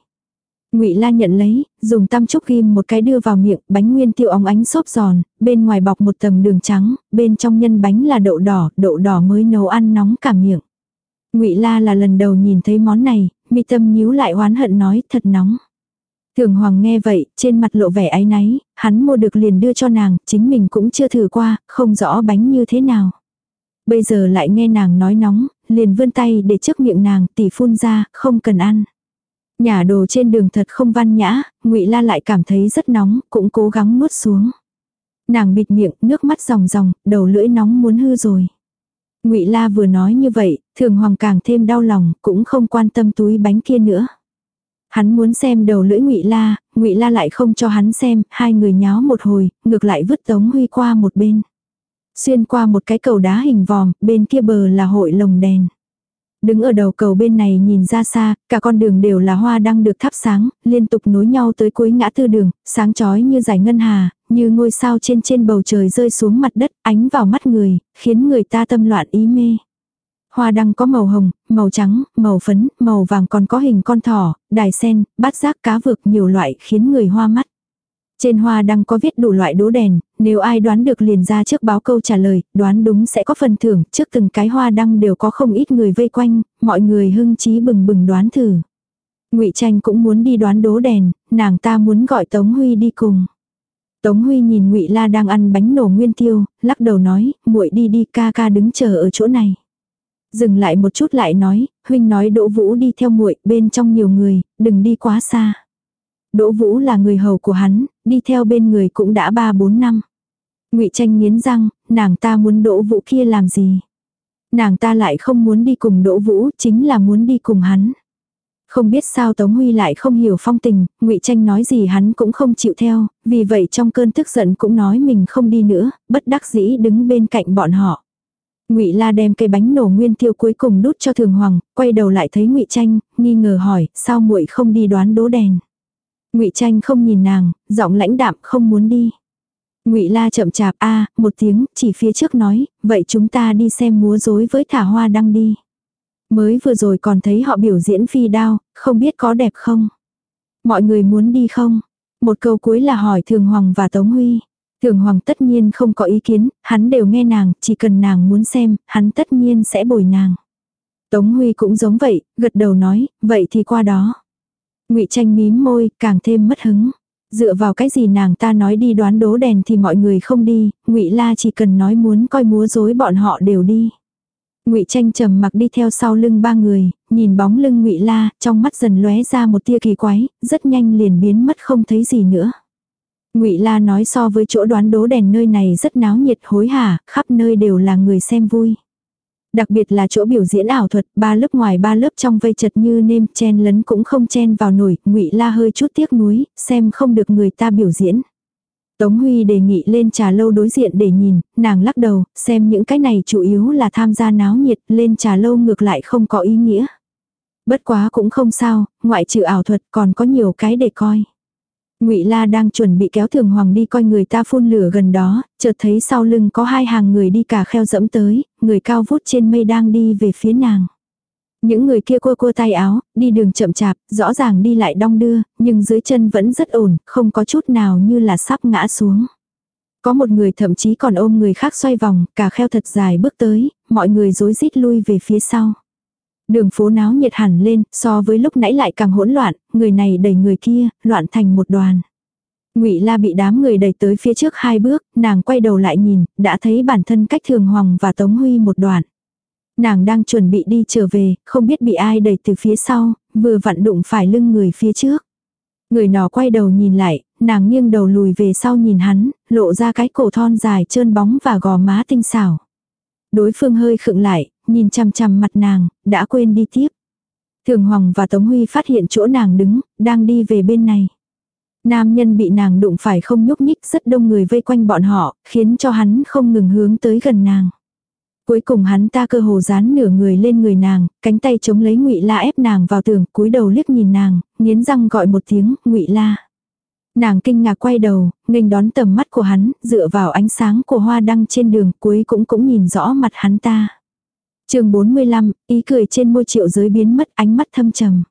Ngụy La nhận lấy, dùng tăm trúc ghim một cái đưa vào miệng, bánh nguyên tiêu óng ánh xốp giòn, bên ngoài bọc một tầng đường trắng, bên trong nhân bánh là đậu đỏ, đậu đỏ mới nấu ăn nóng cả miệng. Ngụy La là lần đầu nhìn thấy món này, mi tâm nhíu lại oán hận nói, thật nóng. Thường Hoàng nghe vậy, trên mặt lộ vẻ áy náy, hắn mua được liền đưa cho nàng, chính mình cũng chưa thử qua, không rõ bánh như thế nào. Bây giờ lại nghe nàng nói nóng, liền vươn tay để trước miệng nàng, tỉ phun ra, không cần ăn. Nhà đồ trên đường thật không văn nhã, ngụy La lại cảm thấy rất nóng, cũng cố gắng nuốt xuống. Nàng bịt miệng, nước mắt ròng ròng, đầu lưỡi nóng muốn hư rồi. Ngụy La vừa nói như vậy, Thường Hoàng càng thêm đau lòng, cũng không quan tâm túi bánh kia nữa. Hắn muốn xem đầu lưỡi Ngụy La, Ngụy La lại không cho hắn xem, hai người nháo một hồi, ngược lại vứt Tống Huy qua một bên. Xuyên qua một cái cầu đá hình vòm, bên kia bờ là hội lồng đèn. Đứng ở đầu cầu bên này nhìn ra xa, cả con đường đều là hoa đang được thắp sáng, liên tục nối nhau tới cuối ngã tư đường, sáng chói như giải ngân hà, như ngôi sao trên trên bầu trời rơi xuống mặt đất, ánh vào mắt người, khiến người ta tâm loạn ý mê. Hoa đăng có màu hồng, màu trắng, màu phấn, màu vàng còn có hình con thỏ, đài sen, bát giác cá vực nhiều loại khiến người hoa mắt. Trên hoa đăng có viết đủ loại đố đèn, nếu ai đoán được liền ra trước báo câu trả lời, đoán đúng sẽ có phần thưởng, trước từng cái hoa đăng đều có không ít người vây quanh, mọi người hưng trí bừng bừng đoán thử. Ngụy Tranh cũng muốn đi đoán đố đèn, nàng ta muốn gọi Tống Huy đi cùng. Tống Huy nhìn Ngụy La đang ăn bánh nổ nguyên tiêu, lắc đầu nói, muội đi đi ca ca đứng chờ ở chỗ này. Dừng lại một chút lại nói, huynh nói Đỗ Vũ đi theo muội, bên trong nhiều người, đừng đi quá xa. Đỗ Vũ là người hầu của hắn, đi theo bên người cũng đã 3-4 năm. Ngụy Tranh nghiến răng, nàng ta muốn Đỗ Vũ kia làm gì? Nàng ta lại không muốn đi cùng Đỗ Vũ, chính là muốn đi cùng hắn. Không biết sao Tống Huy lại không hiểu phong tình, Ngụy Tranh nói gì hắn cũng không chịu theo, vì vậy trong cơn tức giận cũng nói mình không đi nữa, bất đắc dĩ đứng bên cạnh bọn họ. Ngụy La đem cây bánh nổ nguyên tiêu cuối cùng đút cho Thường Hoàng, quay đầu lại thấy Ngụy Tranh, nghi ngờ hỏi, sao muội không đi đoán đố đèn? Ngụy Tranh không nhìn nàng, giọng lãnh đạm không muốn đi. Ngụy La chậm chạp a, một tiếng, chỉ phía trước nói, vậy chúng ta đi xem múa rối với thả hoa đăng đi. Mới vừa rồi còn thấy họ biểu diễn phi đao, không biết có đẹp không? Mọi người muốn đi không? Một câu cuối là hỏi Thường Hoàng và Tống Huy. Thường Hoàng tất nhiên không có ý kiến, hắn đều nghe nàng, chỉ cần nàng muốn xem, hắn tất nhiên sẽ bồi nàng. Tống Huy cũng giống vậy, gật đầu nói, vậy thì qua đó. Ngụy Tranh mím môi, càng thêm mất hứng. Dựa vào cái gì nàng ta nói đi đoán đố đèn thì mọi người không đi, Ngụy La chỉ cần nói muốn coi múa rối bọn họ đều đi. Ngụy Tranh trầm mặc đi theo sau lưng ba người, nhìn bóng lưng Ngụy La, trong mắt dần lóe ra một tia kỳ quái, rất nhanh liền biến mất không thấy gì nữa. Ngụy La nói so với chỗ đoán đố đèn nơi này rất náo nhiệt hối hả, khắp nơi đều là người xem vui. Đặc biệt là chỗ biểu diễn ảo thuật, ba lớp ngoài ba lớp trong vây chật như nêm chen lấn cũng không chen vào nổi, ngụy La hơi chút tiếc nuối, xem không được người ta biểu diễn. Tống Huy đề nghị lên trà lâu đối diện để nhìn, nàng lắc đầu, xem những cái này chủ yếu là tham gia náo nhiệt, lên trà lâu ngược lại không có ý nghĩa. Bất quá cũng không sao, ngoại trừ ảo thuật còn có nhiều cái để coi. Ngụy La đang chuẩn bị kéo Thường Hoàng đi coi người ta phun lửa gần đó, chợt thấy sau lưng có hai hàng người đi cả kheo dẫm tới, người cao vút trên mây đang đi về phía nàng. Những người kia cua cua tay áo, đi đường chậm chạp, rõ ràng đi lại đong đưa, nhưng dưới chân vẫn rất ổn, không có chút nào như là sắp ngã xuống. Có một người thậm chí còn ôm người khác xoay vòng, cả kheo thật dài bước tới, mọi người rối rít lui về phía sau. Đường phố náo nhiệt hẳn lên, so với lúc nãy lại càng hỗn loạn, người này đẩy người kia, loạn thành một đoàn. Ngụy La bị đám người đẩy tới phía trước hai bước, nàng quay đầu lại nhìn, đã thấy bản thân cách Thường Hoàng và Tống Huy một đoạn. Nàng đang chuẩn bị đi trở về, không biết bị ai đẩy từ phía sau, vừa vặn đụng phải lưng người phía trước. Người nọ quay đầu nhìn lại, nàng nghiêng đầu lùi về sau nhìn hắn, lộ ra cái cổ thon dài trơn bóng và gò má tinh xảo. Đối phương hơi khựng lại, nhìn chằm chằm mặt nàng, đã quên đi tiếp. Thường Hoàng và Tống Huy phát hiện chỗ nàng đứng, đang đi về bên này. Nam nhân bị nàng đụng phải không nhúc nhích rất đông người vây quanh bọn họ, khiến cho hắn không ngừng hướng tới gần nàng. Cuối cùng hắn ta cơ hồ dán nửa người lên người nàng, cánh tay chống lấy ngụy La ép nàng vào tường, cúi đầu liếc nhìn nàng, nghiến răng gọi một tiếng, ngụy La. Nàng kinh ngạc quay đầu, nghênh đón tầm mắt của hắn, dựa vào ánh sáng của hoa đăng trên đường cuối cũng cũng nhìn rõ mặt hắn ta chương 45, ý cười trên môi triệu giới biến mất ánh mắt thâm trầm.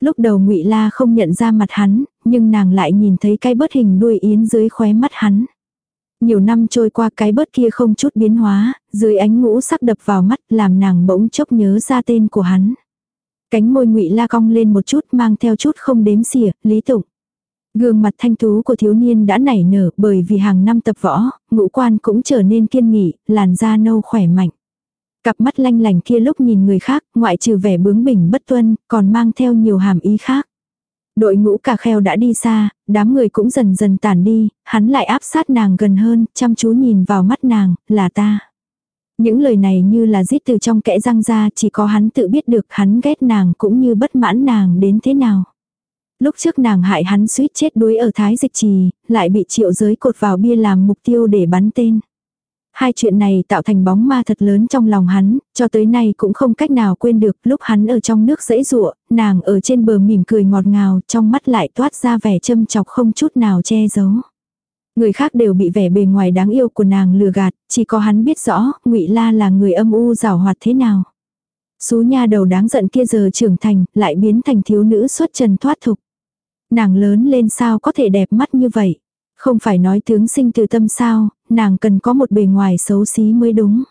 Lúc đầu ngụy La không nhận ra mặt hắn, nhưng nàng lại nhìn thấy cái bớt hình đuôi yến dưới khóe mắt hắn. Nhiều năm trôi qua cái bớt kia không chút biến hóa, dưới ánh ngũ sắc đập vào mắt làm nàng bỗng chốc nhớ ra tên của hắn. Cánh môi ngụy La cong lên một chút mang theo chút không đếm xỉa, lý tụng. Gương mặt thanh tú của thiếu niên đã nảy nở bởi vì hàng năm tập võ, ngũ quan cũng trở nên kiên nghị, làn da nâu khỏe mạnh. Cặp mắt lanh lành kia lúc nhìn người khác, ngoại trừ vẻ bướng bỉnh bất tuân, còn mang theo nhiều hàm ý khác. Đội ngũ cà kheo đã đi xa, đám người cũng dần dần tản đi, hắn lại áp sát nàng gần hơn, chăm chú nhìn vào mắt nàng, là ta. Những lời này như là rít từ trong kẽ răng ra, chỉ có hắn tự biết được hắn ghét nàng cũng như bất mãn nàng đến thế nào. Lúc trước nàng hại hắn suýt chết đuối ở Thái Dịch Trì, lại bị triệu giới cột vào bia làm mục tiêu để bắn tên. Hai chuyện này tạo thành bóng ma thật lớn trong lòng hắn, cho tới nay cũng không cách nào quên được lúc hắn ở trong nước dễ dụa, nàng ở trên bờ mỉm cười ngọt ngào, trong mắt lại toát ra vẻ châm chọc không chút nào che giấu. Người khác đều bị vẻ bề ngoài đáng yêu của nàng lừa gạt, chỉ có hắn biết rõ, ngụy La là người âm u rào hoạt thế nào. Xú nha đầu đáng giận kia giờ trưởng thành, lại biến thành thiếu nữ xuất trần thoát thục. Nàng lớn lên sao có thể đẹp mắt như vậy. Không phải nói tướng sinh từ tâm sao, nàng cần có một bề ngoài xấu xí mới đúng.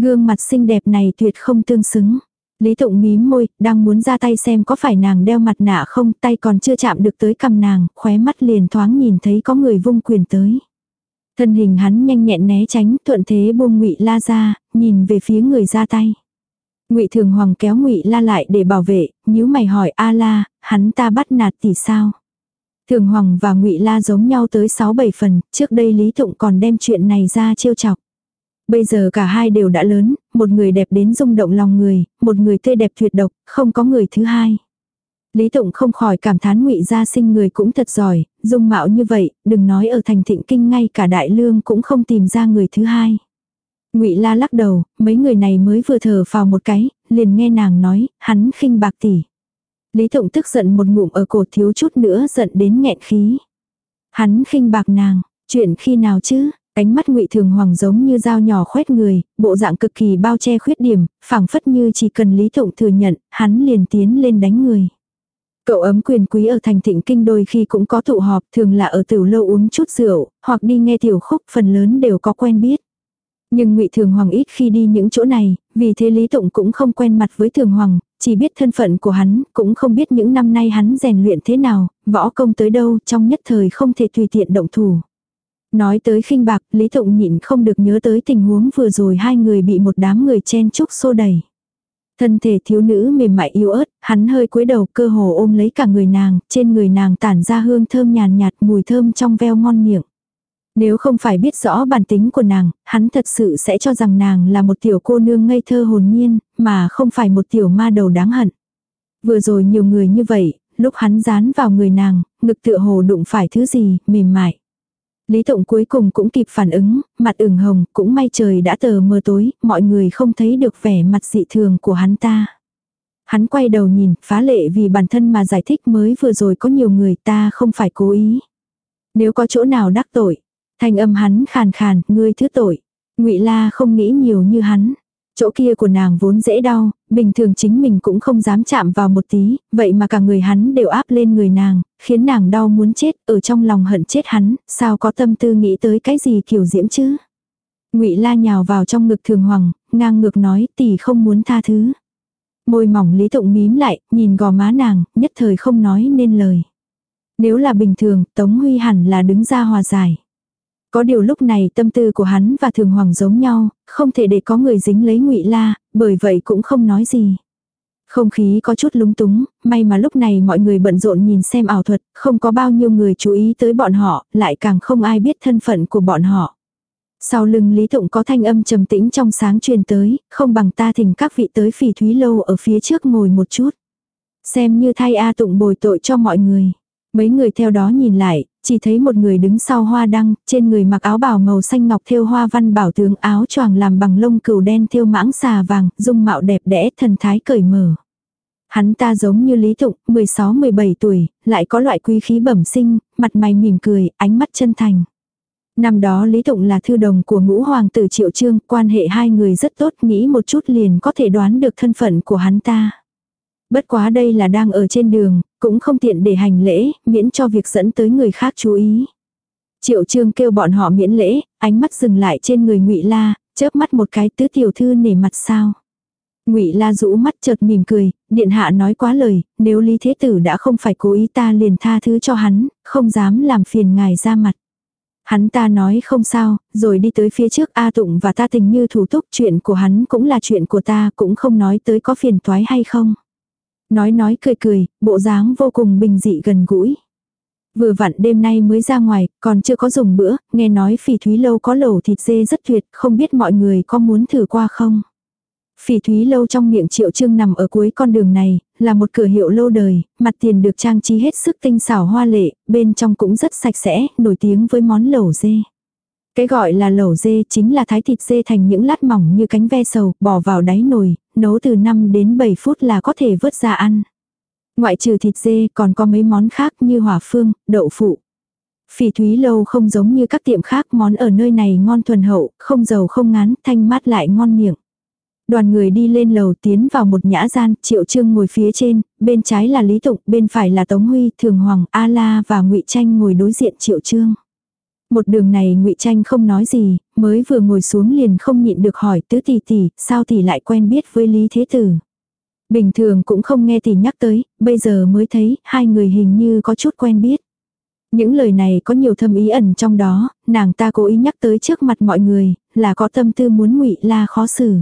Gương mặt xinh đẹp này tuyệt không tương xứng. Lý Tụng mím môi, đang muốn ra tay xem có phải nàng đeo mặt nạ không, tay còn chưa chạm được tới cầm nàng, khóe mắt liền thoáng nhìn thấy có người vung quyền tới. Thân hình hắn nhanh nhẹn né tránh, thuận thế buông Ngụy La ra, nhìn về phía người ra tay. Ngụy Thường Hoàng kéo Ngụy La lại để bảo vệ, nhíu mày hỏi A La, hắn ta bắt nạt tỷ sao? Thường Hoàng và Ngụy La giống nhau tới 6-7 phần, trước đây Lý Tụng còn đem chuyện này ra trêu chọc. Bây giờ cả hai đều đã lớn, một người đẹp đến rung động lòng người, một người tươi đẹp tuyệt độc, không có người thứ hai. Lý Tụng không khỏi cảm thán Ngụy gia sinh người cũng thật giỏi, dung mạo như vậy, đừng nói ở thành thịnh kinh ngay cả đại lương cũng không tìm ra người thứ hai. Ngụy La lắc đầu, mấy người này mới vừa thở vào một cái, liền nghe nàng nói, hắn khinh bạc tỷ. Lý Thụng tức giận một ngụm ở cổ thiếu chút nữa giận đến nghẹn khí. Hắn khinh bạc nàng, chuyện khi nào chứ? Ánh mắt ngụy Thường Hoàng giống như dao nhỏ khoét người, bộ dạng cực kỳ bao che khuyết điểm, phảng phất như chỉ cần Lý Thụng thừa nhận, hắn liền tiến lên đánh người. Cậu ấm quyền quý ở thành thịnh kinh đôi khi cũng có tụ họp, thường là ở tiểu lâu uống chút rượu, hoặc đi nghe tiểu khúc, phần lớn đều có quen biết. Nhưng ngụy Thường Hoàng ít khi đi những chỗ này, vì thế Lý Tụng cũng không quen mặt với Thường Hoàng, chỉ biết thân phận của hắn, cũng không biết những năm nay hắn rèn luyện thế nào, võ công tới đâu, trong nhất thời không thể tùy tiện động thủ. Nói tới khinh bạc, Lý Tụng nhịn không được nhớ tới tình huống vừa rồi hai người bị một đám người chen chúc xô đẩy. Thân thể thiếu nữ mềm mại yếu ớt, hắn hơi cúi đầu cơ hồ ôm lấy cả người nàng, trên người nàng tản ra hương thơm nhàn nhạt, mùi thơm trong veo ngon miệng. Nếu không phải biết rõ bản tính của nàng, hắn thật sự sẽ cho rằng nàng là một tiểu cô nương ngây thơ hồn nhiên, mà không phải một tiểu ma đầu đáng hận. Vừa rồi nhiều người như vậy, lúc hắn dán vào người nàng, ngực tựa hồ đụng phải thứ gì, mềm mại. Lý Tụng cuối cùng cũng kịp phản ứng, mặt ửng hồng, cũng may trời đã tờ mờ tối, mọi người không thấy được vẻ mặt dị thường của hắn ta. Hắn quay đầu nhìn, phá lệ vì bản thân mà giải thích mới vừa rồi có nhiều người ta không phải cố ý. Nếu có chỗ nào đắc tội, thanh âm hắn khàn khàn, ngươi thứ tội. ngụy La không nghĩ nhiều như hắn. Chỗ kia của nàng vốn dễ đau, bình thường chính mình cũng không dám chạm vào một tí, vậy mà cả người hắn đều áp lên người nàng, khiến nàng đau muốn chết, ở trong lòng hận chết hắn, sao có tâm tư nghĩ tới cái gì kiểu diễm chứ. ngụy la nhào vào trong ngực thường hoàng, ngang ngược nói tỷ không muốn tha thứ. Môi mỏng lý tụng mím lại, nhìn gò má nàng, nhất thời không nói nên lời. Nếu là bình thường, Tống Huy hẳn là đứng ra hòa giải. Có điều lúc này tâm tư của hắn và thường hoàng giống nhau, không thể để có người dính lấy ngụy la, bởi vậy cũng không nói gì. Không khí có chút lúng túng, may mà lúc này mọi người bận rộn nhìn xem ảo thuật, không có bao nhiêu người chú ý tới bọn họ, lại càng không ai biết thân phận của bọn họ. Sau lưng Lý Tụng có thanh âm trầm tĩnh trong sáng truyền tới, không bằng ta thỉnh các vị tới phỉ thúy lâu ở phía trước ngồi một chút. Xem như thay A Tụng bồi tội cho mọi người. Mấy người theo đó nhìn lại, chỉ thấy một người đứng sau hoa đăng, trên người mặc áo bào màu xanh ngọc thêu hoa văn bảo tướng áo choàng làm bằng lông cừu đen thêu mãng xà vàng, dung mạo đẹp đẽ thần thái cởi mở. Hắn ta giống như Lý Tụng, 16-17 tuổi, lại có loại quý khí bẩm sinh, mặt mày mỉm cười, ánh mắt chân thành. Năm đó Lý Tụng là thư đồng của ngũ hoàng tử Triệu Trương, quan hệ hai người rất tốt, nghĩ một chút liền có thể đoán được thân phận của hắn ta. Bất quá đây là đang ở trên đường, cũng không tiện để hành lễ, miễn cho việc dẫn tới người khác chú ý. Triệu Trương kêu bọn họ miễn lễ, ánh mắt dừng lại trên người Ngụy La, chớp mắt một cái tứ tiểu thư nể mặt sao. Ngụy La rũ mắt chợt mỉm cười, điện hạ nói quá lời, nếu Lý Thế Tử đã không phải cố ý ta liền tha thứ cho hắn, không dám làm phiền ngài ra mặt. Hắn ta nói không sao, rồi đi tới phía trước A Tụng và ta tình như thủ túc chuyện của hắn cũng là chuyện của ta cũng không nói tới có phiền toái hay không. Nói nói cười cười, bộ dáng vô cùng bình dị gần gũi. Vừa vặn đêm nay mới ra ngoài, còn chưa có dùng bữa, nghe nói phỉ thúy lâu có lẩu thịt dê rất tuyệt, không biết mọi người có muốn thử qua không. Phỉ thúy lâu trong miệng triệu trương nằm ở cuối con đường này, là một cửa hiệu lâu đời, mặt tiền được trang trí hết sức tinh xảo hoa lệ, bên trong cũng rất sạch sẽ, nổi tiếng với món lẩu dê. Cái gọi là lẩu dê chính là thái thịt dê thành những lát mỏng như cánh ve sầu, bỏ vào đáy nồi, nấu từ 5 đến 7 phút là có thể vớt ra ăn. Ngoại trừ thịt dê còn có mấy món khác như hỏa phương, đậu phụ. Phỉ thúy lâu không giống như các tiệm khác món ở nơi này ngon thuần hậu, không dầu không ngán, thanh mát lại ngon miệng. Đoàn người đi lên lầu tiến vào một nhã gian, Triệu Trương ngồi phía trên, bên trái là Lý Tụng, bên phải là Tống Huy, Thường Hoàng, A La và Ngụy Tranh ngồi đối diện Triệu Trương. Một đường này ngụy Tranh không nói gì, mới vừa ngồi xuống liền không nhịn được hỏi tứ tỷ tỷ, sao tỷ lại quen biết với Lý Thế Tử. Bình thường cũng không nghe tỷ nhắc tới, bây giờ mới thấy hai người hình như có chút quen biết. Những lời này có nhiều thâm ý ẩn trong đó, nàng ta cố ý nhắc tới trước mặt mọi người, là có tâm tư muốn ngụy La khó xử.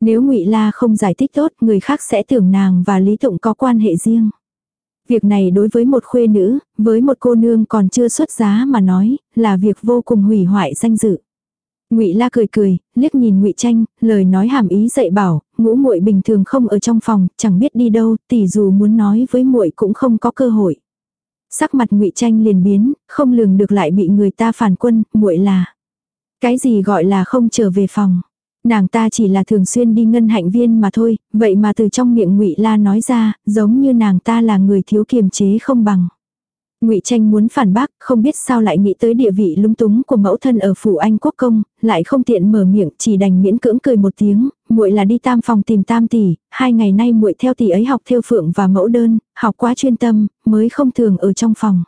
Nếu ngụy La không giải thích tốt, người khác sẽ tưởng nàng và Lý Tụng có quan hệ riêng. Việc này đối với một khuê nữ, với một cô nương còn chưa xuất giá mà nói, là việc vô cùng hủy hoại danh dự. Ngụy La cười cười, liếc nhìn Ngụy Tranh, lời nói hàm ý dạy bảo, ngũ muội bình thường không ở trong phòng, chẳng biết đi đâu, tỷ dù muốn nói với muội cũng không có cơ hội. Sắc mặt Ngụy Tranh liền biến, không lường được lại bị người ta phản quân, muội là cái gì gọi là không trở về phòng. Nàng ta chỉ là thường xuyên đi ngân hạnh viên mà thôi, vậy mà từ trong miệng ngụy La nói ra, giống như nàng ta là người thiếu kiềm chế không bằng. Ngụy Tranh muốn phản bác, không biết sao lại nghĩ tới địa vị lung túng của mẫu thân ở phủ Anh quốc công, lại không tiện mở miệng, chỉ đành miễn cưỡng cười một tiếng, muội là đi tam phòng tìm tam tỷ, hai ngày nay muội theo tỷ ấy học theo phượng và mẫu đơn, học quá chuyên tâm, mới không thường ở trong phòng.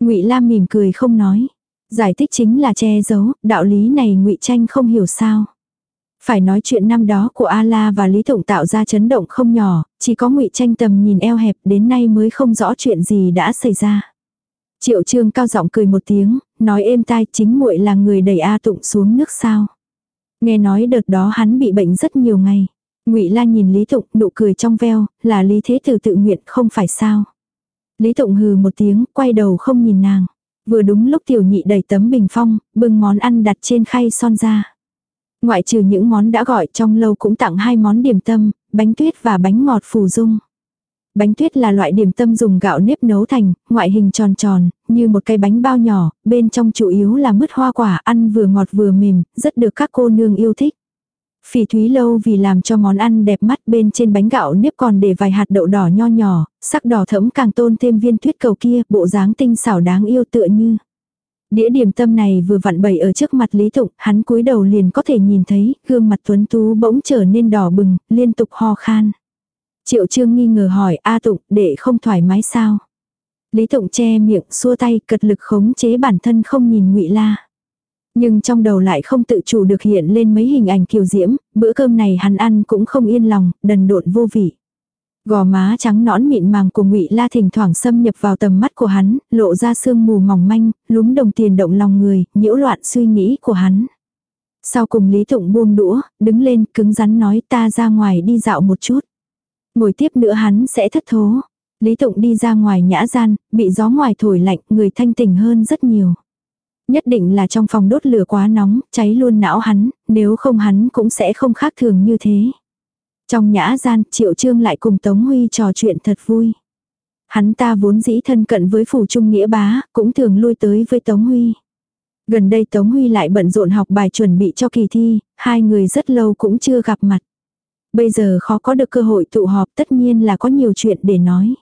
Ngụy Lam mỉm cười không nói, giải thích chính là che giấu, đạo lý này Ngụy Tranh không hiểu sao. Phải nói chuyện năm đó của A-la và Lý Tụng tạo ra chấn động không nhỏ, chỉ có ngụy tranh tầm nhìn eo hẹp đến nay mới không rõ chuyện gì đã xảy ra. Triệu trương cao giọng cười một tiếng, nói êm tai chính muội là người đẩy A tụng xuống nước sao. Nghe nói đợt đó hắn bị bệnh rất nhiều ngày. Ngụy La nhìn Lý Tụng, nụ cười trong veo, là Lý Thế Tử tự nguyện không phải sao. Lý Tụng hừ một tiếng, quay đầu không nhìn nàng. Vừa đúng lúc tiểu nhị đẩy tấm bình phong, bưng món ăn đặt trên khay son ra. Ngoại trừ những món đã gọi trong lâu cũng tặng hai món điểm tâm, bánh tuyết và bánh ngọt phù dung. Bánh tuyết là loại điểm tâm dùng gạo nếp nấu thành, ngoại hình tròn tròn, như một cây bánh bao nhỏ, bên trong chủ yếu là mứt hoa quả ăn vừa ngọt vừa mềm, rất được các cô nương yêu thích. Phỉ thúy lâu vì làm cho món ăn đẹp mắt bên trên bánh gạo nếp còn để vài hạt đậu đỏ nho nhỏ, sắc đỏ thẫm càng tôn thêm viên tuyết cầu kia, bộ dáng tinh xảo đáng yêu tựa như. Đĩa điểm tâm này vừa vặn bày ở trước mặt Lý Tụng, hắn cúi đầu liền có thể nhìn thấy, gương mặt tuấn tú bỗng trở nên đỏ bừng, liên tục ho khan. Triệu Trương nghi ngờ hỏi A Tụng, để không thoải mái sao? Lý Tụng che miệng, xua tay, cật lực khống chế bản thân không nhìn Ngụy La. Nhưng trong đầu lại không tự chủ được hiện lên mấy hình ảnh kiều diễm, bữa cơm này hắn ăn cũng không yên lòng, đần độn vô vị. Gò má trắng nõn mịn màng của Ngụy La thỉnh thoảng xâm nhập vào tầm mắt của hắn, lộ ra sương mù mỏng manh, lúm đồng tiền động lòng người, nhiễu loạn suy nghĩ của hắn. Sau cùng Lý Tụng buông đũa, đứng lên, cứng rắn nói ta ra ngoài đi dạo một chút. Ngồi tiếp nữa hắn sẽ thất thố. Lý Tụng đi ra ngoài nhã gian, bị gió ngoài thổi lạnh, người thanh tỉnh hơn rất nhiều. Nhất định là trong phòng đốt lửa quá nóng, cháy luôn não hắn, nếu không hắn cũng sẽ không khác thường như thế. Trong nhã gian, Triệu Trương lại cùng Tống Huy trò chuyện thật vui. Hắn ta vốn dĩ thân cận với phủ trung nghĩa bá, cũng thường lui tới với Tống Huy. Gần đây Tống Huy lại bận rộn học bài chuẩn bị cho kỳ thi, hai người rất lâu cũng chưa gặp mặt. Bây giờ khó có được cơ hội tụ họp tất nhiên là có nhiều chuyện để nói.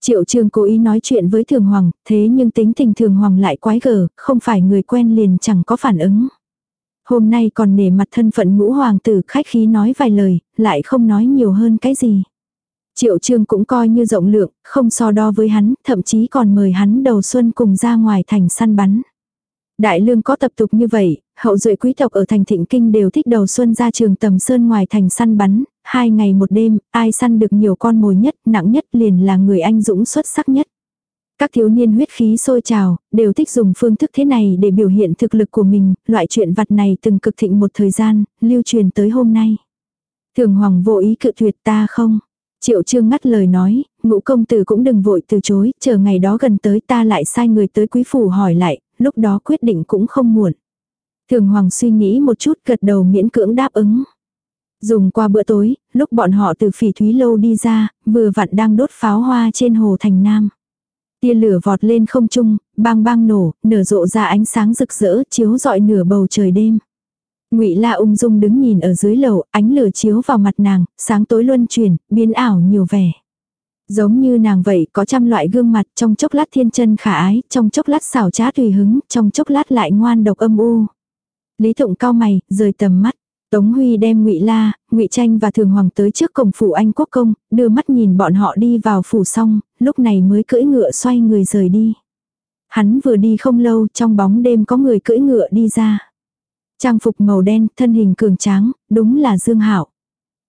Triệu Trương cố ý nói chuyện với Thường Hoàng, thế nhưng tính tình Thường Hoàng lại quái gở, không phải người quen liền chẳng có phản ứng. Hôm nay còn nể mặt thân phận ngũ hoàng tử khách khí nói vài lời, lại không nói nhiều hơn cái gì. Triệu Trương cũng coi như rộng lượng, không so đo với hắn, thậm chí còn mời hắn đầu xuân cùng ra ngoài thành săn bắn. Đại lương có tập tục như vậy, hậu duệ quý tộc ở thành thịnh kinh đều thích đầu xuân ra trường tầm sơn ngoài thành săn bắn, hai ngày một đêm, ai săn được nhiều con mồi nhất, nặng nhất liền là người anh dũng xuất sắc nhất. Các thiếu niên huyết khí sôi trào, đều thích dùng phương thức thế này để biểu hiện thực lực của mình, loại chuyện vặt này từng cực thịnh một thời gian, lưu truyền tới hôm nay. Thường hoàng vô ý cự tuyệt ta không? Triệu trương ngắt lời nói, ngũ công tử cũng đừng vội từ chối, chờ ngày đó gần tới ta lại sai người tới quý phủ hỏi lại, lúc đó quyết định cũng không muộn. Thường hoàng suy nghĩ một chút gật đầu miễn cưỡng đáp ứng. Dùng qua bữa tối, lúc bọn họ từ phỉ thúy lâu đi ra, vừa vặn đang đốt pháo hoa trên hồ thành nam. Tia lửa vọt lên không trung, bang bang nổ, nở rộ ra ánh sáng rực rỡ, chiếu rọi nửa bầu trời đêm. Ngụy La ung dung đứng nhìn ở dưới lầu, ánh lửa chiếu vào mặt nàng, sáng tối luân chuyển, biến ảo nhiều vẻ. Giống như nàng vậy, có trăm loại gương mặt, trong chốc lát thiên chân khả ái, trong chốc lát xảo trá tùy hứng, trong chốc lát lại ngoan độc âm u. Lý Thụng cao mày, rời tầm mắt. Tống Huy đem Ngụy La, Ngụy Tranh và Thường Hoàng tới trước cổng phủ Anh Quốc công, đưa mắt nhìn bọn họ đi vào phủ xong, lúc này mới cưỡi ngựa xoay người rời đi. Hắn vừa đi không lâu, trong bóng đêm có người cưỡi ngựa đi ra. Trang phục màu đen, thân hình cường tráng, đúng là Dương Hạo.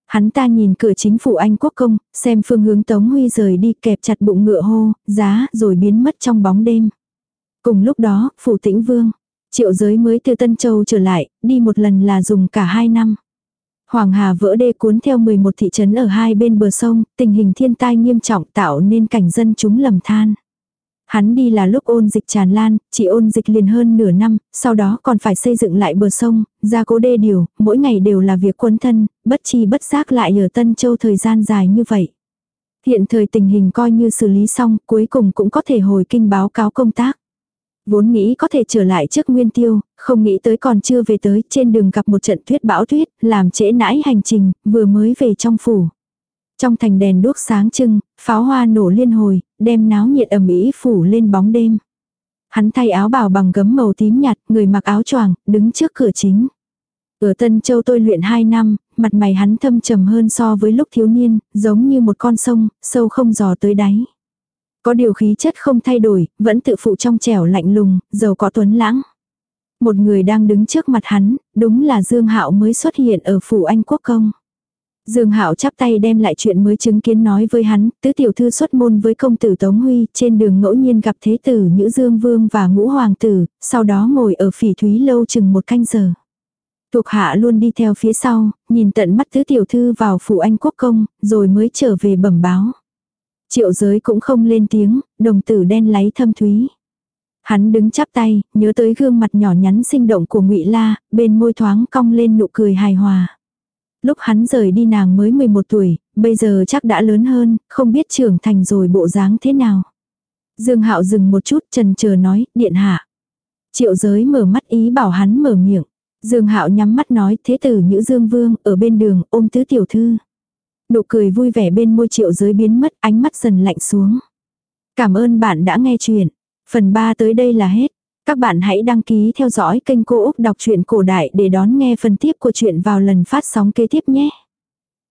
Hắn ta nhìn cửa chính phủ Anh Quốc công, xem phương hướng Tống Huy rời đi kẹp chặt bụng ngựa hô, giá, rồi biến mất trong bóng đêm. Cùng lúc đó, phủ tĩnh vương, Triệu giới mới từ Tân Châu trở lại, đi một lần là dùng cả hai năm. Hoàng Hà vỡ đê cuốn theo 11 thị trấn ở hai bên bờ sông, tình hình thiên tai nghiêm trọng tạo nên cảnh dân chúng lầm than. Hắn đi là lúc ôn dịch tràn lan, chỉ ôn dịch liền hơn nửa năm, sau đó còn phải xây dựng lại bờ sông, ra cố đê điều, mỗi ngày đều là việc quân thân, bất chi bất giác lại ở Tân Châu thời gian dài như vậy. Hiện thời tình hình coi như xử lý xong, cuối cùng cũng có thể hồi kinh báo cáo công tác. Vốn nghĩ có thể trở lại trước nguyên tiêu, không nghĩ tới còn chưa về tới, trên đường gặp một trận tuyết bão tuyết, làm trễ nãi hành trình, vừa mới về trong phủ. Trong thành đèn đuốc sáng trưng, pháo hoa nổ liên hồi, đem náo nhiệt ẩm ý phủ lên bóng đêm. Hắn thay áo bào bằng gấm màu tím nhạt, người mặc áo choàng, đứng trước cửa chính. Ở Tân Châu tôi luyện 2 năm, mặt mày hắn thâm trầm hơn so với lúc thiếu niên, giống như một con sông, sâu không dò tới đáy. Có điều khí chất không thay đổi, vẫn tự phụ trong trẻo lạnh lùng, giàu có tuấn lãng. Một người đang đứng trước mặt hắn, đúng là Dương Hạo mới xuất hiện ở phủ Anh Quốc Công. Dương Hạo chắp tay đem lại chuyện mới chứng kiến nói với hắn, tứ tiểu thư xuất môn với công tử Tống Huy, trên đường ngẫu nhiên gặp thế tử Nhữ Dương Vương và Ngũ Hoàng tử, sau đó ngồi ở phỉ thúy lâu chừng một canh giờ. Thuộc hạ luôn đi theo phía sau, nhìn tận mắt tứ tiểu thư vào phủ anh quốc công, rồi mới trở về bẩm báo. Triệu giới cũng không lên tiếng, đồng tử đen láy thâm thúy. Hắn đứng chắp tay, nhớ tới gương mặt nhỏ nhắn sinh động của ngụy La, bên môi thoáng cong lên nụ cười hài hòa. Lúc hắn rời đi nàng mới 11 tuổi, bây giờ chắc đã lớn hơn, không biết trưởng thành rồi bộ dáng thế nào. Dương Hạo dừng một chút trần chờ nói, điện hạ. Triệu giới mở mắt ý bảo hắn mở miệng. Dương Hạo nhắm mắt nói thế tử Nhữ Dương Vương ở bên đường ôm tứ tiểu thư. Nụ cười vui vẻ bên môi triệu giới biến mất, ánh mắt dần lạnh xuống. Cảm ơn bạn đã nghe chuyện. Phần 3 tới đây là hết. Các bạn hãy đăng ký theo dõi kênh Cô Úc Đọc truyện Cổ Đại để đón nghe phần tiếp của chuyện vào lần phát sóng kế tiếp nhé.